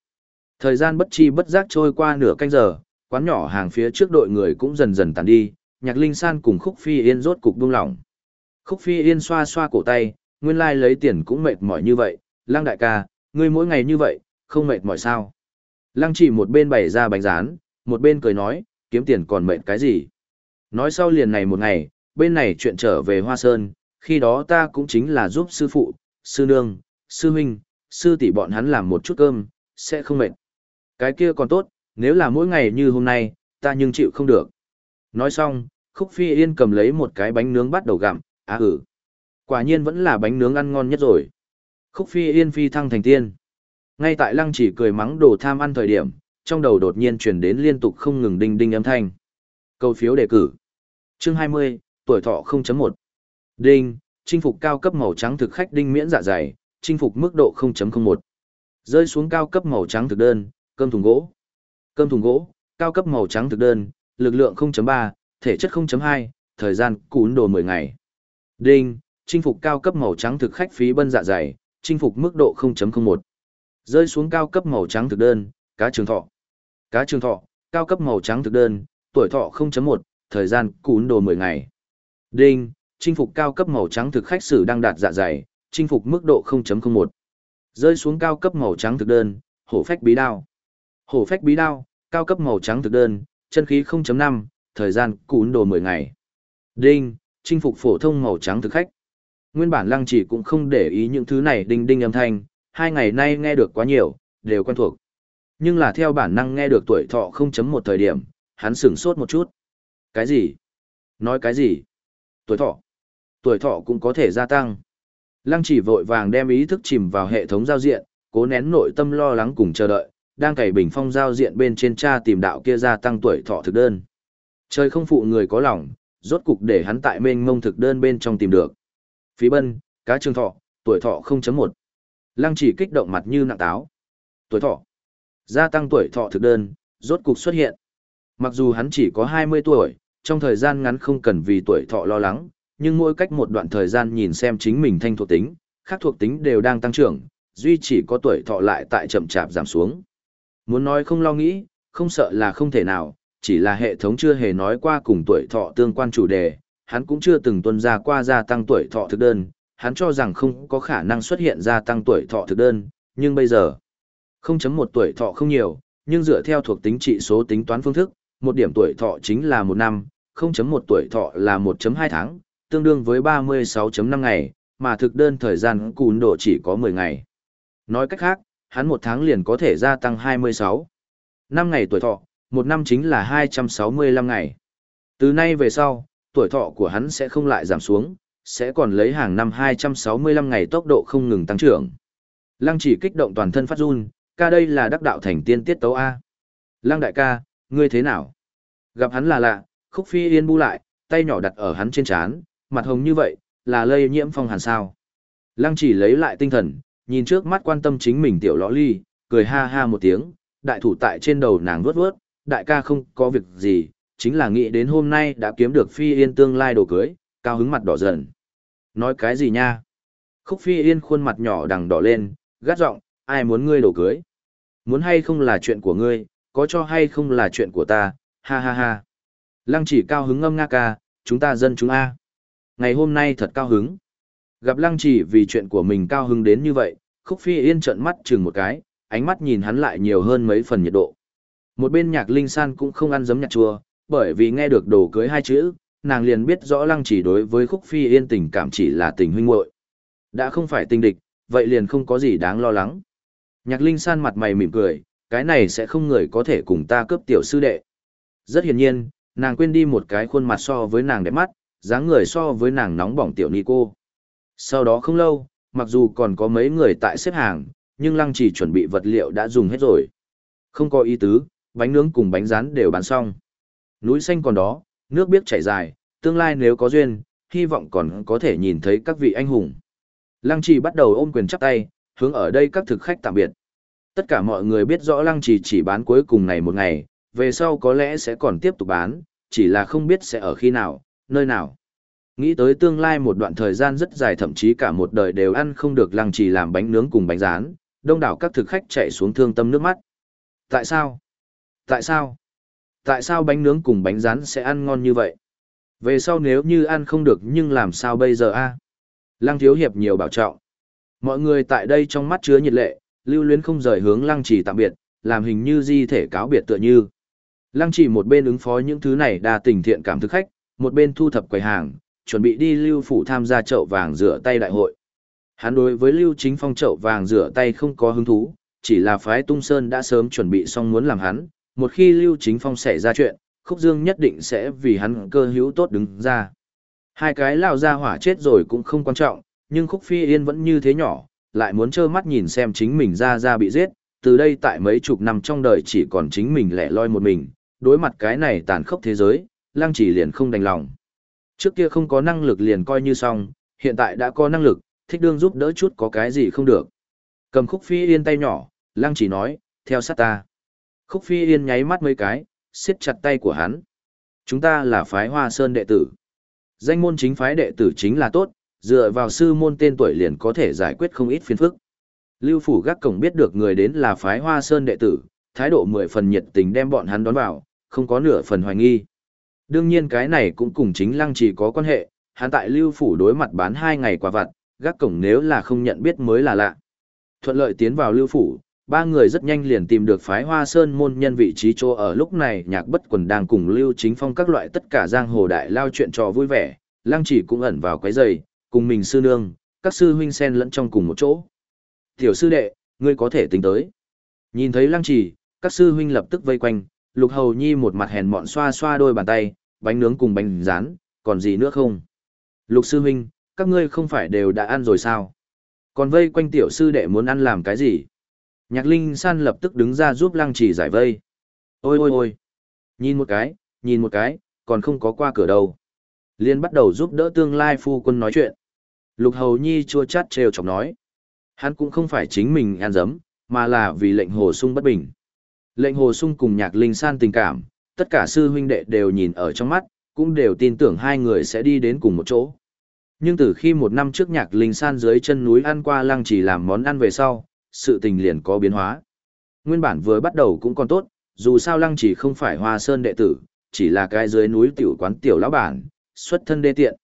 Thời gian bất chi bất giác trôi qua nửa canh giờ, quán nhỏ hàng phía trước đội người cũng dần dần tàn đi, nhạc linh san cùng khúc phi yên rốt cục buông lỏng. Khúc phi yên xoa xoa cổ tay, nguyên lai like lấy tiền cũng mệt mỏi như vậy, lang đại ca, ngươi mỗi ngày như vậy, không mệt mỏi sao. Lăng chỉ một bên bày ra bánh rán, một bên cười nói, kiếm tiền còn mệt cái gì. Nói sau liền này một ngày, bên này chuyện trở về Hoa Sơn, khi đó ta cũng chính là giúp sư phụ, sư nương, sư huynh, sư tỷ bọn hắn làm một chút cơm, sẽ không mệt. Cái kia còn tốt, nếu là mỗi ngày như hôm nay, ta nhưng chịu không được. Nói xong, Khúc Phi Yên cầm lấy một cái bánh nướng bắt đầu gặm, á à ừ. Quả nhiên vẫn là bánh nướng ăn ngon nhất rồi. Khúc Phi Yên phi thăng thành tiên. Ngay tại lăng chỉ cười mắng đồ tham ăn thời điểm, trong đầu đột nhiên truyền đến liên tục không ngừng đinh đinh âm thanh. Câu phiếu đề cử. Chương 20, tuổi thọ 0.1. Đinh, chinh phục cao cấp màu trắng thực khách đinh miễn dạ dày, chinh phục mức độ 0.01. Rơi xuống cao cấp màu trắng thực đơn, cơm thùng gỗ. Cơm thùng gỗ, cao cấp màu trắng thực đơn, lực lượng 0.3, thể chất 0.2, thời gian cún đồ 10 ngày. Đinh, chinh phục cao cấp màu trắng thực khách phí bân dạ dày, chinh phục mức độ 0.01. Rơi xuống cao cấp màu trắng thực đơn, cá trường thọ. Cá trường thọ, cao cấp màu trắng thực đơn, tuổi thọ 0.1, thời gian cún đồ 10 ngày. Đinh, chinh phục cao cấp màu trắng thực khách sử đang đạt dạ dày, chinh phục mức độ 0.01. Rơi xuống cao cấp màu trắng thực đơn, hổ phách bí đao. Hổ phách bí đao, cao cấp màu trắng thực đơn, chân khí 0.5, thời gian cún đồ 10 ngày. Đinh, chinh phục phổ thông màu trắng thực khách. Nguyên bản lăng chỉ cũng không để ý những thứ này đinh đinh âm thanh, hai ngày nay nghe được quá nhiều, đều quen thuộc. Nhưng là theo bản năng nghe được tuổi thọ 0.1 thời điểm, hắn sửng sốt một chút. Cái gì? Nói cái gì? Tuổi thọ. Tuổi thọ cũng có thể gia tăng. Lăng chỉ vội vàng đem ý thức chìm vào hệ thống giao diện, cố nén nội tâm lo lắng cùng chờ đợi, đang cày bình phong giao diện bên trên tra tìm đạo kia gia tăng tuổi thọ thực đơn. Trời không phụ người có lòng, rốt cục để hắn tại mênh mông thực đơn bên trong tìm được. Phí bân, cá trường thọ, tuổi thọ 0.1. Lăng chỉ kích động mặt như nặng táo. Tuổi thọ. Gia tăng tuổi thọ thực đơn, rốt cục xuất hiện. Mặc dù hắn chỉ có 20 tuổi, trong thời gian ngắn không cần vì tuổi thọ lo lắng, nhưng mỗi cách một đoạn thời gian nhìn xem chính mình thanh thuộc tính, khác thuộc tính đều đang tăng trưởng, duy chỉ có tuổi thọ lại tại chậm chạp giảm xuống. Muốn nói không lo nghĩ, không sợ là không thể nào, chỉ là hệ thống chưa hề nói qua cùng tuổi thọ tương quan chủ đề, hắn cũng chưa từng tuân ra qua gia tăng tuổi thọ thực đơn, hắn cho rằng không có khả năng xuất hiện gia tăng tuổi thọ thực đơn, nhưng bây giờ, 0.1 tuổi thọ không nhiều, nhưng dựa theo thuộc tính trị số tính toán phương thức, một điểm tuổi thọ chính là một năm, 0.1 tuổi thọ là 1.2 tháng, tương đương với 36.5 ngày, mà thực đơn thời gian cùn độ chỉ có 10 ngày. Nói cách khác, hắn một tháng liền có thể gia tăng 26. 5 ngày tuổi thọ, một năm chính là 265 ngày. Từ nay về sau, tuổi thọ của hắn sẽ không lại giảm xuống, sẽ còn lấy hàng năm 265 ngày tốc độ không ngừng tăng trưởng. Lăng chỉ kích động toàn thân phát run, ca đây là đắc đạo thành tiên tiết tấu A. Lăng đại ca, ngươi thế nào? Gặp hắn là lạ, khúc phi yên bu lại, tay nhỏ đặt ở hắn trên trán, mặt hồng như vậy, là lây nhiễm phong hàn sao. Lăng chỉ lấy lại tinh thần, nhìn trước mắt quan tâm chính mình tiểu lõ ly, cười ha ha một tiếng, đại thủ tại trên đầu nàng vuốt vuốt, đại ca không có việc gì, chính là nghĩ đến hôm nay đã kiếm được phi yên tương lai đồ cưới, cao hứng mặt đỏ dần. Nói cái gì nha? Khúc phi yên khuôn mặt nhỏ đằng đỏ lên, gắt giọng, ai muốn ngươi đổ cưới? Muốn hay không là chuyện của ngươi, có cho hay không là chuyện của ta, ha ha ha. Lăng chỉ cao hứng ngâm nga ca, chúng ta dân chúng A. Ngày hôm nay thật cao hứng. Gặp lăng chỉ vì chuyện của mình cao hứng đến như vậy, khúc phi yên trợn mắt chừng một cái, ánh mắt nhìn hắn lại nhiều hơn mấy phần nhiệt độ. Một bên nhạc linh san cũng không ăn giấm nhạc chua, bởi vì nghe được đồ cưới hai chữ, nàng liền biết rõ lăng chỉ đối với khúc phi yên tình cảm chỉ là tình huynh muội Đã không phải tình địch, vậy liền không có gì đáng lo lắng. Nhạc linh san mặt mày mỉm cười, cái này sẽ không người có thể cùng ta cướp tiểu sư đệ. Rất hiển nhiên, nàng quên đi một cái khuôn mặt so với nàng đẹp mắt, dáng người so với nàng nóng bỏng tiểu ni cô. Sau đó không lâu, mặc dù còn có mấy người tại xếp hàng, nhưng lăng chỉ chuẩn bị vật liệu đã dùng hết rồi. Không có ý tứ, bánh nướng cùng bánh rán đều bán xong. Núi xanh còn đó, nước biếc chảy dài, tương lai nếu có duyên, hy vọng còn có thể nhìn thấy các vị anh hùng. Lăng trì bắt đầu ôm quyền chắp tay, hướng ở đây các thực khách tạm biệt. Tất cả mọi người biết rõ lăng trì chỉ bán cuối cùng này một ngày, về sau có lẽ sẽ còn tiếp tục bán, chỉ là không biết sẽ ở khi nào, nơi nào. Nghĩ tới tương lai một đoạn thời gian rất dài thậm chí cả một đời đều ăn không được lăng trì làm bánh nướng cùng bánh rán, đông đảo các thực khách chạy xuống thương tâm nước mắt. Tại sao? Tại sao? Tại sao bánh nướng cùng bánh rán sẽ ăn ngon như vậy? Về sau nếu như ăn không được nhưng làm sao bây giờ a? Lăng thiếu hiệp nhiều bảo trọng. Mọi người tại đây trong mắt chứa nhiệt lệ, lưu luyến không rời hướng lăng chỉ tạm biệt, làm hình như di thể cáo biệt tựa như. Lăng chỉ một bên ứng phó những thứ này đa tình thiện cảm thức khách, một bên thu thập quầy hàng, chuẩn bị đi lưu phủ tham gia chậu vàng rửa tay đại hội. Hắn đối với lưu chính phong chậu vàng rửa tay không có hứng thú, chỉ là phái tung sơn đã sớm chuẩn bị xong muốn làm hắn, một khi lưu chính phong xảy ra chuyện, khúc dương nhất định sẽ vì hắn cơ hữu tốt đứng ra. Hai cái lao ra hỏa chết rồi cũng không quan trọng, nhưng khúc phi yên vẫn như thế nhỏ, lại muốn trơ mắt nhìn xem chính mình ra ra bị giết, từ đây tại mấy chục năm trong đời chỉ còn chính mình lẻ loi một mình, đối mặt cái này tàn khốc thế giới, lăng chỉ liền không đành lòng. Trước kia không có năng lực liền coi như xong, hiện tại đã có năng lực, thích đương giúp đỡ chút có cái gì không được. Cầm khúc phi yên tay nhỏ, lăng chỉ nói, theo sát ta. Khúc phi yên nháy mắt mấy cái, siết chặt tay của hắn. Chúng ta là phái hoa sơn đệ tử. Danh môn chính phái đệ tử chính là tốt, dựa vào sư môn tên tuổi liền có thể giải quyết không ít phiền phức. Lưu phủ gác cổng biết được người đến là phái hoa sơn đệ tử, thái độ mười phần nhiệt tình đem bọn hắn đón vào, không có nửa phần hoài nghi. Đương nhiên cái này cũng cùng chính lăng chỉ có quan hệ, hắn tại lưu phủ đối mặt bán hai ngày quả vặt, gác cổng nếu là không nhận biết mới là lạ. Thuận lợi tiến vào lưu phủ, ba người rất nhanh liền tìm được phái hoa sơn môn nhân vị trí chỗ ở lúc này nhạc bất quần đang cùng lưu chính phong các loại tất cả giang hồ đại lao chuyện trò vui vẻ, lăng chỉ cũng ẩn vào quái giày, cùng mình sư nương, các sư huynh sen lẫn trong cùng một chỗ. Tiểu sư đệ, ngươi có thể tính tới. Nhìn thấy lăng chỉ, các sư huynh lập tức vây quanh, lục hầu nhi một mặt hèn mọn xoa xoa đôi bàn tay, bánh nướng cùng bánh rán, còn gì nữa không? Lục sư huynh, các ngươi không phải đều đã ăn rồi sao? Còn vây quanh tiểu sư đệ muốn ăn làm cái gì? Nhạc Linh San lập tức đứng ra giúp Lăng Chỉ giải vây. Ôi ôi ôi! Nhìn một cái, nhìn một cái, còn không có qua cửa đâu. Liên bắt đầu giúp đỡ tương lai phu quân nói chuyện. Lục Hầu Nhi chua chát trêu chọc nói. Hắn cũng không phải chính mình ăn dấm, mà là vì lệnh hồ sung bất bình. Lệnh hồ sung cùng nhạc linh san tình cảm, tất cả sư huynh đệ đều nhìn ở trong mắt, cũng đều tin tưởng hai người sẽ đi đến cùng một chỗ. Nhưng từ khi một năm trước nhạc linh san dưới chân núi ăn qua lăng chỉ làm món ăn về sau, sự tình liền có biến hóa. Nguyên bản vừa bắt đầu cũng còn tốt, dù sao lăng chỉ không phải hoa sơn đệ tử, chỉ là cái dưới núi tiểu quán tiểu lão bản, xuất thân đê tiện.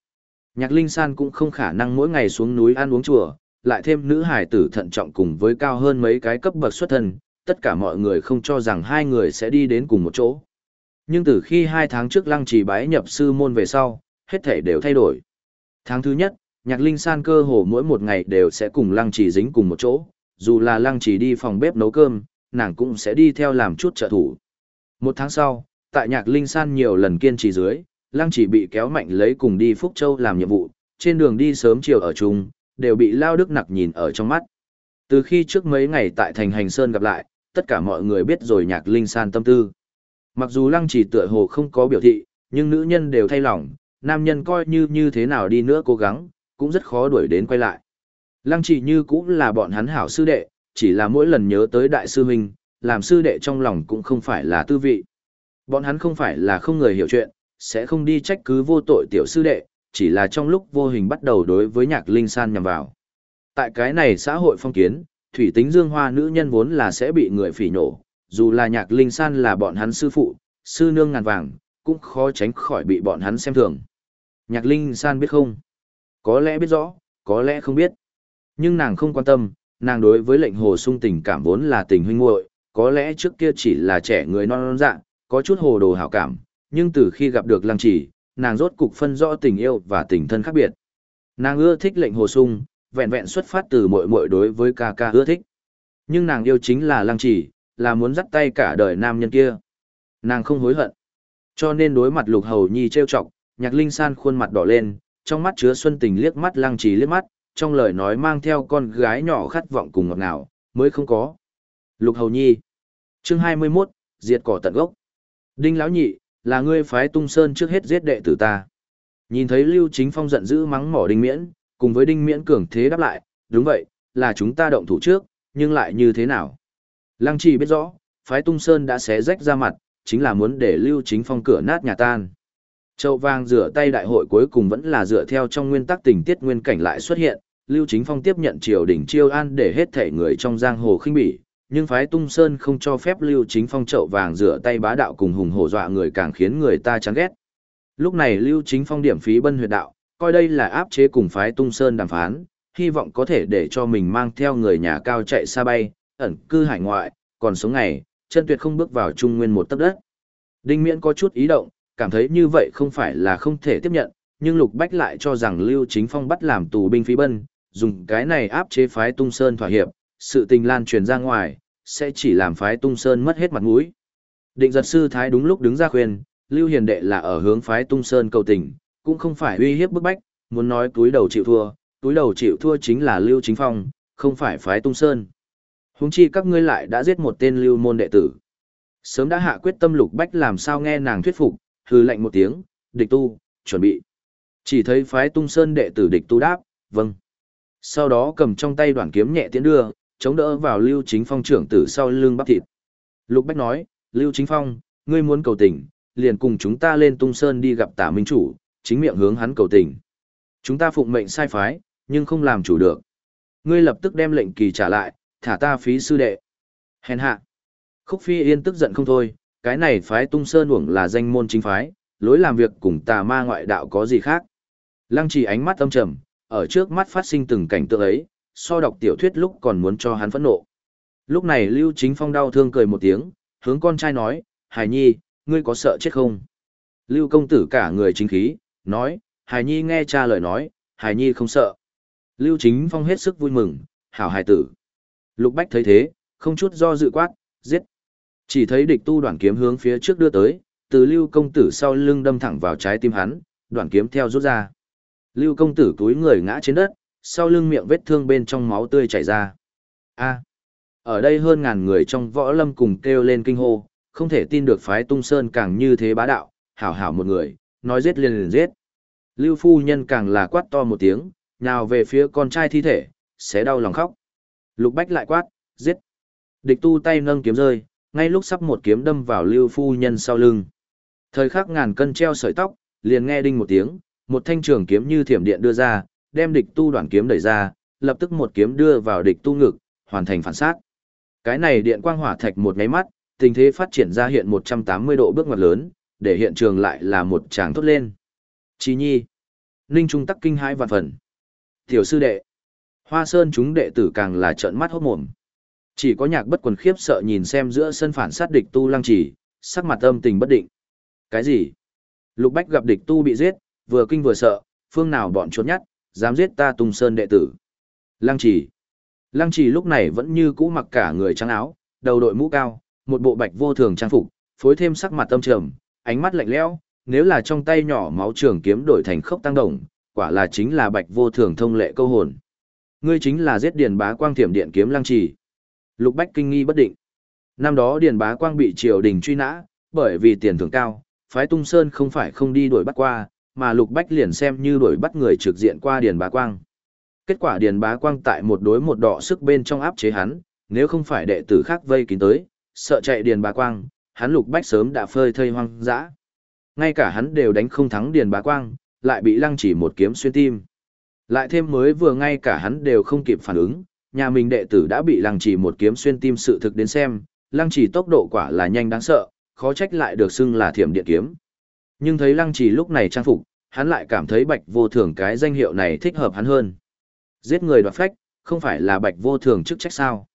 Nhạc Linh San cũng không khả năng mỗi ngày xuống núi ăn uống chùa, lại thêm nữ hải tử thận trọng cùng với cao hơn mấy cái cấp bậc xuất thân, tất cả mọi người không cho rằng hai người sẽ đi đến cùng một chỗ. Nhưng từ khi hai tháng trước lăng trì bái nhập sư môn về sau, hết thể đều thay đổi. Tháng thứ nhất, nhạc linh san cơ hồ mỗi một ngày đều sẽ cùng lăng trì dính cùng một chỗ, dù là lăng Chỉ đi phòng bếp nấu cơm, nàng cũng sẽ đi theo làm chút trợ thủ. Một tháng sau, tại nhạc linh san nhiều lần kiên trì dưới, lăng Chỉ bị kéo mạnh lấy cùng đi Phúc Châu làm nhiệm vụ, trên đường đi sớm chiều ở chung, đều bị Lao Đức Nặc nhìn ở trong mắt. Từ khi trước mấy ngày tại thành hành sơn gặp lại, tất cả mọi người biết rồi nhạc linh san tâm tư. Mặc dù lăng chỉ tựa hồ không có biểu thị, nhưng nữ nhân đều thay lòng, nam nhân coi như như thế nào đi nữa cố gắng, cũng rất khó đuổi đến quay lại. Lăng chỉ như cũng là bọn hắn hảo sư đệ, chỉ là mỗi lần nhớ tới đại sư huynh, làm sư đệ trong lòng cũng không phải là tư vị. Bọn hắn không phải là không người hiểu chuyện, sẽ không đi trách cứ vô tội tiểu sư đệ, chỉ là trong lúc vô hình bắt đầu đối với nhạc linh san nhằm vào. Tại cái này xã hội phong kiến, thủy tính dương hoa nữ nhân vốn là sẽ bị người phỉ nổ, dù là nhạc linh san là bọn hắn sư phụ, sư nương ngàn vàng, cũng khó tránh khỏi bị bọn hắn xem thường. Nhạc linh san biết không? Có lẽ biết rõ, có lẽ không biết. Nhưng nàng không quan tâm, nàng đối với lệnh hồ sung tình cảm vốn là tình huynh muội, có lẽ trước kia chỉ là trẻ người non non dạng, có chút hồ đồ hảo cảm, nhưng từ khi gặp được lăng chỉ, nàng rốt cục phân rõ tình yêu và tình thân khác biệt. Nàng ưa thích lệnh hồ sung, vẹn vẹn xuất phát từ muội muội đối với ca ca ưa thích. Nhưng nàng yêu chính là lăng chỉ, là muốn dắt tay cả đời nam nhân kia. Nàng không hối hận. Cho nên đối mặt lục hầu nhi trêu chọc, nhạc linh san khuôn mặt đỏ lên, trong mắt chứa xuân tình liếc mắt lăng chỉ liếc mắt, trong lời nói mang theo con gái nhỏ khát vọng cùng ngọt ngào, mới không có. Lục hầu nhi. Chương 21, diệt cỏ tận gốc. Đinh lão nhị, là ngươi phái tung sơn trước hết giết đệ tử ta. Nhìn thấy Lưu Chính Phong giận dữ mắng mỏ Đinh Miễn, cùng với Đinh Miễn cường thế đáp lại, đúng vậy, là chúng ta động thủ trước, nhưng lại như thế nào? Lăng Trì biết rõ, phái tung sơn đã xé rách ra mặt, chính là muốn để Lưu Chính Phong cửa nát nhà tan. Châu vang rửa tay đại hội cuối cùng vẫn là dựa theo trong nguyên tắc tình tiết nguyên cảnh lại xuất hiện, Lưu Chính Phong tiếp nhận triều đình chiêu an để hết thể người trong giang hồ khinh bỉ, nhưng phái tung sơn không cho phép lưu chính phong trậu vàng rửa tay bá đạo cùng hùng hổ dọa người càng khiến người ta chán ghét. Lúc này lưu chính phong điểm phí bân huyệt đạo, coi đây là áp chế cùng phái tung sơn đàm phán, hy vọng có thể để cho mình mang theo người nhà cao chạy xa bay, ẩn cư hải ngoại, còn sống ngày, chân tuyệt không bước vào trung nguyên một tấc đất. Đinh Miễn có chút ý động, cảm thấy như vậy không phải là không thể tiếp nhận, nhưng Lục Bách lại cho rằng Lưu Chính Phong bắt làm tù binh phí bân, dùng cái này áp chế phái Tung Sơn thỏa hiệp, sự tình lan truyền ra ngoài, sẽ chỉ làm phái Tung Sơn mất hết mặt mũi. Định giật sư thái đúng lúc đứng ra khuyên, Lưu Hiền Đệ là ở hướng phái Tung Sơn cầu tình, cũng không phải uy hiếp bức bách, muốn nói túi đầu chịu thua, túi đầu chịu thua chính là Lưu Chính Phong, không phải phái Tung Sơn. Huống chi các ngươi lại đã giết một tên lưu môn đệ tử. Sớm đã hạ quyết tâm lục bách làm sao nghe nàng thuyết phục, hư lệnh một tiếng, địch tu, chuẩn bị. Chỉ thấy phái tung sơn đệ tử địch tu đáp, vâng. Sau đó cầm trong tay đoạn kiếm nhẹ tiến đưa, chống đỡ vào lưu chính phong trưởng tử sau lưng bắp thịt. Lục bách nói, lưu chính phong, ngươi muốn cầu tình, liền cùng chúng ta lên tung sơn đi gặp tả minh chủ, chính miệng hướng hắn cầu tình. Chúng ta phụng mệnh sai phái, nhưng không làm chủ được. Ngươi lập tức đem lệnh kỳ trả lại, thả ta phí sư đệ. Hèn hạ. Khúc Phi Yên tức giận không thôi, cái này phái tung sơn uổng là danh môn chính phái, lối làm việc cùng tà ma ngoại đạo có gì khác. Lăng chỉ ánh mắt âm trầm, ở trước mắt phát sinh từng cảnh tượng ấy, so đọc tiểu thuyết lúc còn muốn cho hắn phẫn nộ. Lúc này Lưu Chính Phong đau thương cười một tiếng, hướng con trai nói, Hải Nhi, ngươi có sợ chết không? Lưu công tử cả người chính khí, nói, Hải Nhi nghe cha lời nói, Hải Nhi không sợ. Lưu Chính Phong hết sức vui mừng, hảo hài tử. Lục Bách thấy thế, không chút do dự quát, giết. Chỉ thấy địch tu đoạn kiếm hướng phía trước đưa tới, từ Lưu công tử sau lưng đâm thẳng vào trái tim hắn, đoạn kiếm theo rút ra. Lưu công tử túi người ngã trên đất, sau lưng miệng vết thương bên trong máu tươi chảy ra. A. ở đây hơn ngàn người trong võ lâm cùng kêu lên kinh hô, không thể tin được phái tung sơn càng như thế bá đạo, hảo hảo một người, nói giết liền liền giết. Lưu phu nhân càng là quát to một tiếng, nhào về phía con trai thi thể, sẽ đau lòng khóc. Lục Bách lại quát, giết. Địch tu tay nâng kiếm rơi, ngay lúc sắp một kiếm đâm vào lưu phu nhân sau lưng. Thời khắc ngàn cân treo sợi tóc, liền nghe đinh một tiếng, một thanh trường kiếm như thiểm điện đưa ra, đem địch tu đoạn kiếm đẩy ra, lập tức một kiếm đưa vào địch tu ngực, hoàn thành phản sát. Cái này điện quang hỏa thạch một nháy mắt, tình thế phát triển ra hiện 180 độ bước ngoặt lớn, để hiện trường lại là một tràng tốt lên. Chí nhi. Ninh Trung tắc kinh hai vạn phần. Tiểu sư đệ. Hoa Sơn chúng đệ tử càng là trợn mắt hốt mồm. Chỉ có nhạc bất quần khiếp sợ nhìn xem giữa sân phản sát địch tu lăng chỉ, sắc mặt âm tình bất định. Cái gì? Lục Bách gặp địch tu bị giết, vừa kinh vừa sợ, phương nào bọn chốt nhát, dám giết ta tung sơn đệ tử. Lăng chỉ. Lăng chỉ lúc này vẫn như cũ mặc cả người trắng áo, đầu đội mũ cao, một bộ bạch vô thường trang phục, phối thêm sắc mặt âm trầm, ánh mắt lạnh lẽo, nếu là trong tay nhỏ máu trường kiếm đổi thành khốc tăng đồng, quả là chính là bạch vô thường thông lệ câu hồn. Ngươi chính là giết điền bá quang thiểm điện kiếm lăng trì. Lục Bách kinh nghi bất định. Năm đó điền bá quang bị triều đình truy nã, bởi vì tiền thưởng cao, phái tung sơn không phải không đi đuổi bắt qua, mà Lục Bách liền xem như đuổi bắt người trực diện qua điền bá quang. Kết quả điền bá quang tại một đối một đỏ sức bên trong áp chế hắn, nếu không phải đệ tử khác vây kín tới, sợ chạy điền bá quang, hắn Lục Bách sớm đã phơi thây hoang dã. Ngay cả hắn đều đánh không thắng điền bá quang, lại bị lăng chỉ một kiếm xuyên tim. Lại thêm mới vừa ngay cả hắn đều không kịp phản ứng, nhà mình đệ tử đã bị lăng chỉ một kiếm xuyên tim sự thực đến xem, lăng chỉ tốc độ quả là nhanh đáng sợ, khó trách lại được xưng là thiểm điện kiếm. Nhưng thấy lăng chỉ lúc này trang phục, hắn lại cảm thấy bạch vô thường cái danh hiệu này thích hợp hắn hơn. Giết người đoạt phách, không phải là bạch vô thường chức trách sao.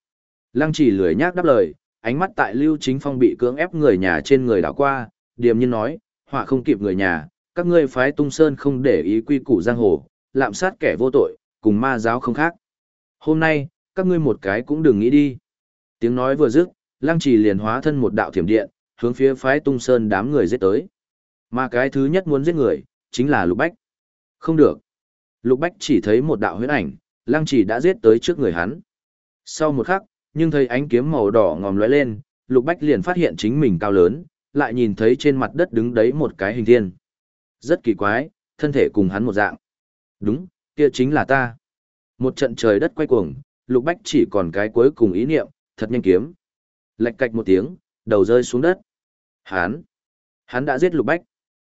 Lăng chỉ lười nhác đáp lời, ánh mắt tại lưu chính phong bị cưỡng ép người nhà trên người đảo qua, điềm nhiên nói, họa không kịp người nhà, các ngươi phái tung sơn không để ý quy củ giang hồ, lạm sát kẻ vô tội, cùng ma giáo không khác. Hôm nay, các ngươi một cái cũng đừng nghĩ đi. Tiếng nói vừa dứt, lăng trì liền hóa thân một đạo thiểm điện, hướng phía phái tung sơn đám người giết tới. Mà cái thứ nhất muốn giết người, chính là Lục Bách. Không được. Lục Bách chỉ thấy một đạo huyết ảnh, lăng chỉ đã giết tới trước người hắn. Sau một khắc, nhưng thấy ánh kiếm màu đỏ ngòm lóe lên, Lục Bách liền phát hiện chính mình cao lớn, lại nhìn thấy trên mặt đất đứng đấy một cái hình thiên. Rất kỳ quái, thân thể cùng hắn một dạng. Đúng, kia chính là ta. Một trận trời đất quay cuồng, Lục Bách chỉ còn cái cuối cùng ý niệm, thật nhanh kiếm. Lạch cạch một tiếng, đầu rơi xuống đất. Hắn, hắn đã giết Lục Bách.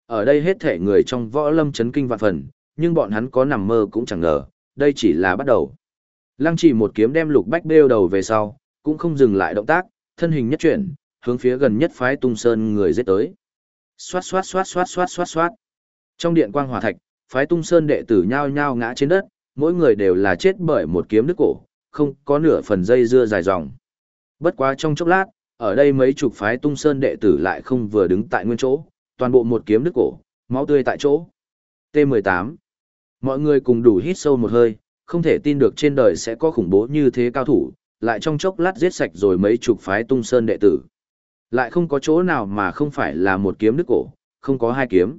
Ở đây hết thể người trong võ lâm chấn kinh vạn phần, nhưng bọn hắn có nằm mơ cũng chẳng ngờ, đây chỉ là bắt đầu. Lăng chỉ một kiếm đem Lục Bách bêu đầu về sau, cũng không dừng lại động tác, thân hình nhất chuyển, hướng phía gần nhất phái tung sơn người giết tới. Xoát xoát xoát xoát xoát xoát xoát. Trong điện quang hòa thạch, phái tung sơn đệ tử nhao nhao ngã trên đất, mỗi người đều là chết bởi một kiếm đứt cổ, không có nửa phần dây dưa dài dòng. Bất quá trong chốc lát, ở đây mấy chục phái tung sơn đệ tử lại không vừa đứng tại nguyên chỗ, toàn bộ một kiếm đứt cổ, máu tươi tại chỗ. T18. Mọi người cùng đủ hít sâu một hơi, không thể tin được trên đời sẽ có khủng bố như thế cao thủ, lại trong chốc lát giết sạch rồi mấy chục phái tung sơn đệ tử. Lại không có chỗ nào mà không phải là một kiếm đứt cổ, không có hai kiếm.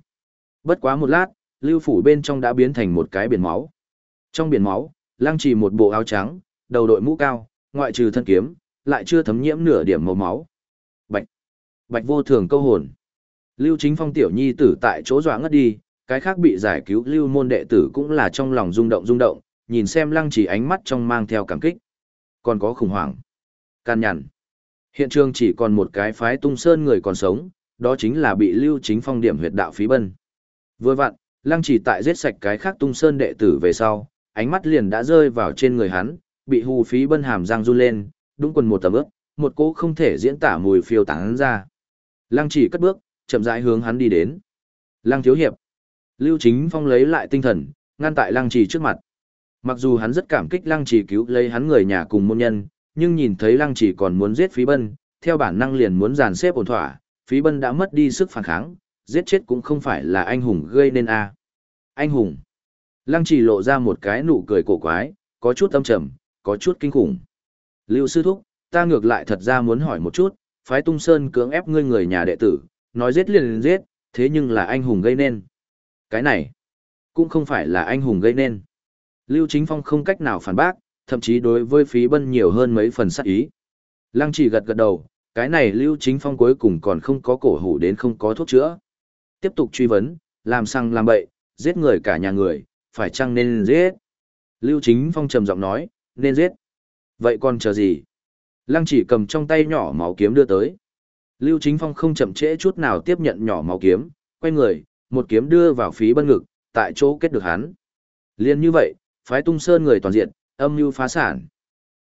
Bất quá một lát, lưu phủ bên trong đã biến thành một cái biển máu. Trong biển máu, lăng trì một bộ áo trắng, đầu đội mũ cao, ngoại trừ thân kiếm, lại chưa thấm nhiễm nửa điểm màu máu. Bạch! Bạch vô thường câu hồn. Lưu chính phong tiểu nhi tử tại chỗ dọa ngất đi, cái khác bị giải cứu lưu môn đệ tử cũng là trong lòng rung động rung động, nhìn xem lăng Chỉ ánh mắt trong mang theo cảm kích. Còn có khủng hoảng. Can nhằn. Hiện trường chỉ còn một cái phái tung sơn người còn sống, đó chính là bị lưu chính phong điểm huyệt đạo phí bân. Vừa vặn, lăng chỉ tại giết sạch cái khác tung sơn đệ tử về sau, ánh mắt liền đã rơi vào trên người hắn, bị hù phí bân hàm răng run lên, đúng quần một tầm ướp, một cỗ không thể diễn tả mùi phiêu tán ra. Lăng chỉ cất bước, chậm rãi hướng hắn đi đến. Lăng thiếu hiệp. Lưu chính phong lấy lại tinh thần, ngăn tại lăng chỉ trước mặt. Mặc dù hắn rất cảm kích lăng chỉ cứu lấy hắn người nhà cùng môn nhân, nhưng nhìn thấy lăng chỉ còn muốn giết phí bân, theo bản năng liền muốn dàn xếp ổn thỏa, phí bân đã mất đi sức phản kháng, giết chết cũng không phải là anh hùng gây nên a Anh hùng. Lăng chỉ lộ ra một cái nụ cười cổ quái, có chút âm trầm, có chút kinh khủng. Lưu sư thúc, ta ngược lại thật ra muốn hỏi một chút, phái tung sơn cưỡng ép ngươi người nhà đệ tử, nói giết liền liền giết, thế nhưng là anh hùng gây nên. Cái này, cũng không phải là anh hùng gây nên. Lưu Chính Phong không cách nào phản bác, thậm chí đối với phí bân nhiều hơn mấy phần sát ý. Lăng chỉ gật gật đầu, cái này Lưu Chính Phong cuối cùng còn không có cổ hủ đến không có thuốc chữa. Tiếp tục truy vấn, làm sang làm bậy, giết người cả nhà người, phải chăng nên giết? Lưu Chính Phong trầm giọng nói, nên giết. Vậy còn chờ gì? Lăng chỉ cầm trong tay nhỏ máu kiếm đưa tới. Lưu Chính Phong không chậm trễ chút nào tiếp nhận nhỏ máu kiếm, quay người, một kiếm đưa vào phí bân ngực, tại chỗ kết được hắn. Liên như vậy, phái tung sơn người toàn diện, âm mưu phá sản.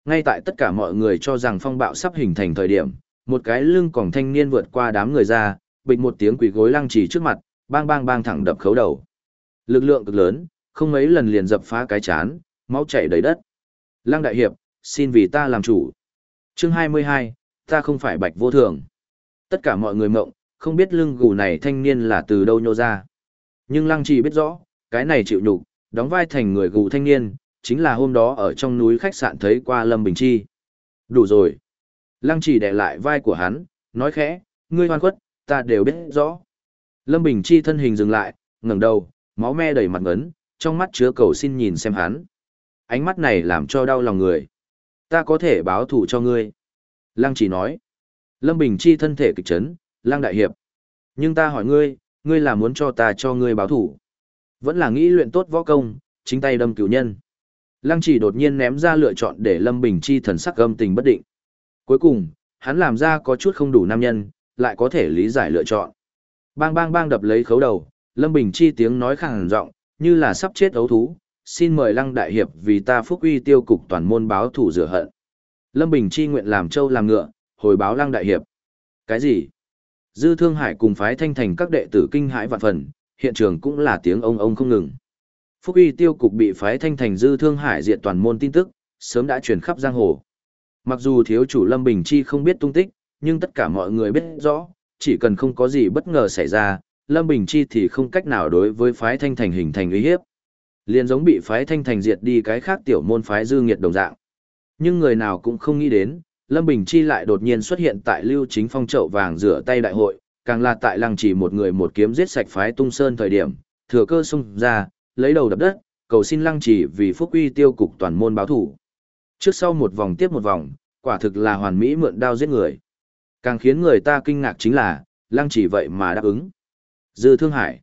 Ngay tại tất cả mọi người cho rằng phong bạo sắp hình thành thời điểm, một cái lưng còng thanh niên vượt qua đám người ra, bịch một tiếng quỷ gối lăng trì trước mặt, bang bang bang thẳng đập khấu đầu. Lực lượng cực lớn, không mấy lần liền dập phá cái chán, máu chảy đầy đất. Lăng đại hiệp, xin vì ta làm chủ. Chương 22, ta không phải bạch vô thường. Tất cả mọi người mộng, không biết lưng gù này thanh niên là từ đâu nhô ra. Nhưng lăng trì biết rõ, cái này chịu nhục, đóng vai thành người gù thanh niên, chính là hôm đó ở trong núi khách sạn thấy qua Lâm Bình Chi. Đủ rồi. Lăng trì đè lại vai của hắn, nói khẽ, ngươi hoan khuất, ta đều biết rõ. Lâm Bình Chi thân hình dừng lại, ngẩng đầu, máu me đầy mặt ngấn, trong mắt chứa cầu xin nhìn xem hắn. Ánh mắt này làm cho đau lòng người. Ta có thể báo thù cho ngươi. Lăng trì nói. Lâm Bình Chi thân thể kịch chấn, Lăng Đại Hiệp. Nhưng ta hỏi ngươi, ngươi là muốn cho ta cho ngươi báo thủ. Vẫn là nghĩ luyện tốt võ công, chính tay đâm cửu nhân. Lăng chỉ đột nhiên ném ra lựa chọn để Lâm Bình Chi thần sắc âm tình bất định. Cuối cùng, hắn làm ra có chút không đủ nam nhân, lại có thể lý giải lựa chọn. Bang bang bang đập lấy khấu đầu, Lâm Bình Chi tiếng nói khàn giọng, như là sắp chết ấu thú, xin mời Lăng Đại Hiệp vì ta phúc uy tiêu cục toàn môn báo thủ rửa hận. Lâm Bình Chi nguyện làm châu làm ngựa, hồi báo Lăng Đại Hiệp. Cái gì? Dư Thương Hải cùng phái thanh thành các đệ tử kinh hãi vạn phần, hiện trường cũng là tiếng ông ông không ngừng. Phúc uy tiêu cục bị phái thanh thành Dư Thương Hải diện toàn môn tin tức, sớm đã truyền khắp giang hồ. Mặc dù thiếu chủ Lâm Bình Chi không biết tung tích, nhưng tất cả mọi người biết rõ, chỉ cần không có gì bất ngờ xảy ra, Lâm Bình Chi thì không cách nào đối với phái thanh thành hình thành uy hiếp. Liên giống bị phái thanh thành diệt đi cái khác tiểu môn phái dư nghiệt đồng dạng. Nhưng người nào cũng không nghĩ đến, Lâm Bình Chi lại đột nhiên xuất hiện tại Lưu Chính Phong chậu vàng rửa tay đại hội, càng là tại lăng chỉ một người một kiếm giết sạch phái tung sơn thời điểm, thừa cơ xung ra, lấy đầu đập đất, cầu xin lăng chỉ vì phúc uy tiêu cục toàn môn báo thủ. Trước sau một vòng tiếp một vòng, quả thực là hoàn mỹ mượn đao giết người. Càng khiến người ta kinh ngạc chính là, lăng chỉ vậy mà đáp ứng. Dư Thương Hải.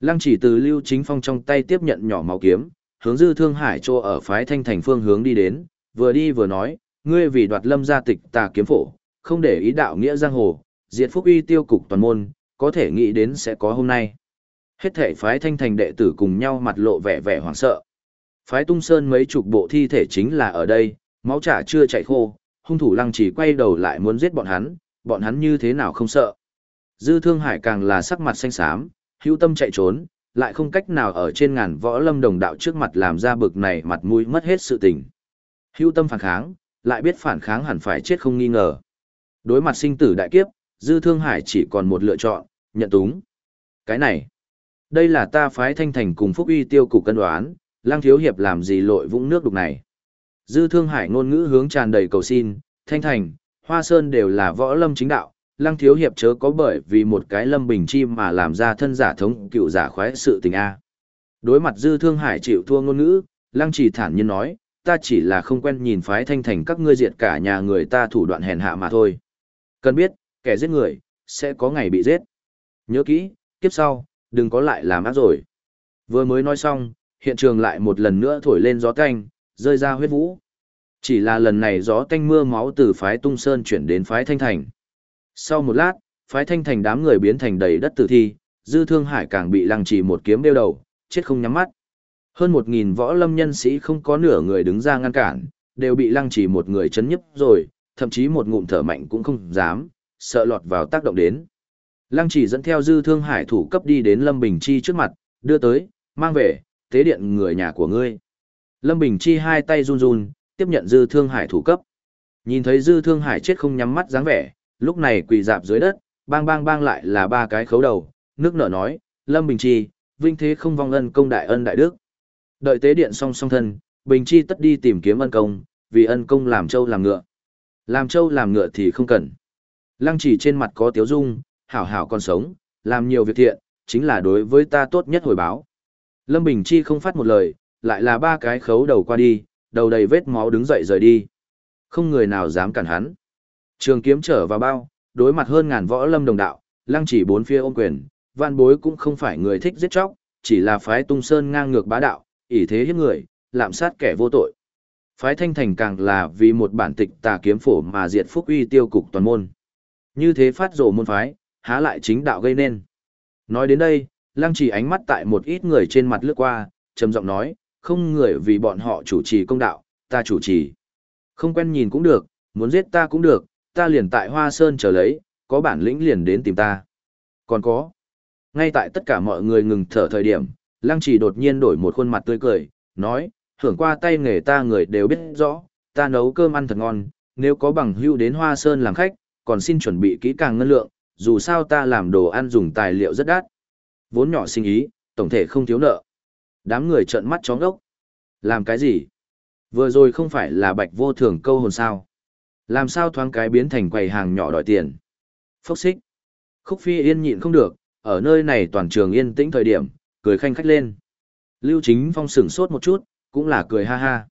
Lăng chỉ từ Lưu Chính Phong trong tay tiếp nhận nhỏ máu kiếm, hướng Dư Thương Hải cho ở phái thanh thành phương hướng đi đến, vừa đi vừa nói, ngươi vì đoạt lâm gia tịch tà kiếm phổ, không để ý đạo nghĩa giang hồ, diệt phúc uy tiêu cục toàn môn, có thể nghĩ đến sẽ có hôm nay. Hết thể phái thanh thành đệ tử cùng nhau mặt lộ vẻ vẻ hoảng sợ. Phái tung sơn mấy chục bộ thi thể chính là ở đây, máu trả chưa chảy khô, hung thủ lăng chỉ quay đầu lại muốn giết bọn hắn, bọn hắn như thế nào không sợ. Dư thương hải càng là sắc mặt xanh xám, hữu tâm chạy trốn, lại không cách nào ở trên ngàn võ lâm đồng đạo trước mặt làm ra bực này mặt mũi mất hết sự tình. Hữu tâm phản kháng, lại biết phản kháng hẳn phải chết không nghi ngờ. Đối mặt sinh tử đại kiếp, Dư Thương Hải chỉ còn một lựa chọn, nhận túng. Cái này, đây là ta phái thanh thành cùng phúc uy tiêu cục cân đoán, lang thiếu hiệp làm gì lội vũng nước đục này. Dư Thương Hải ngôn ngữ hướng tràn đầy cầu xin, thanh thành, hoa sơn đều là võ lâm chính đạo, lăng thiếu hiệp chớ có bởi vì một cái lâm bình chi mà làm ra thân giả thống cựu giả khoái sự tình A. Đối mặt dư thương hải chịu thua ngôn ngữ, lăng chỉ thản nhiên nói, ta chỉ là không quen nhìn phái thanh thành các ngươi diệt cả nhà người ta thủ đoạn hèn hạ mà thôi. Cần biết, kẻ giết người, sẽ có ngày bị giết. Nhớ kỹ, kiếp sau, đừng có lại làm ác rồi. Vừa mới nói xong, hiện trường lại một lần nữa thổi lên gió canh, rơi ra huyết vũ. Chỉ là lần này gió tanh mưa máu từ phái tung sơn chuyển đến phái thanh thành. Sau một lát, phái thanh thành đám người biến thành đầy đất tử thi, dư thương hải càng bị lăng trì một kiếm đeo đầu, chết không nhắm mắt. Hơn một nghìn võ lâm nhân sĩ không có nửa người đứng ra ngăn cản, đều bị lăng trì một người chấn nhấp rồi, thậm chí một ngụm thở mạnh cũng không dám, sợ lọt vào tác động đến. Lăng trì dẫn theo dư thương hải thủ cấp đi đến Lâm Bình Chi trước mặt, đưa tới, mang về, tế điện người nhà của ngươi. Lâm Bình Chi hai tay run run, tiếp nhận dư thương hải thủ cấp. Nhìn thấy dư thương hải chết không nhắm mắt dáng vẻ, lúc này quỳ dạp dưới đất, bang bang bang lại là ba cái khấu đầu, nước nở nói, Lâm Bình Chi, vinh thế không vong ân công đại ân đại đức. Đợi tế điện song song thân, Bình Chi tất đi tìm kiếm ân công, vì ân công làm trâu làm ngựa. Làm trâu làm ngựa thì không cần. Lăng chỉ trên mặt có tiếu dung, hảo hảo còn sống, làm nhiều việc thiện, chính là đối với ta tốt nhất hồi báo. Lâm Bình Chi không phát một lời, lại là ba cái khấu đầu qua đi, đầu đầy vết máu đứng dậy rời đi. Không người nào dám cản hắn. Trường kiếm trở vào bao, đối mặt hơn ngàn võ lâm đồng đạo, lăng chỉ bốn phía ôm quyền, vạn bối cũng không phải người thích giết chóc, chỉ là phái tung sơn ngang ngược bá đạo, ỷ thế hiếp người, lạm sát kẻ vô tội. Phái thanh thành càng là vì một bản tịch tà kiếm phổ mà diệt phúc uy tiêu cục toàn môn. Như thế phát rổ môn phái, há lại chính đạo gây nên. Nói đến đây, lăng chỉ ánh mắt tại một ít người trên mặt lướt qua, trầm giọng nói, không người vì bọn họ chủ trì công đạo, ta chủ trì. Không quen nhìn cũng được, muốn giết ta cũng được, ta liền tại Hoa Sơn chờ lấy, có bản lĩnh liền đến tìm ta. Còn có. Ngay tại tất cả mọi người ngừng thở thời điểm, Lăng Chỉ đột nhiên đổi một khuôn mặt tươi cười, nói, hưởng qua tay nghề ta người đều biết rõ, ta nấu cơm ăn thật ngon, nếu có bằng hưu đến Hoa Sơn làm khách, còn xin chuẩn bị kỹ càng ngân lượng, dù sao ta làm đồ ăn dùng tài liệu rất đắt. Vốn nhỏ sinh ý, tổng thể không thiếu nợ. Đám người trợn mắt chó ngốc. Làm cái gì? Vừa rồi không phải là bạch vô thường câu hồn sao? Làm sao thoáng cái biến thành quầy hàng nhỏ đòi tiền? Phốc xích. Khúc phi yên nhịn không được, ở nơi này toàn trường yên tĩnh thời điểm, cười khanh khách lên. Lưu chính phong sửng sốt một chút, cũng là cười ha ha.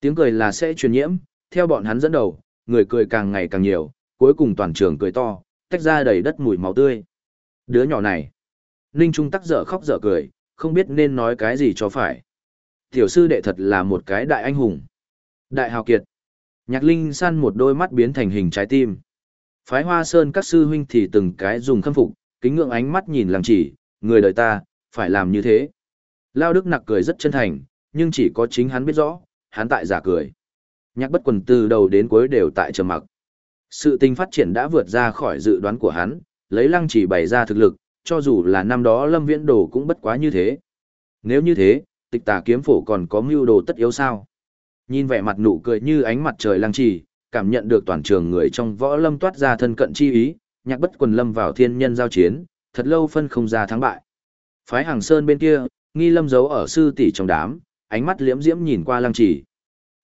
Tiếng cười là sẽ truyền nhiễm, theo bọn hắn dẫn đầu, người cười càng ngày càng nhiều, cuối cùng toàn trường cười to, tách ra đầy đất mùi máu tươi. Đứa nhỏ này. Ninh Trung tắc dở khóc dở cười, không biết nên nói cái gì cho phải. Tiểu sư đệ thật là một cái đại anh hùng. Đại hào kiệt. Nhạc Linh san một đôi mắt biến thành hình trái tim. Phái Hoa Sơn các sư huynh thì từng cái dùng khâm phục, kính ngưỡng ánh mắt nhìn làm chỉ, người đời ta, phải làm như thế. Lao Đức nặc cười rất chân thành, nhưng chỉ có chính hắn biết rõ, hắn tại giả cười. Nhạc bất quần từ đầu đến cuối đều tại trầm mặc. Sự tình phát triển đã vượt ra khỏi dự đoán của hắn, lấy lăng chỉ bày ra thực lực, cho dù là năm đó lâm viễn đồ cũng bất quá như thế. Nếu như thế, tịch tà kiếm phổ còn có mưu đồ tất yếu sao? Nhìn vẻ mặt nụ cười như ánh mặt trời lăng Chỉ, cảm nhận được toàn trường người trong võ lâm toát ra thân cận chi ý, nhạc bất quần lâm vào thiên nhân giao chiến, thật lâu phân không ra thắng bại. Phái hàng sơn bên kia, nghi lâm giấu ở sư tỷ trong đám, ánh mắt liễm diễm nhìn qua lăng trì.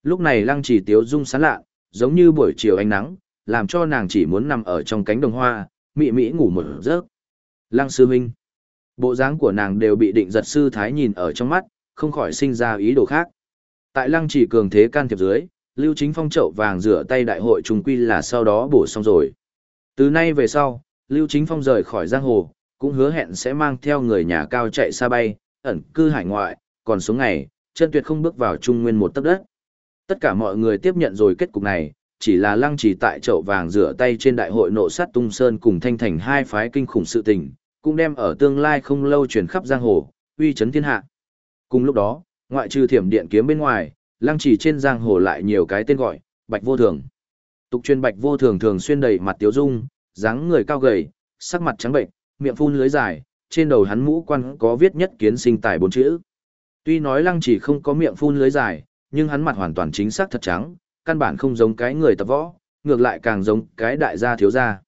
Lúc này lăng trì tiếu dung sán lạ, giống như buổi chiều ánh nắng, làm cho nàng chỉ muốn nằm ở trong cánh đồng hoa, mị mị ngủ một giấc. Lăng sư huynh. Bộ dáng của nàng đều bị định giật sư thái nhìn ở trong mắt, không khỏi sinh ra ý đồ khác. Tại lăng chỉ cường thế can thiệp dưới, Lưu Chính Phong chậu vàng rửa tay đại hội trùng quy là sau đó bổ xong rồi. Từ nay về sau, Lưu Chính Phong rời khỏi giang hồ, cũng hứa hẹn sẽ mang theo người nhà cao chạy xa bay, ẩn cư hải ngoại, còn số ngày, chân tuyệt không bước vào trung nguyên một tấc đất. Tất cả mọi người tiếp nhận rồi kết cục này, chỉ là lăng trì tại chậu vàng rửa tay trên đại hội nộ sát tung sơn cùng thanh thành hai phái kinh khủng sự tình, cũng đem ở tương lai không lâu truyền khắp giang hồ, uy chấn thiên hạ. Cùng lúc đó, ngoại trừ thiểm điện kiếm bên ngoài, lăng trì trên giang hồ lại nhiều cái tên gọi, bạch vô thường. Tục truyền bạch vô thường thường xuyên đầy mặt tiếu dung, dáng người cao gầy, sắc mặt trắng bệnh, miệng phun lưới dài, trên đầu hắn mũ quan có viết nhất kiến sinh tài bốn chữ. Tuy nói lăng chỉ không có miệng phun lưới dài, nhưng hắn mặt hoàn toàn chính xác thật trắng, căn bản không giống cái người tập võ, ngược lại càng giống cái đại gia thiếu gia.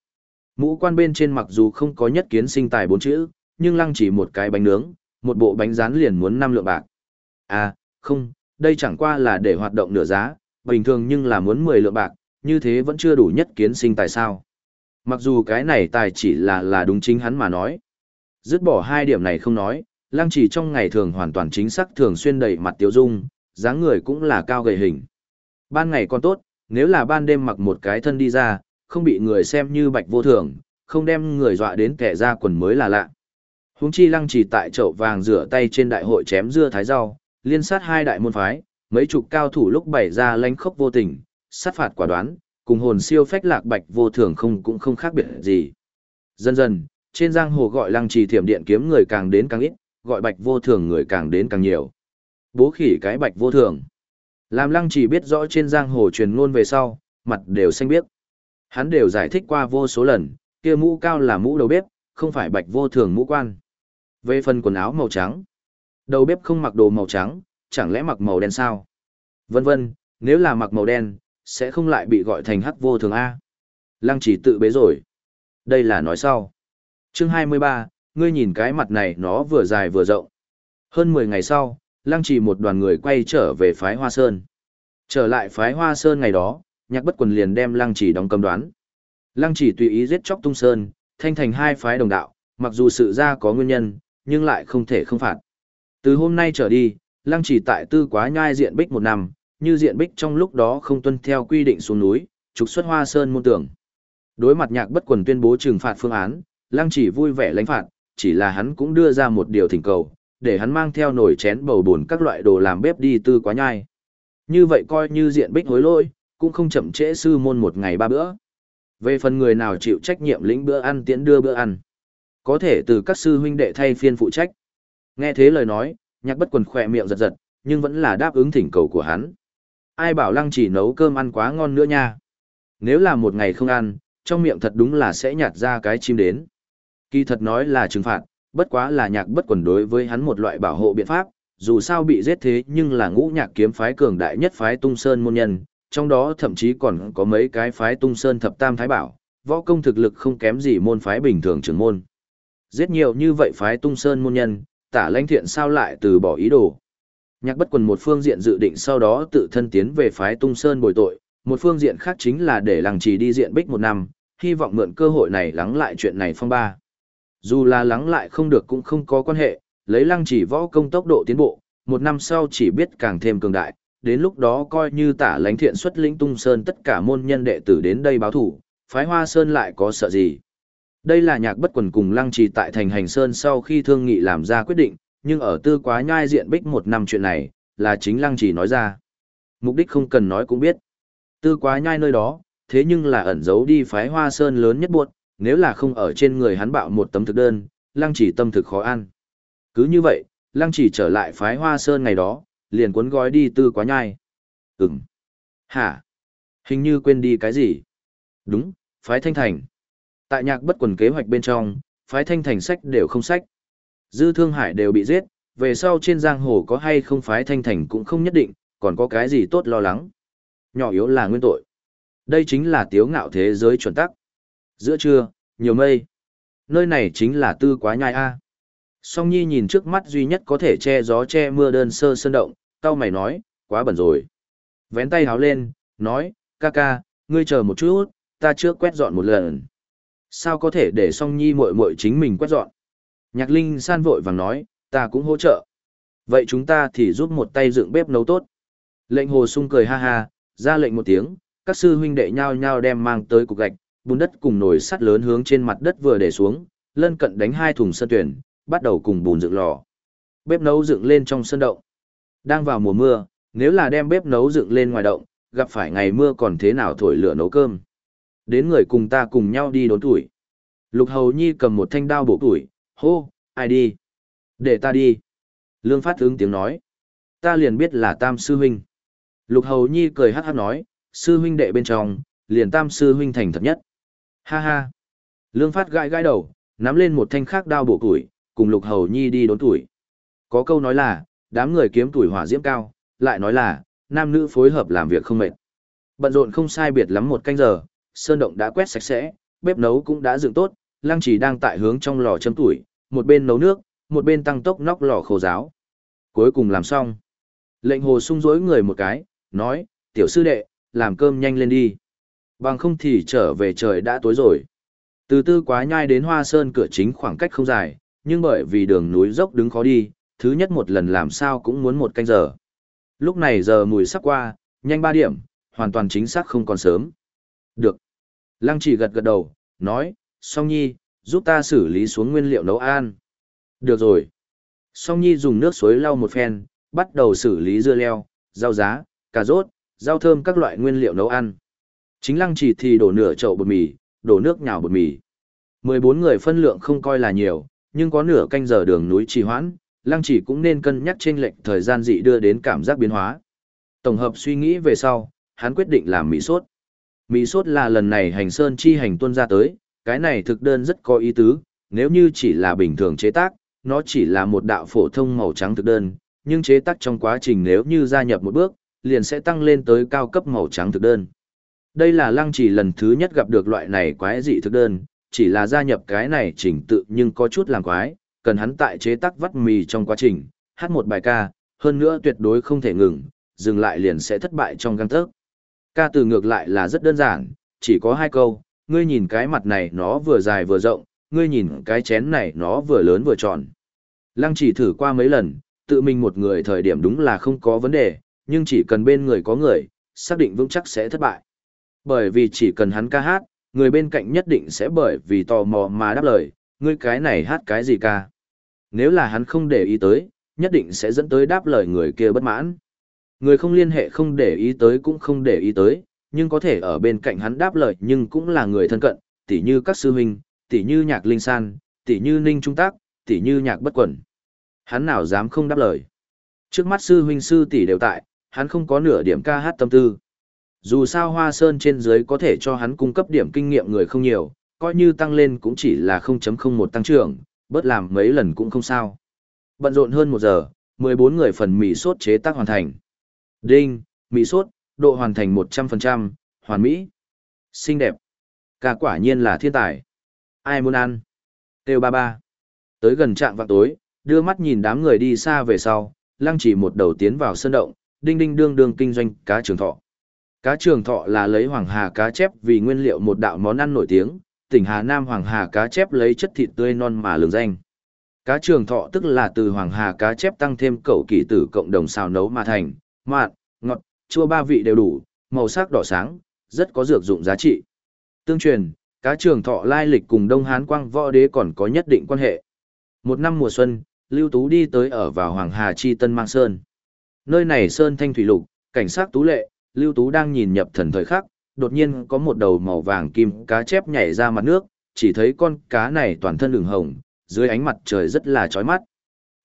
Mũ quan bên trên mặc dù không có nhất kiến sinh tài bốn chữ, nhưng lăng chỉ một cái bánh nướng, một bộ bánh rán liền muốn năm lượng bạc. À, không, đây chẳng qua là để hoạt động nửa giá, bình thường nhưng là muốn 10 lượng bạc, như thế vẫn chưa đủ nhất kiến sinh tài sao. Mặc dù cái này tài chỉ là là đúng chính hắn mà nói. Dứt bỏ hai điểm này không nói, lăng chỉ trong ngày thường hoàn toàn chính xác thường xuyên đầy mặt tiêu dung, dáng người cũng là cao gầy hình. Ban ngày còn tốt, nếu là ban đêm mặc một cái thân đi ra, không bị người xem như bạch vô thường, không đem người dọa đến kẻ ra quần mới là lạ. Huống chi lăng chỉ tại chậu vàng rửa tay trên đại hội chém dưa thái rau, liên sát hai đại môn phái, mấy chục cao thủ lúc bày ra lánh khốc vô tình, sát phạt quả đoán, cùng hồn siêu phách lạc bạch vô thường không cũng không khác biệt gì. Dần dần, trên giang hồ gọi lăng trì thiểm điện kiếm người càng đến càng ít, gọi bạch vô thường người càng đến càng nhiều. Bố khỉ cái bạch vô thường. Làm lăng trì biết rõ trên giang hồ truyền ngôn về sau, mặt đều xanh biếc. Hắn đều giải thích qua vô số lần, kia mũ cao là mũ đầu bếp, không phải bạch vô thường mũ quan. Về phần quần áo màu trắng, đầu bếp không mặc đồ màu trắng, chẳng lẽ mặc màu đen sao? Vân vân, nếu là mặc màu đen, sẽ không lại bị gọi thành hắc vô thường A. Lăng chỉ tự bế rồi. Đây là nói sau. Chương 23, ngươi nhìn cái mặt này nó vừa dài vừa rộng. Hơn 10 ngày sau, lăng chỉ một đoàn người quay trở về phái Hoa Sơn. Trở lại phái Hoa Sơn ngày đó, nhạc bất quần liền đem lăng chỉ đóng cầm đoán. Lăng chỉ tùy ý giết chóc tung sơn, thanh thành hai phái đồng đạo, mặc dù sự ra có nguyên nhân, nhưng lại không thể không phạt. Từ hôm nay trở đi, lăng chỉ tại tư quá nhai diện bích một năm, như diện bích trong lúc đó không tuân theo quy định xuống núi, trục xuất hoa sơn môn tưởng. Đối mặt nhạc bất quần tuyên bố trừng phạt phương án, lăng chỉ vui vẻ lãnh phạt, chỉ là hắn cũng đưa ra một điều thỉnh cầu, để hắn mang theo nồi chén bầu bồn các loại đồ làm bếp đi tư quá nhai. Như vậy coi như diện bích hối lỗi, cũng không chậm trễ sư môn một ngày ba bữa. Về phần người nào chịu trách nhiệm lĩnh bữa ăn tiễn đưa bữa ăn, có thể từ các sư huynh đệ thay phiên phụ trách. Nghe thế lời nói, nhạc bất quần khỏe miệng giật giật, nhưng vẫn là đáp ứng thỉnh cầu của hắn. Ai bảo lăng chỉ nấu cơm ăn quá ngon nữa nha. Nếu là một ngày không ăn, trong miệng thật đúng là sẽ nhạt ra cái chim đến. Kỳ thật nói là trừng phạt, bất quá là nhạc bất quần đối với hắn một loại bảo hộ biện pháp, dù sao bị giết thế nhưng là ngũ nhạc kiếm phái cường đại nhất phái tung sơn môn nhân, trong đó thậm chí còn có mấy cái phái tung sơn thập tam thái bảo, võ công thực lực không kém gì môn phái bình thường trưởng môn. Giết nhiều như vậy phái tung sơn môn nhân, tả lãnh thiện sao lại từ bỏ ý đồ. Nhạc bất quần một phương diện dự định sau đó tự thân tiến về phái tung sơn bồi tội, một phương diện khác chính là để lăng trì đi diện bích một năm, hy vọng mượn cơ hội này lắng lại chuyện này phong ba. Dù là lắng lại không được cũng không có quan hệ, lấy lăng trì võ công tốc độ tiến bộ, một năm sau chỉ biết càng thêm cường đại, đến lúc đó coi như tả lãnh thiện xuất lĩnh tung sơn tất cả môn nhân đệ tử đến đây báo thủ, phái hoa sơn lại có sợ gì. Đây là nhạc bất quần cùng lăng trì tại thành hành sơn sau khi thương nghị làm ra quyết định, nhưng ở tư quá nhai diện bích một năm chuyện này, là chính lăng Chỉ nói ra. Mục đích không cần nói cũng biết. Tư quá nhai nơi đó, thế nhưng là ẩn giấu đi phái hoa sơn lớn nhất buộc, nếu là không ở trên người hắn bạo một tấm thực đơn, lăng Chỉ tâm thực khó ăn. Cứ như vậy, lăng Chỉ trở lại phái hoa sơn ngày đó, liền cuốn gói đi tư quá nhai. Ừm. Hả? Hình như quên đi cái gì? Đúng, phái thanh thành. Tại nhạc bất quần kế hoạch bên trong, phái thanh thành sách đều không sách. Dư Thương Hải đều bị giết, về sau trên giang hồ có hay không phái thanh thành cũng không nhất định, còn có cái gì tốt lo lắng. Nhỏ yếu là nguyên tội. Đây chính là tiếu ngạo thế giới chuẩn tắc. Giữa trưa, nhiều mây. Nơi này chính là tư quá nhai A. Song Nhi nhìn trước mắt duy nhất có thể che gió che mưa đơn sơ sơn động, tao mày nói, quá bẩn rồi. Vén tay háo lên, nói, ca ca, ngươi chờ một chút, ta chưa quét dọn một lần. Sao có thể để song nhi muội muội chính mình quét dọn? Nhạc Linh san vội vàng nói, ta cũng hỗ trợ. Vậy chúng ta thì giúp một tay dựng bếp nấu tốt. Lệnh hồ sung cười ha ha, ra lệnh một tiếng, các sư huynh đệ nhau nhau đem mang tới cục gạch, bùn đất cùng nồi sắt lớn hướng trên mặt đất vừa để xuống, lân cận đánh hai thùng sân tuyển, bắt đầu cùng bùn dựng lò. Bếp nấu dựng lên trong sân động. Đang vào mùa mưa, nếu là đem bếp nấu dựng lên ngoài động, gặp phải ngày mưa còn thế nào thổi lửa nấu cơm. Đến người cùng ta cùng nhau đi đốn tuổi. Lục Hầu Nhi cầm một thanh đao bổ tuổi, hô, ai đi? Để ta đi. Lương Phát ứng tiếng nói. Ta liền biết là Tam Sư Huynh. Lục Hầu Nhi cười hát hát nói, Sư Huynh đệ bên trong, liền Tam Sư Huynh thành thật nhất. Ha ha. Lương Phát gãi gãi đầu, nắm lên một thanh khác đao bổ tuổi, cùng Lục Hầu Nhi đi đốn tuổi. Có câu nói là, đám người kiếm tuổi hỏa diễm cao, lại nói là, nam nữ phối hợp làm việc không mệt. Bận rộn không sai biệt lắm một canh giờ, sơn động đã quét sạch sẽ, bếp nấu cũng đã dựng tốt, lăng chỉ đang tại hướng trong lò châm tuổi, một bên nấu nước, một bên tăng tốc nóc lò khô giáo. Cuối cùng làm xong. Lệnh hồ sung dối người một cái, nói, tiểu sư đệ, làm cơm nhanh lên đi. Bằng không thì trở về trời đã tối rồi. Từ tư quá nhai đến hoa sơn cửa chính khoảng cách không dài, nhưng bởi vì đường núi dốc đứng khó đi, thứ nhất một lần làm sao cũng muốn một canh giờ. Lúc này giờ mùi sắp qua, nhanh ba điểm, hoàn toàn chính xác không còn sớm. Được. Lăng chỉ gật gật đầu, nói, song nhi, giúp ta xử lý xuống nguyên liệu nấu ăn. Được rồi. Song nhi dùng nước suối lau một phen, bắt đầu xử lý dưa leo, rau giá, cà rốt, rau thơm các loại nguyên liệu nấu ăn. Chính lăng chỉ thì đổ nửa chậu bột mì, đổ nước nhào bột mì. 14 người phân lượng không coi là nhiều, nhưng có nửa canh giờ đường núi trì hoãn, lăng chỉ cũng nên cân nhắc trên lệnh thời gian dị đưa đến cảm giác biến hóa. Tổng hợp suy nghĩ về sau, hắn quyết định làm mì sốt. Mì sốt là lần này hành sơn chi hành tuân ra tới, cái này thực đơn rất có ý tứ, nếu như chỉ là bình thường chế tác, nó chỉ là một đạo phổ thông màu trắng thực đơn, nhưng chế tác trong quá trình nếu như gia nhập một bước, liền sẽ tăng lên tới cao cấp màu trắng thực đơn. Đây là lăng chỉ lần thứ nhất gặp được loại này quái dị thực đơn, chỉ là gia nhập cái này chỉnh tự nhưng có chút làm quái, cần hắn tại chế tác vắt mì trong quá trình, hát một bài ca, hơn nữa tuyệt đối không thể ngừng, dừng lại liền sẽ thất bại trong găng tớc. Ca từ ngược lại là rất đơn giản, chỉ có hai câu, ngươi nhìn cái mặt này nó vừa dài vừa rộng, ngươi nhìn cái chén này nó vừa lớn vừa tròn. Lăng chỉ thử qua mấy lần, tự mình một người thời điểm đúng là không có vấn đề, nhưng chỉ cần bên người có người, xác định vững chắc sẽ thất bại. Bởi vì chỉ cần hắn ca hát, người bên cạnh nhất định sẽ bởi vì tò mò mà đáp lời, ngươi cái này hát cái gì ca. Nếu là hắn không để ý tới, nhất định sẽ dẫn tới đáp lời người kia bất mãn. Người không liên hệ không để ý tới cũng không để ý tới, nhưng có thể ở bên cạnh hắn đáp lời nhưng cũng là người thân cận, tỉ như các sư huynh, tỉ như nhạc linh san, tỉ như ninh trung tác, tỉ như nhạc bất quẩn. Hắn nào dám không đáp lời. Trước mắt sư huynh sư tỷ đều tại, hắn không có nửa điểm ca hát tâm tư. Dù sao Hoa Sơn trên dưới có thể cho hắn cung cấp điểm kinh nghiệm người không nhiều, coi như tăng lên cũng chỉ là 0.01 tăng trưởng, bớt làm mấy lần cũng không sao. Bận rộn hơn một giờ, 14 người phần mì sốt chế tác hoàn thành. Đinh, mì sốt, độ hoàn thành 100%, hoàn mỹ. Xinh đẹp. Cả quả nhiên là thiên tài. Ai muốn ăn? Têu ba ba. Tới gần trạm vào tối, đưa mắt nhìn đám người đi xa về sau, lăng chỉ một đầu tiến vào sân động, đinh đinh đương đương kinh doanh cá trường thọ. Cá trường thọ là lấy hoàng hà cá chép vì nguyên liệu một đạo món ăn nổi tiếng, tỉnh Hà Nam hoàng hà cá chép lấy chất thịt tươi non mà lường danh. Cá trường thọ tức là từ hoàng hà cá chép tăng thêm cẩu kỳ tử cộng đồng xào nấu mà thành, mặn, ngọt, chua ba vị đều đủ, màu sắc đỏ sáng, rất có dược dụng giá trị. Tương truyền, cá trường thọ lai lịch cùng Đông Hán Quang Võ Đế còn có nhất định quan hệ. Một năm mùa xuân, Lưu Tú đi tới ở vào Hoàng Hà Chi Tân Mang Sơn. Nơi này sơn thanh thủy lục, cảnh sát tú lệ, Lưu Tú đang nhìn nhập thần thời khắc, đột nhiên có một đầu màu vàng kim cá chép nhảy ra mặt nước, chỉ thấy con cá này toàn thân đường hồng, dưới ánh mặt trời rất là chói mắt.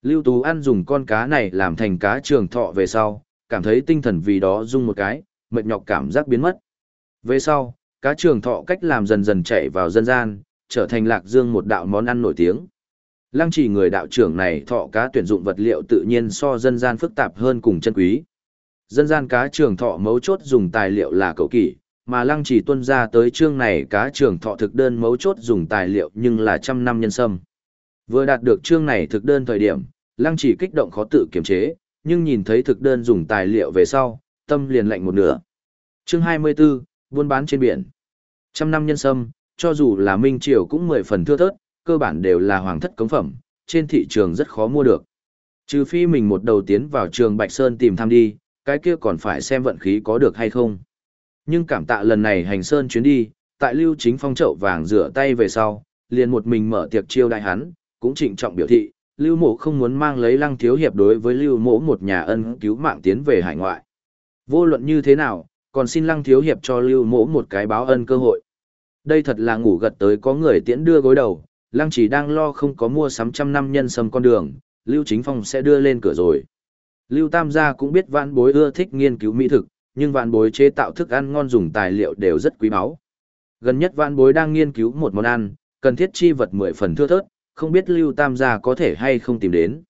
Lưu Tú ăn dùng con cá này làm thành cá trường thọ về sau, cảm thấy tinh thần vì đó rung một cái, mệt nhọc cảm giác biến mất. Về sau, cá trường thọ cách làm dần dần chạy vào dân gian, trở thành lạc dương một đạo món ăn nổi tiếng. Lăng chỉ người đạo trưởng này thọ cá tuyển dụng vật liệu tự nhiên so dân gian phức tạp hơn cùng chân quý. Dân gian cá trường thọ mấu chốt dùng tài liệu là cầu kỷ, mà lăng chỉ tuân ra tới chương này cá trường thọ thực đơn mấu chốt dùng tài liệu nhưng là trăm năm nhân sâm. Vừa đạt được chương này thực đơn thời điểm, lăng chỉ kích động khó tự kiềm chế, nhưng nhìn thấy thực đơn dùng tài liệu về sau, tâm liền lạnh một nửa. Chương 24, buôn bán trên biển. Trăm năm nhân sâm, cho dù là Minh Triều cũng mười phần thưa thớt, cơ bản đều là hoàng thất cống phẩm, trên thị trường rất khó mua được. Trừ phi mình một đầu tiến vào trường Bạch Sơn tìm thăm đi, cái kia còn phải xem vận khí có được hay không. Nhưng cảm tạ lần này hành sơn chuyến đi, tại lưu chính phong trậu vàng rửa tay về sau, liền một mình mở tiệc chiêu đại hắn, cũng trịnh trọng biểu thị, lưu mộ không muốn mang lấy lăng thiếu hiệp đối với lưu mộ một nhà ân cứu mạng tiến về hải ngoại. Vô luận như thế nào, còn xin lăng thiếu hiệp cho lưu mộ một cái báo ân cơ hội. Đây thật là ngủ gật tới có người tiễn đưa gối đầu, lăng chỉ đang lo không có mua sắm trăm năm nhân sâm con đường, lưu chính phong sẽ đưa lên cửa rồi. Lưu Tam gia cũng biết vạn bối ưa thích nghiên cứu mỹ thực, nhưng vạn bối chế tạo thức ăn ngon dùng tài liệu đều rất quý báu. Gần nhất vạn bối đang nghiên cứu một món ăn, cần thiết chi vật mười phần thưa thớt, không biết Lưu Tam gia có thể hay không tìm đến.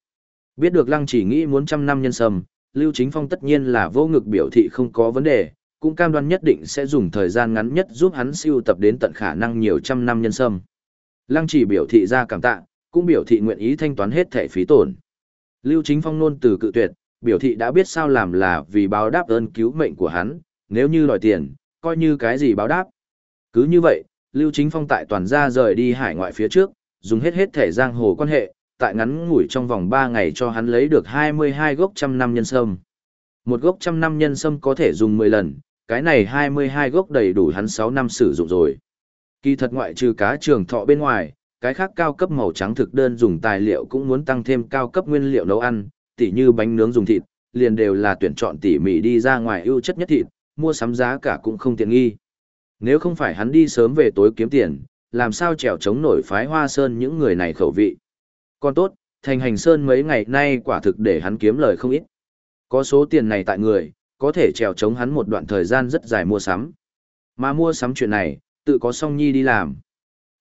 Biết được Lăng chỉ nghĩ muốn trăm năm nhân sâm, Lưu Chính Phong tất nhiên là vô ngực biểu thị không có vấn đề, cũng cam đoan nhất định sẽ dùng thời gian ngắn nhất giúp hắn siêu tập đến tận khả năng nhiều trăm năm nhân sâm. Lăng chỉ biểu thị ra cảm tạ, cũng biểu thị nguyện ý thanh toán hết thẻ phí tổn. Lưu Chính Phong nôn từ cự tuyệt, biểu thị đã biết sao làm là vì báo đáp ơn cứu mệnh của hắn, nếu như đòi tiền, coi như cái gì báo đáp. Cứ như vậy, Lưu Chính Phong tại toàn gia rời đi hải ngoại phía trước, dùng hết hết thể giang hồ quan hệ, tại ngắn ngủi trong vòng 3 ngày cho hắn lấy được 22 gốc trăm năm nhân sâm. Một gốc trăm năm nhân sâm có thể dùng 10 lần, cái này 22 gốc đầy đủ hắn 6 năm sử dụng rồi. Kỳ thật ngoại trừ cá trường thọ bên ngoài, cái khác cao cấp màu trắng thực đơn dùng tài liệu cũng muốn tăng thêm cao cấp nguyên liệu nấu ăn, tỉ như bánh nướng dùng thịt, liền đều là tuyển chọn tỉ mỉ đi ra ngoài ưu chất nhất thịt, mua sắm giá cả cũng không tiện nghi. Nếu không phải hắn đi sớm về tối kiếm tiền, làm sao trèo chống nổi phái hoa sơn những người này khẩu vị. Còn tốt, thành hành sơn mấy ngày nay quả thực để hắn kiếm lời không ít. Có số tiền này tại người, có thể trèo chống hắn một đoạn thời gian rất dài mua sắm. Mà mua sắm chuyện này, tự có song nhi đi làm.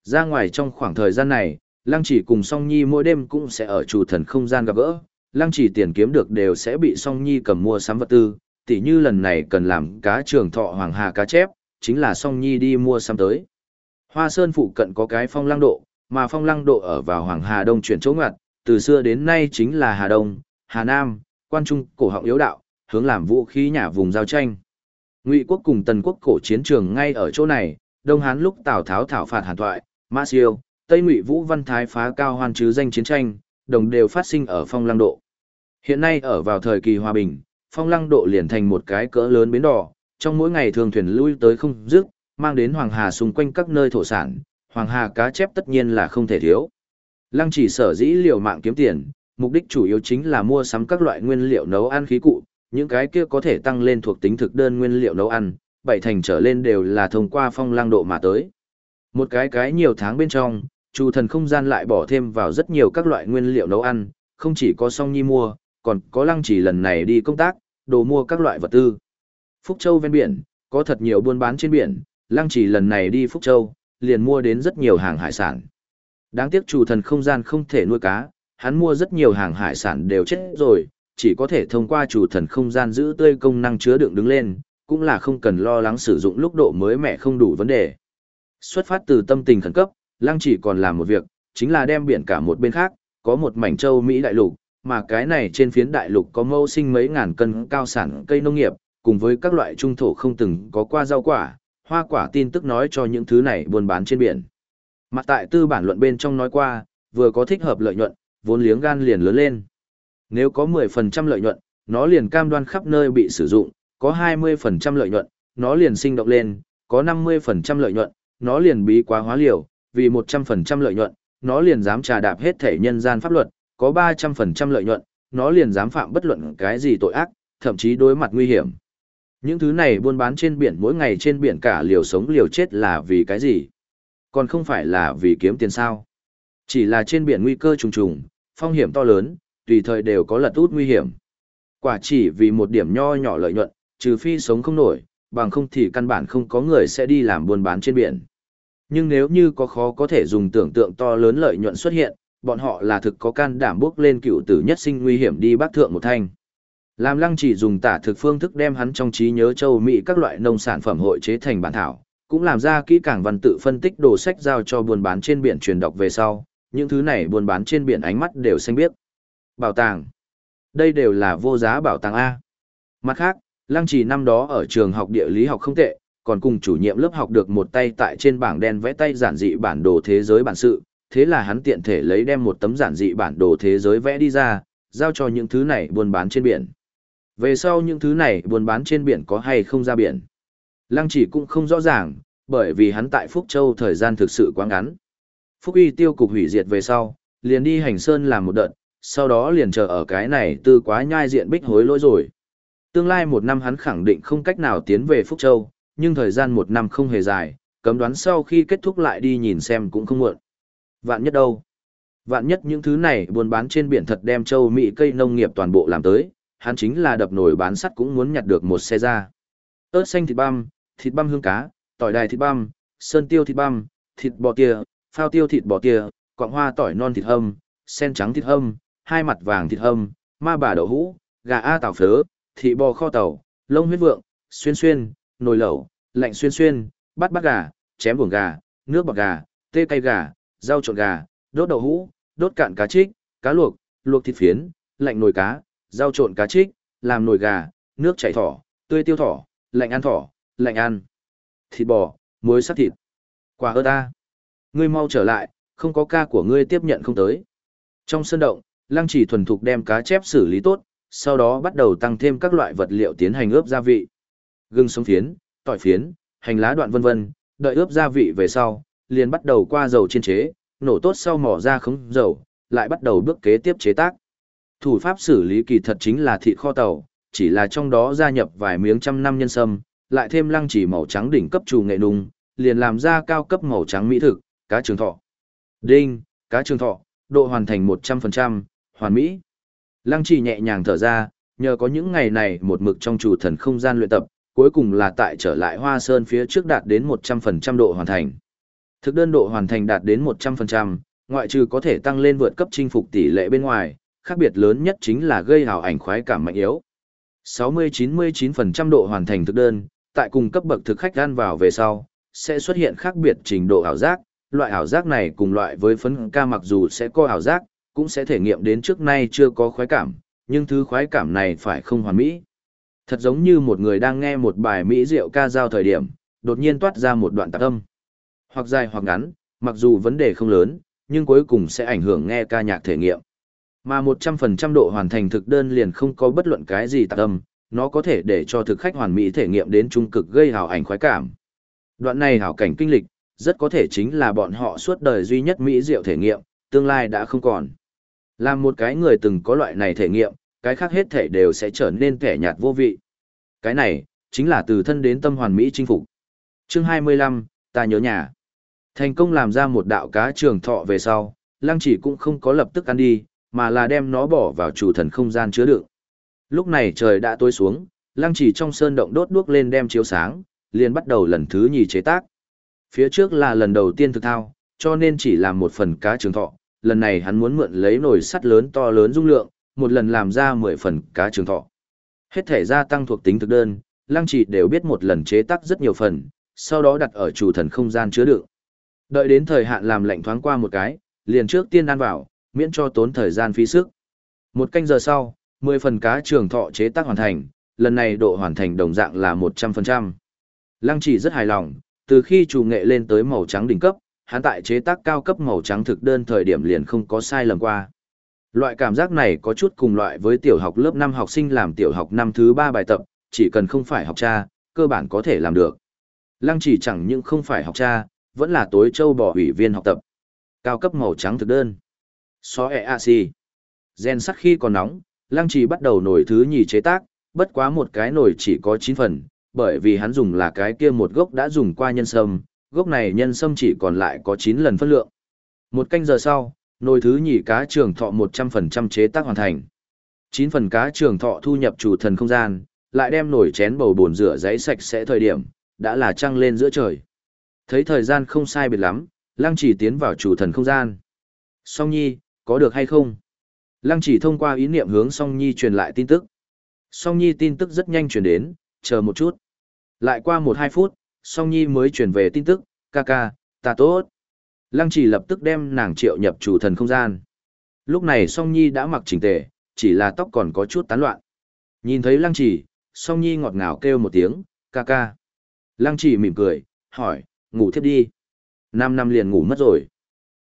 Ra ngoài trong khoảng thời gian này, Lăng chỉ cùng song nhi mỗi đêm cũng sẽ ở chủ thần không gian gặp gỡ, Lăng chỉ tiền kiếm được đều sẽ bị song nhi cầm mua sắm vật tư, tỉ như lần này cần làm cá trường thọ hoàng hà cá chép, chính là song nhi đi mua sắm tới. Hoa Sơn phụ cận có cái phong lăng độ, mà phong lăng độ ở vào Hoàng Hà Đông chuyển chỗ ngặt, từ xưa đến nay chính là Hà Đông, Hà Nam, quan trung, cổ họng yếu đạo, hướng làm vũ khí nhà vùng giao tranh. Ngụy quốc cùng Tần quốc cổ chiến trường ngay ở chỗ này, Đông Hán lúc Tào Tháo thảo phạt Hàn Thoại, Mã Siêu, Tây Ngụy Vũ Văn Thái phá cao hoan chứ danh chiến tranh, đồng đều phát sinh ở phong lăng độ. Hiện nay ở vào thời kỳ hòa bình, phong lăng độ liền thành một cái cỡ lớn bến đỏ, trong mỗi ngày thường thuyền lui tới không dứt, mang đến Hoàng Hà xung quanh các nơi thổ sản, Hoàng Hà cá chép tất nhiên là không thể thiếu. Lăng chỉ sở dĩ liều mạng kiếm tiền, mục đích chủ yếu chính là mua sắm các loại nguyên liệu nấu ăn khí cụ, những cái kia có thể tăng lên thuộc tính thực đơn nguyên liệu nấu ăn, bảy thành trở lên đều là thông qua phong lang độ mà tới. Một cái cái nhiều tháng bên trong, chủ thần không gian lại bỏ thêm vào rất nhiều các loại nguyên liệu nấu ăn, không chỉ có song nhi mua, còn có lăng chỉ lần này đi công tác, đồ mua các loại vật tư. Phúc Châu ven biển, có thật nhiều buôn bán trên biển, lăng chỉ lần này đi Phúc Châu, liền mua đến rất nhiều hàng hải sản. Đáng tiếc chủ thần không gian không thể nuôi cá, hắn mua rất nhiều hàng hải sản đều chết rồi, chỉ có thể thông qua chủ thần không gian giữ tươi công năng chứa đựng đứng lên, cũng là không cần lo lắng sử dụng lúc độ mới mẻ không đủ vấn đề. Xuất phát từ tâm tình khẩn cấp, lăng chỉ còn làm một việc, chính là đem biển cả một bên khác, có một mảnh châu Mỹ đại lục, mà cái này trên phiến đại lục có mâu sinh mấy ngàn cân cao sản cây nông nghiệp, cùng với các loại trung thổ không từng có qua rau quả, hoa quả tin tức nói cho những thứ này buôn bán trên biển. Mặt tại tư bản luận bên trong nói qua, vừa có thích hợp lợi nhuận, vốn liếng gan liền lớn lên. Nếu có 10% lợi nhuận, nó liền cam đoan khắp nơi bị sử dụng, có 20% lợi nhuận, nó liền sinh động lên, có 50% lợi nhuận, nó liền bí quá hóa liều, vì 100% lợi nhuận, nó liền dám trà đạp hết thể nhân gian pháp luật, có 300% lợi nhuận, nó liền dám phạm bất luận cái gì tội ác, thậm chí đối mặt nguy hiểm. Những thứ này buôn bán trên biển mỗi ngày trên biển cả liều sống liều chết là vì cái gì? Còn không phải là vì kiếm tiền sao? Chỉ là trên biển nguy cơ trùng trùng, phong hiểm to lớn, tùy thời đều có lật út nguy hiểm. Quả chỉ vì một điểm nho nhỏ lợi nhuận, trừ phi sống không nổi, bằng không thì căn bản không có người sẽ đi làm buôn bán trên biển. Nhưng nếu như có khó có thể dùng tưởng tượng to lớn lợi nhuận xuất hiện, bọn họ là thực có can đảm bước lên cựu tử nhất sinh nguy hiểm đi bác thượng một thanh. Làm lăng chỉ dùng tả thực phương thức đem hắn trong trí nhớ châu Mỹ các loại nông sản phẩm hội chế thành bản thảo, cũng làm ra kỹ càng văn tự phân tích đồ sách giao cho buôn bán trên biển truyền đọc về sau, những thứ này buôn bán trên biển ánh mắt đều xanh biết. Bảo tàng. Đây đều là vô giá bảo tàng A. Mặt khác, lăng chỉ năm đó ở trường học địa lý học không tệ, còn cùng chủ nhiệm lớp học được một tay tại trên bảng đen vẽ tay giản dị bản đồ thế giới bản sự, thế là hắn tiện thể lấy đem một tấm giản dị bản đồ thế giới vẽ đi ra, giao cho những thứ này buôn bán trên biển. Về sau những thứ này buôn bán trên biển có hay không ra biển. Lăng chỉ cũng không rõ ràng, bởi vì hắn tại Phúc Châu thời gian thực sự quá ngắn. Phúc uy tiêu cục hủy diệt về sau, liền đi hành sơn làm một đợt, sau đó liền chờ ở cái này tư quá nhai diện bích hối lỗi rồi. Tương lai một năm hắn khẳng định không cách nào tiến về Phúc Châu, nhưng thời gian một năm không hề dài, cấm đoán sau khi kết thúc lại đi nhìn xem cũng không muộn. Vạn nhất đâu? Vạn nhất những thứ này buôn bán trên biển thật đem châu Mỹ cây nông nghiệp toàn bộ làm tới, hắn chính là đập nồi bán sắt cũng muốn nhặt được một xe ra. ớt xanh thịt băm, thịt băm hương cá, tỏi đài thịt băm, sơn tiêu thịt băm, thịt bò tia, phao tiêu thịt bò tia, quạng hoa tỏi non thịt hâm, sen trắng thịt hâm, hai mặt vàng thịt hâm, ma bà đậu hũ, gà a tàu phớ, thịt bò kho tàu, lông huyết vượng, xuyên xuyên, nồi lẩu, lạnh xuyên xuyên, bát bát gà, chém buồng gà, nước bọt gà, tê cay gà, rau trộn gà, đốt đậu hũ, đốt cạn cá trích, cá luộc, luộc thịt phiến, lạnh nồi cá, rau trộn cá trích, làm nồi gà, nước chảy thỏ, tươi tiêu thỏ, lạnh ăn thỏ, lạnh ăn. Thịt bò, muối sắc thịt. Quả ơ ta. Ngươi mau trở lại, không có ca của ngươi tiếp nhận không tới. Trong sân động, lăng chỉ thuần thục đem cá chép xử lý tốt, sau đó bắt đầu tăng thêm các loại vật liệu tiến hành ướp gia vị. Gừng sống phiến, tỏi phiến, hành lá đoạn vân vân, đợi ướp gia vị về sau, liền bắt đầu qua dầu chiên chế, nổ tốt sau mỏ ra khống dầu, lại bắt đầu bước kế tiếp chế tác. Thủ pháp xử lý kỳ thật chính là thịt kho tàu, chỉ là trong đó gia nhập vài miếng trăm năm nhân sâm, lại thêm lăng chỉ màu trắng đỉnh cấp trù nghệ nung, liền làm ra cao cấp màu trắng mỹ thực, cá trường thọ. Đinh, cá trường thọ, độ hoàn thành 100%, hoàn mỹ. Lăng chỉ nhẹ nhàng thở ra, nhờ có những ngày này một mực trong chủ thần không gian luyện tập, cuối cùng là tại trở lại hoa sơn phía trước đạt đến 100% độ hoàn thành. Thực đơn độ hoàn thành đạt đến 100%, ngoại trừ có thể tăng lên vượt cấp chinh phục tỷ lệ bên ngoài, khác biệt lớn nhất chính là gây hào ảnh khoái cảm mạnh yếu. 60-99% độ hoàn thành thực đơn, tại cùng cấp bậc thực khách ăn vào về sau, sẽ xuất hiện khác biệt trình độ ảo giác. Loại ảo giác này cùng loại với phấn ca mặc dù sẽ có ảo giác, cũng sẽ thể nghiệm đến trước nay chưa có khoái cảm, nhưng thứ khoái cảm này phải không hoàn mỹ. Thật giống như một người đang nghe một bài mỹ diệu ca giao thời điểm, đột nhiên toát ra một đoạn tạp âm. Hoặc dài hoặc ngắn, mặc dù vấn đề không lớn, nhưng cuối cùng sẽ ảnh hưởng nghe ca nhạc thể nghiệm. Mà 100% độ hoàn thành thực đơn liền không có bất luận cái gì tạc âm, nó có thể để cho thực khách hoàn mỹ thể nghiệm đến trung cực gây hào ảnh khoái cảm. Đoạn này hảo cảnh kinh lịch, rất có thể chính là bọn họ suốt đời duy nhất mỹ diệu thể nghiệm, tương lai đã không còn. Làm một cái người từng có loại này thể nghiệm, cái khác hết thể đều sẽ trở nên kẻ nhạt vô vị. Cái này, chính là từ thân đến tâm hoàn mỹ chinh phục. Chương 25, ta nhớ nhà. Thành công làm ra một đạo cá trường thọ về sau, lăng chỉ cũng không có lập tức ăn đi, mà là đem nó bỏ vào chủ thần không gian chứa đựng. Lúc này trời đã tối xuống, lăng chỉ trong sơn động đốt đuốc lên đem chiếu sáng, liền bắt đầu lần thứ nhì chế tác. Phía trước là lần đầu tiên thực thao, cho nên chỉ làm một phần cá trường thọ, lần này hắn muốn mượn lấy nồi sắt lớn to lớn dung lượng, một lần làm ra 10 phần cá trường thọ. Hết thể gia tăng thuộc tính thực đơn, lăng chỉ đều biết một lần chế tác rất nhiều phần, sau đó đặt ở chủ thần không gian chứa đựng. Đợi đến thời hạn làm lạnh thoáng qua một cái, liền trước tiên ăn vào, miễn cho tốn thời gian phí sức. Một canh giờ sau, 10 phần cá trường thọ chế tác hoàn thành, lần này độ hoàn thành đồng dạng là 100%. Lăng chỉ rất hài lòng, từ khi chủ nghệ lên tới màu trắng đỉnh cấp, hắn tại chế tác cao cấp màu trắng thực đơn thời điểm liền không có sai lầm qua. Loại cảm giác này có chút cùng loại với tiểu học lớp 5 học sinh làm tiểu học năm thứ 3 bài tập, chỉ cần không phải học cha, cơ bản có thể làm được. Lăng chỉ chẳng những không phải học cha, vẫn là tối châu bỏ ủy viên học tập. Cao cấp màu trắng thực đơn. So e a si. Gen sắt khi còn nóng, lăng trì bắt đầu nổi thứ nhì chế tác, bất quá một cái nồi chỉ có 9 phần, bởi vì hắn dùng là cái kia một gốc đã dùng qua nhân sâm, gốc này nhân sâm chỉ còn lại có 9 lần phân lượng. Một canh giờ sau, nồi thứ nhì cá trường thọ 100% chế tác hoàn thành. 9 phần cá trường thọ thu nhập chủ thần không gian, lại đem nồi chén bầu bồn rửa giấy sạch sẽ thời điểm, đã là trăng lên giữa trời. Thấy thời gian không sai biệt lắm, lăng chỉ tiến vào chủ thần không gian. Song Nhi, có được hay không? Lăng chỉ thông qua ý niệm hướng Song Nhi truyền lại tin tức. Song Nhi tin tức rất nhanh truyền đến, chờ một chút. Lại qua một hai phút, Song Nhi mới truyền về tin tức, ca ca, ta tốt. Lăng chỉ lập tức đem nàng triệu nhập chủ thần không gian. Lúc này Song Nhi đã mặc chỉnh tề, chỉ là tóc còn có chút tán loạn. Nhìn thấy Lăng chỉ, Song Nhi ngọt ngào kêu một tiếng, ca ca. Lăng chỉ mỉm cười, hỏi, ngủ thiếp đi. Năm năm liền ngủ mất rồi.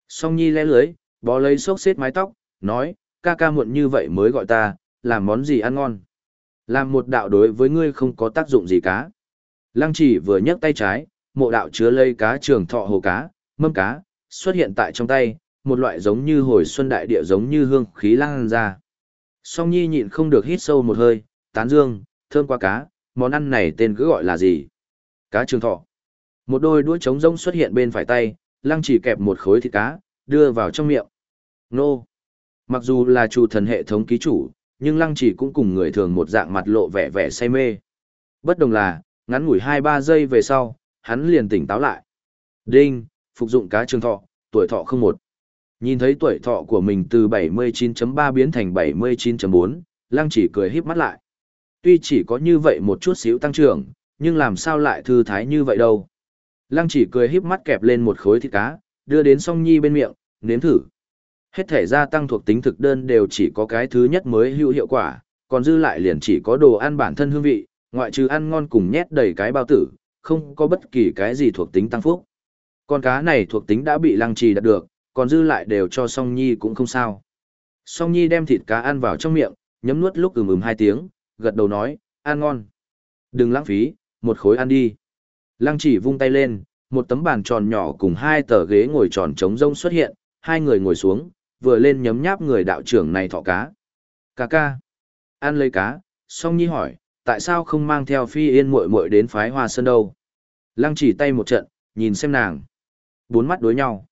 Song Nhi lẽ lưới, bó lấy xốc xếp mái tóc, nói, ca ca muộn như vậy mới gọi ta, làm món gì ăn ngon. Làm một đạo đối với ngươi không có tác dụng gì cá. Lăng chỉ vừa nhấc tay trái, mộ đạo chứa lây cá trường thọ hồ cá, mâm cá, xuất hiện tại trong tay, một loại giống như hồi xuân đại địa giống như hương khí lan ra. Song Nhi nhịn không được hít sâu một hơi, tán dương, thơm qua cá, món ăn này tên cứ gọi là gì? Cá trường thọ. Một đôi đuôi trống rông xuất hiện bên phải tay, lăng chỉ kẹp một khối thịt cá, đưa vào trong miệng. Nô! Mặc dù là chủ thần hệ thống ký chủ, nhưng lăng chỉ cũng cùng người thường một dạng mặt lộ vẻ vẻ say mê. Bất đồng là, ngắn ngủi 2-3 giây về sau, hắn liền tỉnh táo lại. Đinh, phục dụng cá trường thọ, tuổi thọ không một. Nhìn thấy tuổi thọ của mình từ 79.3 biến thành 79.4, lăng chỉ cười híp mắt lại. Tuy chỉ có như vậy một chút xíu tăng trưởng, nhưng làm sao lại thư thái như vậy đâu. Lăng chỉ cười híp mắt kẹp lên một khối thịt cá, đưa đến song nhi bên miệng, nếm thử. Hết thể gia tăng thuộc tính thực đơn đều chỉ có cái thứ nhất mới hữu hiệu quả, còn dư lại liền chỉ có đồ ăn bản thân hương vị, ngoại trừ ăn ngon cùng nhét đầy cái bao tử, không có bất kỳ cái gì thuộc tính tăng phúc. Con cá này thuộc tính đã bị lăng trì đạt được, còn dư lại đều cho song nhi cũng không sao. Song nhi đem thịt cá ăn vào trong miệng, nhấm nuốt lúc ừm ừm hai tiếng, gật đầu nói, ăn ngon. Đừng lãng phí, một khối ăn đi. Lăng chỉ vung tay lên, một tấm bàn tròn nhỏ cùng hai tờ ghế ngồi tròn trống rông xuất hiện, hai người ngồi xuống, vừa lên nhấm nháp người đạo trưởng này thọ cá. Cá ca. Ăn lấy cá, song nhi hỏi, tại sao không mang theo phi yên muội muội đến phái hoa sơn đâu? Lăng chỉ tay một trận, nhìn xem nàng. Bốn mắt đối nhau.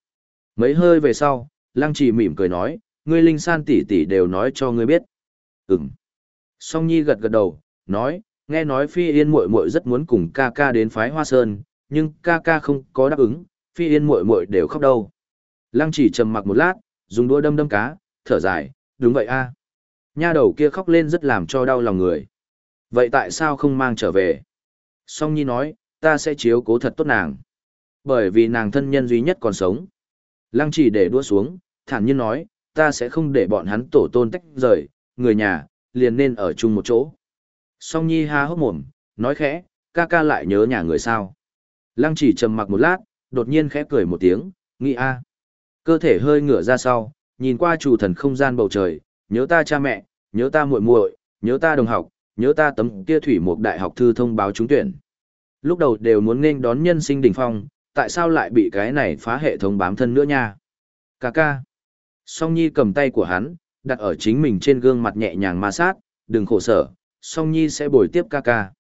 Mấy hơi về sau, lăng chỉ mỉm cười nói, ngươi linh san tỷ tỷ đều nói cho ngươi biết. Ừm. Song nhi gật gật đầu, nói, nghe nói phi yên muội muội rất muốn cùng ca ca đến phái hoa sơn, nhưng ca ca không có đáp ứng, phi yên muội muội đều khóc đâu. Lăng chỉ trầm mặc một lát, dùng đũa đâm đâm cá, thở dài, đúng vậy a. Nha đầu kia khóc lên rất làm cho đau lòng người. Vậy tại sao không mang trở về? Song Nhi nói, ta sẽ chiếu cố thật tốt nàng. Bởi vì nàng thân nhân duy nhất còn sống. Lăng chỉ để đua xuống, thản nhiên nói, ta sẽ không để bọn hắn tổ tôn tách rời, người nhà, liền nên ở chung một chỗ. Song Nhi ha hốc mồm, nói khẽ, ca ca lại nhớ nhà người sao. Lăng chỉ trầm mặc một lát, đột nhiên khẽ cười một tiếng, nghĩ a. Cơ thể hơi ngửa ra sau, nhìn qua chủ thần không gian bầu trời, nhớ ta cha mẹ, nhớ ta muội muội, nhớ ta đồng học, nhớ ta tấm kia thủy một đại học thư thông báo trúng tuyển. Lúc đầu đều muốn nên đón nhân sinh đỉnh phong, tại sao lại bị cái này phá hệ thống bám thân nữa nha? Cà ca. Song Nhi cầm tay của hắn, đặt ở chính mình trên gương mặt nhẹ nhàng ma sát, đừng khổ sở, Song Nhi sẽ bồi tiếp ca ca.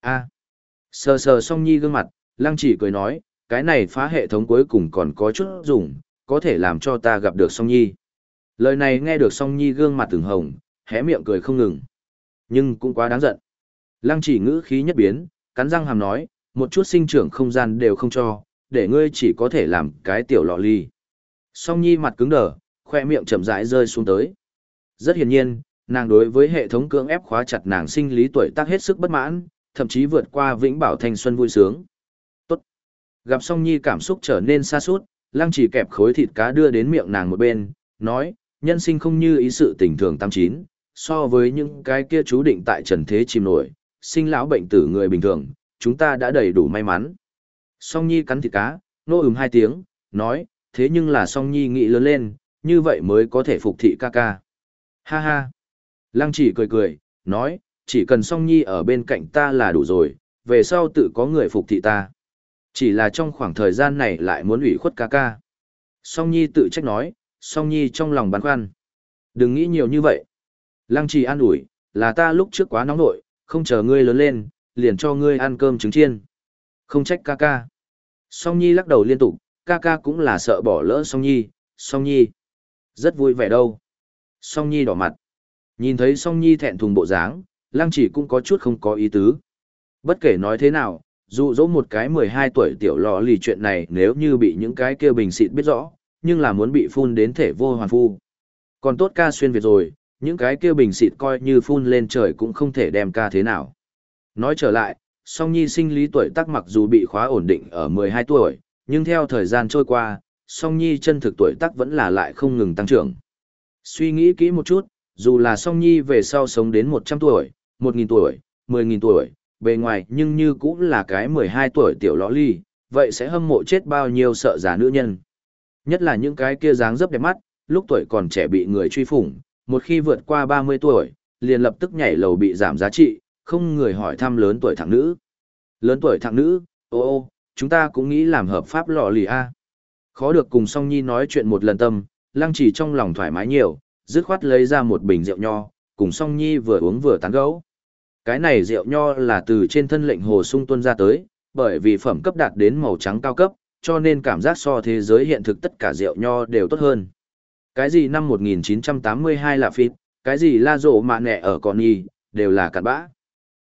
A. Sờ sờ Song Nhi gương mặt, Lăng chỉ cười nói, cái này phá hệ thống cuối cùng còn có chút dùng, có thể làm cho ta gặp được Song Nhi. Lời này nghe được Song Nhi gương mặt từng hồng, hé miệng cười không ngừng. Nhưng cũng quá đáng giận. Lăng chỉ ngữ khí nhất biến, cắn răng hàm nói, một chút sinh trưởng không gian đều không cho, để ngươi chỉ có thể làm cái tiểu lọ ly. Song Nhi mặt cứng đờ, khoe miệng chậm rãi rơi xuống tới. Rất hiển nhiên, nàng đối với hệ thống cưỡng ép khóa chặt nàng sinh lý tuổi tác hết sức bất mãn, thậm chí vượt qua vĩnh bảo thanh xuân vui sướng. Gặp Song Nhi cảm xúc trở nên xa suốt, Lăng chỉ kẹp khối thịt cá đưa đến miệng nàng một bên, nói, nhân sinh không như ý sự tình thường tam chín, so với những cái kia chú định tại trần thế chìm nổi, sinh lão bệnh tử người bình thường, chúng ta đã đầy đủ may mắn. Song Nhi cắn thịt cá, nô ừm hai tiếng, nói, thế nhưng là Song Nhi nghĩ lớn lên, như vậy mới có thể phục thị ca ca. Ha ha. Lăng chỉ cười cười, nói, chỉ cần Song Nhi ở bên cạnh ta là đủ rồi, về sau tự có người phục thị ta. Chỉ là trong khoảng thời gian này lại muốn ủy khuất ca ca. Song Nhi tự trách nói, Song Nhi trong lòng băn khoăn. Đừng nghĩ nhiều như vậy. Lăng trì an ủi, là ta lúc trước quá nóng nội, không chờ ngươi lớn lên, liền cho ngươi ăn cơm trứng chiên. Không trách ca ca. Song Nhi lắc đầu liên tục, ca ca cũng là sợ bỏ lỡ Song Nhi, Song Nhi. Rất vui vẻ đâu. Song Nhi đỏ mặt. Nhìn thấy Song Nhi thẹn thùng bộ dáng, Lăng chỉ cũng có chút không có ý tứ. Bất kể nói thế nào, dụ dỗ một cái 12 tuổi tiểu lò lì chuyện này nếu như bị những cái kia bình xịt biết rõ, nhưng là muốn bị phun đến thể vô hoàn phu. Còn tốt ca xuyên Việt rồi, những cái kia bình xịt coi như phun lên trời cũng không thể đem ca thế nào. Nói trở lại, song nhi sinh lý tuổi tác mặc dù bị khóa ổn định ở 12 tuổi, nhưng theo thời gian trôi qua, song nhi chân thực tuổi tác vẫn là lại không ngừng tăng trưởng. Suy nghĩ kỹ một chút, dù là song nhi về sau sống đến 100 tuổi, 1.000 tuổi, 10.000 tuổi, bề ngoài nhưng như cũng là cái 12 tuổi tiểu lõ ly, vậy sẽ hâm mộ chết bao nhiêu sợ giả nữ nhân. Nhất là những cái kia dáng dấp đẹp mắt, lúc tuổi còn trẻ bị người truy phủng, một khi vượt qua 30 tuổi, liền lập tức nhảy lầu bị giảm giá trị, không người hỏi thăm lớn tuổi thằng nữ. Lớn tuổi thằng nữ, ô ô, chúng ta cũng nghĩ làm hợp pháp lọ lì a. Khó được cùng song nhi nói chuyện một lần tâm, lăng chỉ trong lòng thoải mái nhiều, dứt khoát lấy ra một bình rượu nho, cùng song nhi vừa uống vừa tán gấu. Cái này rượu nho là từ trên thân lệnh hồ sung tuân ra tới, bởi vì phẩm cấp đạt đến màu trắng cao cấp, cho nên cảm giác so thế giới hiện thực tất cả rượu nho đều tốt hơn. Cái gì năm 1982 là phịt, cái gì la rộ mạ nẹ ở con y, đều là cặn bã.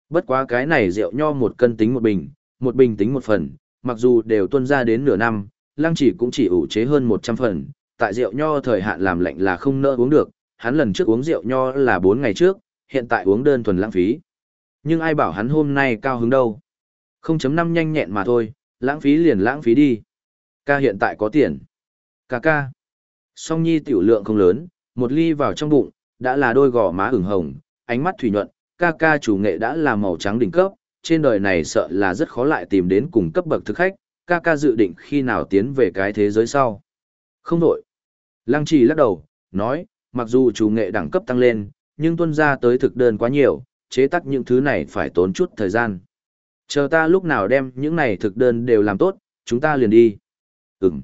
Bất quá cái này rượu nho một cân tính một bình, một bình tính một phần, mặc dù đều tuân ra đến nửa năm, lăng chỉ cũng chỉ ủ chế hơn 100 phần, tại rượu nho thời hạn làm lạnh là không nỡ uống được, hắn lần trước uống rượu nho là 4 ngày trước, hiện tại uống đơn thuần lãng phí. Nhưng ai bảo hắn hôm nay cao hứng đâu. 0.5 nhanh nhẹn mà thôi, lãng phí liền lãng phí đi. Ca hiện tại có tiền. Ca ca. Song Nhi tiểu lượng không lớn, một ly vào trong bụng, đã là đôi gò má ửng hồng, ánh mắt thủy nhuận, ca ca chủ nghệ đã là màu trắng đỉnh cấp, trên đời này sợ là rất khó lại tìm đến cùng cấp bậc thực khách, ca ca dự định khi nào tiến về cái thế giới sau. Không đổi. Lăng trì lắc đầu, nói, mặc dù chủ nghệ đẳng cấp tăng lên, nhưng tuân ra tới thực đơn quá nhiều, chế tác những thứ này phải tốn chút thời gian. Chờ ta lúc nào đem những này thực đơn đều làm tốt, chúng ta liền đi. Ừm.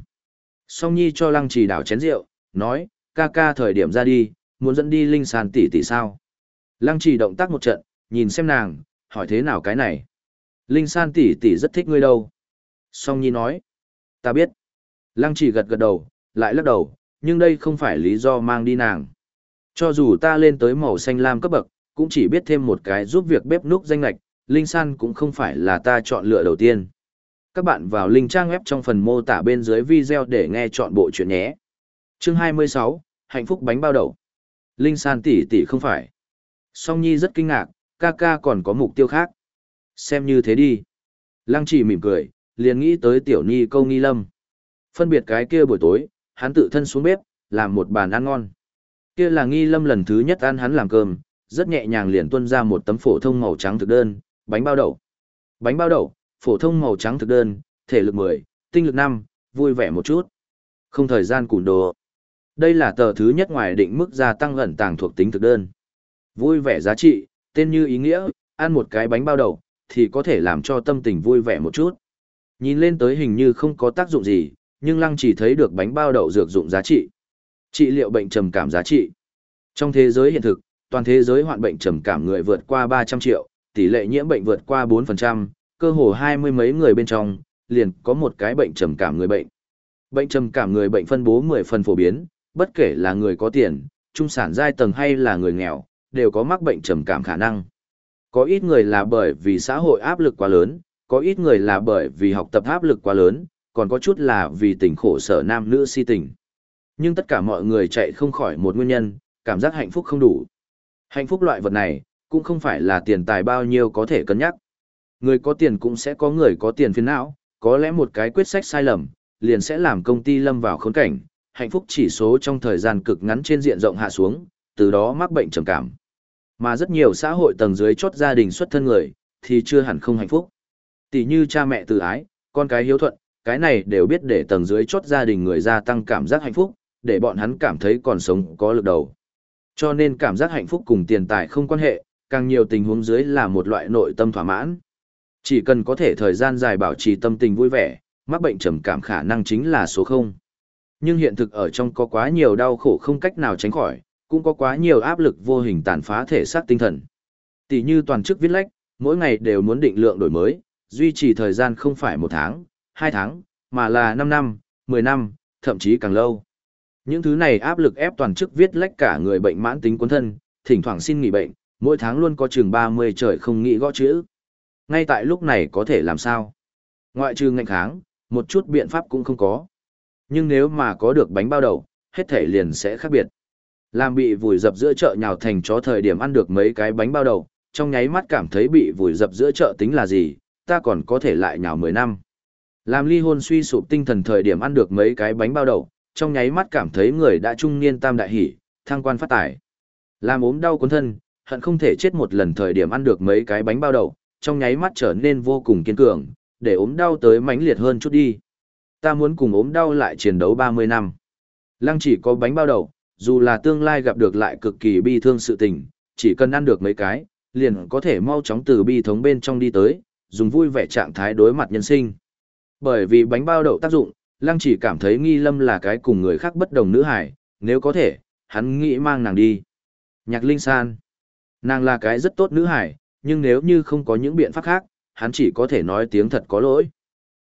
Song Nhi cho Lăng Trì đảo chén rượu, nói, ca ca thời điểm ra đi, muốn dẫn đi Linh Sàn tỷ tỷ sao. Lăng Trì động tác một trận, nhìn xem nàng, hỏi thế nào cái này. Linh San tỷ tỷ rất thích ngươi đâu. Song Nhi nói, ta biết. Lăng Trì gật gật đầu, lại lắc đầu, nhưng đây không phải lý do mang đi nàng. Cho dù ta lên tới màu xanh lam cấp bậc, cũng chỉ biết thêm một cái giúp việc bếp núc danh lệch, Linh San cũng không phải là ta chọn lựa đầu tiên. Các bạn vào link trang web trong phần mô tả bên dưới video để nghe chọn bộ chuyện nhé. Chương 26, Hạnh phúc bánh bao đậu. Linh San tỷ tỷ không phải. Song Nhi rất kinh ngạc, ca ca còn có mục tiêu khác. Xem như thế đi. Lăng chỉ mỉm cười, liền nghĩ tới tiểu Nhi câu nghi lâm. Phân biệt cái kia buổi tối, hắn tự thân xuống bếp, làm một bàn ăn ngon. Kia là nghi lâm lần thứ nhất ăn hắn làm cơm, rất nhẹ nhàng liền tuân ra một tấm phổ thông màu trắng thực đơn, bánh bao đậu. Bánh bao đậu, phổ thông màu trắng thực đơn, thể lực 10, tinh lực 5, vui vẻ một chút. Không thời gian cùn đồ. Đây là tờ thứ nhất ngoài định mức gia tăng ẩn tàng thuộc tính thực đơn. Vui vẻ giá trị, tên như ý nghĩa, ăn một cái bánh bao đậu, thì có thể làm cho tâm tình vui vẻ một chút. Nhìn lên tới hình như không có tác dụng gì, nhưng lăng chỉ thấy được bánh bao đậu dược dụng giá trị. Trị liệu bệnh trầm cảm giá trị. Trong thế giới hiện thực, toàn thế giới hoạn bệnh trầm cảm người vượt qua 300 triệu, tỷ lệ nhiễm bệnh vượt qua 4%, cơ hồ hai mươi mấy người bên trong, liền có một cái bệnh trầm cảm người bệnh. Bệnh trầm cảm người bệnh phân bố 10 phần phổ biến, bất kể là người có tiền, trung sản giai tầng hay là người nghèo, đều có mắc bệnh trầm cảm khả năng. Có ít người là bởi vì xã hội áp lực quá lớn, có ít người là bởi vì học tập áp lực quá lớn, còn có chút là vì tình khổ sở nam nữ si tình. Nhưng tất cả mọi người chạy không khỏi một nguyên nhân, cảm giác hạnh phúc không đủ. Hạnh phúc loại vật này, cũng không phải là tiền tài bao nhiêu có thể cân nhắc. Người có tiền cũng sẽ có người có tiền phiền não, có lẽ một cái quyết sách sai lầm, liền sẽ làm công ty lâm vào khốn cảnh, hạnh phúc chỉ số trong thời gian cực ngắn trên diện rộng hạ xuống, từ đó mắc bệnh trầm cảm. Mà rất nhiều xã hội tầng dưới chốt gia đình xuất thân người, thì chưa hẳn không hạnh phúc. Tỷ như cha mẹ từ ái, con cái hiếu thuận, cái này đều biết để tầng dưới chốt gia đình người gia tăng cảm giác hạnh phúc, để bọn hắn cảm thấy còn sống có lực đầu. Cho nên cảm giác hạnh phúc cùng tiền tài không quan hệ, càng nhiều tình huống dưới là một loại nội tâm thỏa mãn. Chỉ cần có thể thời gian dài bảo trì tâm tình vui vẻ, mắc bệnh trầm cảm khả năng chính là số 0. Nhưng hiện thực ở trong có quá nhiều đau khổ không cách nào tránh khỏi, cũng có quá nhiều áp lực vô hình tàn phá thể xác tinh thần. Tỷ như toàn chức viết lách, mỗi ngày đều muốn định lượng đổi mới, duy trì thời gian không phải một tháng, hai tháng, mà là 5 năm, 10 năm, thậm chí càng lâu. Những thứ này áp lực ép toàn chức viết lách cả người bệnh mãn tính quân thân, thỉnh thoảng xin nghỉ bệnh, mỗi tháng luôn có chừng 30 trời không nghĩ gõ chữ. Ngay tại lúc này có thể làm sao? Ngoại trừ ngạnh kháng, một chút biện pháp cũng không có. Nhưng nếu mà có được bánh bao đầu, hết thể liền sẽ khác biệt. Làm bị vùi dập giữa chợ nhào thành chó thời điểm ăn được mấy cái bánh bao đầu, trong nháy mắt cảm thấy bị vùi dập giữa chợ tính là gì, ta còn có thể lại nhào 10 năm. Làm ly hôn suy sụp tinh thần thời điểm ăn được mấy cái bánh bao đầu, trong nháy mắt cảm thấy người đã trung niên tam đại hỷ, thăng quan phát tài. Làm ốm đau cuốn thân, hận không thể chết một lần thời điểm ăn được mấy cái bánh bao đầu, trong nháy mắt trở nên vô cùng kiên cường, để ốm đau tới mãnh liệt hơn chút đi. Ta muốn cùng ốm đau lại chiến đấu 30 năm. Lăng chỉ có bánh bao đầu, dù là tương lai gặp được lại cực kỳ bi thương sự tình, chỉ cần ăn được mấy cái, liền có thể mau chóng từ bi thống bên trong đi tới, dùng vui vẻ trạng thái đối mặt nhân sinh. Bởi vì bánh bao đậu tác dụng, Lăng chỉ cảm thấy nghi lâm là cái cùng người khác bất đồng nữ hải, nếu có thể, hắn nghĩ mang nàng đi. Nhạc Linh San. Nàng là cái rất tốt nữ hải, nhưng nếu như không có những biện pháp khác, hắn chỉ có thể nói tiếng thật có lỗi.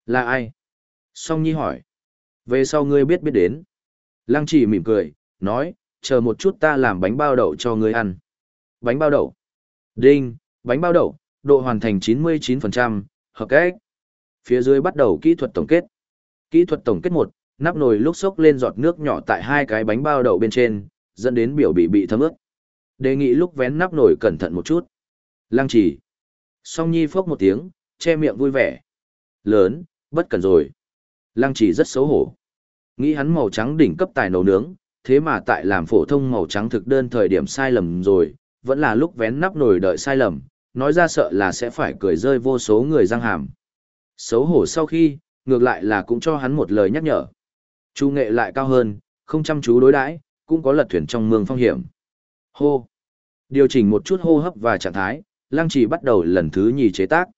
Là ai? Song Nhi hỏi. Về sau ngươi biết biết đến. Lăng chỉ mỉm cười, nói, chờ một chút ta làm bánh bao đậu cho ngươi ăn. Bánh bao đậu. Đinh, bánh bao đậu, độ hoàn thành 99%, hợp cách. Phía dưới bắt đầu kỹ thuật tổng kết. Kỹ thuật tổng kết một, nắp nồi lúc sốc lên giọt nước nhỏ tại hai cái bánh bao đậu bên trên, dẫn đến biểu bị bị thấm ướt. Đề nghị lúc vén nắp nồi cẩn thận một chút. Lăng chỉ. Song Nhi phốc một tiếng, che miệng vui vẻ. Lớn, bất cần rồi. Lăng chỉ rất xấu hổ. Nghĩ hắn màu trắng đỉnh cấp tài nấu nướng, thế mà tại làm phổ thông màu trắng thực đơn thời điểm sai lầm rồi, vẫn là lúc vén nắp nồi đợi sai lầm, nói ra sợ là sẽ phải cười rơi vô số người răng hàm. Xấu hổ sau khi, ngược lại là cũng cho hắn một lời nhắc nhở. Chu nghệ lại cao hơn, không chăm chú đối đãi, cũng có lật thuyền trong mương phong hiểm. Hô. Điều chỉnh một chút hô hấp và trạng thái, lăng chỉ bắt đầu lần thứ nhì chế tác.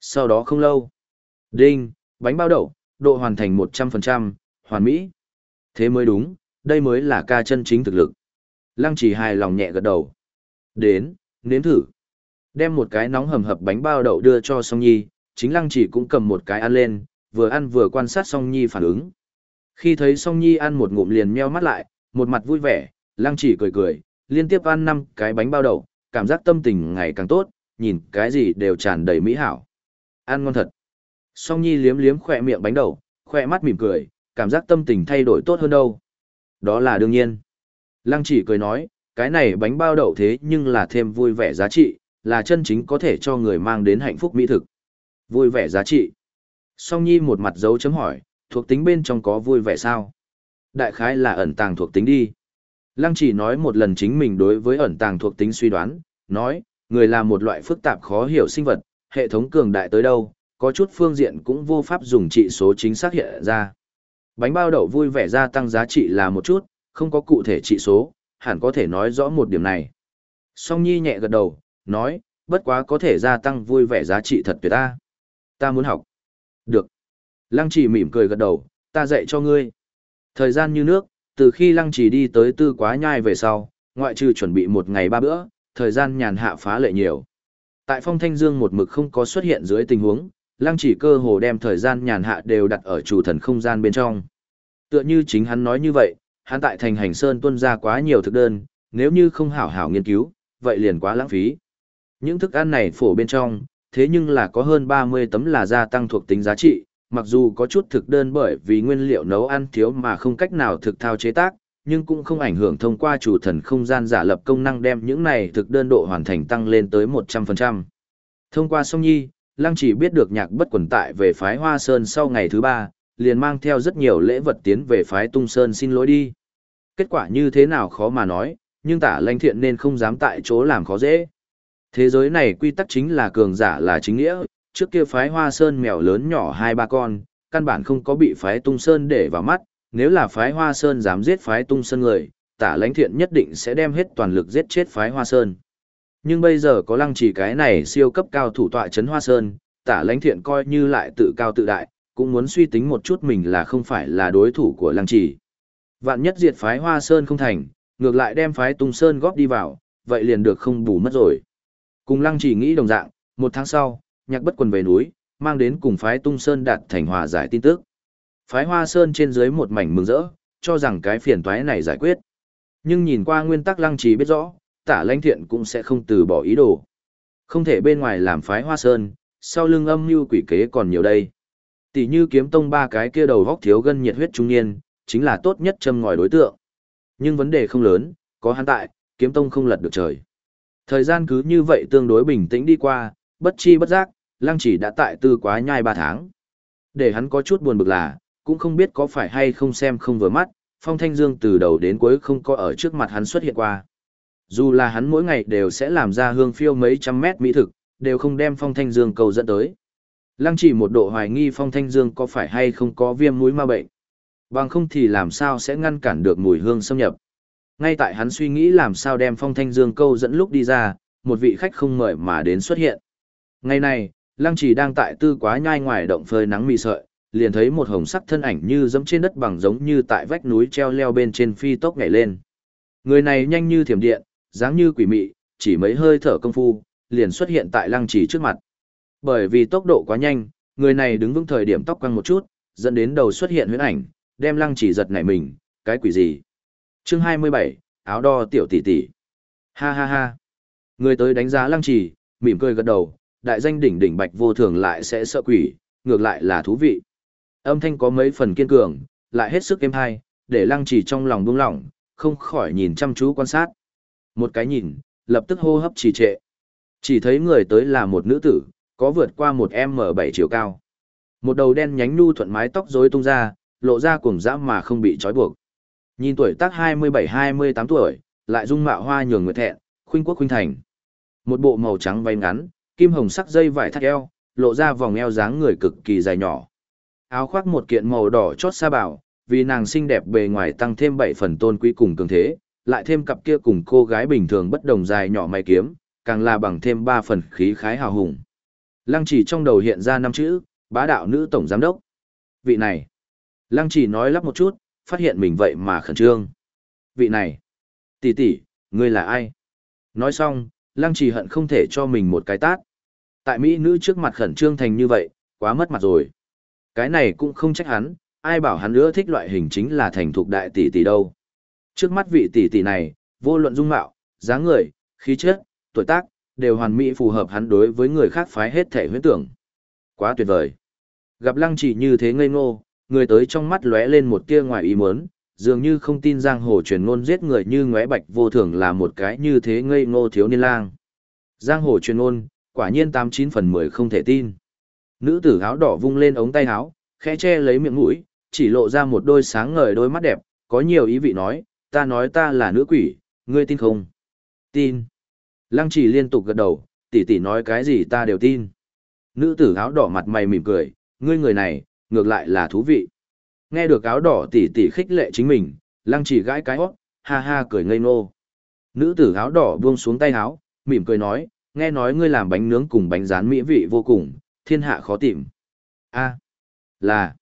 Sau đó không lâu. Đinh, bánh bao đậu, độ hoàn thành 100%, hoàn mỹ. Thế mới đúng, đây mới là ca chân chính thực lực. Lăng chỉ hài lòng nhẹ gật đầu. Đến, nếm thử. Đem một cái nóng hầm hập bánh bao đậu đưa cho Song Nhi, chính Lăng chỉ cũng cầm một cái ăn lên, vừa ăn vừa quan sát Song Nhi phản ứng. Khi thấy Song Nhi ăn một ngụm liền meo mắt lại, một mặt vui vẻ, Lăng chỉ cười cười, liên tiếp ăn năm cái bánh bao đậu, cảm giác tâm tình ngày càng tốt, nhìn cái gì đều tràn đầy mỹ hảo. Ăn ngon thật. Song Nhi liếm liếm khỏe miệng bánh đậu, khỏe mắt mỉm cười, cảm giác tâm tình thay đổi tốt hơn đâu. Đó là đương nhiên. Lăng chỉ cười nói, cái này bánh bao đậu thế nhưng là thêm vui vẻ giá trị, là chân chính có thể cho người mang đến hạnh phúc mỹ thực. Vui vẻ giá trị. Song Nhi một mặt dấu chấm hỏi, thuộc tính bên trong có vui vẻ sao? Đại khái là ẩn tàng thuộc tính đi. Lăng chỉ nói một lần chính mình đối với ẩn tàng thuộc tính suy đoán, nói, người là một loại phức tạp khó hiểu sinh vật, hệ thống cường đại tới đâu, có chút phương diện cũng vô pháp dùng trị số chính xác hiện ra. Bánh bao đậu vui vẻ gia tăng giá trị là một chút, không có cụ thể trị số, hẳn có thể nói rõ một điểm này. Song Nhi nhẹ gật đầu, nói, bất quá có thể gia tăng vui vẻ giá trị thật tuyệt ta. Ta muốn học. Được. Lăng chỉ mỉm cười gật đầu, ta dạy cho ngươi. Thời gian như nước, từ khi lăng chỉ đi tới tư quá nhai về sau, ngoại trừ chuẩn bị một ngày ba bữa, thời gian nhàn hạ phá lệ nhiều. Tại phong thanh dương một mực không có xuất hiện dưới tình huống, lăng chỉ cơ hồ đem thời gian nhàn hạ đều đặt ở chủ thần không gian bên trong. Tựa như chính hắn nói như vậy, hắn tại thành hành sơn tuân ra quá nhiều thực đơn, nếu như không hảo hảo nghiên cứu, vậy liền quá lãng phí. Những thức ăn này phổ bên trong, thế nhưng là có hơn 30 tấm là gia tăng thuộc tính giá trị, mặc dù có chút thực đơn bởi vì nguyên liệu nấu ăn thiếu mà không cách nào thực thao chế tác, nhưng cũng không ảnh hưởng thông qua chủ thần không gian giả lập công năng đem những này thực đơn độ hoàn thành tăng lên tới 100%. Thông qua song nhi, Lăng chỉ biết được nhạc bất quần tại về phái Hoa Sơn sau ngày thứ ba, liền mang theo rất nhiều lễ vật tiến về phái Tung Sơn xin lỗi đi. Kết quả như thế nào khó mà nói, nhưng tả lãnh thiện nên không dám tại chỗ làm khó dễ. Thế giới này quy tắc chính là cường giả là chính nghĩa, trước kia phái Hoa Sơn mèo lớn nhỏ hai ba con, căn bản không có bị phái Tung Sơn để vào mắt, nếu là phái Hoa Sơn dám giết phái Tung Sơn người, tả lãnh thiện nhất định sẽ đem hết toàn lực giết chết phái Hoa Sơn. Nhưng bây giờ có lăng chỉ cái này siêu cấp cao thủ tọa chấn Hoa Sơn, tả lãnh thiện coi như lại tự cao tự đại, cũng muốn suy tính một chút mình là không phải là đối thủ của lăng chỉ. Vạn nhất diệt phái Hoa Sơn không thành, ngược lại đem phái Tung Sơn góp đi vào, vậy liền được không bù mất rồi. Cùng lăng chỉ nghĩ đồng dạng, một tháng sau, nhạc bất quần về núi, mang đến cùng phái Tung Sơn đạt thành hòa giải tin tức. Phái Hoa Sơn trên dưới một mảnh mừng rỡ, cho rằng cái phiền toái này giải quyết. Nhưng nhìn qua nguyên tắc lăng trì biết rõ, tả lãnh thiện cũng sẽ không từ bỏ ý đồ. Không thể bên ngoài làm phái hoa sơn, sau lưng âm mưu quỷ kế còn nhiều đây. Tỷ như kiếm tông ba cái kia đầu vóc thiếu gân nhiệt huyết trung niên, chính là tốt nhất châm ngòi đối tượng. Nhưng vấn đề không lớn, có hắn tại, kiếm tông không lật được trời. Thời gian cứ như vậy tương đối bình tĩnh đi qua, bất chi bất giác, lăng chỉ đã tại tư quá nhai ba tháng. Để hắn có chút buồn bực là, cũng không biết có phải hay không xem không vừa mắt, phong thanh dương từ đầu đến cuối không có ở trước mặt hắn xuất hiện qua. Dù là hắn mỗi ngày đều sẽ làm ra hương phiêu mấy trăm mét mỹ thực, đều không đem phong thanh dương cầu dẫn tới. Lăng chỉ một độ hoài nghi phong thanh dương có phải hay không có viêm mũi ma bệnh. Bằng không thì làm sao sẽ ngăn cản được mùi hương xâm nhập. Ngay tại hắn suy nghĩ làm sao đem phong thanh dương câu dẫn lúc đi ra, một vị khách không mời mà đến xuất hiện. Ngày này, lăng chỉ đang tại tư quá nhai ngoài động phơi nắng mì sợi, liền thấy một hồng sắc thân ảnh như dẫm trên đất bằng giống như tại vách núi treo leo bên trên phi tốc nhảy lên. Người này nhanh như thiểm điện, dáng như quỷ mị, chỉ mấy hơi thở công phu, liền xuất hiện tại lăng trì trước mặt. Bởi vì tốc độ quá nhanh, người này đứng vững thời điểm tóc quăng một chút, dẫn đến đầu xuất hiện huyễn ảnh, đem lăng trì giật nảy mình, cái quỷ gì chương 27, áo đo tiểu tỷ tỷ. Ha ha ha. Người tới đánh giá lăng trì, mỉm cười gật đầu, đại danh đỉnh đỉnh bạch vô thường lại sẽ sợ quỷ, ngược lại là thú vị. Âm thanh có mấy phần kiên cường, lại hết sức êm hay, để lăng trì trong lòng buông lỏng, không khỏi nhìn chăm chú quan sát. Một cái nhìn, lập tức hô hấp trì trệ. Chỉ thấy người tới là một nữ tử, có vượt qua một m bảy chiều cao. Một đầu đen nhánh nu thuận mái tóc rối tung ra, lộ ra cuồng dã mà không bị trói buộc. Nhìn tuổi tác 27-28 tuổi, lại dung mạo hoa nhường nguyệt thẹn, khuynh quốc khuynh thành. Một bộ màu trắng váy ngắn, kim hồng sắc dây vải thắt eo, lộ ra vòng eo dáng người cực kỳ dài nhỏ. Áo khoác một kiện màu đỏ chót sa bảo, vì nàng xinh đẹp bề ngoài tăng thêm bảy phần tôn quý cùng cường thế, lại thêm cặp kia cùng cô gái bình thường bất đồng dài nhỏ mày kiếm, càng là bằng thêm ba phần khí khái hào hùng. Lăng chỉ trong đầu hiện ra năm chữ, bá đạo nữ tổng giám đốc. Vị này. Lăng chỉ nói lắp một chút, phát hiện mình vậy mà khẩn trương. Vị này. tỷ tỷ, ngươi là ai? Nói xong, lăng trì hận không thể cho mình một cái tát. Tại Mỹ nữ trước mặt khẩn trương thành như vậy, quá mất mặt rồi. Cái này cũng không trách hắn, ai bảo hắn nữa thích loại hình chính là thành thục đại tỷ tỷ đâu. Trước mắt vị tỷ tỷ này, vô luận dung mạo, dáng người, khí chất, tuổi tác, đều hoàn mỹ phù hợp hắn đối với người khác phái hết thể huyết tưởng. Quá tuyệt vời. Gặp lăng chỉ như thế ngây ngô, người tới trong mắt lóe lên một tia ngoài ý muốn, dường như không tin giang hồ truyền ngôn giết người như ngóe bạch vô thường là một cái như thế ngây ngô thiếu niên lang. Giang hồ truyền ngôn, quả nhiên tám chín phần mười không thể tin. Nữ tử áo đỏ vung lên ống tay áo, khẽ che lấy miệng mũi, chỉ lộ ra một đôi sáng ngời đôi mắt đẹp, có nhiều ý vị nói, ta nói ta là nữ quỷ, ngươi tin không? Tin. Lăng chỉ liên tục gật đầu, tỷ tỷ nói cái gì ta đều tin. Nữ tử áo đỏ mặt mày mỉm cười, ngươi người này, ngược lại là thú vị. Nghe được áo đỏ tỷ tỷ khích lệ chính mình, lăng chỉ gãi cái hót, ha ha cười ngây ngô. Nữ tử áo đỏ buông xuống tay áo, mỉm cười nói, nghe nói ngươi làm bánh nướng cùng bánh rán mỹ vị vô cùng, thiên hạ khó tìm. a là.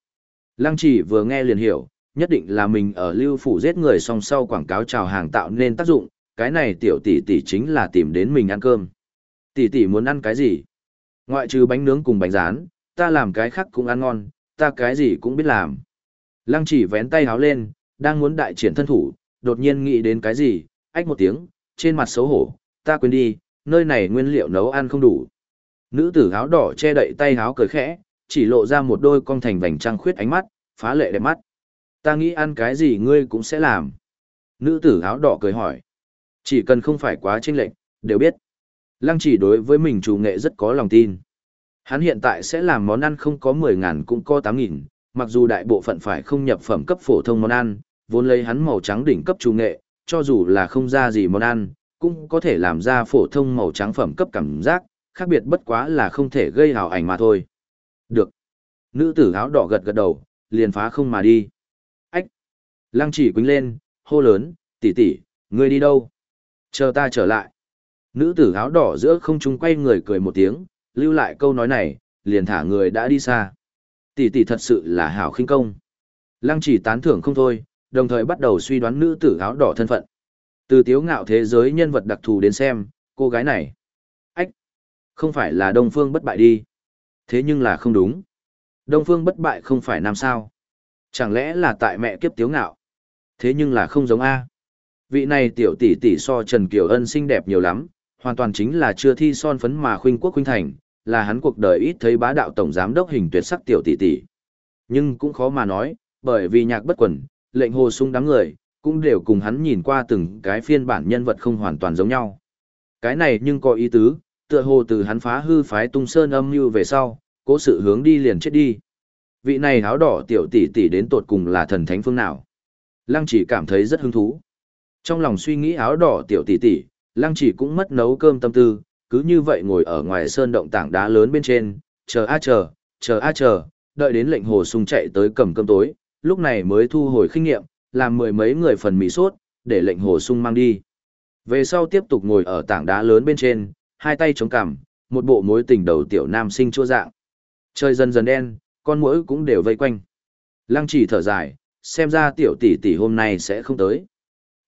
Lăng chỉ vừa nghe liền hiểu, nhất định là mình ở lưu phủ giết người song sau quảng cáo chào hàng tạo nên tác dụng, cái này tiểu tỷ tỷ chính là tìm đến mình ăn cơm. Tỷ tỷ muốn ăn cái gì? Ngoại trừ bánh nướng cùng bánh rán, ta làm cái khác cũng ăn ngon, ta cái gì cũng biết làm. Lăng chỉ vén tay háo lên, đang muốn đại triển thân thủ, đột nhiên nghĩ đến cái gì, ách một tiếng, trên mặt xấu hổ, ta quên đi, nơi này nguyên liệu nấu ăn không đủ. Nữ tử háo đỏ che đậy tay háo cười khẽ, chỉ lộ ra một đôi con thành vành trăng khuyết ánh mắt, phá lệ đẹp mắt. Ta nghĩ ăn cái gì ngươi cũng sẽ làm. Nữ tử háo đỏ cười hỏi. Chỉ cần không phải quá chênh lệch, đều biết. Lăng chỉ đối với mình chủ nghệ rất có lòng tin. Hắn hiện tại sẽ làm món ăn không có 10 ngàn cũng có 8 nghìn, mặc dù đại bộ phận phải không nhập phẩm cấp phổ thông món ăn, vốn lấy hắn màu trắng đỉnh cấp chủ nghệ, cho dù là không ra gì món ăn, cũng có thể làm ra phổ thông màu trắng phẩm cấp cảm giác, khác biệt bất quá là không thể gây hào ảnh mà thôi. Được. Nữ tử áo đỏ gật gật đầu, liền phá không mà đi. Ách. Lăng chỉ quính lên, hô lớn, tỷ tỷ, ngươi đi đâu? Chờ ta trở lại. Nữ tử áo đỏ giữa không trung quay người cười một tiếng, lưu lại câu nói này, liền thả người đã đi xa. Tỷ tỷ thật sự là hảo khinh công. Lăng chỉ tán thưởng không thôi, đồng thời bắt đầu suy đoán nữ tử áo đỏ thân phận. Từ tiếu ngạo thế giới nhân vật đặc thù đến xem, cô gái này. Ách! Không phải là Đông Phương bất bại đi. Thế nhưng là không đúng. Đông Phương bất bại không phải nam sao. Chẳng lẽ là tại mẹ kiếp tiếu ngạo. Thế nhưng là không giống A. Vị này tiểu tỷ tỷ so Trần Kiều Ân xinh đẹp nhiều lắm, hoàn toàn chính là chưa thi son phấn mà khuynh quốc khuynh thành, là hắn cuộc đời ít thấy bá đạo tổng giám đốc hình tuyệt sắc tiểu tỷ tỷ. Nhưng cũng khó mà nói, bởi vì nhạc bất quần, lệnh hồ sung đám người, cũng đều cùng hắn nhìn qua từng cái phiên bản nhân vật không hoàn toàn giống nhau. Cái này nhưng có ý tứ, tựa hồ từ hắn phá hư phái tung sơn âm mưu về sau, cố sự hướng đi liền chết đi. Vị này áo đỏ tiểu tỷ tỷ đến tột cùng là thần thánh phương nào? Lăng chỉ cảm thấy rất hứng thú. Trong lòng suy nghĩ áo đỏ tiểu tỷ tỷ, lăng chỉ cũng mất nấu cơm tâm tư, cứ như vậy ngồi ở ngoài sơn động tảng đá lớn bên trên, chờ a chờ, chờ a chờ, đợi đến lệnh hồ sung chạy tới cầm cơm tối, lúc này mới thu hồi khinh nghiệm, làm mười mấy người phần mì sốt, để lệnh hồ sung mang đi. Về sau tiếp tục ngồi ở tảng đá lớn bên trên, hai tay chống cằm, một bộ mối tình đầu tiểu nam sinh chua dạng. Trời dần dần đen, con mũi cũng đều vây quanh. Lăng chỉ thở dài, xem ra tiểu tỷ tỷ hôm nay sẽ không tới.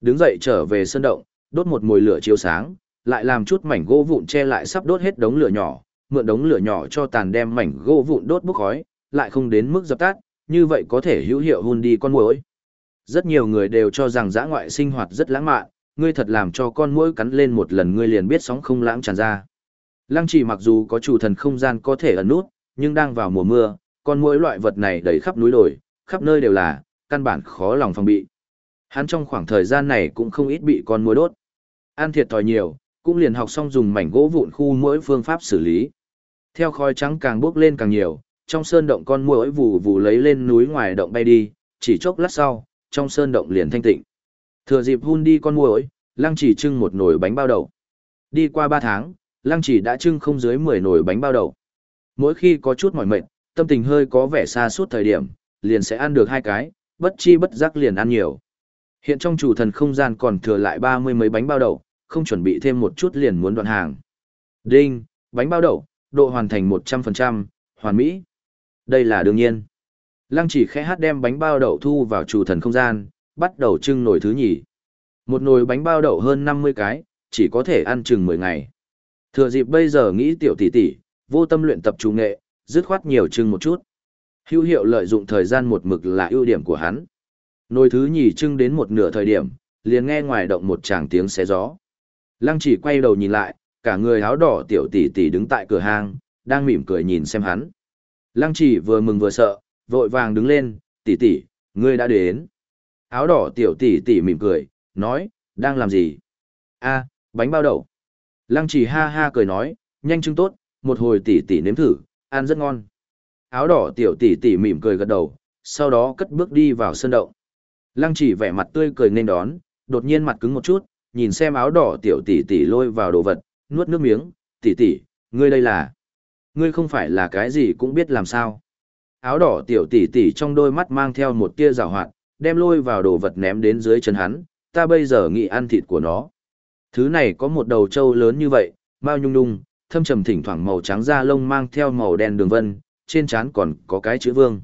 Đứng dậy trở về sân động, đốt một mùi lửa chiếu sáng, lại làm chút mảnh gỗ vụn che lại sắp đốt hết đống lửa nhỏ, mượn đống lửa nhỏ cho tàn đem mảnh gỗ vụn đốt bốc khói, lại không đến mức dập tắt, như vậy có thể hữu hiệu hun đi con muỗi. Rất nhiều người đều cho rằng dã ngoại sinh hoạt rất lãng mạn, ngươi thật làm cho con muỗi cắn lên một lần ngươi liền biết sóng không lãng tràn ra. Lăng chỉ mặc dù có chủ thần không gian có thể ẩn nút, nhưng đang vào mùa mưa, con muỗi loại vật này đầy khắp núi đồi, khắp nơi đều là, căn bản khó lòng phòng bị. Hắn trong khoảng thời gian này cũng không ít bị con muỗi đốt. Ăn thiệt thòi nhiều, cũng liền học xong dùng mảnh gỗ vụn khu mỗi phương pháp xử lý. Theo khói trắng càng bốc lên càng nhiều, trong sơn động con muỗi vù vù lấy lên núi ngoài động bay đi, chỉ chốc lát sau, trong sơn động liền thanh tịnh. Thừa dịp hun đi con muỗi, Lăng Chỉ trưng một nồi bánh bao đậu. Đi qua 3 tháng, Lăng Chỉ đã trưng không dưới 10 nồi bánh bao đậu. Mỗi khi có chút mỏi mệt, tâm tình hơi có vẻ xa suốt thời điểm, liền sẽ ăn được hai cái, bất chi bất giác liền ăn nhiều. Hiện trong chủ thần không gian còn thừa lại ba mươi mấy bánh bao đậu, không chuẩn bị thêm một chút liền muốn đoạn hàng. Đinh, bánh bao đậu, độ hoàn thành 100%, hoàn mỹ. Đây là đương nhiên. Lăng chỉ khẽ hát đem bánh bao đậu thu vào chủ thần không gian, bắt đầu trưng nồi thứ nhì. Một nồi bánh bao đậu hơn 50 cái, chỉ có thể ăn chừng 10 ngày. Thừa dịp bây giờ nghĩ tiểu tỷ tỷ, vô tâm luyện tập trung nghệ, dứt khoát nhiều trưng một chút. Hữu hiệu lợi dụng thời gian một mực là ưu điểm của hắn. Nồi thứ nhì trưng đến một nửa thời điểm, liền nghe ngoài động một tràng tiếng xé gió. Lăng chỉ quay đầu nhìn lại, cả người áo đỏ tiểu tỷ tỷ đứng tại cửa hàng, đang mỉm cười nhìn xem hắn. Lăng chỉ vừa mừng vừa sợ, vội vàng đứng lên, tỷ tỷ, ngươi đã đến. Áo đỏ tiểu tỷ tỷ mỉm cười, nói, đang làm gì? A, bánh bao đậu. Lăng chỉ ha ha cười nói, nhanh chứng tốt, một hồi tỷ tỷ nếm thử, ăn rất ngon. Áo đỏ tiểu tỷ tỷ mỉm cười gật đầu, sau đó cất bước đi vào sân động. Lăng chỉ vẻ mặt tươi cười nên đón, đột nhiên mặt cứng một chút, nhìn xem áo đỏ tiểu tỷ tỷ lôi vào đồ vật, nuốt nước miếng, tỷ tỷ, ngươi đây là... Ngươi không phải là cái gì cũng biết làm sao. Áo đỏ tiểu tỷ tỷ trong đôi mắt mang theo một tia rào hoạt, đem lôi vào đồ vật ném đến dưới chân hắn, ta bây giờ nghĩ ăn thịt của nó. Thứ này có một đầu trâu lớn như vậy, mau nhung nhung, thâm trầm thỉnh thoảng màu trắng da lông mang theo màu đen đường vân, trên trán còn có cái chữ vương.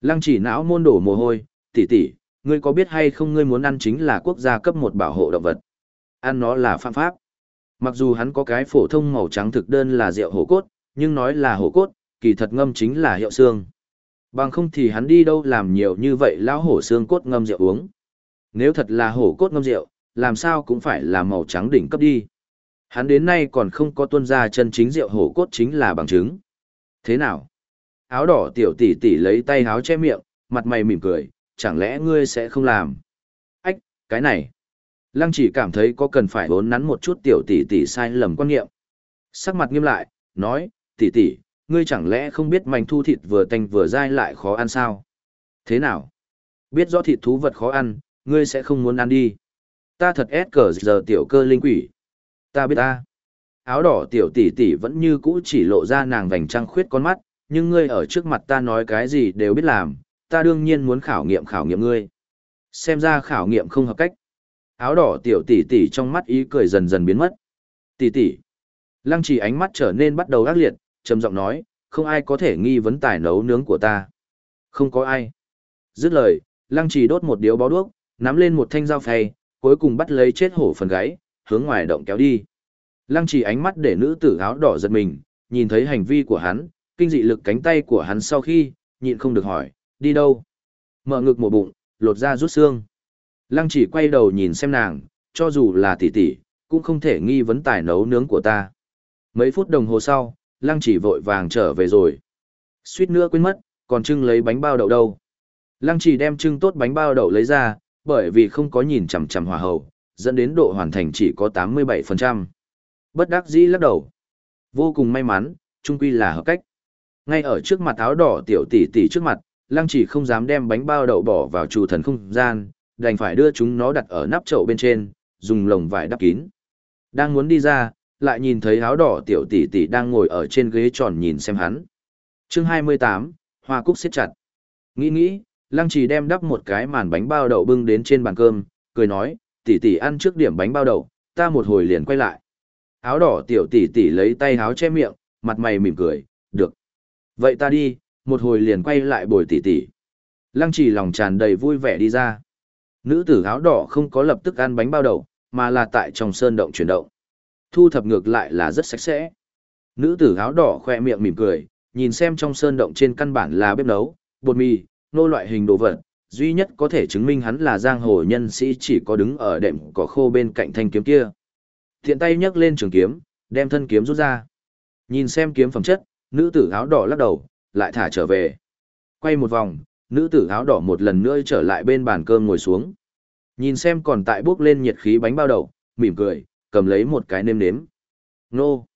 Lăng chỉ não môn đổ mồ hôi, tỷ tỷ, ngươi có biết hay không ngươi muốn ăn chính là quốc gia cấp một bảo hộ động vật. Ăn nó là phạm pháp. Mặc dù hắn có cái phổ thông màu trắng thực đơn là rượu hổ cốt, nhưng nói là hổ cốt, kỳ thật ngâm chính là hiệu xương. Bằng không thì hắn đi đâu làm nhiều như vậy lão hổ xương cốt ngâm rượu uống. Nếu thật là hổ cốt ngâm rượu, làm sao cũng phải là màu trắng đỉnh cấp đi. Hắn đến nay còn không có tuân ra chân chính rượu hổ cốt chính là bằng chứng. Thế nào? Áo đỏ tiểu tỷ tỷ lấy tay áo che miệng, mặt mày mỉm cười, chẳng lẽ ngươi sẽ không làm? Ách, cái này. Lăng chỉ cảm thấy có cần phải vốn nắn một chút tiểu tỷ tỷ sai lầm quan niệm. Sắc mặt nghiêm lại, nói, tỷ tỷ, ngươi chẳng lẽ không biết mảnh thu thịt vừa tanh vừa dai lại khó ăn sao? Thế nào? Biết rõ thịt thú vật khó ăn, ngươi sẽ không muốn ăn đi. Ta thật ép cờ giờ tiểu cơ linh quỷ. Ta biết ta. Áo đỏ tiểu tỷ tỷ vẫn như cũ chỉ lộ ra nàng vành trăng khuyết con mắt, nhưng ngươi ở trước mặt ta nói cái gì đều biết làm, ta đương nhiên muốn khảo nghiệm khảo nghiệm ngươi. Xem ra khảo nghiệm không hợp cách. Áo đỏ tiểu tỷ tỷ trong mắt ý cười dần dần biến mất. Tỷ tỷ. Lăng chỉ ánh mắt trở nên bắt đầu ác liệt, trầm giọng nói, không ai có thể nghi vấn tài nấu nướng của ta. Không có ai. Dứt lời, lăng chỉ đốt một điếu bó đuốc, nắm lên một thanh dao phay, cuối cùng bắt lấy chết hổ phần gáy, hướng ngoài động kéo đi. Lăng chỉ ánh mắt để nữ tử áo đỏ giật mình, nhìn thấy hành vi của hắn, kinh dị lực cánh tay của hắn sau khi, nhịn không được hỏi, đi đâu? Mở ngực một bụng, lột ra rút xương. Lăng chỉ quay đầu nhìn xem nàng, cho dù là tỷ tỷ, cũng không thể nghi vấn tài nấu nướng của ta. Mấy phút đồng hồ sau, lăng chỉ vội vàng trở về rồi. Suýt nữa quên mất, còn trưng lấy bánh bao đậu đâu. Lăng chỉ đem trưng tốt bánh bao đậu lấy ra, bởi vì không có nhìn chằm chằm hòa hậu, dẫn đến độ hoàn thành chỉ có 87%. Bất đắc dĩ lắc đầu. Vô cùng may mắn, trung quy là hợp cách. Ngay ở trước mặt áo đỏ tiểu tỷ tỷ trước mặt, lăng chỉ không dám đem bánh bao đậu bỏ vào chủ thần không gian, đành phải đưa chúng nó đặt ở nắp chậu bên trên, dùng lồng vải đắp kín. Đang muốn đi ra, lại nhìn thấy áo đỏ tiểu tỷ tỷ đang ngồi ở trên ghế tròn nhìn xem hắn. Chương 28, Hoa Cúc siết chặt. Nghĩ nghĩ, Lăng Trì đem đắp một cái màn bánh bao đậu bưng đến trên bàn cơm, cười nói, tỷ tỷ ăn trước điểm bánh bao đậu, ta một hồi liền quay lại. Áo đỏ tiểu tỷ tỷ lấy tay áo che miệng, mặt mày mỉm cười, được. Vậy ta đi, một hồi liền quay lại bồi tỷ tỷ. Lăng Trì lòng tràn đầy vui vẻ đi ra. Nữ tử áo đỏ không có lập tức ăn bánh bao đầu, mà là tại trong sơn động chuyển động. Thu thập ngược lại là rất sạch sẽ. Nữ tử áo đỏ khoe miệng mỉm cười, nhìn xem trong sơn động trên căn bản là bếp nấu, bột mì, nô loại hình đồ vật, duy nhất có thể chứng minh hắn là giang hồ nhân sĩ chỉ có đứng ở đệm cỏ khô bên cạnh thanh kiếm kia. Thiện tay nhấc lên trường kiếm, đem thân kiếm rút ra. Nhìn xem kiếm phẩm chất, nữ tử áo đỏ lắc đầu, lại thả trở về. Quay một vòng, nữ tử áo đỏ một lần nữa trở lại bên bàn cơm ngồi xuống. Nhìn xem còn tại bước lên nhiệt khí bánh bao đậu, mỉm cười, cầm lấy một cái nêm nếm. Nô!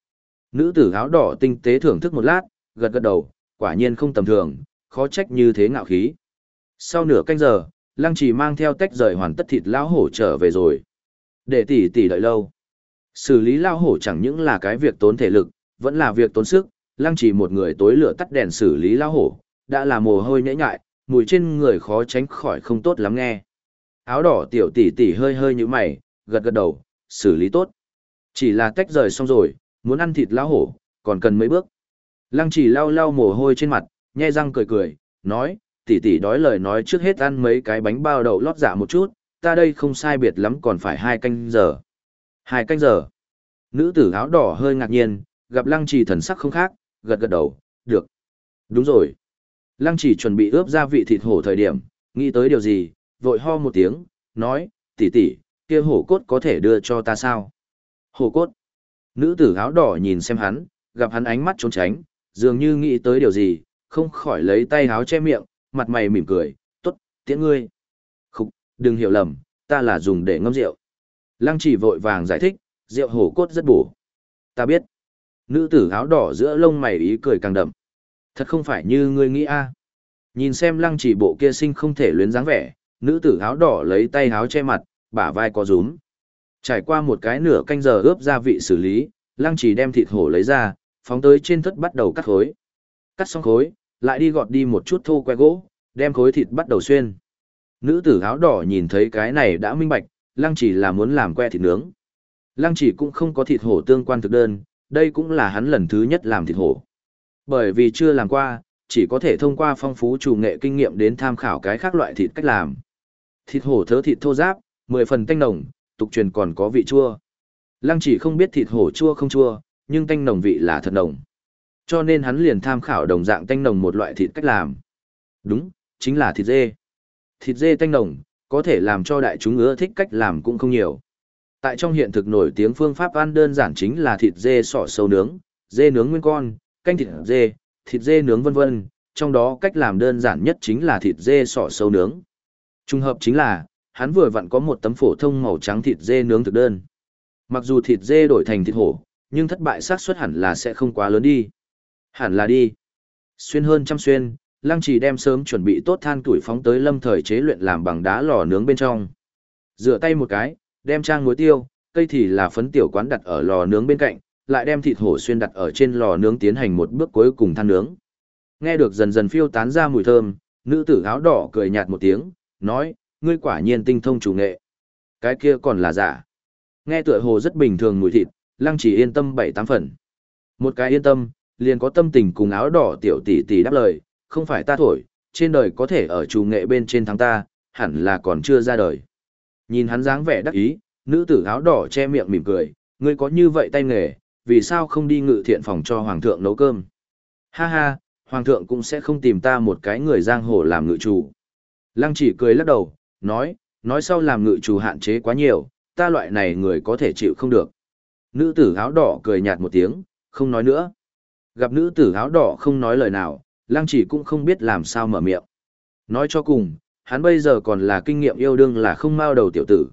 Nữ tử áo đỏ tinh tế thưởng thức một lát, gật gật đầu, quả nhiên không tầm thường, khó trách như thế ngạo khí. Sau nửa canh giờ, Lăng Trì mang theo tách rời hoàn tất thịt lão hổ trở về rồi. Để tỷ tỷ đợi lâu. Xử lý lão hổ chẳng những là cái việc tốn thể lực, vẫn là việc tốn sức, Lăng Trì một người tối lửa tắt đèn xử lý lão hổ, đã là mồ hôi nhễ nhại, mùi trên người khó tránh khỏi không tốt lắm nghe. Áo đỏ tiểu tỷ tỷ hơi hơi như mày, gật gật đầu, xử lý tốt. Chỉ là tách rời xong rồi, muốn ăn thịt lão hổ, còn cần mấy bước. Lăng chỉ lau lau mồ hôi trên mặt, nhe răng cười cười, nói, tỷ tỷ đói lời nói trước hết ăn mấy cái bánh bao đậu lót dạ một chút, ta đây không sai biệt lắm còn phải hai canh giờ. Hai canh giờ. Nữ tử áo đỏ hơi ngạc nhiên, gặp lăng trì thần sắc không khác, gật gật đầu, được. Đúng rồi. Lăng chỉ chuẩn bị ướp gia vị thịt hổ thời điểm, nghĩ tới điều gì, vội ho một tiếng, nói, tỷ tỷ, kia hổ cốt có thể đưa cho ta sao? Hổ cốt. Nữ tử áo đỏ nhìn xem hắn, gặp hắn ánh mắt trốn tránh, dường như nghĩ tới điều gì, không khỏi lấy tay áo che miệng, mặt mày mỉm cười, tốt, tiễn ngươi. Khục, đừng hiểu lầm, ta là dùng để ngâm rượu. Lăng chỉ vội vàng giải thích, rượu hổ cốt rất bổ. Ta biết. Nữ tử áo đỏ giữa lông mày ý cười càng đậm. Thật không phải như ngươi nghĩ a. Nhìn xem lăng chỉ bộ kia sinh không thể luyến dáng vẻ, nữ tử áo đỏ lấy tay áo che mặt, bả vai có rúm. Trải qua một cái nửa canh giờ ướp gia vị xử lý, lăng chỉ đem thịt hổ lấy ra, phóng tới trên thất bắt đầu cắt khối. Cắt xong khối, lại đi gọt đi một chút thô que gỗ, đem khối thịt bắt đầu xuyên. Nữ tử áo đỏ nhìn thấy cái này đã minh bạch, lăng chỉ là muốn làm que thịt nướng. Lăng chỉ cũng không có thịt hổ tương quan thực đơn, đây cũng là hắn lần thứ nhất làm thịt hổ. Bởi vì chưa làm qua, chỉ có thể thông qua phong phú chủ nghệ kinh nghiệm đến tham khảo cái khác loại thịt cách làm. Thịt hổ thớ thịt thô giáp, 10 phần tanh nồng, tục truyền còn có vị chua. Lăng chỉ không biết thịt hổ chua không chua, nhưng tanh nồng vị là thật nồng. Cho nên hắn liền tham khảo đồng dạng tanh nồng một loại thịt cách làm. Đúng, chính là thịt dê. Thịt dê tanh nồng, có thể làm cho đại chúng ưa thích cách làm cũng không nhiều. Tại trong hiện thực nổi tiếng phương pháp ăn đơn giản chính là thịt dê sọ sâu nướng, dê nướng nguyên con, canh thịt dê, thịt dê nướng vân vân, trong đó cách làm đơn giản nhất chính là thịt dê sọ sâu nướng. Trung hợp chính là, hắn vừa vặn có một tấm phổ thông màu trắng thịt dê nướng thực đơn. Mặc dù thịt dê đổi thành thịt hổ, nhưng thất bại xác suất hẳn là sẽ không quá lớn đi. Hẳn là đi. Xuyên hơn trăm xuyên, Lăng Chỉ đem sớm chuẩn bị tốt than tuổi phóng tới lâm thời chế luyện làm bằng đá lò nướng bên trong. Rửa tay một cái, đem trang muối tiêu, cây thì là phấn tiểu quán đặt ở lò nướng bên cạnh, lại đem thịt hổ xuyên đặt ở trên lò nướng tiến hành một bước cuối cùng than nướng. Nghe được dần dần phiêu tán ra mùi thơm, nữ tử áo đỏ cười nhạt một tiếng, nói, ngươi quả nhiên tinh thông chủ nghệ. Cái kia còn là giả. Nghe tựa hồ rất bình thường mùi thịt, lăng chỉ yên tâm bảy tám phần. Một cái yên tâm, liền có tâm tình cùng áo đỏ tiểu tỷ tỷ đáp lời, không phải ta thổi, trên đời có thể ở chủ nghệ bên trên thắng ta, hẳn là còn chưa ra đời. Nhìn hắn dáng vẻ đắc ý, nữ tử áo đỏ che miệng mỉm cười, ngươi có như vậy tay nghề, vì sao không đi ngự thiện phòng cho hoàng thượng nấu cơm? Ha ha, hoàng thượng cũng sẽ không tìm ta một cái người giang hồ làm ngự chủ. Lăng chỉ cười lắc đầu, nói, nói sau làm ngự chủ hạn chế quá nhiều, ta loại này người có thể chịu không được. Nữ tử áo đỏ cười nhạt một tiếng, không nói nữa. Gặp nữ tử áo đỏ không nói lời nào, lăng chỉ cũng không biết làm sao mở miệng. Nói cho cùng, hắn bây giờ còn là kinh nghiệm yêu đương là không mau đầu tiểu tử.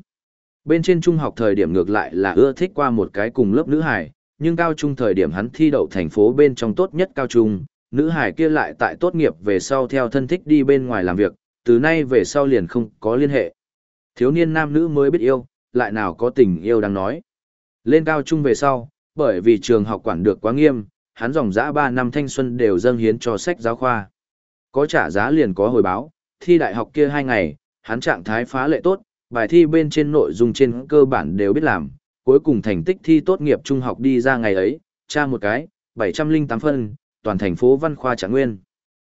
Bên trên trung học thời điểm ngược lại là ưa thích qua một cái cùng lớp nữ hải, nhưng cao trung thời điểm hắn thi đậu thành phố bên trong tốt nhất cao trung, nữ hải kia lại tại tốt nghiệp về sau theo thân thích đi bên ngoài làm việc, từ nay về sau liền không có liên hệ. Thiếu niên nam nữ mới biết yêu, lại nào có tình yêu đang nói. Lên cao trung về sau, bởi vì trường học quản được quá nghiêm, hắn dòng dã 3 năm thanh xuân đều dâng hiến cho sách giáo khoa. Có trả giá liền có hồi báo, thi đại học kia 2 ngày, hắn trạng thái phá lệ tốt, bài thi bên trên nội dung trên cơ bản đều biết làm, cuối cùng thành tích thi tốt nghiệp trung học đi ra ngày ấy, tra một cái, 708 phân, toàn thành phố văn khoa trạng nguyên.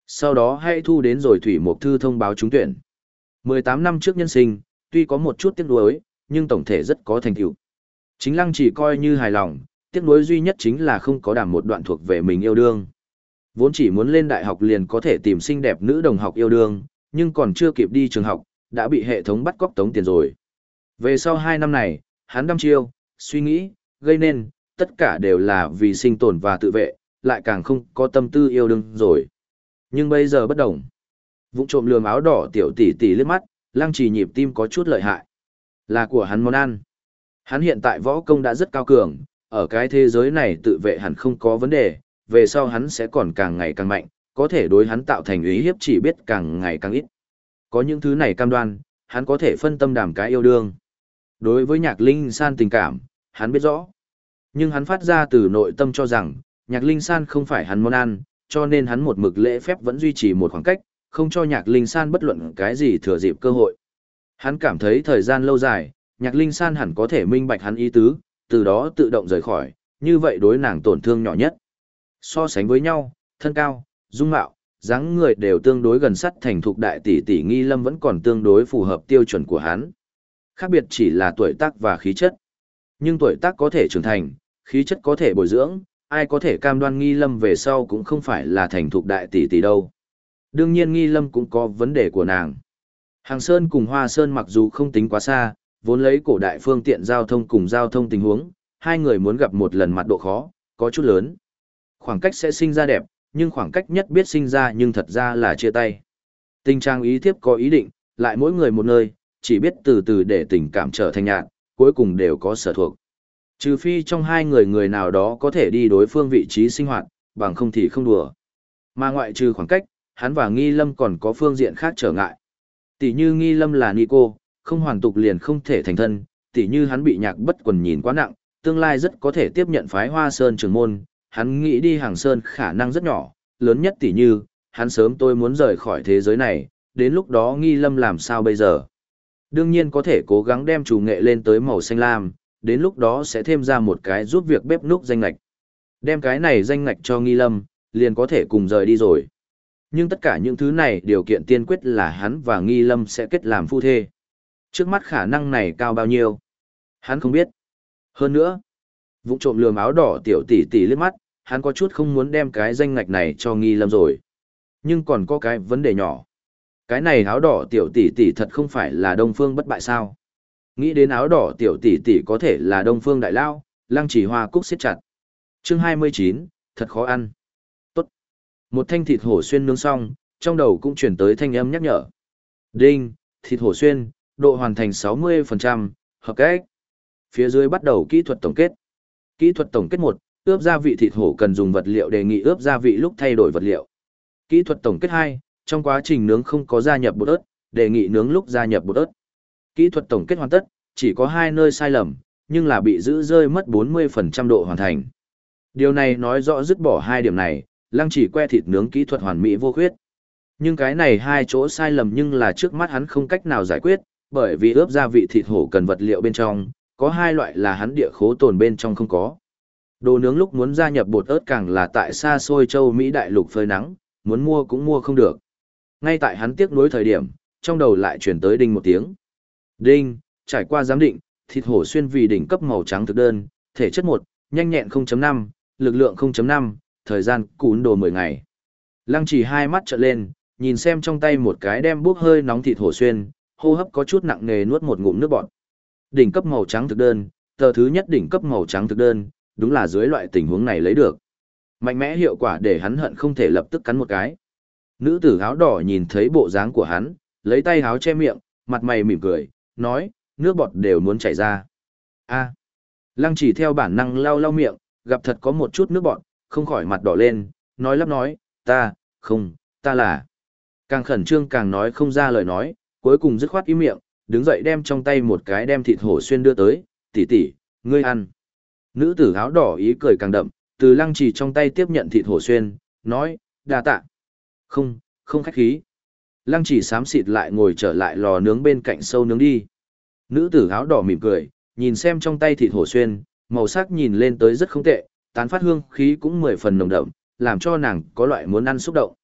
Sau đó hãy thu đến rồi Thủy một Thư thông báo trúng tuyển. 18 năm trước nhân sinh, tuy có một chút tiếc nuối, nhưng tổng thể rất có thành tựu. Chính lăng chỉ coi như hài lòng, tiếc nuối duy nhất chính là không có đảm một đoạn thuộc về mình yêu đương. Vốn chỉ muốn lên đại học liền có thể tìm xinh đẹp nữ đồng học yêu đương, nhưng còn chưa kịp đi trường học, đã bị hệ thống bắt cóc tống tiền rồi. Về sau 2 năm này, hắn đăm chiêu, suy nghĩ, gây nên, tất cả đều là vì sinh tồn và tự vệ, lại càng không có tâm tư yêu đương rồi. Nhưng bây giờ bất đồng. Vụng trộm lườm áo đỏ tiểu tỷ tỷ liếc mắt, lăng trì nhịp tim có chút lợi hại. Là của hắn món ăn. Hắn hiện tại võ công đã rất cao cường, ở cái thế giới này tự vệ hẳn không có vấn đề, về sau hắn sẽ còn càng ngày càng mạnh, có thể đối hắn tạo thành ý hiếp chỉ biết càng ngày càng ít. Có những thứ này cam đoan, hắn có thể phân tâm đàm cái yêu đương. Đối với nhạc linh san tình cảm, hắn biết rõ. Nhưng hắn phát ra từ nội tâm cho rằng, nhạc linh san không phải hắn món ăn, cho nên hắn một mực lễ phép vẫn duy trì một khoảng cách, không cho nhạc linh san bất luận cái gì thừa dịp cơ hội. Hắn cảm thấy thời gian lâu dài, nhạc linh san hẳn có thể minh bạch hắn ý tứ, từ đó tự động rời khỏi, như vậy đối nàng tổn thương nhỏ nhất. So sánh với nhau, thân cao, dung mạo, dáng người đều tương đối gần sắt thành thục đại tỷ tỷ nghi lâm vẫn còn tương đối phù hợp tiêu chuẩn của hắn. Khác biệt chỉ là tuổi tác và khí chất. Nhưng tuổi tác có thể trưởng thành, khí chất có thể bồi dưỡng, ai có thể cam đoan nghi lâm về sau cũng không phải là thành thục đại tỷ tỷ đâu. Đương nhiên nghi lâm cũng có vấn đề của nàng. Hàng Sơn cùng Hoa Sơn mặc dù không tính quá xa, vốn lấy cổ đại phương tiện giao thông cùng giao thông tình huống, hai người muốn gặp một lần mặt độ khó, có chút lớn. Khoảng cách sẽ sinh ra đẹp, nhưng khoảng cách nhất biết sinh ra nhưng thật ra là chia tay. Tình trang ý thiếp có ý định, lại mỗi người một nơi, chỉ biết từ từ để tình cảm trở thành nhạt, cuối cùng đều có sở thuộc. Trừ phi trong hai người người nào đó có thể đi đối phương vị trí sinh hoạt, bằng không thì không đùa. Mà ngoại trừ khoảng cách, hắn và Nghi Lâm còn có phương diện khác trở ngại. Tỷ như Nghi Lâm là Nico, không hoàn tục liền không thể thành thân, tỷ như hắn bị nhạc bất quần nhìn quá nặng, tương lai rất có thể tiếp nhận phái Hoa Sơn trường môn, hắn nghĩ đi hàng sơn khả năng rất nhỏ, lớn nhất tỷ như, hắn sớm tôi muốn rời khỏi thế giới này, đến lúc đó nghi lâm làm sao bây giờ. Đương nhiên có thể cố gắng đem chủ nghệ lên tới màu xanh lam, đến lúc đó sẽ thêm ra một cái giúp việc bếp núc danh ngạch. Đem cái này danh ngạch cho nghi lâm, liền có thể cùng rời đi rồi. Nhưng tất cả những thứ này điều kiện tiên quyết là hắn và nghi lâm sẽ kết làm phu thê. Trước mắt khả năng này cao bao nhiêu? Hắn không biết. Hơn nữa, vụ trộm lườm áo đỏ tiểu tỷ tỷ liếc mắt, hắn có chút không muốn đem cái danh ngạch này cho nghi lâm rồi. Nhưng còn có cái vấn đề nhỏ. Cái này áo đỏ tiểu tỷ tỷ thật không phải là đông phương bất bại sao. Nghĩ đến áo đỏ tiểu tỷ tỷ có thể là đông phương đại lao, lăng chỉ hoa cúc siết chặt. Chương 29, thật khó ăn. Tốt. Một thanh thịt hổ xuyên nướng xong, trong đầu cũng chuyển tới thanh âm nhắc nhở. Đinh, thịt hổ xuyên, độ hoàn thành 60%, hợp cách. Phía dưới bắt đầu kỹ thuật tổng kết. Kỹ thuật tổng kết một ướp gia vị thịt hổ cần dùng vật liệu đề nghị ướp gia vị lúc thay đổi vật liệu. Kỹ thuật tổng kết hai trong quá trình nướng không có gia nhập bột ớt, đề nghị nướng lúc gia nhập bột ớt. Kỹ thuật tổng kết hoàn tất, chỉ có hai nơi sai lầm, nhưng là bị giữ rơi mất 40% độ hoàn thành. Điều này nói rõ dứt bỏ hai điểm này, lăng chỉ que thịt nướng kỹ thuật hoàn mỹ vô khuyết. Nhưng cái này hai chỗ sai lầm nhưng là trước mắt hắn không cách nào giải quyết, bởi vì ướp gia vị thịt hổ cần vật liệu bên trong, có hai loại là hắn địa khố tồn bên trong không có. Đồ nướng lúc muốn gia nhập bột ớt càng là tại xa xôi châu Mỹ đại lục phơi nắng, muốn mua cũng mua không được. Ngay tại hắn tiếc nuối thời điểm, trong đầu lại chuyển tới đinh một tiếng. Đinh, trải qua giám định, thịt hổ xuyên vì đỉnh cấp màu trắng thực đơn, thể chất 1, nhanh nhẹn 0.5, lực lượng 0.5, thời gian cún đồ 10 ngày. Lăng chỉ hai mắt trợn lên, nhìn xem trong tay một cái đem bốc hơi nóng thịt hổ xuyên, hô hấp có chút nặng nề nuốt một ngụm nước bọt. Đỉnh cấp màu trắng thực đơn, tờ thứ nhất đỉnh cấp màu trắng thực đơn, đúng là dưới loại tình huống này lấy được. Mạnh mẽ hiệu quả để hắn hận không thể lập tức cắn một cái. Nữ tử áo đỏ nhìn thấy bộ dáng của hắn, lấy tay áo che miệng, mặt mày mỉm cười, nói, nước bọt đều muốn chảy ra. A. Lăng chỉ theo bản năng lau lau miệng, gặp thật có một chút nước bọt, không khỏi mặt đỏ lên, nói lắp nói, ta, không, ta là. Càng khẩn trương càng nói không ra lời nói, cuối cùng dứt khoát ý miệng, đứng dậy đem trong tay một cái đem thịt hổ xuyên đưa tới, tỷ tỷ, ngươi ăn. Nữ tử áo đỏ ý cười càng đậm, từ lăng trì trong tay tiếp nhận thịt hổ xuyên, nói, đa tạ. Không, không khách khí. Lăng chỉ xám xịt lại ngồi trở lại lò nướng bên cạnh sâu nướng đi. Nữ tử áo đỏ mỉm cười, nhìn xem trong tay thịt hổ xuyên, màu sắc nhìn lên tới rất không tệ, tán phát hương khí cũng mười phần nồng đậm, làm cho nàng có loại muốn ăn xúc động.